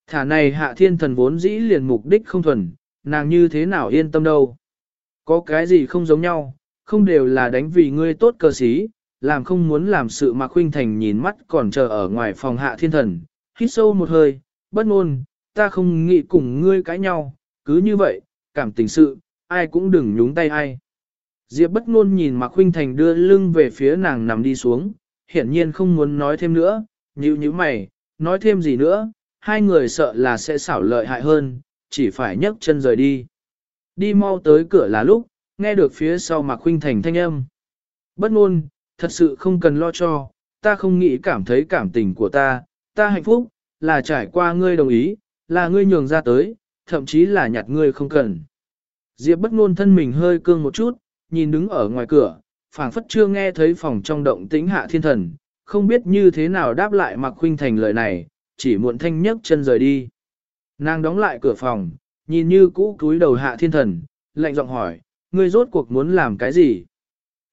Thả này hạ thiên thần vốn dĩ liền mục đích không thuần, nàng như thế nào yên tâm đâu. Có cái gì không giống nhau, không đều là đánh vì ngươi tốt cơ sĩ, làm không muốn làm sự mà khuynh thành nhìn mắt còn chờ ở ngoài phòng hạ thiên thần, hít sâu một hơi, bất ngôn, ta không nghĩ cùng ngươi cãi nhau, cứ như vậy, cảm tình sự, ai cũng đừng nhúng tay ai. Diệp bất ngôn nhìn Mạc Khuynh Thành đưa lưng về phía nàng nằm đi xuống, hiển nhiên không muốn nói thêm nữa, nhíu nhíu mày, nói thêm gì nữa, hai người sợ là sẽ xảo lợi hại hơn, chỉ phải nhấc chân rời đi. Đi mau tới cửa là lúc, nghe được phía sau Mạc Khuynh Thành thanh âm. Bất ngôn, thật sự không cần lo cho, ta không nghĩ cảm thấy cảm tình của ta, ta hạnh phúc, là trải qua ngươi đồng ý, là ngươi nhường ra tới, thậm chí là nhặt ngươi không cần. Diệp bất ngôn thân mình hơi cương một chút, nhìn đứng ở ngoài cửa, phảng phất chưa nghe thấy phòng trong động tĩnh hạ thiên thần, không biết như thế nào đáp lại Mạc Khuynh Thành lời này, chỉ muộn thanh nhấc chân rời đi. Nàng đóng lại cửa phòng, nhìn như cũ cúi đầu hạ thiên thần, lạnh giọng hỏi, ngươi rốt cuộc muốn làm cái gì?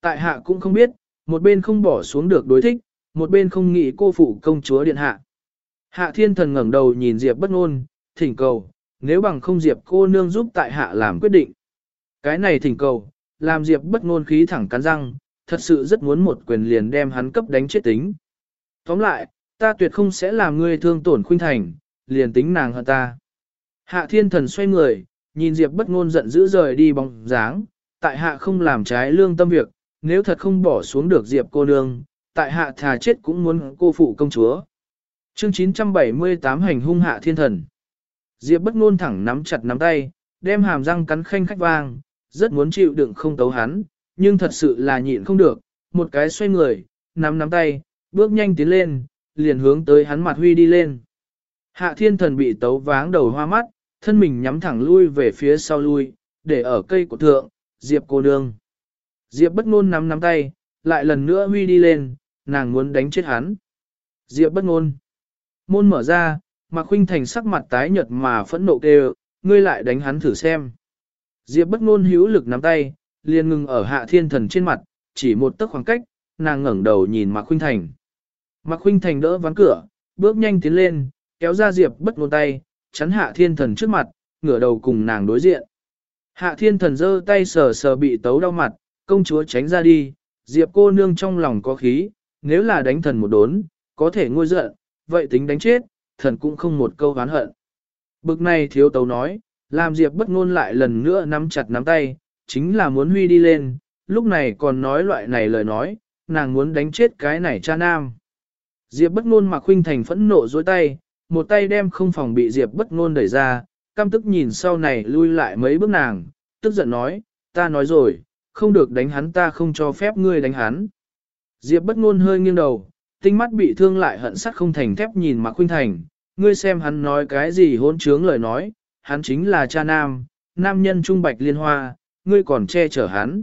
Tại hạ cũng không biết, một bên không bỏ xuống được đối thích, một bên không nghĩ cô phụ công chúa điện hạ. Hạ thiên thần ngẩng đầu nhìn Diệp bất ngôn, thỉnh cầu, nếu bằng không Diệp cô nương giúp tại hạ làm quyết định. Cái này thỉnh cầu, làm Diệp bất ngôn khí thẳng cắn răng, thật sự rất muốn một quyền liền đem hắn cấp đánh chết tính. Tóm lại, ta tuyệt không sẽ làm ngươi thương tổn khuynh thành, liền tính nàng hơn ta. Hạ thiên thần xoay người, nhìn Diệp bất ngôn giận dữ rời đi bóng dáng, tại hạ không làm trái lương tâm việc, nếu thật không bỏ xuống được Diệp cô nương, tại hạ thà chết cũng muốn cô phụ công chúa. Chương 978 hành hung hạ thiên thần. Diệp bất ngôn thẳng nắm chặt nắm tay, đem hàm răng cắn khanh khách vang, rất muốn chịu đựng không tấu hắn, nhưng thật sự là nhịn không được, một cái xoay người, nắm nắm tay, bước nhanh tiến lên, liền hướng tới hắn mặt huy đi lên. Hạ thiên thần bị tấu váng đầu hoa mắt, thân mình nhắm thẳng lui về phía sau lui, để ở cây của thượng, Diệp cô nương. Diệp bất ngôn nắm nắm tay, lại lần nữa huy đi lên, nàng muốn đánh chết hắn. Diệp bất ngôn. Môn mở ra, Mạc Khuynh Thành sắc mặt tái nhợt mà phẫn nộ kêu, ngươi lại đánh hắn thử xem. Diệp bất ngôn hữu lực nắm tay, liền ngừng ở hạ thiên thần trên mặt, chỉ một tấc khoảng cách, nàng ngẩng đầu nhìn Mạc Khuynh Thành. Mạc Khuynh Thành đỡ ván cửa, bước nhanh tiến lên, kéo ra Diệp bất ngôn tay, chắn hạ thiên thần trước mặt, ngửa đầu cùng nàng đối diện. Hạ thiên thần giơ tay sờ sờ bị tấu đau mặt, công chúa tránh ra đi, Diệp cô nương trong lòng có khí, nếu là đánh thần một đốn, có thể ngôi giận, vậy tính đánh chết, thần cũng không một câu oán hận. Bực này thiếu tấu nói, làm Diệp bất ngôn lại lần nữa nắm chặt nắm tay, chính là muốn huy đi lên, lúc này còn nói loại này lời nói, nàng muốn đánh chết cái này cha nam. Diệp bất ngôn mặc huynh thành phẫn nộ dối tay, một tay đem không phòng bị Diệp bất ngôn đẩy ra, căm tức nhìn sau này lui lại mấy bước nàng, tức giận nói, ta nói rồi, không được đánh hắn ta không cho phép ngươi đánh hắn. Diệp bất ngôn hơi nghiêng đầu, tinh mắt bị thương lại hận sắt không thành thép nhìn Mạc Khuynh Thành, ngươi xem hắn nói cái gì hỗn trướng lời nói, hắn chính là cha nam, nam nhân trung bạch liên hoa, ngươi còn che chở hắn.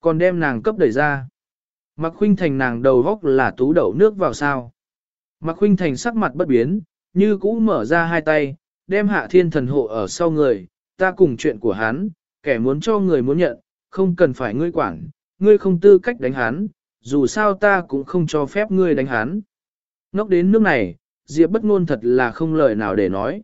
Còn đem nàng cấp đẩy ra. Mạc Khuynh Thành nàng đầu góc là tú đậu nước vào sao. Mạc Khuynh Thành sắc mặt bất biến, như cũ mở ra hai tay, đem hạ thiên thần hộ ở sau người, ta cùng chuyện của hắn, kẻ muốn cho người muốn nhận, không cần phải ngươi quản, ngươi không tư cách đánh hắn, dù sao ta cũng không cho phép ngươi đánh hắn. Ngốc đến nước này, Diệp bất ngôn thật là không lời nào để nói.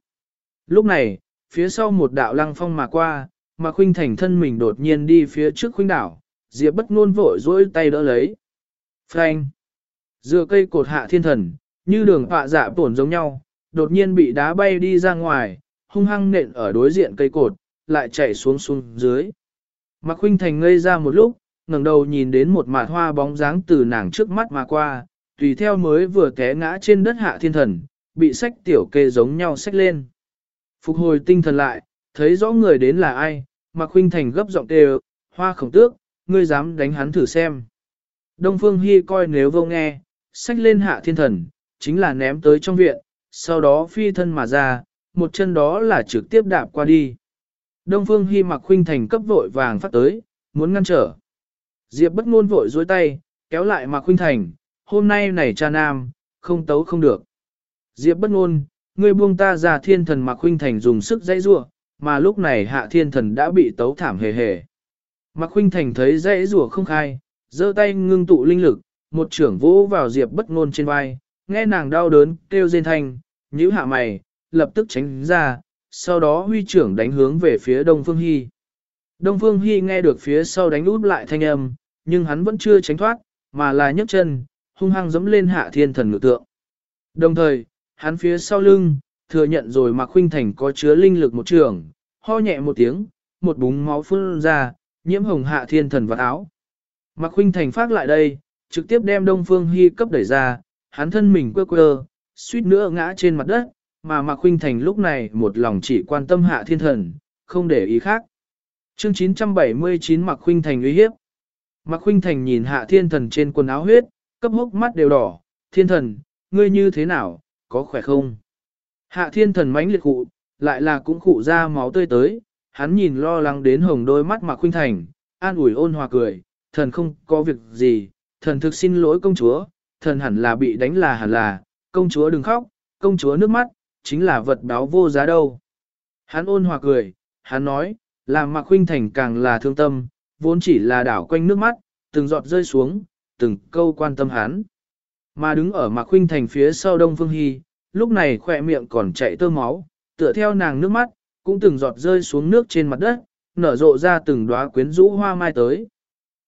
Lúc này, phía sau một đạo lăng phong mà qua, mà khuynh thành thân mình đột nhiên đi phía trước khuynh đảo, Diệp bất ngôn vội dỗi tay đỡ lấy. Phanh! Dựa cây cột hạ thiên thần, như đường họa dạ tổn giống nhau, đột nhiên bị đá bay đi ra ngoài, hung hăng nện ở đối diện cây cột, lại chạy xuống xuống dưới. Mạc Khuynh Thành ngây ra một lúc, ngẩng đầu nhìn đến một mạt hoa bóng dáng từ nàng trước mắt mà qua, tùy theo mới vừa té ngã trên đất hạ thiên thần, bị sách tiểu kê giống nhau sách lên. Phục hồi tinh thần lại, thấy rõ người đến là ai, Mạc Khuynh Thành gấp giọng kêu, hoa khổng tước, ngươi dám đánh hắn thử xem. Đông Phương Hi coi nếu vô nghe, sách lên hạ thiên thần, chính là ném tới trong viện, sau đó phi thân mà ra, một chân đó là trực tiếp đạp qua đi. Đông Phương Hi mặc khuynh thành cấp vội vàng phát tới, muốn ngăn trở. Diệp bất ngôn vội dối tay, kéo lại mặc khuynh thành, hôm nay này cha nam, không tấu không được. Diệp bất ngôn, ngươi buông ta ra thiên thần mặc khuynh thành dùng sức dãy rủa, mà lúc này hạ thiên thần đã bị tấu thảm hề hề. Mặc khuynh thành thấy dãy rủa không khai, giơ tay ngưng tụ linh lực, một trưởng vỗ vào Diệp bất ngôn trên vai, nghe nàng đau đớn, kêu rên thanh, nhíu hạ mày, lập tức tránh ra, sau đó huy trưởng đánh hướng về phía Đông Phương Hy. Đông Phương Hy nghe được phía sau đánh út lại thanh âm, nhưng hắn vẫn chưa tránh thoát, mà là nhấc chân, hung hăng dẫm lên hạ thiên thần ngự tượng. Đồng thời, hắn phía sau lưng, thừa nhận rồi mà khuynh thành có chứa linh lực một trường, ho nhẹ một tiếng, một búng máu phun ra, nhiễm hồng hạ thiên thần vào áo. Mạc Khuynh Thành phát lại đây, trực tiếp đem Đông Phương Hy cấp đẩy ra, hắn thân mình quơ quơ, suýt nữa ngã trên mặt đất, mà Mạc Khuynh Thành lúc này một lòng chỉ quan tâm hạ thiên thần, không để ý khác. Chương 979 Mạc Khuynh Thành uy hiếp. Mạc Khuynh Thành nhìn hạ thiên thần trên quần áo huyết, cấp hốc mắt đều đỏ, thiên thần, ngươi như thế nào, có khỏe không? Hạ thiên thần mãnh liệt cụ, lại là cũng cụ ra máu tươi tới, hắn nhìn lo lắng đến hồng đôi mắt Mạc Khuynh Thành, an ủi ôn hòa cười, thần không có việc gì, thần thực xin lỗi công chúa, thần hẳn là bị đánh là hẳn là, công chúa đừng khóc, công chúa nước mắt, chính là vật báo vô giá đâu. Hắn ôn hòa cười, hắn nói, làm Mạc Khuynh Thành càng là thương tâm, vốn chỉ là đảo quanh nước mắt, từng giọt rơi xuống, từng câu quan tâm hắn. Mà đứng ở Mạc Khuynh Thành phía sau Đông Phương Hy, lúc này khỏe miệng còn chạy tơ máu, tựa theo nàng nước mắt, cũng từng giọt rơi xuống nước trên mặt đất, nở rộ ra từng đóa quyến rũ hoa mai tới.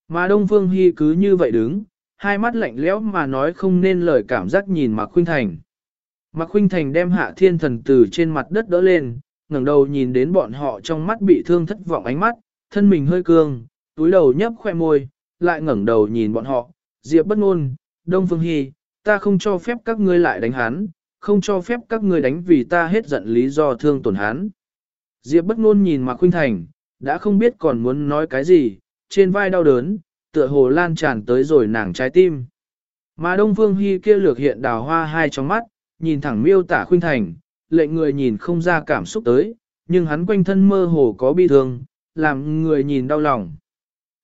Mà Đông Phương Hy cứ như vậy đứng, hai mắt lạnh lẽo mà nói không nên lời cảm giác nhìn Mạc Khuynh Thành. Mạc Khuynh Thành đem hạ thiên thần từ trên mặt đất đỡ lên, ngẩng đầu nhìn đến bọn họ trong mắt bị thương thất vọng ánh mắt, thân mình hơi cương, túi đầu nhấp khoe môi, lại ngẩng đầu nhìn bọn họ, Diệp bất ngôn, Đông Phương Hy, ta không cho phép các ngươi lại đánh hắn, không cho phép các ngươi đánh vì ta hết giận lý do thương tổn hắn. Diệp bất ngôn nhìn Mạc Khuynh Thành, đã không biết còn muốn nói cái gì, trên vai đau đớn, tựa hồ lan tràn tới rồi nàng trái tim. Mà Đông Phương Hy kia lược hiện đào hoa hai trong mắt, nhìn thẳng miêu tả Khuynh Thành, lệnh người nhìn không ra cảm xúc tới, nhưng hắn quanh thân mơ hồ có bi thương, làm người nhìn đau lòng.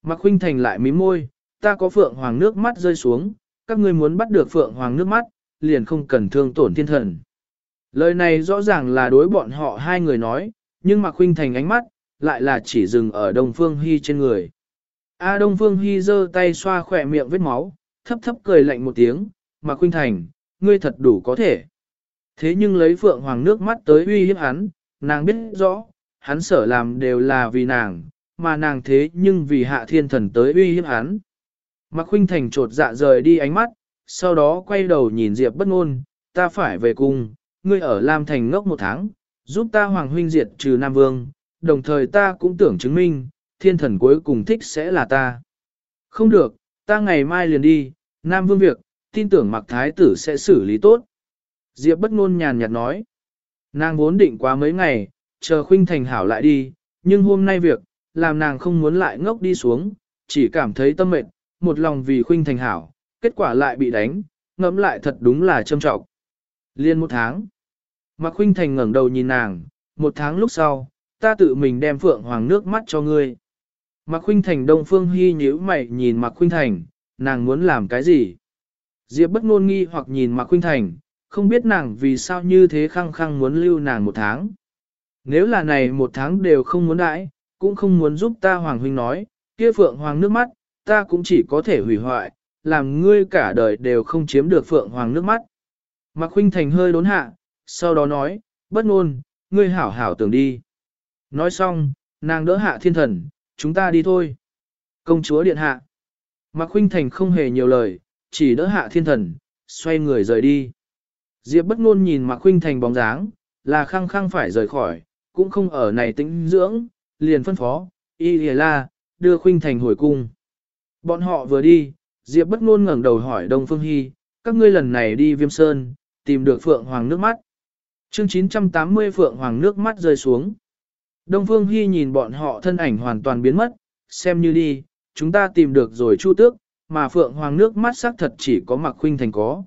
Mạc Khuynh Thành lại mím môi, ta có phượng hoàng nước mắt rơi xuống, các ngươi muốn bắt được phượng hoàng nước mắt, liền không cần thương tổn thiên thần. Lời này rõ ràng là đối bọn họ hai người nói, nhưng Mạc Khuynh Thành ánh mắt, lại là chỉ dừng ở Đông Phương Hy trên người. A Đông Phương Hy giơ tay xoa khỏe miệng vết máu, thấp thấp cười lạnh một tiếng, mà Khuynh Thành, ngươi thật đủ có thể. Thế nhưng lấy Phượng Hoàng nước mắt tới uy hiếp hắn, nàng biết rõ, hắn sở làm đều là vì nàng, mà nàng thế nhưng vì hạ thiên thần tới uy hiếp hắn. Mạc Khuynh Thành trột dạ rời đi ánh mắt, sau đó quay đầu nhìn Diệp bất ngôn, ta phải về cùng, ngươi ở Lam Thành ngốc một tháng, giúp ta Hoàng huynh diệt trừ Nam Vương, đồng thời ta cũng tưởng chứng minh, thiên thần cuối cùng thích sẽ là ta. Không được, ta ngày mai liền đi, Nam Vương việc, tin tưởng Mạc Thái tử sẽ xử lý tốt. Diệp bất ngôn nhàn nhạt nói, nàng vốn định quá mấy ngày, chờ Khuynh Thành hảo lại đi, nhưng hôm nay việc, làm nàng không muốn lại ngốc đi xuống, chỉ cảm thấy tâm mệt, một lòng vì Khuynh Thành hảo, kết quả lại bị đánh, ngẫm lại thật đúng là châm trọng. Liên một tháng, Mạc Khuynh Thành ngẩng đầu nhìn nàng, một tháng lúc sau, ta tự mình đem phượng hoàng nước mắt cho ngươi. Mạc Khuynh Thành Đông Phương Hi nhíu mày nhìn Mạc Khuynh Thành, nàng muốn làm cái gì? Diệp bất ngôn nghi hoặc nhìn Mạc Khuynh Thành, không biết nàng vì sao như thế khăng khăng muốn lưu nàng một tháng. Nếu là này một tháng đều không muốn đãi, cũng không muốn giúp ta Hoàng Huynh nói, kia Phượng Hoàng nước mắt, ta cũng chỉ có thể hủy hoại, làm ngươi cả đời đều không chiếm được Phượng Hoàng nước mắt. Mạc Khuynh Thành hơi đốn hạ, sau đó nói, bất ngôn, ngươi hảo hảo tưởng đi. Nói xong, nàng đỡ hạ thiên thần, chúng ta đi thôi. Công chúa điện hạ. Mạc Khuynh Thành không hề nhiều lời, chỉ đỡ hạ thiên thần, xoay người rời đi. Diệp bất ngôn nhìn Mạc Khuynh Thành bóng dáng, là khăng khăng phải rời khỏi, cũng không ở này tĩnh dưỡng, liền phân phó, y lìa la, đưa Khuynh Thành hồi cung. Bọn họ vừa đi, Diệp bất ngôn ngẩng đầu hỏi Đông Phương Hi, các ngươi lần này đi Viêm Sơn, tìm được Phượng Hoàng nước mắt. Chương 980 Phượng Hoàng nước mắt rơi xuống. Đông Phương Hy nhìn bọn họ thân ảnh hoàn toàn biến mất, xem như đi, chúng ta tìm được rồi chu tước, mà Phượng Hoàng nước mắt xác thật chỉ có mặc khuynh thành có.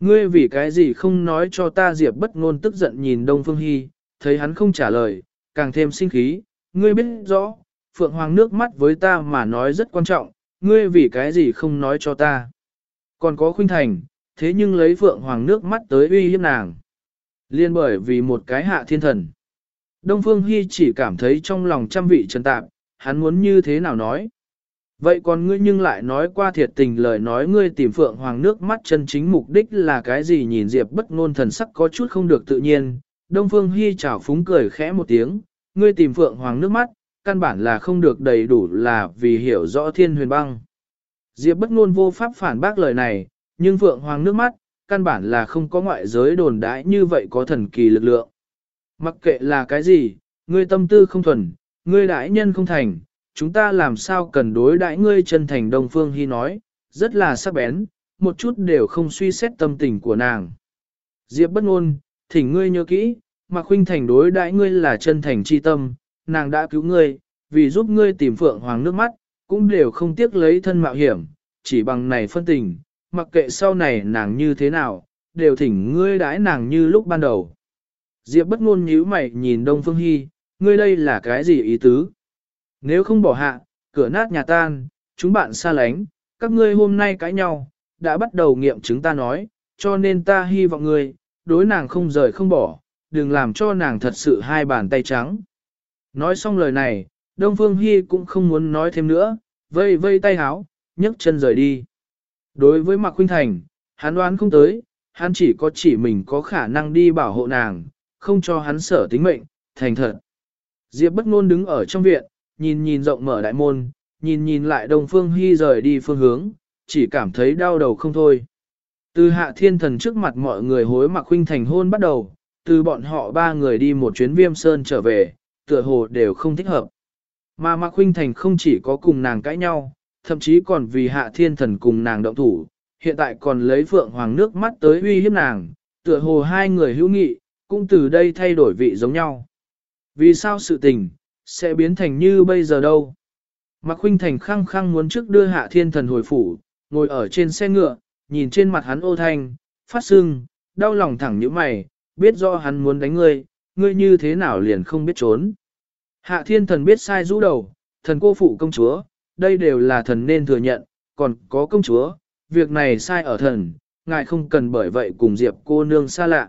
Ngươi vì cái gì không nói cho ta Diệp bất ngôn tức giận nhìn Đông Phương Hy, thấy hắn không trả lời, càng thêm sinh khí, ngươi biết rõ, Phượng Hoàng nước mắt với ta mà nói rất quan trọng, ngươi vì cái gì không nói cho ta. Còn có khuynh thành, thế nhưng lấy Phượng Hoàng nước mắt tới uy hiếp nàng. Liên bởi vì một cái hạ thiên thần. Đông Phương Hy chỉ cảm thấy trong lòng trăm vị trần tạp, hắn muốn như thế nào nói. Vậy còn ngươi nhưng lại nói qua thiệt tình lời nói ngươi tìm Phượng Hoàng nước mắt chân chính mục đích là cái gì nhìn Diệp bất ngôn thần sắc có chút không được tự nhiên. Đông Phương Hy chảo phúng cười khẽ một tiếng, ngươi tìm Phượng Hoàng nước mắt, căn bản là không được đầy đủ là vì hiểu rõ thiên huyền băng. Diệp bất ngôn vô pháp phản bác lời này, nhưng Phượng Hoàng nước mắt, căn bản là không có ngoại giới đồn đãi như vậy có thần kỳ lực lượng. Mặc kệ là cái gì, ngươi tâm tư không thuần, ngươi đại nhân không thành, chúng ta làm sao cần đối đãi ngươi chân thành Đông Phương Hy nói, rất là sắc bén, một chút đều không suy xét tâm tình của nàng. Diệp bất ngôn, thỉnh ngươi nhớ kỹ, mà khuynh thành đối đãi ngươi là chân thành chi tâm, nàng đã cứu ngươi, vì giúp ngươi tìm phượng hoàng nước mắt, cũng đều không tiếc lấy thân mạo hiểm, chỉ bằng này phân tình, mặc kệ sau này nàng như thế nào, đều thỉnh ngươi đãi nàng như lúc ban đầu. Diệp bất ngôn nhíu mày nhìn Đông Phương Hi, ngươi đây là cái gì ý tứ? Nếu không bỏ hạ, cửa nát nhà tan, chúng bạn xa lánh, các ngươi hôm nay cãi nhau, đã bắt đầu nghiệm chứng ta nói, cho nên ta hy vọng ngươi, đối nàng không rời không bỏ, đừng làm cho nàng thật sự hai bàn tay trắng. Nói xong lời này, Đông Phương Hi cũng không muốn nói thêm nữa, vây vây tay háo, nhấc chân rời đi. Đối với Mạc Khuynh Thành, hắn đoán không tới, hắn chỉ có chỉ mình có khả năng đi bảo hộ nàng, không cho hắn sở tính mệnh, thành thật. Diệp bất ngôn đứng ở trong viện, nhìn nhìn rộng mở đại môn, nhìn nhìn lại Đông Phương Hy rời đi phương hướng, chỉ cảm thấy đau đầu không thôi. Từ hạ thiên thần trước mặt mọi người hối mặc huynh thành hôn bắt đầu, từ bọn họ ba người đi một chuyến viêm sơn trở về, tựa hồ đều không thích hợp. Mà Mạc Huynh Thành không chỉ có cùng nàng cãi nhau, thậm chí còn vì hạ thiên thần cùng nàng động thủ, hiện tại còn lấy phượng hoàng nước mắt tới uy hiếp nàng, tựa hồ hai người hữu nghị, cũng từ đây thay đổi vị giống nhau. Vì sao sự tình, sẽ biến thành như bây giờ đâu? Mạc Khuynh Thành khăng khăng muốn trước đưa hạ thiên thần hồi phủ, ngồi ở trên xe ngựa, nhìn trên mặt hắn ô thanh, phát sưng, đau lòng thẳng như mày, biết do hắn muốn đánh ngươi, ngươi như thế nào liền không biết trốn. Hạ thiên thần biết sai rũ đầu, thần cô phụ công chúa, đây đều là thần nên thừa nhận, còn có công chúa, việc này sai ở thần, ngài không cần bởi vậy cùng Diệp cô nương xa lạ.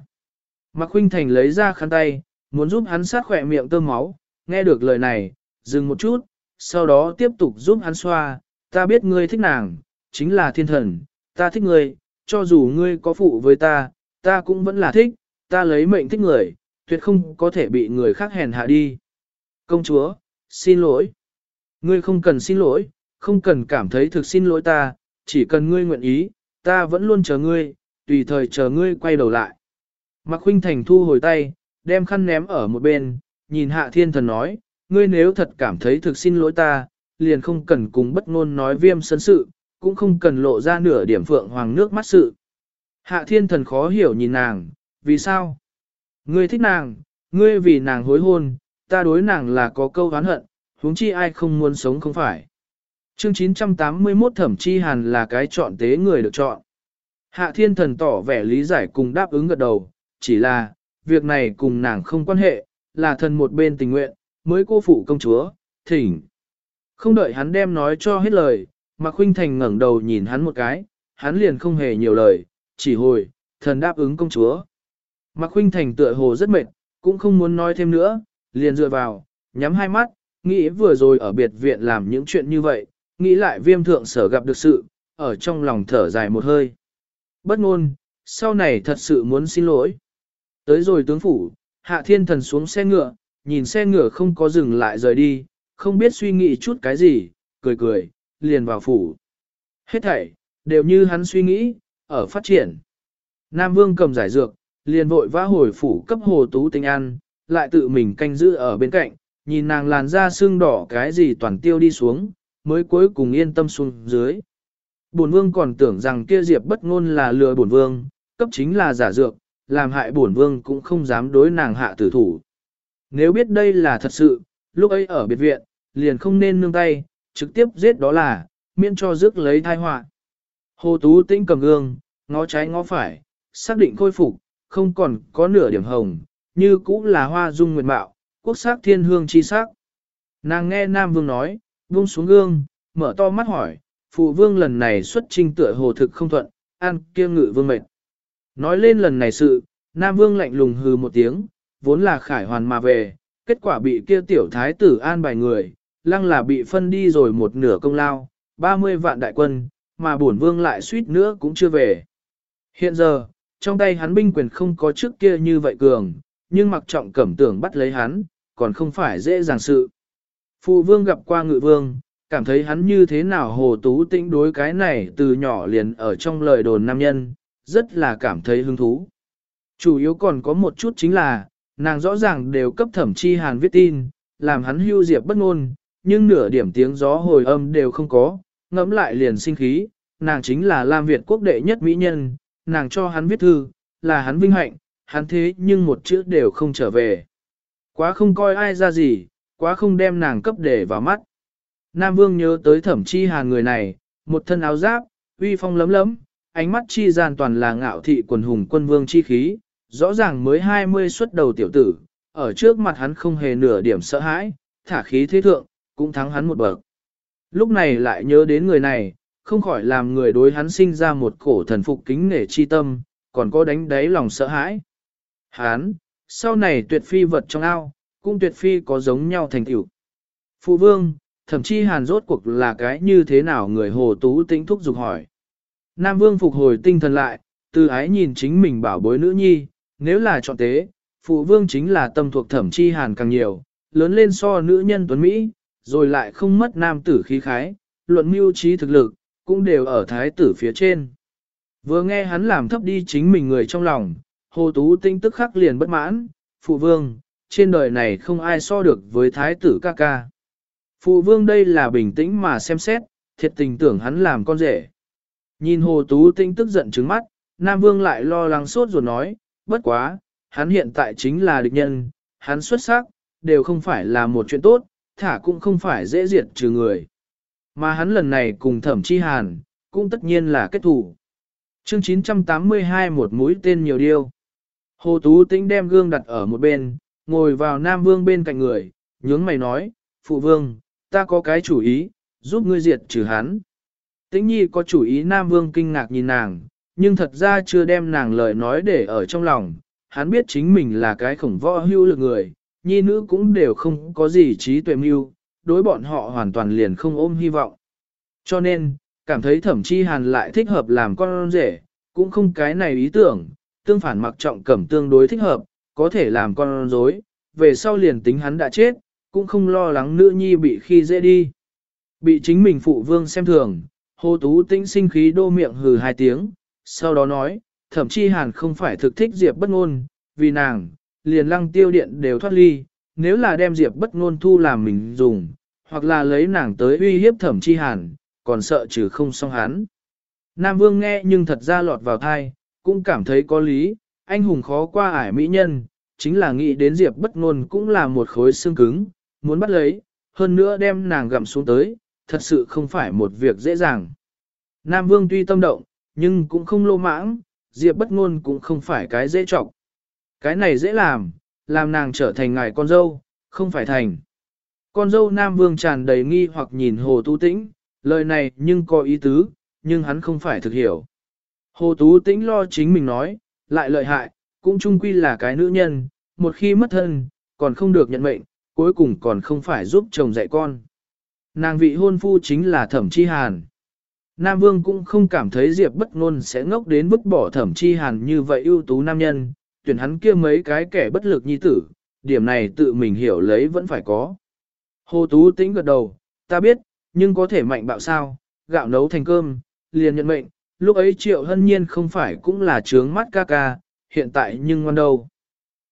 Mạc Khuynh Thành lấy ra khăn tay, muốn giúp hắn sát khỏe miệng tơm máu, nghe được lời này, dừng một chút, sau đó tiếp tục giúp hắn xoa, ta biết ngươi thích nàng, chính là thiên thần, ta thích ngươi, cho dù ngươi có phụ với ta, ta cũng vẫn là thích, ta lấy mệnh thích người, tuyệt không có thể bị người khác hèn hạ đi. Công chúa, xin lỗi. Ngươi không cần xin lỗi, không cần cảm thấy thực xin lỗi ta, chỉ cần ngươi nguyện ý, ta vẫn luôn chờ ngươi, tùy thời chờ ngươi quay đầu lại. Mạc Khuynh Thành thu hồi tay, đem khăn ném ở một bên, nhìn hạ thiên thần nói, ngươi nếu thật cảm thấy thực xin lỗi ta, liền không cần cùng bất ngôn nói viêm sân sự, cũng không cần lộ ra nửa điểm phượng hoàng nước mắt sự. Hạ thiên thần khó hiểu nhìn nàng, vì sao? Ngươi thích nàng, ngươi vì nàng hối hôn, ta đối nàng là có câu oán hận, huống chi ai không muốn sống không phải. Chương 981 thẩm chi hàn là cái chọn tế người được chọn. Hạ thiên thần tỏ vẻ lý giải cùng đáp ứng gật đầu, chỉ là, việc này cùng nàng không quan hệ, là thần một bên tình nguyện, mới cô phụ công chúa, thỉnh. Không đợi hắn đem nói cho hết lời, mà Khuynh Thành ngẩng đầu nhìn hắn một cái, hắn liền không hề nhiều lời, chỉ hồi, thần đáp ứng công chúa. Mạc Khuynh Thành tựa hồ rất mệt, cũng không muốn nói thêm nữa, liền dựa vào, nhắm hai mắt, nghĩ vừa rồi ở biệt viện làm những chuyện như vậy, nghĩ lại viêm thượng sở gặp được sự, ở trong lòng thở dài một hơi. Bất ngôn, sau này thật sự muốn xin lỗi. Tới rồi tướng phủ, hạ thiên thần xuống xe ngựa, nhìn xe ngựa không có dừng lại rời đi, không biết suy nghĩ chút cái gì, cười cười, liền vào phủ. Hết thảy, đều như hắn suy nghĩ, ở phát triển. Nam Vương cầm giải dược, liền vội vã hồi phủ cấp hồ tú tinh ăn, lại tự mình canh giữ ở bên cạnh, nhìn nàng làn da xương đỏ cái gì toàn tiêu đi xuống, mới cuối cùng yên tâm xuống dưới. Bổn vương còn tưởng rằng kia diệp bất ngôn là lừa bổn vương, cấp chính là giả dược, làm hại bổn vương cũng không dám đối nàng hạ tử thủ. Nếu biết đây là thật sự, lúc ấy ở biệt viện, liền không nên nương tay, trực tiếp giết đó là, miễn cho rước lấy thai họa. Hồ Tú Tĩnh cầm gương, ngó trái ngó phải, xác định khôi phục, không còn có nửa điểm hồng, như cũ là hoa dung nguyệt mạo, quốc sắc thiên hương chi sắc. Nàng nghe Nam Vương nói, buông xuống gương, mở to mắt hỏi, phụ vương lần này xuất trinh tựa hồ thực không thuận, an kia ngự vương mệt. Nói lên lần này sự, Nam Vương lạnh lùng hừ một tiếng, vốn là khải hoàn mà về, kết quả bị kia tiểu thái tử an bài người, lăng là bị phân đi rồi một nửa công lao, 30 vạn đại quân, mà bổn vương lại suýt nữa cũng chưa về. Hiện giờ, trong tay hắn binh quyền không có trước kia như vậy cường, nhưng mặc trọng cẩm tưởng bắt lấy hắn, còn không phải dễ dàng sự. Phụ vương gặp qua ngự vương, cảm thấy hắn như thế nào hồ tú tĩnh đối cái này từ nhỏ liền ở trong lời đồn nam nhân, rất là cảm thấy hứng thú. Chủ yếu còn có một chút chính là, nàng rõ ràng đều cấp thẩm chi hàn viết tin, làm hắn hưu diệp bất ngôn, nhưng nửa điểm tiếng gió hồi âm đều không có, ngẫm lại liền sinh khí, nàng chính là Lam Việt quốc đệ nhất mỹ nhân, nàng cho hắn viết thư, là hắn vinh hạnh, hắn thế nhưng một chữ đều không trở về. Quá không coi ai ra gì, quá không đem nàng cấp để vào mắt. Nam Vương nhớ tới thẩm chi hàn người này, một thân áo giáp, uy phong lấm lấm, ánh mắt chi gian toàn là ngạo thị quần hùng quân vương chi khí, rõ ràng mới 20 xuất đầu tiểu tử, ở trước mặt hắn không hề nửa điểm sợ hãi, thả khí thế thượng, cũng thắng hắn một bậc. Lúc này lại nhớ đến người này, không khỏi làm người đối hắn sinh ra một cổ thần phục kính nể chi tâm, còn có đánh đáy lòng sợ hãi. Hắn, sau này tuyệt phi vật trong ao, cũng tuyệt phi có giống nhau thành tiểu? Phụ vương, thậm chí hàn rốt cuộc là cái như thế nào người hồ tú tĩnh thúc dục hỏi. Nam vương phục hồi tinh thần lại, từ ái nhìn chính mình bảo bối nữ nhi, nếu là chọn tế, phụ vương chính là tâm thuộc thẩm chi hàn càng nhiều, lớn lên so nữ nhân tuấn Mỹ, rồi lại không mất nam tử khí khái, luận mưu trí thực lực, cũng đều ở thái tử phía trên. Vừa nghe hắn làm thấp đi chính mình người trong lòng, hồ tú tinh tức khắc liền bất mãn, phụ vương, trên đời này không ai so được với thái tử ca ca. Phụ vương đây là bình tĩnh mà xem xét, thiệt tình tưởng hắn làm con rể. Nhìn Hồ Tú tinh tức giận trứng mắt, Nam Vương lại lo lắng sốt ruột nói, bất quá, hắn hiện tại chính là địch nhân, hắn xuất sắc, đều không phải là một chuyện tốt, thả cũng không phải dễ diệt trừ người. Mà hắn lần này cùng thẩm chi hàn, cũng tất nhiên là kết thủ. Chương 982 một mũi tên nhiều điêu. Hồ Tú Tĩnh đem gương đặt ở một bên, ngồi vào Nam Vương bên cạnh người, nhướng mày nói, Phụ Vương, ta có cái chủ ý, giúp ngươi diệt trừ hắn. Tĩnh Nhi có chủ ý Nam Vương kinh ngạc nhìn nàng, nhưng thật ra chưa đem nàng lời nói để ở trong lòng, hắn biết chính mình là cái khổng võ hưu lực người, nhi nữ cũng đều không có gì trí tuệ mưu, đối bọn họ hoàn toàn liền không ôm hy vọng. Cho nên, cảm thấy thẩm chi hàn lại thích hợp làm con rể, cũng không cái này ý tưởng, tương phản mặc trọng cẩm tương đối thích hợp, có thể làm con rối, về sau liền tính hắn đã chết, cũng không lo lắng nữ nhi bị khi dễ đi. Bị chính mình phụ vương xem thường, hồ tú tĩnh sinh khí đô miệng hừ hai tiếng, sau đó nói, thậm chi hàn không phải thực thích diệp bất ngôn, vì nàng, liền lăng tiêu điện đều thoát ly, nếu là đem diệp bất ngôn thu làm mình dùng, hoặc là lấy nàng tới uy hiếp thẩm chi hàn, còn sợ trừ không xong hắn. Nam Vương nghe nhưng thật ra lọt vào thai, cũng cảm thấy có lý, anh hùng khó qua ải mỹ nhân, chính là nghĩ đến Diệp bất ngôn cũng là một khối xương cứng, muốn bắt lấy, hơn nữa đem nàng gặm xuống tới, thật sự không phải một việc dễ dàng. Nam Vương tuy tâm động, nhưng cũng không lô mãng, Diệp bất ngôn cũng không phải cái dễ trọng. Cái này dễ làm, làm nàng trở thành ngài con dâu, không phải thành. Con dâu Nam Vương tràn đầy nghi hoặc nhìn Hồ tú Tĩnh, lời này nhưng có ý tứ, nhưng hắn không phải thực hiểu. Hồ Tú Tĩnh lo chính mình nói, lại lợi hại, cũng chung quy là cái nữ nhân, một khi mất thân, còn không được nhận mệnh, cuối cùng còn không phải giúp chồng dạy con. Nàng vị hôn phu chính là thẩm chi hàn. Nam Vương cũng không cảm thấy Diệp bất ngôn sẽ ngốc đến vứt bỏ thẩm chi hàn như vậy ưu tú nam nhân, tuyển hắn kia mấy cái kẻ bất lực nhi tử, điểm này tự mình hiểu lấy vẫn phải có. Hồ Tú Tĩnh gật đầu, ta biết, nhưng có thể mạnh bạo sao, gạo nấu thành cơm, liền nhận mệnh, lúc ấy triệu hân nhiên không phải cũng là trướng mắt ca ca, hiện tại nhưng ngoan đâu.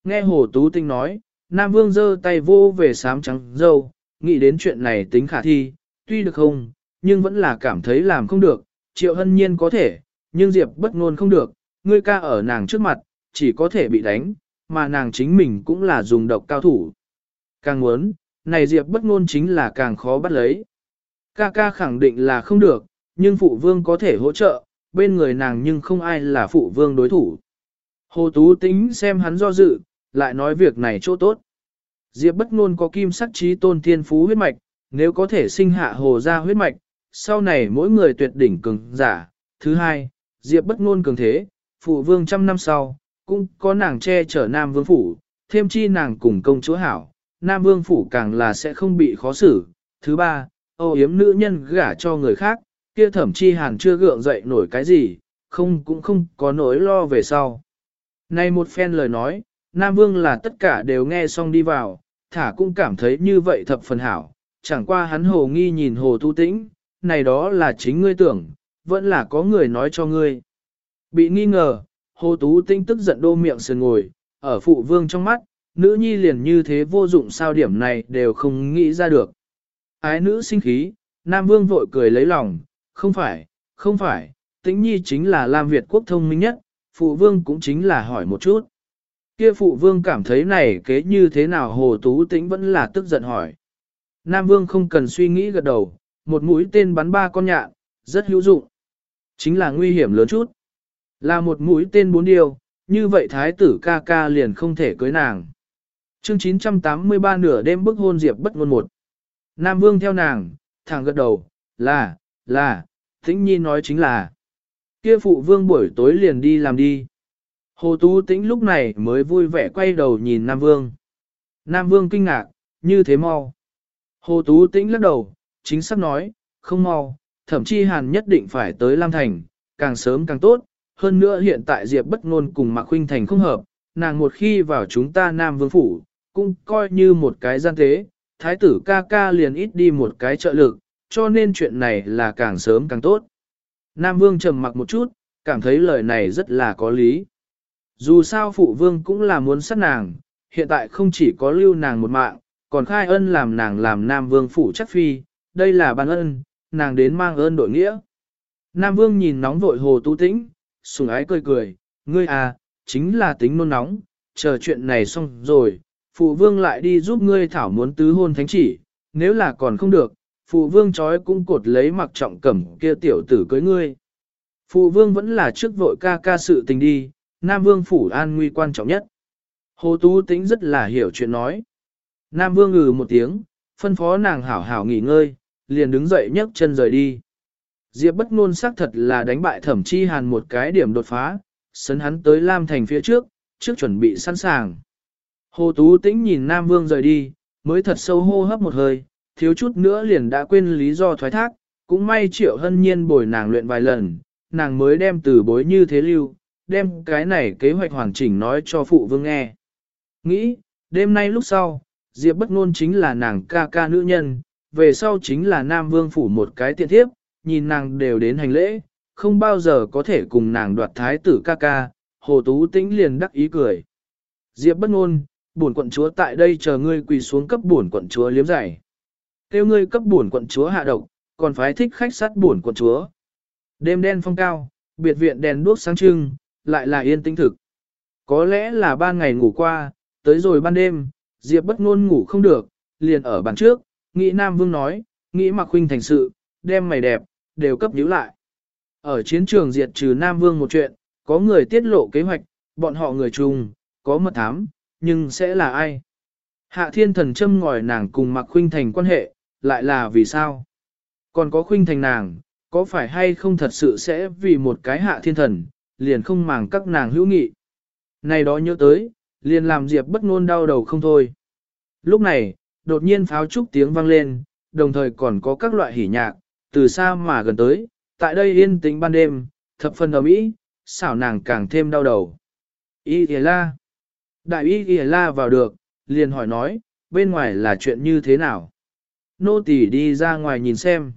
Nghe Hồ Tú Tinh nói, Nam Vương giơ tay vô về sám trắng dâu, nghĩ đến chuyện này tính khả thi, tuy được không, nhưng vẫn là cảm thấy làm không được, triệu hân nhiên có thể, nhưng Diệp bất ngôn không được, ngươi ca ở nàng trước mặt, chỉ có thể bị đánh, mà nàng chính mình cũng là dùng độc cao thủ. Càng muốn, này Diệp bất ngôn chính là càng khó bắt lấy. Ca ca khẳng định là không được, nhưng phụ vương có thể hỗ trợ, bên người nàng nhưng không ai là phụ vương đối thủ. Hồ Tú tính xem hắn do dự, lại nói việc này chỗ tốt. Diệp bất ngôn có kim sắc trí tôn thiên phú huyết mạch, nếu có thể sinh hạ hồ gia huyết mạch, sau này mỗi người tuyệt đỉnh cường giả. Thứ hai, Diệp bất ngôn cường thế, phụ vương trăm năm sau, cũng có nàng che chở Nam Vương Phủ, thêm chi nàng cùng công chúa hảo, Nam Vương Phủ càng là sẽ không bị khó xử. Thứ ba, ô yếm nữ nhân gả cho người khác, kia thẩm chi hàn chưa gượng dậy nổi cái gì, không cũng không có nỗi lo về sau. Này một phen lời nói, Nam Vương là tất cả đều nghe xong đi vào, thả cũng cảm thấy như vậy thập phần hảo, chẳng qua hắn hồ nghi nhìn hồ tu tĩnh, này đó là chính ngươi tưởng, vẫn là có người nói cho ngươi. Bị nghi ngờ, hồ tú tĩnh tức giận đô miệng sườn ngồi, ở phụ vương trong mắt, nữ nhi liền như thế vô dụng sao điểm này đều không nghĩ ra được. Ái nữ sinh khí, Nam Vương vội cười lấy lòng, không phải, không phải, tĩnh nhi chính là Lam Việt quốc thông minh nhất, phụ vương cũng chính là hỏi một chút. Kia phụ vương cảm thấy này kế như thế nào hồ tú tĩnh vẫn là tức giận hỏi. Nam vương không cần suy nghĩ gật đầu, một mũi tên bắn ba con nhạn, rất hữu dụng. Chính là nguy hiểm lớn chút. Là một mũi tên bốn điều, như vậy thái tử ca ca liền không thể cưới nàng. Chương 983 nửa đêm bức hôn diệp bất ngôn một. Nam vương theo nàng, thẳng gật đầu, là, là, tĩnh nhi nói chính là. Kia phụ vương buổi tối liền đi làm đi. Hồ Tú Tĩnh lúc này mới vui vẻ quay đầu nhìn Nam Vương. Nam Vương kinh ngạc, như thế mau. Hồ Tú Tĩnh lắc đầu, chính xác nói, không mau, thậm chí hàn nhất định phải tới Lam Thành, càng sớm càng tốt. Hơn nữa hiện tại Diệp bất ngôn cùng Mạc Khuynh Thành không hợp, nàng một khi vào chúng ta Nam Vương Phủ, cũng coi như một cái gian tế, thái tử ca ca liền ít đi một cái trợ lực, cho nên chuyện này là càng sớm càng tốt. Nam Vương trầm mặc một chút, cảm thấy lời này rất là có lý. Dù sao phụ vương cũng là muốn sát nàng, hiện tại không chỉ có lưu nàng một mạng, còn khai ân làm nàng làm Nam Vương phủ chắc phi, đây là ban ân, nàng đến mang ơn đội nghĩa. Nam Vương nhìn nóng vội Hồ Tú Tĩnh, sùng ái cười cười, ngươi à, chính là tính nôn nóng, chờ chuyện này xong rồi, phụ vương lại đi giúp ngươi thảo muốn tứ hôn thánh chỉ, nếu là còn không được, phụ vương chói cũng cột lấy mặc trọng cẩm kia tiểu tử cưới ngươi. Phụ vương vẫn là trước vội ca ca sự tình đi, Nam Vương phủ an nguy quan trọng nhất. Hồ Tú Tĩnh rất là hiểu chuyện nói. Nam Vương ngừ một tiếng, phân phó nàng hảo hảo nghỉ ngơi, liền đứng dậy nhấc chân rời đi. Diệp bất ngôn xác thật là đánh bại thẩm chi hàn một cái điểm đột phá, sấn hắn tới Lam Thành phía trước, trước chuẩn bị sẵn sàng. Hồ Tú Tĩnh nhìn Nam Vương rời đi, mới thật sâu hô hấp một hơi, thiếu chút nữa liền đã quên lý do thoái thác, cũng may triệu hân nhiên bồi nàng luyện vài lần, nàng mới đem từ bối như thế lưu, đem cái này kế hoạch hoàn chỉnh nói cho phụ vương nghe. Nghĩ, đêm nay lúc sau, Diệp bất ngôn chính là nàng ca ca nữ nhân, về sau chính là Nam Vương phủ một cái tiện thiếp, nhìn nàng đều đến hành lễ, không bao giờ có thể cùng nàng đoạt thái tử ca ca, Hồ Tú Tĩnh liền đắc ý cười. Diệp bất ngôn, bổn quận chúa tại đây chờ ngươi quỳ xuống cấp bổn quận chúa liếm giải. Kêu ngươi cấp bổn quận chúa hạ độc, còn phái thích khách sát bổn quận chúa. Đêm đen phong cao, biệt viện đèn đuốc sáng trưng, lại là yên tĩnh thực. Có lẽ là ban ngày ngủ qua, tới rồi ban đêm, Diệp bất ngôn ngủ không được, liền ở bàn trước, nghĩ Nam Vương nói, nghĩ Mạc Huynh thành sự, đem mày đẹp, đều cấp nhíu lại. Ở chiến trường diệt trừ Nam Vương một chuyện, có người tiết lộ kế hoạch, bọn họ người chung, có mật thám, nhưng sẽ là ai? Hạ thiên thần châm ngòi nàng cùng Mạc Huynh Thành quan hệ, lại là vì sao? Còn có Khuynh Thành nàng, có phải hay không thật sự sẽ vì một cái hạ thiên thần, liền không màng các nàng hữu nghị? Này đó nhớ tới, liền làm Diệp bất ngôn đau đầu không thôi. Lúc này, đột nhiên pháo trúc tiếng vang lên, đồng thời còn có các loại hỉ nhạc, từ xa mà gần tới, tại đây yên tĩnh ban đêm, thập phần ầm ĩ, xảo nàng càng thêm đau đầu. Y Thìa La. Đại Y Thìa La vào được, liền hỏi nói, bên ngoài là chuyện như thế nào? Nô tỳ đi ra ngoài nhìn xem.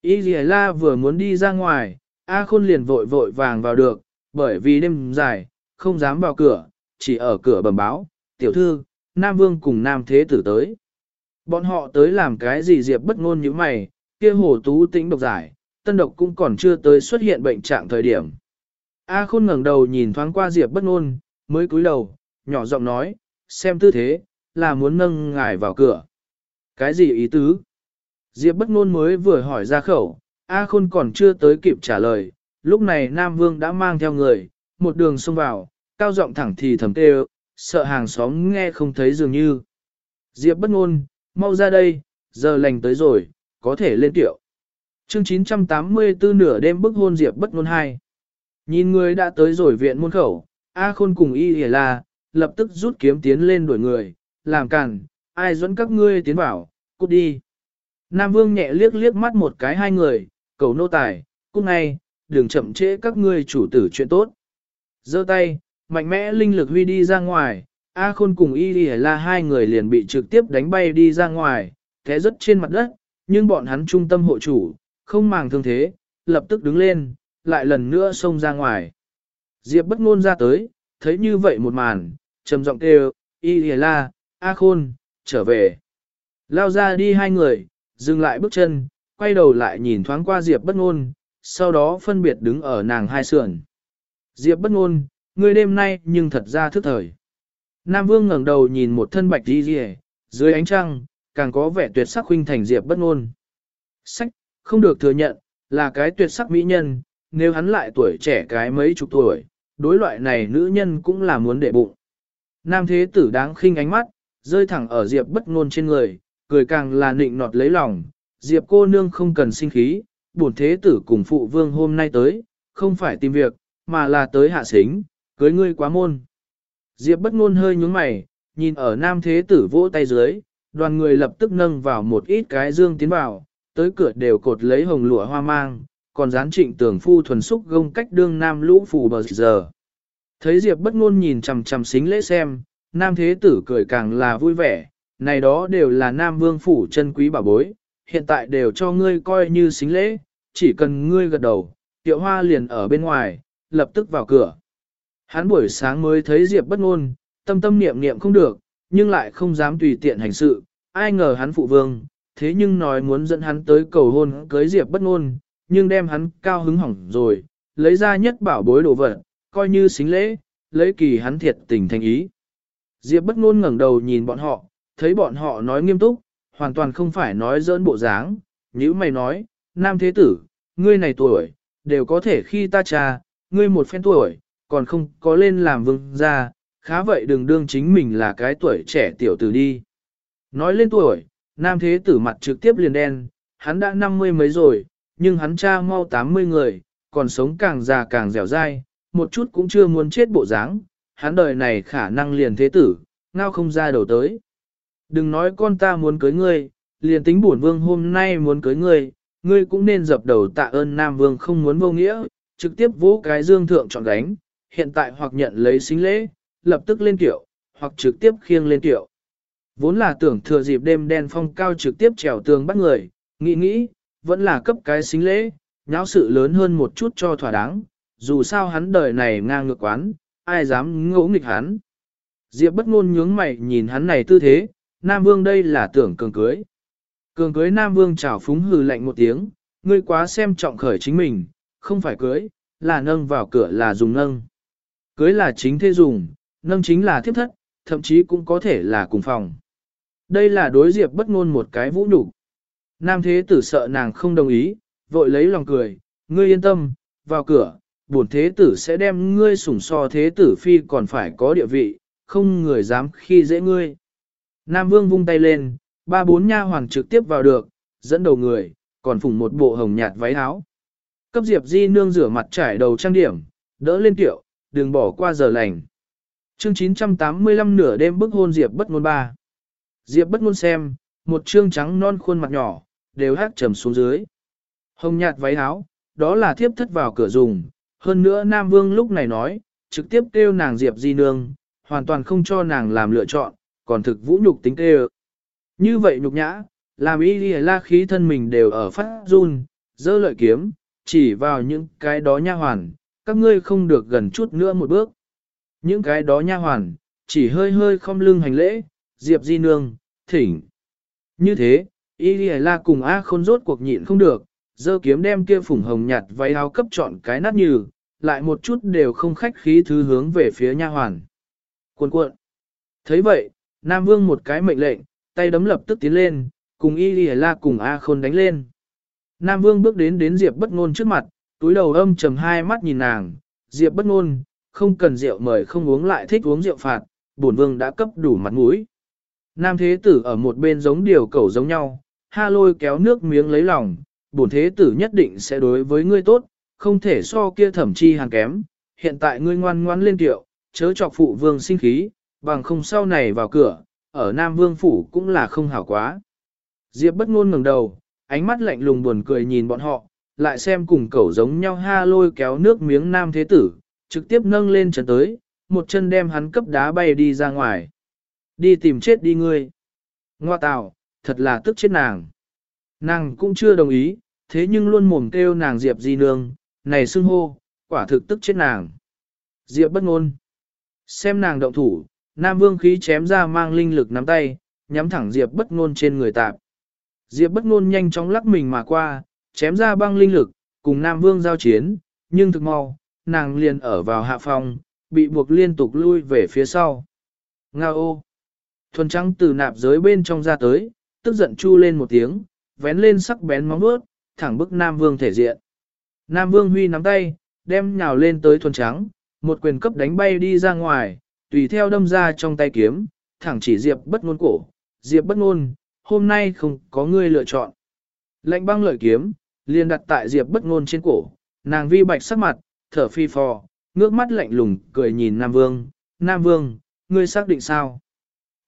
Y Thìa La vừa muốn đi ra ngoài, A Khôn liền vội vội vàng vào được, bởi vì đêm dài, không dám vào cửa, chỉ ở cửa bẩm báo, tiểu thư, Nam Vương cùng Nam Thế Tử tới. Bọn họ tới làm cái gì diệp bất ngôn như mày, kia hồ tú tĩnh độc giải, tân độc cũng còn chưa tới xuất hiện bệnh trạng thời điểm. A khôn ngẩng đầu nhìn thoáng qua diệp bất ngôn, mới cúi đầu, nhỏ giọng nói, xem tư thế, là muốn nâng ngài vào cửa. Cái gì ý tứ? Diệp bất ngôn mới vừa hỏi ra khẩu, A khôn còn chưa tới kịp trả lời, lúc này Nam Vương đã mang theo người, một đường xông vào, cao giọng thẳng thì thầm kêu, sợ hàng xóm nghe không thấy dường như. Diệp bất ngôn, mau ra đây, giờ lành tới rồi, có thể lên tiệu. Chương 984 nửa đêm bức hôn Diệp bất ngôn hai. Nhìn người đã tới rồi viện môn khẩu, A Khôn cùng Y Hề La, lập tức rút kiếm tiến lên đuổi người, làm cản, ai dẫn các ngươi tiến vào, cút đi. Nam Vương nhẹ liếc liếc mắt một cái hai người, cầu nô tài, cút ngay, đừng chậm trễ các ngươi chủ tử chuyện tốt. giơ tay, mạnh mẽ linh lực huy đi ra ngoài, A Khôn cùng Y Lì là hai người liền bị trực tiếp đánh bay đi ra ngoài, té rất trên mặt đất, nhưng bọn hắn trung tâm hộ chủ, không màng thương thế, lập tức đứng lên, lại lần nữa xông ra ngoài. Diệp bất ngôn ra tới, thấy như vậy một màn, trầm giọng kêu, Y Lì La, A Khôn, trở về. Lao ra đi hai người, dừng lại bước chân, quay đầu lại nhìn thoáng qua Diệp bất ngôn, sau đó phân biệt đứng ở nàng hai sườn. Diệp bất ngôn, ngươi đêm nay nhưng thật ra thức thời. Nam Vương ngẩng đầu nhìn một thân bạch đi rìa, dưới ánh trăng, càng có vẻ tuyệt sắc huynh thành diệp bất ngôn. Sách, không được thừa nhận, là cái tuyệt sắc mỹ nhân, nếu hắn lại tuổi trẻ cái mấy chục tuổi, đối loại này nữ nhân cũng là muốn để bụng. Nam thế tử đáng khinh ánh mắt, rơi thẳng ở diệp bất ngôn trên người, cười càng là nịnh nọt lấy lòng, diệp cô nương không cần sinh khí, bổn thế tử cùng phụ vương hôm nay tới, không phải tìm việc, mà là tới hạ xính, cưới ngươi quá môn. Diệp bất ngôn hơi nhướng mày, nhìn ở nam thế tử vỗ tay dưới, đoàn người lập tức nâng vào một ít cái dương tiến vào, tới cửa đều cột lấy hồng lụa hoa mang, còn dán trịnh tưởng phu thuần xúc gông cách đương nam lũ phù bờ giờ. Thấy Diệp bất ngôn nhìn chằm chằm xính lễ xem, nam thế tử cười càng là vui vẻ, này đó đều là nam vương phủ chân quý bảo bối, hiện tại đều cho ngươi coi như xính lễ, chỉ cần ngươi gật đầu, tiệu hoa liền ở bên ngoài, lập tức vào cửa. Hắn buổi sáng mới thấy Diệp bất ngôn, tâm tâm niệm niệm không được, nhưng lại không dám tùy tiện hành sự, ai ngờ hắn phụ vương, thế nhưng nói muốn dẫn hắn tới cầu hôn cưới Diệp bất ngôn, nhưng đem hắn cao hứng hỏng rồi, lấy ra nhất bảo bối đồ vật, coi như xính lễ, lấy kỳ hắn thiệt tình thành ý. Diệp bất ngôn ngẩng đầu nhìn bọn họ, thấy bọn họ nói nghiêm túc, hoàn toàn không phải nói giỡn bộ dáng, nhíu mày nói, nam thế tử, ngươi này tuổi, đều có thể khi ta cha, ngươi một phen tuổi, còn không có lên làm vương gia, khá vậy đừng đương chính mình là cái tuổi trẻ tiểu tử đi. Nói lên tuổi, nam thế tử mặt trực tiếp liền đen, hắn đã năm mươi mấy rồi, nhưng hắn cha mau tám mươi người, còn sống càng già càng dẻo dai, một chút cũng chưa muốn chết bộ dáng, hắn đời này khả năng liền thế tử, ngao không ra đầu tới. Đừng nói con ta muốn cưới ngươi, liền tính bổn vương hôm nay muốn cưới ngươi, ngươi cũng nên dập đầu tạ ơn Nam Vương không muốn vô nghĩa, trực tiếp vỗ cái dương thượng chọn đánh, hiện tại hoặc nhận lấy xính lễ, lập tức lên tiểu, hoặc trực tiếp khiêng lên tiểu. Vốn là tưởng thừa dịp đêm đen phong cao trực tiếp trèo tường bắt người, nghĩ nghĩ, vẫn là cấp cái xính lễ, nháo sự lớn hơn một chút cho thỏa đáng, dù sao hắn đời này ngang ngược quán, ai dám ngỗ nghịch hắn. Diệp bất ngôn nhướng mày nhìn hắn này tư thế, Nam Vương đây là tưởng cường cưới. Cường cưới Nam Vương chào phúng hừ lạnh một tiếng, ngươi quá xem trọng khởi chính mình, không phải cưới, là nâng vào cửa là dùng nâng. Cưới là chính thế dùng, nâng chính là thiếp thất, thậm chí cũng có thể là cùng phòng. Đây là đối diệp bất ngôn một cái vũ nhục. Nam thế tử sợ nàng không đồng ý, vội lấy lòng cười, ngươi yên tâm, vào cửa, bổn thế tử sẽ đem ngươi sủng so thế tử phi còn phải có địa vị, không người dám khi dễ ngươi. Nam vương vung tay lên, ba bốn nha hoàng trực tiếp vào được, dẫn đầu người, còn phủng một bộ hồng nhạt váy áo. Cấp Diệp Di nương rửa mặt trải đầu trang điểm, đỡ lên tiểu, đừng bỏ qua giờ lành. Chương 985 nửa đêm bức hôn Diệp bất ngôn ba. Diệp bất ngôn xem, một trương trắng non khuôn mặt nhỏ, đều hát trầm xuống dưới. Hồng nhạt váy áo, đó là thiếp thất vào cửa dùng, hơn nữa Nam Vương lúc này nói, trực tiếp kêu nàng Diệp Di Nương, hoàn toàn không cho nàng làm lựa chọn, còn thực vũ nhục tính kêu. Như vậy nhục nhã, làm y ghi la khí thân mình đều ở phát run, dơ lợi kiếm, chỉ vào những cái đó nha hoàn, các ngươi không được gần chút nữa một bước. Những cái đó nha hoàn, chỉ hơi hơi không lưng hành lễ, Diệp Di Nương, thỉnh. Như thế, y ghi la cùng A khôn rốt cuộc nhịn không được, dơ kiếm đem kia phủng hồng nhạt váy áo cấp chọn cái nát như, lại một chút đều không khách khí thứ hướng về phía nha hoàn. Cuộn cuộn. thấy vậy, Nam Vương một cái mệnh lệnh, tay đấm lập tức tiến lên, cùng Y Lì La cùng A Khôn đánh lên. Nam Vương bước đến đến Diệp bất ngôn trước mặt, túi đầu âm trầm hai mắt nhìn nàng, Diệp bất ngôn, không cần rượu mời không uống lại thích uống rượu phạt, bổn vương đã cấp đủ mặt mũi. Nam Thế Tử ở một bên giống điều cẩu giống nhau, ha lôi kéo nước miếng lấy lòng, bổn Thế Tử nhất định sẽ đối với ngươi tốt, không thể so kia thẩm chi hàng kém, hiện tại ngươi ngoan ngoan lên tiệu, chớ chọc phụ vương sinh khí, bằng không sau này vào cửa, ở Nam Vương Phủ cũng là không hảo quá. Diệp bất ngôn ngẩng đầu, ánh mắt lạnh lùng buồn cười nhìn bọn họ, lại xem cùng cẩu giống nhau ha lôi kéo nước miếng Nam Thế Tử, trực tiếp nâng lên chân tới, một chân đem hắn cấp đá bay đi ra ngoài. Đi tìm chết đi ngươi. Ngoa tào, thật là tức chết nàng. Nàng cũng chưa đồng ý, thế nhưng luôn mồm kêu nàng Diệp Di Nương, này xưng hô, quả thực tức chết nàng. Diệp bất ngôn. Xem nàng động thủ, Nam Vương khí chém ra mang linh lực nắm tay, nhắm thẳng Diệp bất ngôn trên người tạp. Diệp bất ngôn nhanh chóng lắc mình mà qua, chém ra băng linh lực, cùng Nam Vương giao chiến, nhưng thực mau, nàng liền ở vào hạ phòng, bị buộc liên tục lui về phía sau. Ngao! Thuần trắng từ nạp giới bên trong ra tới, tức giận chu lên một tiếng, vén lên sắc bén móng vuốt, thẳng bức Nam Vương thể diện. Nam Vương Huy nắm tay, đem nhào lên tới thuần trắng, một quyền cấp đánh bay đi ra ngoài, tùy theo đâm ra trong tay kiếm, thẳng chỉ Diệp bất ngôn cổ. Diệp bất ngôn, hôm nay không có ngươi lựa chọn. Lệnh băng lợi kiếm, liền đặt tại Diệp bất ngôn trên cổ, nàng vi bạch sắc mặt, thở phi phò, ngước mắt lạnh lùng, cười nhìn Nam Vương. Nam Vương, ngươi xác định sao?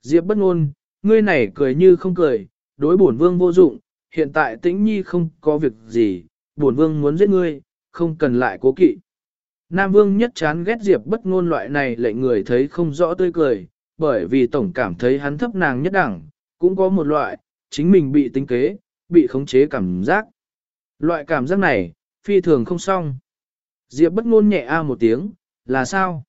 Diệp bất ngôn, ngươi này cười như không cười, đối bổn vương vô dụng, hiện tại tĩnh nhi không có việc gì, bổn vương muốn giết ngươi, không cần lại cố kỵ. Nam vương nhất chán ghét Diệp bất ngôn loại này lệnh người thấy không rõ tươi cười, bởi vì tổng cảm thấy hắn thấp nàng nhất đẳng, cũng có một loại, chính mình bị tính kế, bị khống chế cảm giác. Loại cảm giác này, phi thường không xong. Diệp bất ngôn nhẹ a một tiếng, là sao?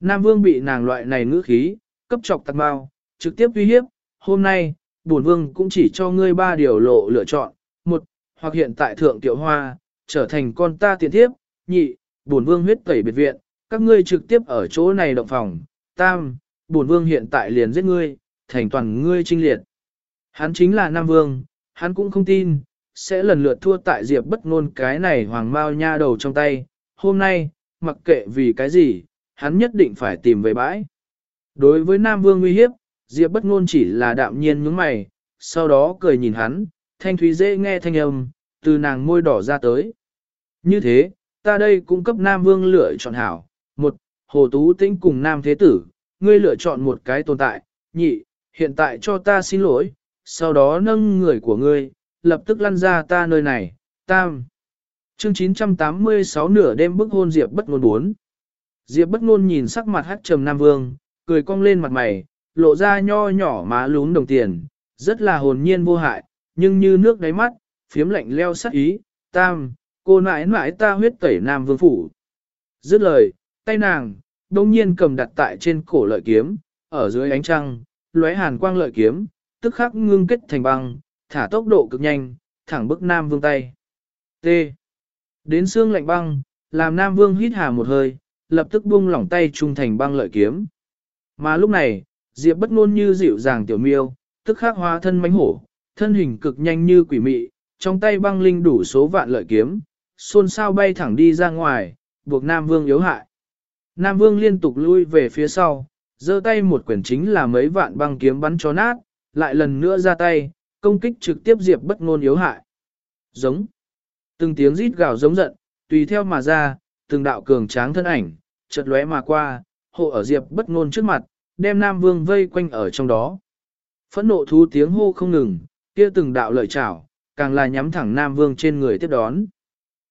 Nam vương bị nàng loại này ngữ khí, cấp chọc tạc bao, trực tiếp uy hiếp, hôm nay, bổn vương cũng chỉ cho ngươi ba điều lộ lựa chọn, một, hoặc hiện tại thượng tiểu hoa, trở thành con ta tiện thiếp, nhị, bổn vương huyết tẩy biệt viện, các ngươi trực tiếp ở chỗ này động phòng, tam, bổn vương hiện tại liền giết ngươi, thành toàn ngươi trinh liệt. Hắn chính là Nam Vương, hắn cũng không tin, sẽ lần lượt thua tại Diệp bất ngôn cái này hoàng mao nha đầu trong tay. Hôm nay, mặc kệ vì cái gì, hắn nhất định phải tìm về bãi. Đối với Nam Vương nguy hiếp, Diệp bất ngôn chỉ là đạm nhiên nhướng mày, sau đó cười nhìn hắn, thanh thúy dễ nghe thanh âm, từ nàng môi đỏ ra tới. Như thế, ta đây cũng cấp Nam Vương lựa chọn hảo. Một, Hồ Tú Tĩnh cùng Nam Thế Tử, ngươi lựa chọn một cái tồn tại. Nhị, hiện tại cho ta xin lỗi, sau đó nâng người của ngươi, lập tức lăn ra ta nơi này, tam. Chương 986 nửa đêm bức hôn Diệp bất ngôn bốn. Diệp bất ngôn nhìn sắc mặt hát trầm Nam Vương, cười cong lên mặt mày, lộ ra nho nhỏ má lún đồng tiền, rất là hồn nhiên vô hại, nhưng như nước đáy mắt, phiếm lạnh leo sắc ý, tam, cô nãi nãi ta huyết tẩy Nam Vương phủ. Dứt lời, tay nàng, đông nhiên cầm đặt tại trên cổ lợi kiếm, ở dưới ánh trăng, lóe hàn quang lợi kiếm, tức khắc ngưng kết thành băng, thả tốc độ cực nhanh, thẳng bức Nam Vương tay. T. Đến xương lạnh băng, làm Nam Vương hít hà một hơi, lập tức buông lỏng tay trung thành băng lợi kiếm. Mà lúc này, Diệp bất ngôn như dịu dàng tiểu miêu, tức khắc hóa thân mãnh hổ, thân hình cực nhanh như quỷ mị, trong tay băng linh đủ số vạn lợi kiếm, xôn xao bay thẳng đi ra ngoài, buộc Nam Vương yếu hại. Nam Vương liên tục lui về phía sau, giơ tay một quyển chính là mấy vạn băng kiếm bắn cho nát, lại lần nữa ra tay, công kích trực tiếp Diệp bất ngôn yếu hại. Giống. Từng tiếng rít gào giống giận, tùy theo mà ra, từng đạo cường tráng thân ảnh, chợt lóe mà qua, hộ ở Diệp bất ngôn trước mặt, đem Nam Vương vây quanh ở trong đó. Phẫn nộ thú tiếng hô không ngừng, kia từng đạo lợi chảo, càng là nhắm thẳng Nam Vương trên người tiếp đón.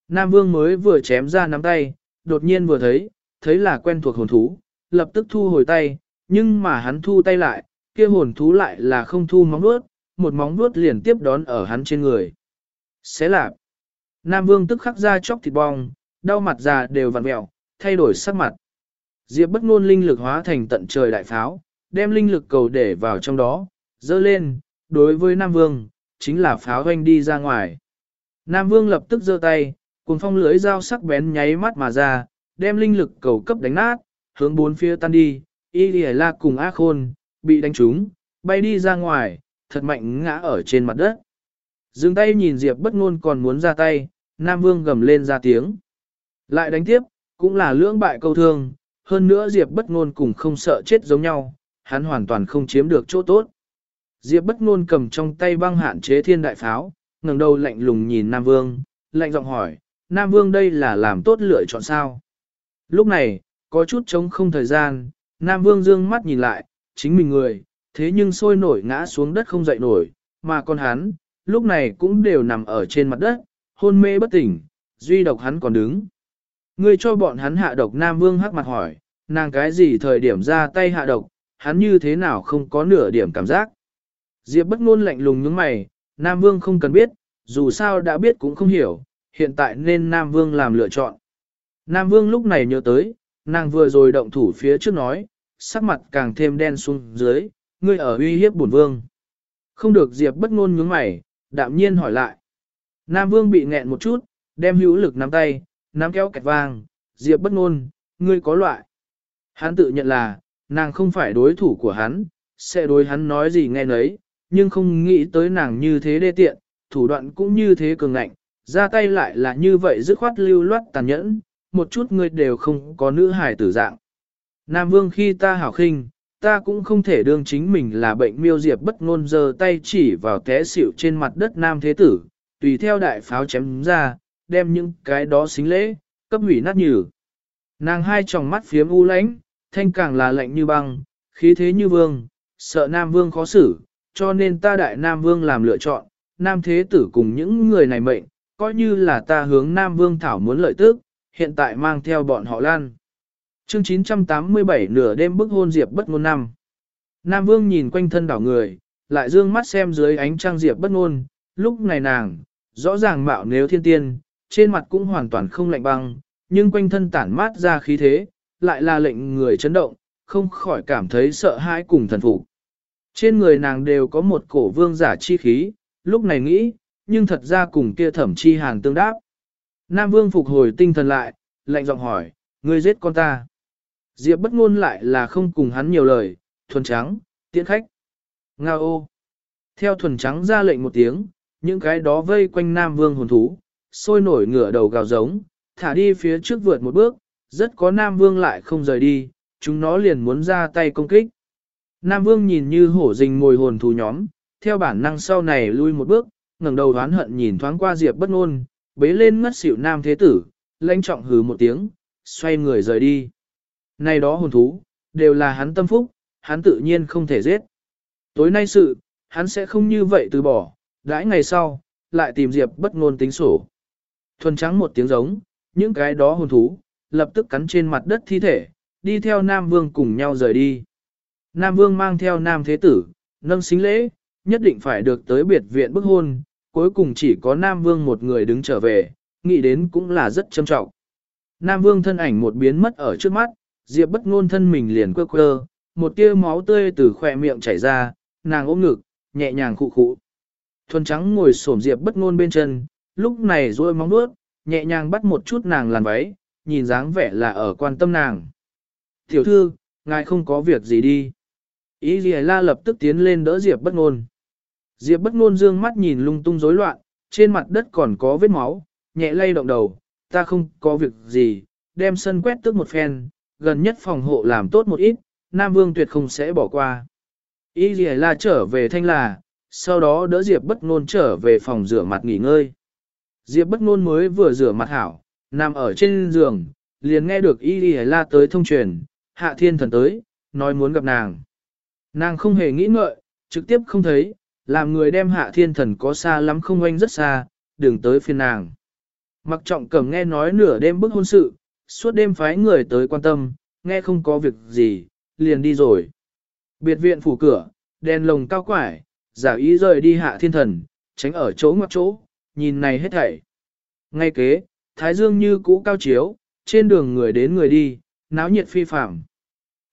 Nam Vương mới vừa chém ra nắm tay, đột nhiên vừa thấy, thấy là quen thuộc hồn thú, lập tức thu hồi tay, nhưng mà hắn thu tay lại, kia hồn thú lại là không thu móng vuốt, một móng vuốt liền tiếp đón ở hắn trên người. Xé lạp. Nam Vương tức khắc ra chóc thịt bong, đau mặt già đều vặn mẹo, thay đổi sắc mặt. Diệp bất ngôn linh lực hóa thành tận trời đại pháo, đem linh lực cầu để vào trong đó, dơ lên, đối với Nam Vương, chính là pháo hoanh đi ra ngoài. Nam Vương lập tức giơ tay, cuồng phong lưới dao sắc bén nháy mắt mà ra, đem linh lực cầu cấp đánh nát, hướng bốn phía tan đi, Y Lì La cùng A Khôn, bị đánh trúng, bay đi ra ngoài, thật mạnh ngã ở trên mặt đất. Dừng tay nhìn Diệp bất ngôn còn muốn ra tay, Nam Vương gầm lên ra tiếng. Lại đánh tiếp, cũng là lưỡng bại câu thương, hơn nữa Diệp bất ngôn cùng không sợ chết giống nhau, hắn hoàn toàn không chiếm được chỗ tốt. Diệp bất ngôn cầm trong tay băng hạn chế thiên đại pháo, ngẩng đầu lạnh lùng nhìn Nam Vương, lạnh giọng hỏi, Nam Vương đây là làm tốt lựa chọn sao? Lúc này, có chút trống không thời gian, Nam Vương dương mắt nhìn lại, chính mình người, thế nhưng sôi nổi ngã xuống đất không dậy nổi, mà con hắn, lúc này cũng đều nằm ở trên mặt đất, hôn mê bất tỉnh, duy độc hắn còn đứng. Ngươi cho bọn hắn hạ độc Nam Vương hắc mặt hỏi, nàng cái gì thời điểm ra tay hạ độc, hắn như thế nào không có nửa điểm cảm giác. Diệp bất ngôn lạnh lùng nhướng mày, Nam Vương không cần biết, dù sao đã biết cũng không hiểu, hiện tại nên Nam Vương làm lựa chọn. Nam Vương lúc này nhớ tới, nàng vừa rồi động thủ phía trước nói, sắc mặt càng thêm đen xuống dưới, ngươi ở uy hiếp bổn vương. Không được Diệp bất ngôn nhướng mày, đạm nhiên hỏi lại. Nam Vương bị nghẹn một chút, đem hữu lực nắm tay, nắm kéo kẹt vang, Diệp bất ngôn, ngươi có loại. Hắn tự nhận là, nàng không phải đối thủ của hắn, sẽ đối hắn nói gì nghe nấy, nhưng không nghĩ tới nàng như thế đê tiện, thủ đoạn cũng như thế cường ngạnh, ra tay lại là như vậy dứt khoát lưu loát tàn nhẫn, một chút người đều không có nữ hài tử dạng. Nam Vương khi ta hảo khinh, ta cũng không thể đương chính mình là bệnh miêu diệp bất ngôn giơ tay chỉ vào té xỉu trên mặt đất nam thế tử, tùy theo đại pháo chém ra, đem những cái đó xính lễ, cấp hủy nát nhừ. Nàng hai tròng mắt phiếm u lãnh, thanh càng là lạnh như băng, khí thế như vương, sợ nam vương khó xử, cho nên ta đại nam vương làm lựa chọn, nam thế tử cùng những người này mệnh, coi như là ta hướng nam vương thảo muốn lợi tức, hiện tại mang theo bọn họ lan. Chương 987 nửa đêm bức hôn Diệp bất ngôn năm. Nam Vương nhìn quanh thân đảo người, lại dương mắt xem dưới ánh trăng Diệp bất ngôn, lúc này nàng, rõ ràng mạo nếu thiên tiên, trên mặt cũng hoàn toàn không lạnh băng, nhưng quanh thân tản mát ra khí thế, lại là lệnh người chấn động, không khỏi cảm thấy sợ hãi cùng thần phục. Trên người nàng đều có một cổ vương giả chi khí, lúc này nghĩ, nhưng thật ra cùng kia thẩm chi hàn tương đáp. Nam vương phục hồi tinh thần lại, lạnh giọng hỏi, ngươi giết con ta. Diệp bất ngôn lại là không cùng hắn nhiều lời, thuần trắng, tiễn khách. Nga ô. Theo thuần trắng ra lệnh một tiếng, những cái đó vây quanh Nam Vương hồn thú, sôi nổi ngửa đầu gào giống, thả đi phía trước vượt một bước, rất có Nam Vương lại không rời đi, chúng nó liền muốn ra tay công kích. Nam Vương nhìn như hổ rình mồi hồn thú nhóm, theo bản năng sau này lui một bước, ngẩng đầu đoán hận nhìn thoáng qua Diệp bất ngôn, bế lên ngất xỉu Nam Thế Tử, lãnh trọng hừ một tiếng, xoay người rời đi. Này đó hồn thú, đều là hắn tâm phúc, hắn tự nhiên không thể giết. Tối nay sự, hắn sẽ không như vậy từ bỏ, đãi ngày sau, lại tìm Diệp bất ngôn tính sổ. Thuần trắng một tiếng giống, những cái đó hồn thú, lập tức cắn trên mặt đất thi thể, đi theo Nam Vương cùng nhau rời đi. Nam Vương mang theo Nam Thế Tử, nâng xính lễ, nhất định phải được tới biệt viện bức hôn, cuối cùng chỉ có Nam Vương một người đứng trở về, nghĩ đến cũng là rất trâm trọng. Nam Vương thân ảnh một biến mất ở trước mắt, Diệp bất ngôn thân mình liền quơ quơ, một tia máu tươi từ khỏe miệng chảy ra, nàng ôm ngực, nhẹ nhàng khụ khụ. Thuần trắng ngồi xổm Diệp bất ngôn bên chân, lúc này duỗi móng vuốt, nhẹ nhàng bắt một chút nàng làn váy, nhìn dáng vẻ là ở quan tâm nàng. Tiểu thư, ngài không có việc gì đi. Ý gì la lập tức tiến lên đỡ Diệp bất ngôn. Diệp bất ngôn dương mắt nhìn lung tung rối loạn, trên mặt đất còn có vết máu, nhẹ lay động đầu, ta không có việc gì, đem sân quét tước một phen, gần nhất phòng hộ làm tốt một ít, Nam Vương tuyệt không sẽ bỏ qua. Y Lì La trở về thanh là, sau đó đỡ Diệp bất ngôn trở về phòng rửa mặt nghỉ ngơi. Diệp bất ngôn mới vừa rửa mặt hảo, nằm ở trên giường, liền nghe được Y Lì La tới thông truyền, hạ thiên thần tới, nói muốn gặp nàng. Nàng không hề nghĩ ngợi, trực tiếp không thấy, làm người đem hạ thiên thần có xa lắm không oanh rất xa, đừng tới phiền nàng. Mặc trọng cầm nghe nói nửa đêm bức hôn sự, suốt đêm phái người tới quan tâm, nghe không có việc gì, liền đi rồi. Biệt viện phủ cửa, đèn lồng cao quải, giả ý rời đi hạ thiên thần, tránh ở chỗ ngoặc chỗ, nhìn này hết thảy. Ngay kế, thái dương như cũ cao chiếu, trên đường người đến người đi, náo nhiệt phi phạm.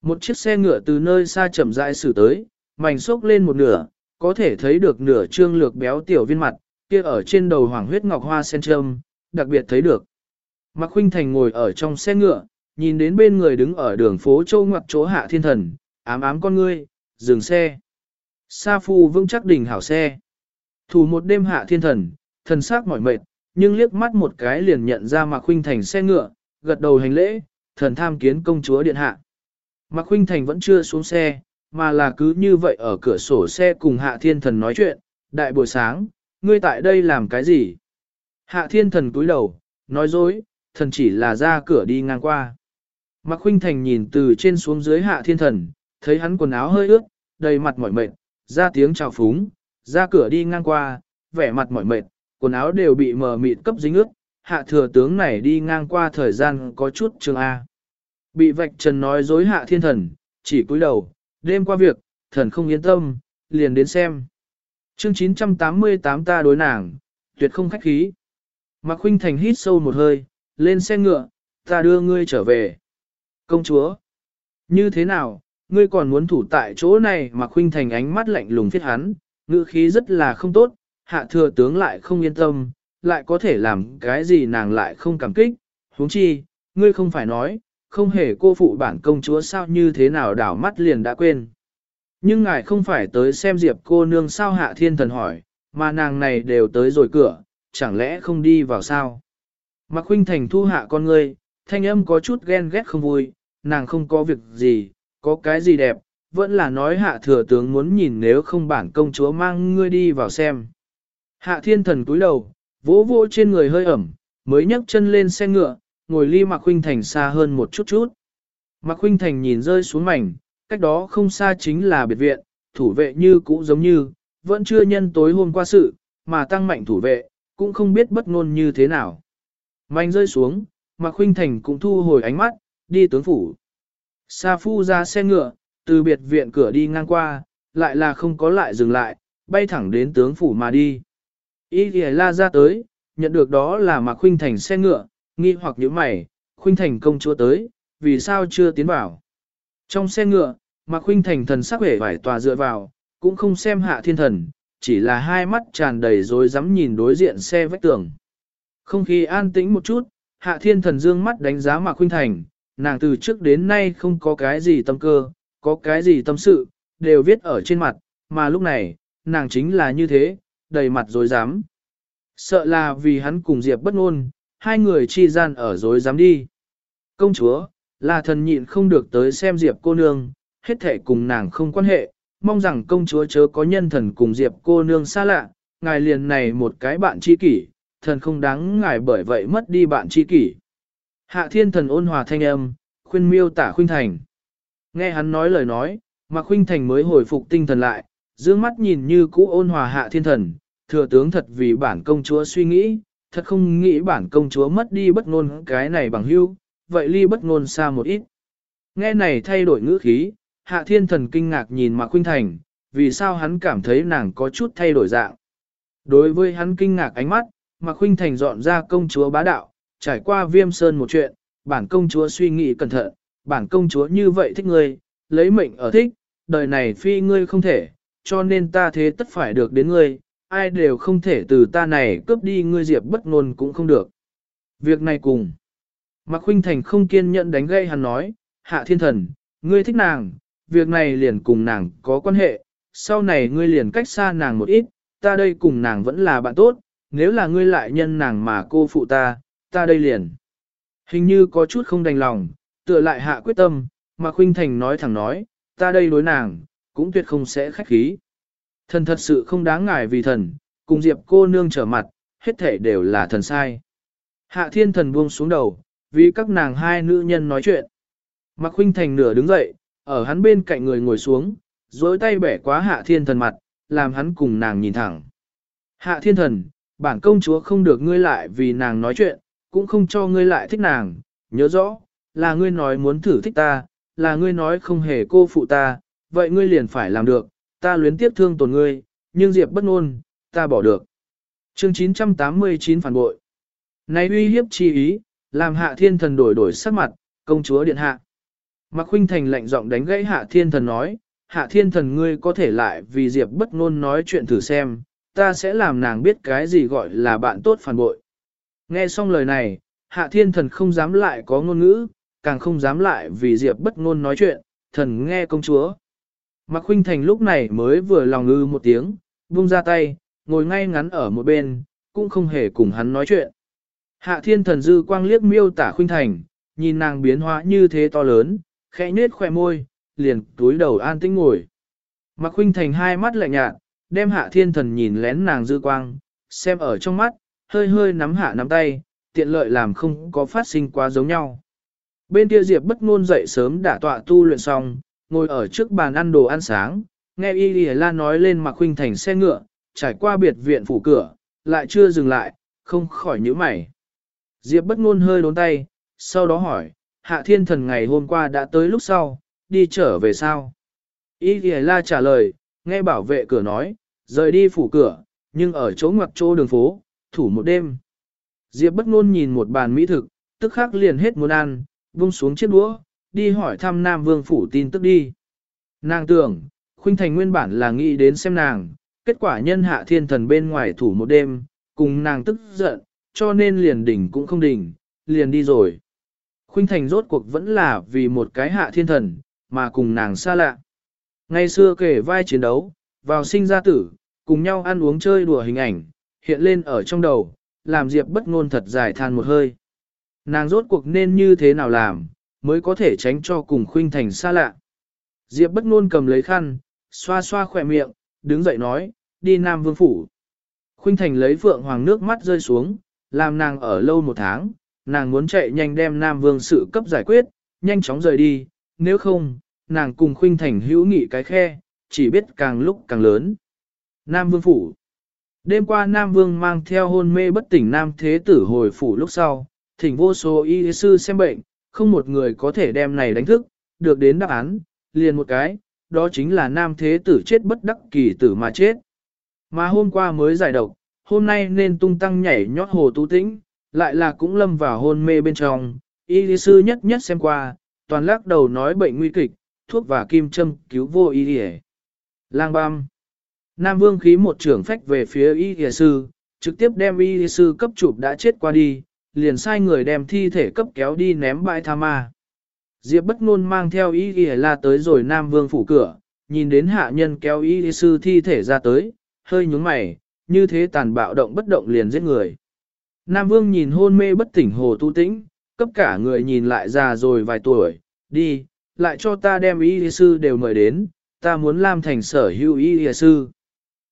Một chiếc xe ngựa từ nơi xa chậm rãi xử tới, mảnh xốc lên một nửa, có thể thấy được nửa trương lược béo tiểu viên mặt, kia ở trên đầu hoàng huyết ngọc hoa sen trâm, đặc biệt thấy được. Mạc Khuynh Thành ngồi ở trong xe ngựa, nhìn đến bên người đứng ở đường phố châu ngoặc chỗ hạ thiên thần, ám ám con ngươi, dừng xe. Sa phu vững chắc đỉnh hảo xe. Thủ một đêm hạ thiên thần, thần sắc mỏi mệt, nhưng liếc mắt một cái liền nhận ra Mạc Khuynh Thành xe ngựa, gật đầu hành lễ, thần tham kiến công chúa điện hạ. Mạc Khuynh Thành vẫn chưa xuống xe, mà là cứ như vậy ở cửa sổ xe cùng hạ thiên thần nói chuyện, đại buổi sáng, ngươi tại đây làm cái gì? Hạ thiên thần cúi đầu, nói dối, thần chỉ là ra cửa đi ngang qua. Mạc Khuynh Thành nhìn từ trên xuống dưới hạ thiên thần, thấy hắn quần áo hơi ướt, đầy mặt mỏi mệt, ra tiếng chào phúng, ra cửa đi ngang qua, vẻ mặt mỏi mệt, quần áo đều bị mờ mịt cấp dính ướt, hạ thừa tướng này đi ngang qua thời gian có chút trường A. Bị vạch trần nói dối hạ thiên thần, chỉ cúi đầu, đêm qua việc, thần không yên tâm, liền đến xem. Chương 988 ta đối nàng, tuyệt không khách khí. Mạc Khuynh Thành hít sâu một hơi, lên xe ngựa, ta đưa ngươi trở về. Công chúa, như thế nào, ngươi còn muốn thủ tại chỗ này mà khuynh thành ánh mắt lạnh lùng phiết hắn, ngữ khí rất là không tốt, hạ thừa tướng lại không yên tâm, lại có thể làm cái gì nàng lại không cảm kích, huống chi, ngươi không phải nói, không hề cô phụ bản công chúa sao như thế nào đảo mắt liền đã quên. Nhưng ngài không phải tới xem diệp cô nương sao hạ thiên thần hỏi, mà nàng này đều tới rồi cửa, chẳng lẽ không đi vào sao? Mạc huynh Thành thu hạ con ngươi, thanh âm có chút ghen ghét không vui, nàng không có việc gì, có cái gì đẹp, vẫn là nói hạ thừa tướng muốn nhìn nếu không bản công chúa mang ngươi đi vào xem. Hạ thiên thần cúi đầu, vỗ vỗ trên người hơi ẩm, mới nhấc chân lên xe ngựa, ngồi ly Mạc Khuynh Thành xa hơn một chút chút. Mạc Khuynh Thành nhìn rơi xuống mảnh, cách đó không xa chính là biệt viện, thủ vệ như cũ giống như, vẫn chưa nhân tối hôm qua sự, mà tăng mạnh thủ vệ, cũng không biết bất ngôn như thế nào. Mảnh rơi xuống, Mạc Khuynh Thành cũng thu hồi ánh mắt, đi tướng phủ. Sa phu ra xe ngựa, từ biệt viện cửa đi ngang qua, lại là không có lại dừng lại, bay thẳng đến tướng phủ mà đi. Y thì la ra tới, nhận được đó là Mạc Khuynh Thành xe ngựa, nghi hoặc nhíu mày, Khuynh Thành công chúa tới, vì sao chưa tiến vào. Trong xe ngựa, Mạc Khuynh Thành thần sắc vẻ vải tòa dựa vào, cũng không xem hạ thiên thần, chỉ là hai mắt tràn đầy rồi dám nhìn đối diện xe vách tường. Không khí an tĩnh một chút, hạ thiên thần dương mắt đánh giá Mạc Khuynh Thành, nàng từ trước đến nay không có cái gì tâm cơ, có cái gì tâm sự, đều viết ở trên mặt, mà lúc này, nàng chính là như thế, đầy mặt dối dám. Sợ là vì hắn cùng Diệp bất ngôn, hai người chi gian ở dối dám đi. Công chúa, là thần nhịn không được tới xem Diệp cô nương, hết thể cùng nàng không quan hệ, mong rằng công chúa chớ có nhân thần cùng Diệp cô nương xa lạ, ngài liền này một cái bạn chi kỷ, thần không đáng ngài bởi vậy mất đi bạn chi kỷ. Hạ thiên thần ôn hòa thanh âm, khuyên miêu tả khuyên thành. Nghe hắn nói lời nói, mà khuyên thành mới hồi phục tinh thần lại, dương mắt nhìn như cũ ôn hòa hạ thiên thần, thừa tướng thật vì bản công chúa suy nghĩ, thật không nghĩ bản công chúa mất đi bất ngôn cái này bằng hưu, vậy ly bất ngôn xa một ít. Nghe này thay đổi ngữ khí, hạ thiên thần kinh ngạc nhìn Mạc Khuynh Thành, vì sao hắn cảm thấy nàng có chút thay đổi dạng. Đối với hắn kinh ngạc ánh mắt, Mạc Khuynh Thành dọn ra công chúa bá đạo, trải qua viêm sơn một chuyện, bản công chúa suy nghĩ cẩn thận, bản công chúa như vậy thích ngươi, lấy mệnh ở thích, đời này phi ngươi không thể, cho nên ta thế tất phải được đến ngươi, ai đều không thể từ ta này cướp đi ngươi diệp bất ngôn cũng không được. Việc này cùng. Mạc Khuynh Thành không kiên nhẫn đánh gây hắn nói, hạ thiên thần, ngươi thích nàng, việc này liền cùng nàng có quan hệ, sau này ngươi liền cách xa nàng một ít, ta đây cùng nàng vẫn là bạn tốt, nếu là ngươi lại nhân nàng mà cô phụ ta, ta đây liền. Hình như có chút không đành lòng, tựa lại hạ quyết tâm, mà Khuynh Thành nói thẳng nói, ta đây đối nàng, cũng tuyệt không sẽ khách khí. Thần thật sự không đáng ngại vì thần, cùng Diệp cô nương trở mặt, hết thể đều là thần sai. Hạ thiên thần buông xuống đầu, vì các nàng hai nữ nhân nói chuyện. Mạc Khuynh Thành nửa đứng dậy, ở hắn bên cạnh người ngồi xuống, dối tay bẻ quá hạ thiên thần mặt, làm hắn cùng nàng nhìn thẳng. Hạ thiên thần, bản công chúa không được ngươi lại vì nàng nói chuyện, cũng không cho ngươi lại thích nàng, nhớ rõ, là ngươi nói muốn thử thích ta, là ngươi nói không hề cô phụ ta, vậy ngươi liền phải làm được, ta luyến tiếc thương tổn ngươi, nhưng Diệp bất ngôn, ta bỏ được. Chương 989 phản bội. Này uy hiếp chi ý, làm hạ thiên thần đổi đổi sắc mặt, công chúa điện hạ. Mạc Khuynh Thành lạnh giọng đánh gãy hạ thiên thần nói, hạ thiên thần ngươi có thể lại vì Diệp bất ngôn nói chuyện thử xem, ta sẽ làm nàng biết cái gì gọi là bạn tốt phản bội. Nghe xong lời này, hạ thiên thần không dám lại có ngôn ngữ, càng không dám lại vì Diệp bất ngôn nói chuyện, thần nghe công chúa. Mạc Khuynh Thành lúc này mới vừa lòng ngư một tiếng, buông ra tay, ngồi ngay ngắn ở một bên, cũng không hề cùng hắn nói chuyện. Hạ thiên thần dư quang liếc miêu tả Khuynh Thành, nhìn nàng biến hóa như thế to lớn, khẽ nết khỏe môi, liền túi đầu an tĩnh ngồi. Mạc Khuynh Thành hai mắt lạnh nhạt, đem hạ thiên thần nhìn lén nàng dư quang, xem ở trong mắt, hơi hơi nắm hạ nắm tay, tiện lợi làm không có phát sinh quá giống nhau. Bên kia Diệp bất ngôn dậy sớm đã tọa tu luyện xong, ngồi ở trước bàn ăn đồ ăn sáng, nghe Y Lì La nói lên Mạc Khuynh Thành xe ngựa, trải qua biệt viện phủ cửa, lại chưa dừng lại, không khỏi nhíu mày. Diệp bất ngôn hơi đốn tay, sau đó hỏi, Hạ Thiên Thần ngày hôm qua đã tới lúc sau, đi trở về sao? Y Lì La trả lời, nghe bảo vệ cửa nói, rời đi phủ cửa, nhưng ở chỗ ngoặc chỗ đường phố, thủ một đêm. Diệp bất ngôn nhìn một bàn mỹ thực, tức khắc liền hết muốn ăn, vung xuống chiếc đũa, đi hỏi thăm Nam Vương phủ tin tức đi. Nàng tưởng, Khuynh Thành nguyên bản là nghĩ đến xem nàng, kết quả nhân hạ thiên thần bên ngoài thủ một đêm, cùng nàng tức giận, cho nên liền đỉnh cũng không đỉnh, liền đi rồi. Khuynh Thành rốt cuộc vẫn là vì một cái hạ thiên thần, mà cùng nàng xa lạ. Ngày xưa kể vai chiến đấu, vào sinh ra tử, cùng nhau ăn uống chơi đùa hình ảnh, hiện lên ở trong đầu, làm Diệp bất ngôn thật dài than một hơi. Nàng rốt cuộc nên như thế nào làm, mới có thể tránh cho cùng khuynh thành xa lạ. Diệp bất ngôn cầm lấy khăn, xoa xoa khỏe miệng, đứng dậy nói, đi Nam Vương Phủ. Khuynh thành lấy phượng hoàng nước mắt rơi xuống, làm nàng ở lâu một tháng, nàng muốn chạy nhanh đem Nam Vương sự cấp giải quyết, nhanh chóng rời đi, nếu không, nàng cùng khuynh thành hữu nghị cái khe, chỉ biết càng lúc càng lớn. Nam Vương Phủ Đêm qua Nam Vương mang theo hôn mê bất tỉnh Nam Thế Tử hồi phủ lúc sau, thỉnh vô số y sư xem bệnh, không một người có thể đem này đánh thức, được đến đáp án, liền một cái, đó chính là nam thế tử chết bất đắc kỳ tử mà chết. Mà hôm qua mới giải độc, hôm nay nên tung tăng nhảy nhót hồ tú tĩnh, lại là cũng lâm vào hôn mê bên trong, y lý sư nhất nhất xem qua, toàn lắc đầu nói bệnh nguy kịch, thuốc và kim châm cứu vô y lý Lang băm. Nam Vương khí một trưởng phách về phía y lý sư, trực tiếp đem y lý sư cấp chụp đã chết qua đi, liền sai người đem thi thể cấp kéo đi ném bãi tha ma. Diệp bất ngôn mang theo ý ghi la tới rồi Nam Vương phủ cửa, nhìn đến hạ nhân kéo ý sư thi thể ra tới, hơi nhúng mày, như thế tàn bạo động bất động liền giết người. Nam Vương nhìn hôn mê bất tỉnh hồ tu tĩnh, cấp cả người nhìn lại già rồi vài tuổi, đi, lại cho ta đem y sư đều mời đến, ta muốn làm thành sở hữu y sư.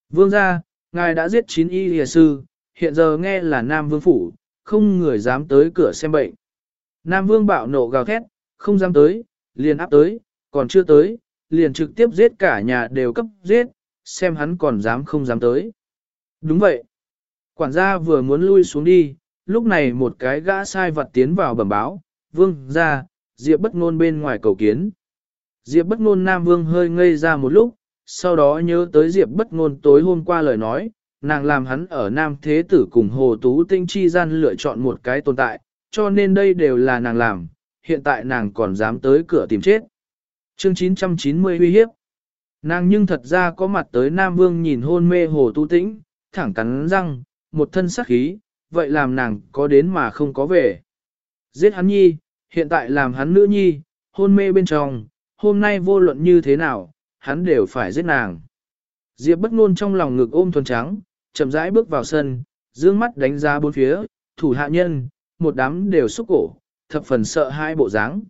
Vương gia, ngài đã giết chín y y sư, hiện giờ nghe là Nam Vương phủ, không người dám tới cửa xem bệnh. Nam Vương bạo nộ gào thét, không dám tới, liền áp tới, còn chưa tới, liền trực tiếp giết cả nhà đều cấp giết, xem hắn còn dám không dám tới. Đúng vậy. Quản gia vừa muốn lui xuống đi, lúc này một cái gã sai vật tiến vào bẩm báo, vương ra, Diệp bất ngôn bên ngoài cầu kiến. Diệp bất ngôn Nam Vương hơi ngây ra một lúc, sau đó nhớ tới Diệp bất ngôn tối hôm qua lời nói, nàng làm hắn ở Nam Thế Tử cùng Hồ Tú Tinh chi gian lựa chọn một cái tồn tại, cho nên đây đều là nàng làm, hiện tại nàng còn dám tới cửa tìm chết. Chương 990 uy hiếp. Nàng nhưng thật ra có mặt tới Nam Vương nhìn hôn mê Hồ Tú Tĩnh, thẳng cắn răng, một thân sắc khí, vậy làm nàng có đến mà không có về. Giết hắn nhi, hiện tại làm hắn nữ nhi, hôn mê bên trong, hôm nay vô luận như thế nào, hắn đều phải giết nàng. Diệp bất ngôn trong lòng ngực ôm thuần trắng, chậm rãi bước vào sân, dương mắt đánh giá bốn phía, thủ hạ nhân, một đám đều xúc cổ, thập phần sợ hai bộ dáng.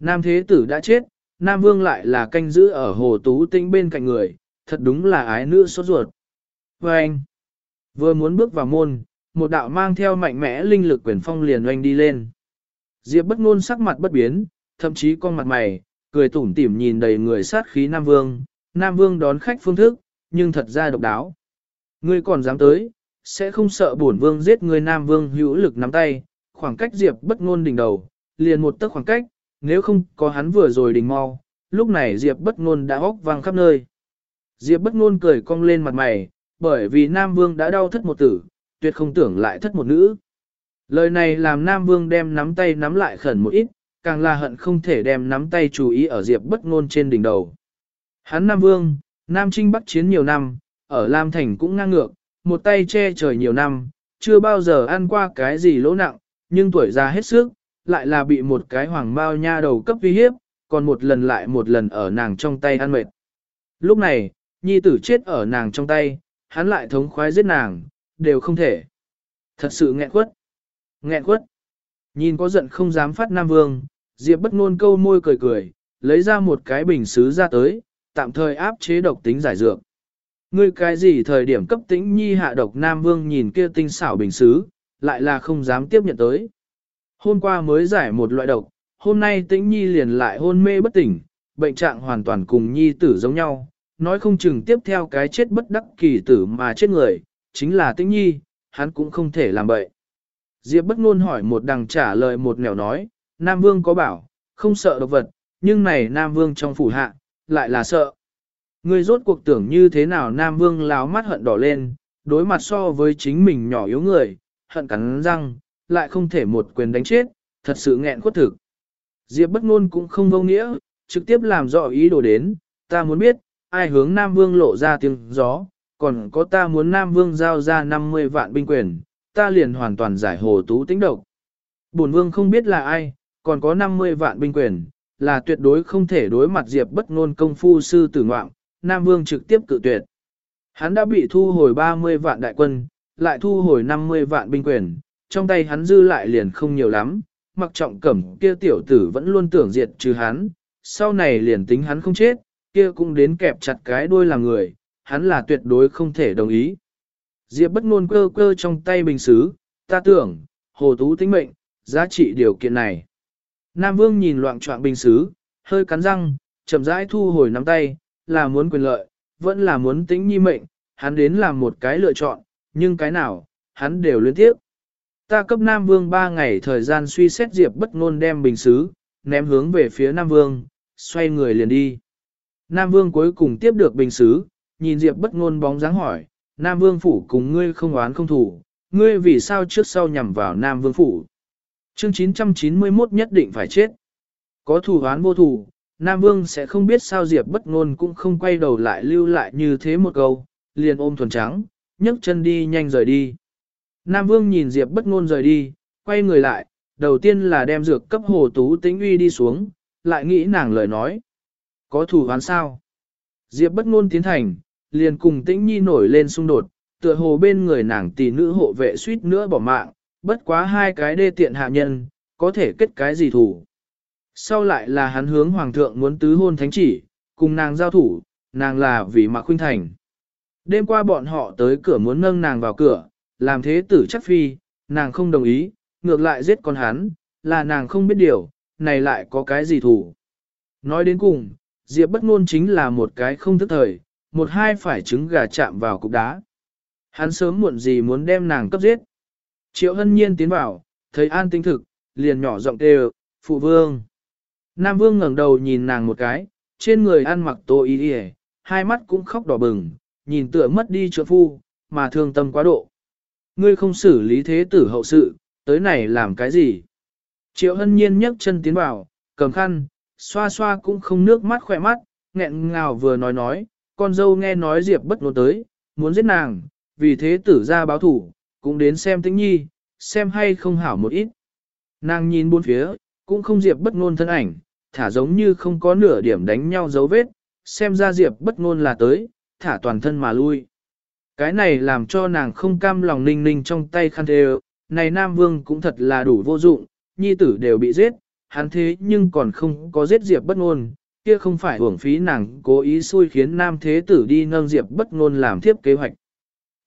Nam thế tử đã chết, Nam vương lại là canh giữ ở hồ tú tinh bên cạnh người, thật đúng là ái nữ sốt ruột. Và anh, vừa muốn bước vào môn, một đạo mang theo mạnh mẽ linh lực quyền phong liền oanh đi lên. Diệp bất ngôn sắc mặt bất biến, thậm chí con mặt mày, cười tủm tỉm nhìn đầy người sát khí Nam Vương, Nam Vương đón khách phương thức, nhưng thật ra độc đáo. Ngươi còn dám tới, sẽ không sợ bổn vương giết ngươi Nam Vương hữu lực nắm tay, khoảng cách Diệp bất ngôn đỉnh đầu, liền một tấc khoảng cách, nếu không có hắn vừa rồi đỉnh mau, lúc này Diệp bất ngôn đã hốc vang khắp nơi. Diệp bất ngôn cười cong lên mặt mày, bởi vì Nam Vương đã đau thất một tử, tuyệt không tưởng lại thất một nữ. Lời này làm Nam Vương đem nắm tay nắm lại khẩn một ít, càng là hận không thể đem nắm tay chú ý ở Diệp bất ngôn trên đỉnh đầu. Hắn Nam Vương, Nam Trinh Bắc chiến nhiều năm, ở Lam Thành cũng ngang ngược, một tay che trời nhiều năm, chưa bao giờ ăn qua cái gì lỗ nặng, nhưng tuổi già hết sức, lại là bị một cái hoàng bao nha đầu cấp vi hiếp, còn một lần lại một lần ở nàng trong tay ăn mệt. Lúc này, nhi tử chết ở nàng trong tay, hắn lại thống khoái giết nàng, đều không thể. Thật sự nghẹn quất. Nghẹn quất. Nhìn có giận không dám phát Nam Vương, Diệp bất ngôn câu môi cười cười, lấy ra một cái bình sứ ra tới, tạm thời áp chế độc tính giải dược. Ngươi cái gì thời điểm cấp tĩnh nhi hạ độc Nam Vương nhìn kia tinh xảo bình sứ, lại là không dám tiếp nhận tới. Hôm qua mới giải một loại độc, hôm nay tĩnh nhi liền lại hôn mê bất tỉnh, bệnh trạng hoàn toàn cùng nhi tử giống nhau, nói không chừng tiếp theo cái chết bất đắc kỳ tử mà chết người, chính là tĩnh nhi, hắn cũng không thể làm bậy. Diệp bất ngôn hỏi một đằng trả lời một nẻo nói, Nam Vương có bảo, không sợ độc vật, nhưng này Nam Vương trong phủ hạ, lại là sợ. Người rốt cuộc tưởng như thế nào Nam Vương láo mắt hận đỏ lên, đối mặt so với chính mình nhỏ yếu người, hận cắn răng, lại không thể một quyền đánh chết, thật sự nghẹn khuất thực. Diệp bất ngôn cũng không vô nghĩa, trực tiếp làm rõ ý đồ đến, ta muốn biết, ai hướng Nam Vương lộ ra tiếng gió, còn có ta muốn Nam Vương giao ra 50 vạn binh quyền, ta liền hoàn toàn giải hồ tú tính độc. Bổn Vương không biết là ai, còn có 50 vạn binh quyền, là tuyệt đối không thể đối mặt Diệp bất ngôn công phu sư tử ngoạm, Nam Vương trực tiếp cự tuyệt. Hắn đã bị thu hồi 30 vạn đại quân, lại thu hồi 50 vạn binh quyền, trong tay hắn dư lại liền không nhiều lắm, mặc trọng cẩm kia tiểu tử vẫn luôn tưởng diệt trừ hắn, sau này liền tính hắn không chết, kia cũng đến kẹp chặt cái đuôi làm người, hắn là tuyệt đối không thể đồng ý. Diệp bất ngôn cơ cơ trong tay bình xứ, ta tưởng, hồ tú tính mệnh, giá trị điều kiện này. Nam Vương nhìn loạn trọng bình xứ, hơi cắn răng, chậm rãi thu hồi nắm tay, là muốn quyền lợi, vẫn là muốn tính nhi mệnh, hắn đến làm một cái lựa chọn, nhưng cái nào, hắn đều liên tiếp. Ta cấp Nam Vương 3 ngày thời gian suy xét Diệp bất ngôn đem bình xứ, ném hướng về phía Nam Vương, xoay người liền đi. Nam Vương cuối cùng tiếp được bình xứ, nhìn Diệp bất ngôn bóng dáng hỏi, Nam Vương phủ cùng ngươi không oán không thủ, ngươi vì sao trước sau nhằm vào Nam Vương phủ? Chương 991 nhất định phải chết. Có thủ oán vô thủ, Nam Vương sẽ không biết sao Diệp bất ngôn cũng không quay đầu lại lưu lại như thế một câu, liền ôm thuần trắng, nhấc chân đi nhanh rời đi. Nam Vương nhìn Diệp bất ngôn rời đi, quay người lại, đầu tiên là đem dược cấp hồ tú tĩnh uy đi xuống, lại nghĩ nàng lời nói. Có thù oán sao? Diệp bất ngôn tiến thành, liền cùng tĩnh nhi nổi lên xung đột, tựa hồ bên người nàng tỷ nữ hộ vệ suýt nữa bỏ mạng, bất quá hai cái đê tiện hạ nhân, có thể kết cái gì thủ. Sau lại là hắn hướng hoàng thượng muốn tứ hôn thánh chỉ, cùng nàng giao thủ, nàng là vì Mạc Khuynh Thành. Đêm qua bọn họ tới cửa muốn nâng nàng vào cửa, làm thế tử chắc phi, nàng không đồng ý, ngược lại giết con hắn, là nàng không biết điều, này lại có cái gì thủ. Nói đến cùng, Diệp bất ngôn chính là một cái không thức thời, một hai phải trứng gà chạm vào cục đá. Hắn sớm muộn gì muốn đem nàng cấp giết. Triệu hân nhiên tiến vào, thấy an tinh thực, liền nhỏ giọng kêu, phụ vương. Nam vương ngẩng đầu nhìn nàng một cái, trên người ăn mặc tô y y, hai mắt cũng khóc đỏ bừng, nhìn tựa mất đi trượng phu, mà thương tâm quá độ. Ngươi không xử lý thế tử hậu sự, tới này làm cái gì? Triệu hân nhiên nhấc chân tiến vào, cầm khăn, xoa xoa cũng không nước mắt khỏe mắt, nghẹn ngào vừa nói nói, con dâu nghe nói Diệp bất nôn tới, muốn giết nàng, vì thế tử ra báo thủ, cũng đến xem tĩnh nhi, xem hay không hảo một ít. Nàng nhìn bốn phía, cũng không Diệp bất nôn thân ảnh, thả giống như không có nửa điểm đánh nhau dấu vết, xem ra Diệp bất ngôn là tới, thả toàn thân mà lui. Cái này làm cho nàng không cam lòng ninh ninh trong tay khăn thề, này Nam Vương cũng thật là đủ vô dụng, nhi tử đều bị giết, hắn thế nhưng còn không có giết Diệp bất ngôn, kia không phải uổng phí nàng cố ý xui khiến Nam Thế Tử đi nâng Diệp bất ngôn làm tiếp kế hoạch.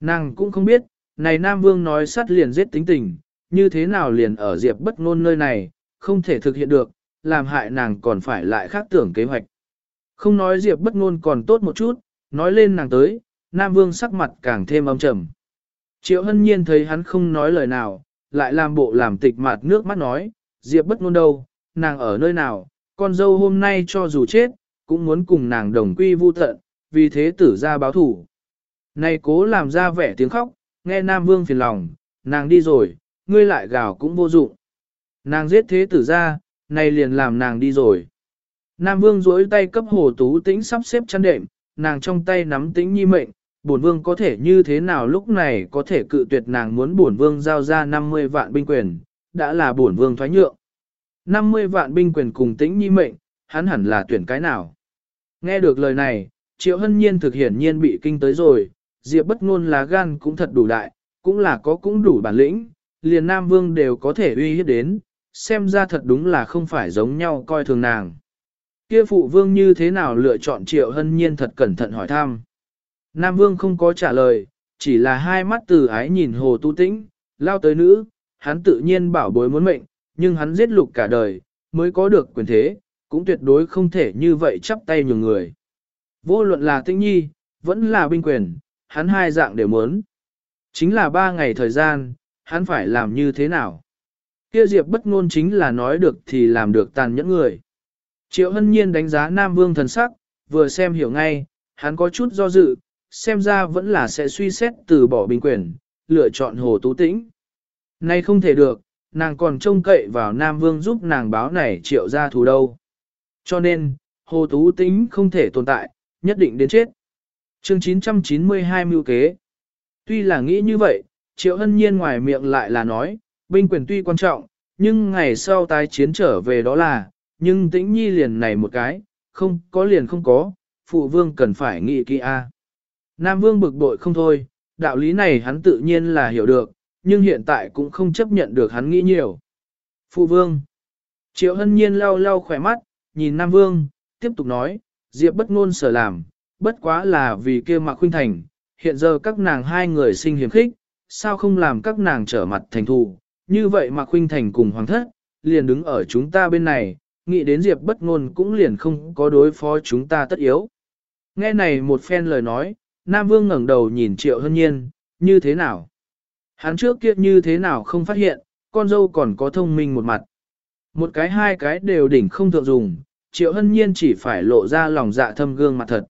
Nàng cũng không biết, này Nam Vương nói sát liền giết tính tình, như thế nào liền ở Diệp bất ngôn nơi này, không thể thực hiện được, làm hại nàng còn phải lại khác tưởng kế hoạch. Không nói Diệp bất ngôn còn tốt một chút, nói lên nàng tới, Nam Vương sắc mặt càng thêm âm trầm. Triệu hân nhiên thấy hắn không nói lời nào, lại làm bộ làm tịch mặt nước mắt nói, Diệp bất ngôn đâu, nàng ở nơi nào, con dâu hôm nay cho dù chết, cũng muốn cùng nàng đồng quy vu tận, vì thế tử ra báo thủ. Này cố làm ra vẻ tiếng khóc, nghe Nam Vương phiền lòng, nàng đi rồi, ngươi lại gào cũng vô dụng. Nàng giết thế tử ra, này liền làm nàng đi rồi. Nam Vương duỗi tay cấp hồ tú tĩnh sắp xếp chăn đệm, nàng trong tay nắm tĩnh nhi mệnh, bổn vương có thể như thế nào lúc này có thể cự tuyệt nàng muốn bổn vương giao ra 50 vạn binh quyền, đã là bổn vương thoái nhượng. 50 vạn binh quyền cùng tĩnh nhi mệnh, hắn hẳn là tuyển cái nào. Nghe được lời này, triệu hân nhiên thực hiển nhiên bị kinh tới rồi, diệp bất ngôn là gan cũng thật đủ đại, cũng là có cũng đủ bản lĩnh, liền Nam Vương đều có thể uy hiếp đến, xem ra thật đúng là không phải giống nhau coi thường nàng. Kia phụ vương như thế nào lựa chọn triệu hân nhiên thật cẩn thận hỏi thăm. Nam Vương không có trả lời, chỉ là hai mắt từ ái nhìn hồ tu tĩnh, lao tới nữ, hắn tự nhiên bảo bối muốn mệnh, nhưng hắn giết lục cả đời, mới có được quyền thế, cũng tuyệt đối không thể như vậy chắp tay nhường người. Vô luận là tinh nhi, vẫn là binh quyền, hắn hai dạng đều muốn. Chính là ba ngày thời gian, hắn phải làm như thế nào? Kia Diệp bất ngôn chính là nói được thì làm được tàn nhẫn người. Triệu hân nhiên đánh giá Nam Vương thần sắc, vừa xem hiểu ngay, hắn có chút do dự, xem ra vẫn là sẽ suy xét từ bỏ binh quyền, lựa chọn Hồ Tú Tĩnh. Nay không thể được, nàng còn trông cậy vào Nam Vương giúp nàng báo này triệu ra thù đâu. Cho nên, Hồ Tú Tĩnh không thể tồn tại, nhất định đến chết. chương 992 mưu kế. Tuy là nghĩ như vậy, Triệu Hân Nhiên ngoài miệng lại là nói, binh quyền tuy quan trọng, nhưng ngày sau tái chiến trở về đó là, nhưng tĩnh nhi liền này một cái, không có liền không có, phụ vương cần phải nghĩ kỹ a. Nam vương bực bội không thôi, đạo lý này hắn tự nhiên là hiểu được, nhưng hiện tại cũng không chấp nhận được hắn nghĩ nhiều. Phụ vương. Triệu hân nhiên lau lau khỏe mắt, nhìn Nam vương, tiếp tục nói, Diệp bất ngôn sở làm, bất quá là vì kia mạc khuynh thành, hiện giờ các nàng hai người sinh hiểm khích, sao không làm các nàng trở mặt thành thù, như vậy mà khuynh thành cùng hoàng thất, liền đứng ở chúng ta bên này, nghĩ đến Diệp bất ngôn cũng liền không có đối phó chúng ta tất yếu. Nghe này một phen lời nói, Nam Vương ngẩng đầu nhìn Triệu Hân Nhiên, như thế nào? Hắn trước kia như thế nào không phát hiện, con dâu còn có thông minh một mặt. Một cái hai cái đều đỉnh không thượng dùng, Triệu Hân Nhiên chỉ phải lộ ra lòng dạ thâm gương mặt thật.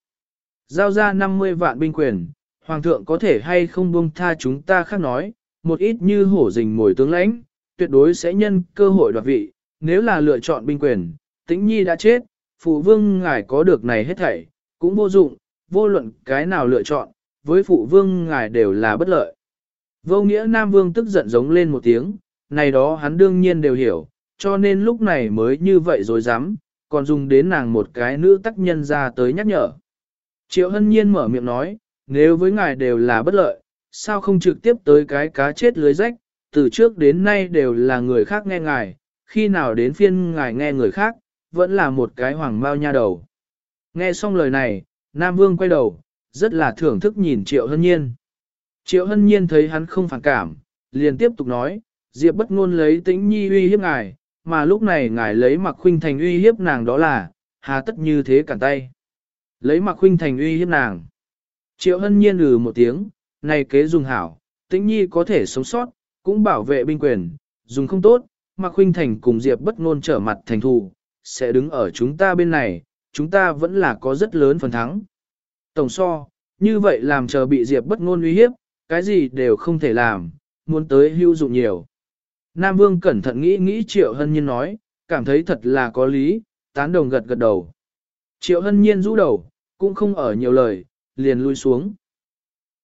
Giao ra 50 vạn binh quyền, Hoàng thượng có thể hay không buông tha chúng ta khác nói, một ít như hổ rình mồi tướng lãnh, tuyệt đối sẽ nhân cơ hội đoạt vị, nếu là lựa chọn binh quyền, tĩnh nhi đã chết, phụ vương ngài có được này hết thảy, cũng vô dụng, vô luận cái nào lựa chọn, với phụ vương ngài đều là bất lợi. Vô nghĩa Nam Vương tức giận giống lên một tiếng, này đó hắn đương nhiên đều hiểu, cho nên lúc này mới như vậy rồi dám, còn dùng đến nàng một cái nữ tác nhân ra tới nhắc nhở. Triệu hân nhiên mở miệng nói, nếu với ngài đều là bất lợi, sao không trực tiếp tới cái cá chết lưới rách, từ trước đến nay đều là người khác nghe ngài, khi nào đến phiên ngài nghe người khác, vẫn là một cái hoàng mao nha đầu. Nghe xong lời này, Nam Vương quay đầu, rất là thưởng thức nhìn Triệu Hân Nhiên. Triệu Hân Nhiên thấy hắn không phản cảm, liền tiếp tục nói, Diệp bất ngôn lấy tĩnh nhi uy hiếp ngài, mà lúc này ngài lấy mặc khuynh thành uy hiếp nàng đó là, hà tất như thế cản tay. Lấy mặc khuynh thành uy hiếp nàng. Triệu Hân Nhiên lừ một tiếng, này kế dùng hảo, tĩnh nhi có thể sống sót, cũng bảo vệ binh quyền, dùng không tốt, mà khuynh thành cùng Diệp bất ngôn trở mặt thành thù, sẽ đứng ở chúng ta bên này, chúng ta vẫn là có rất lớn phần thắng. Tổng so, như vậy làm chờ bị Diệp bất ngôn uy hiếp, cái gì đều không thể làm, muốn tới hưu dụng nhiều. Nam Vương cẩn thận nghĩ nghĩ Triệu Hân Nhiên nói, cảm thấy thật là có lý, tán đồng gật gật đầu. Triệu Hân Nhiên rũ đầu, cũng không ở nhiều lời, liền lui xuống.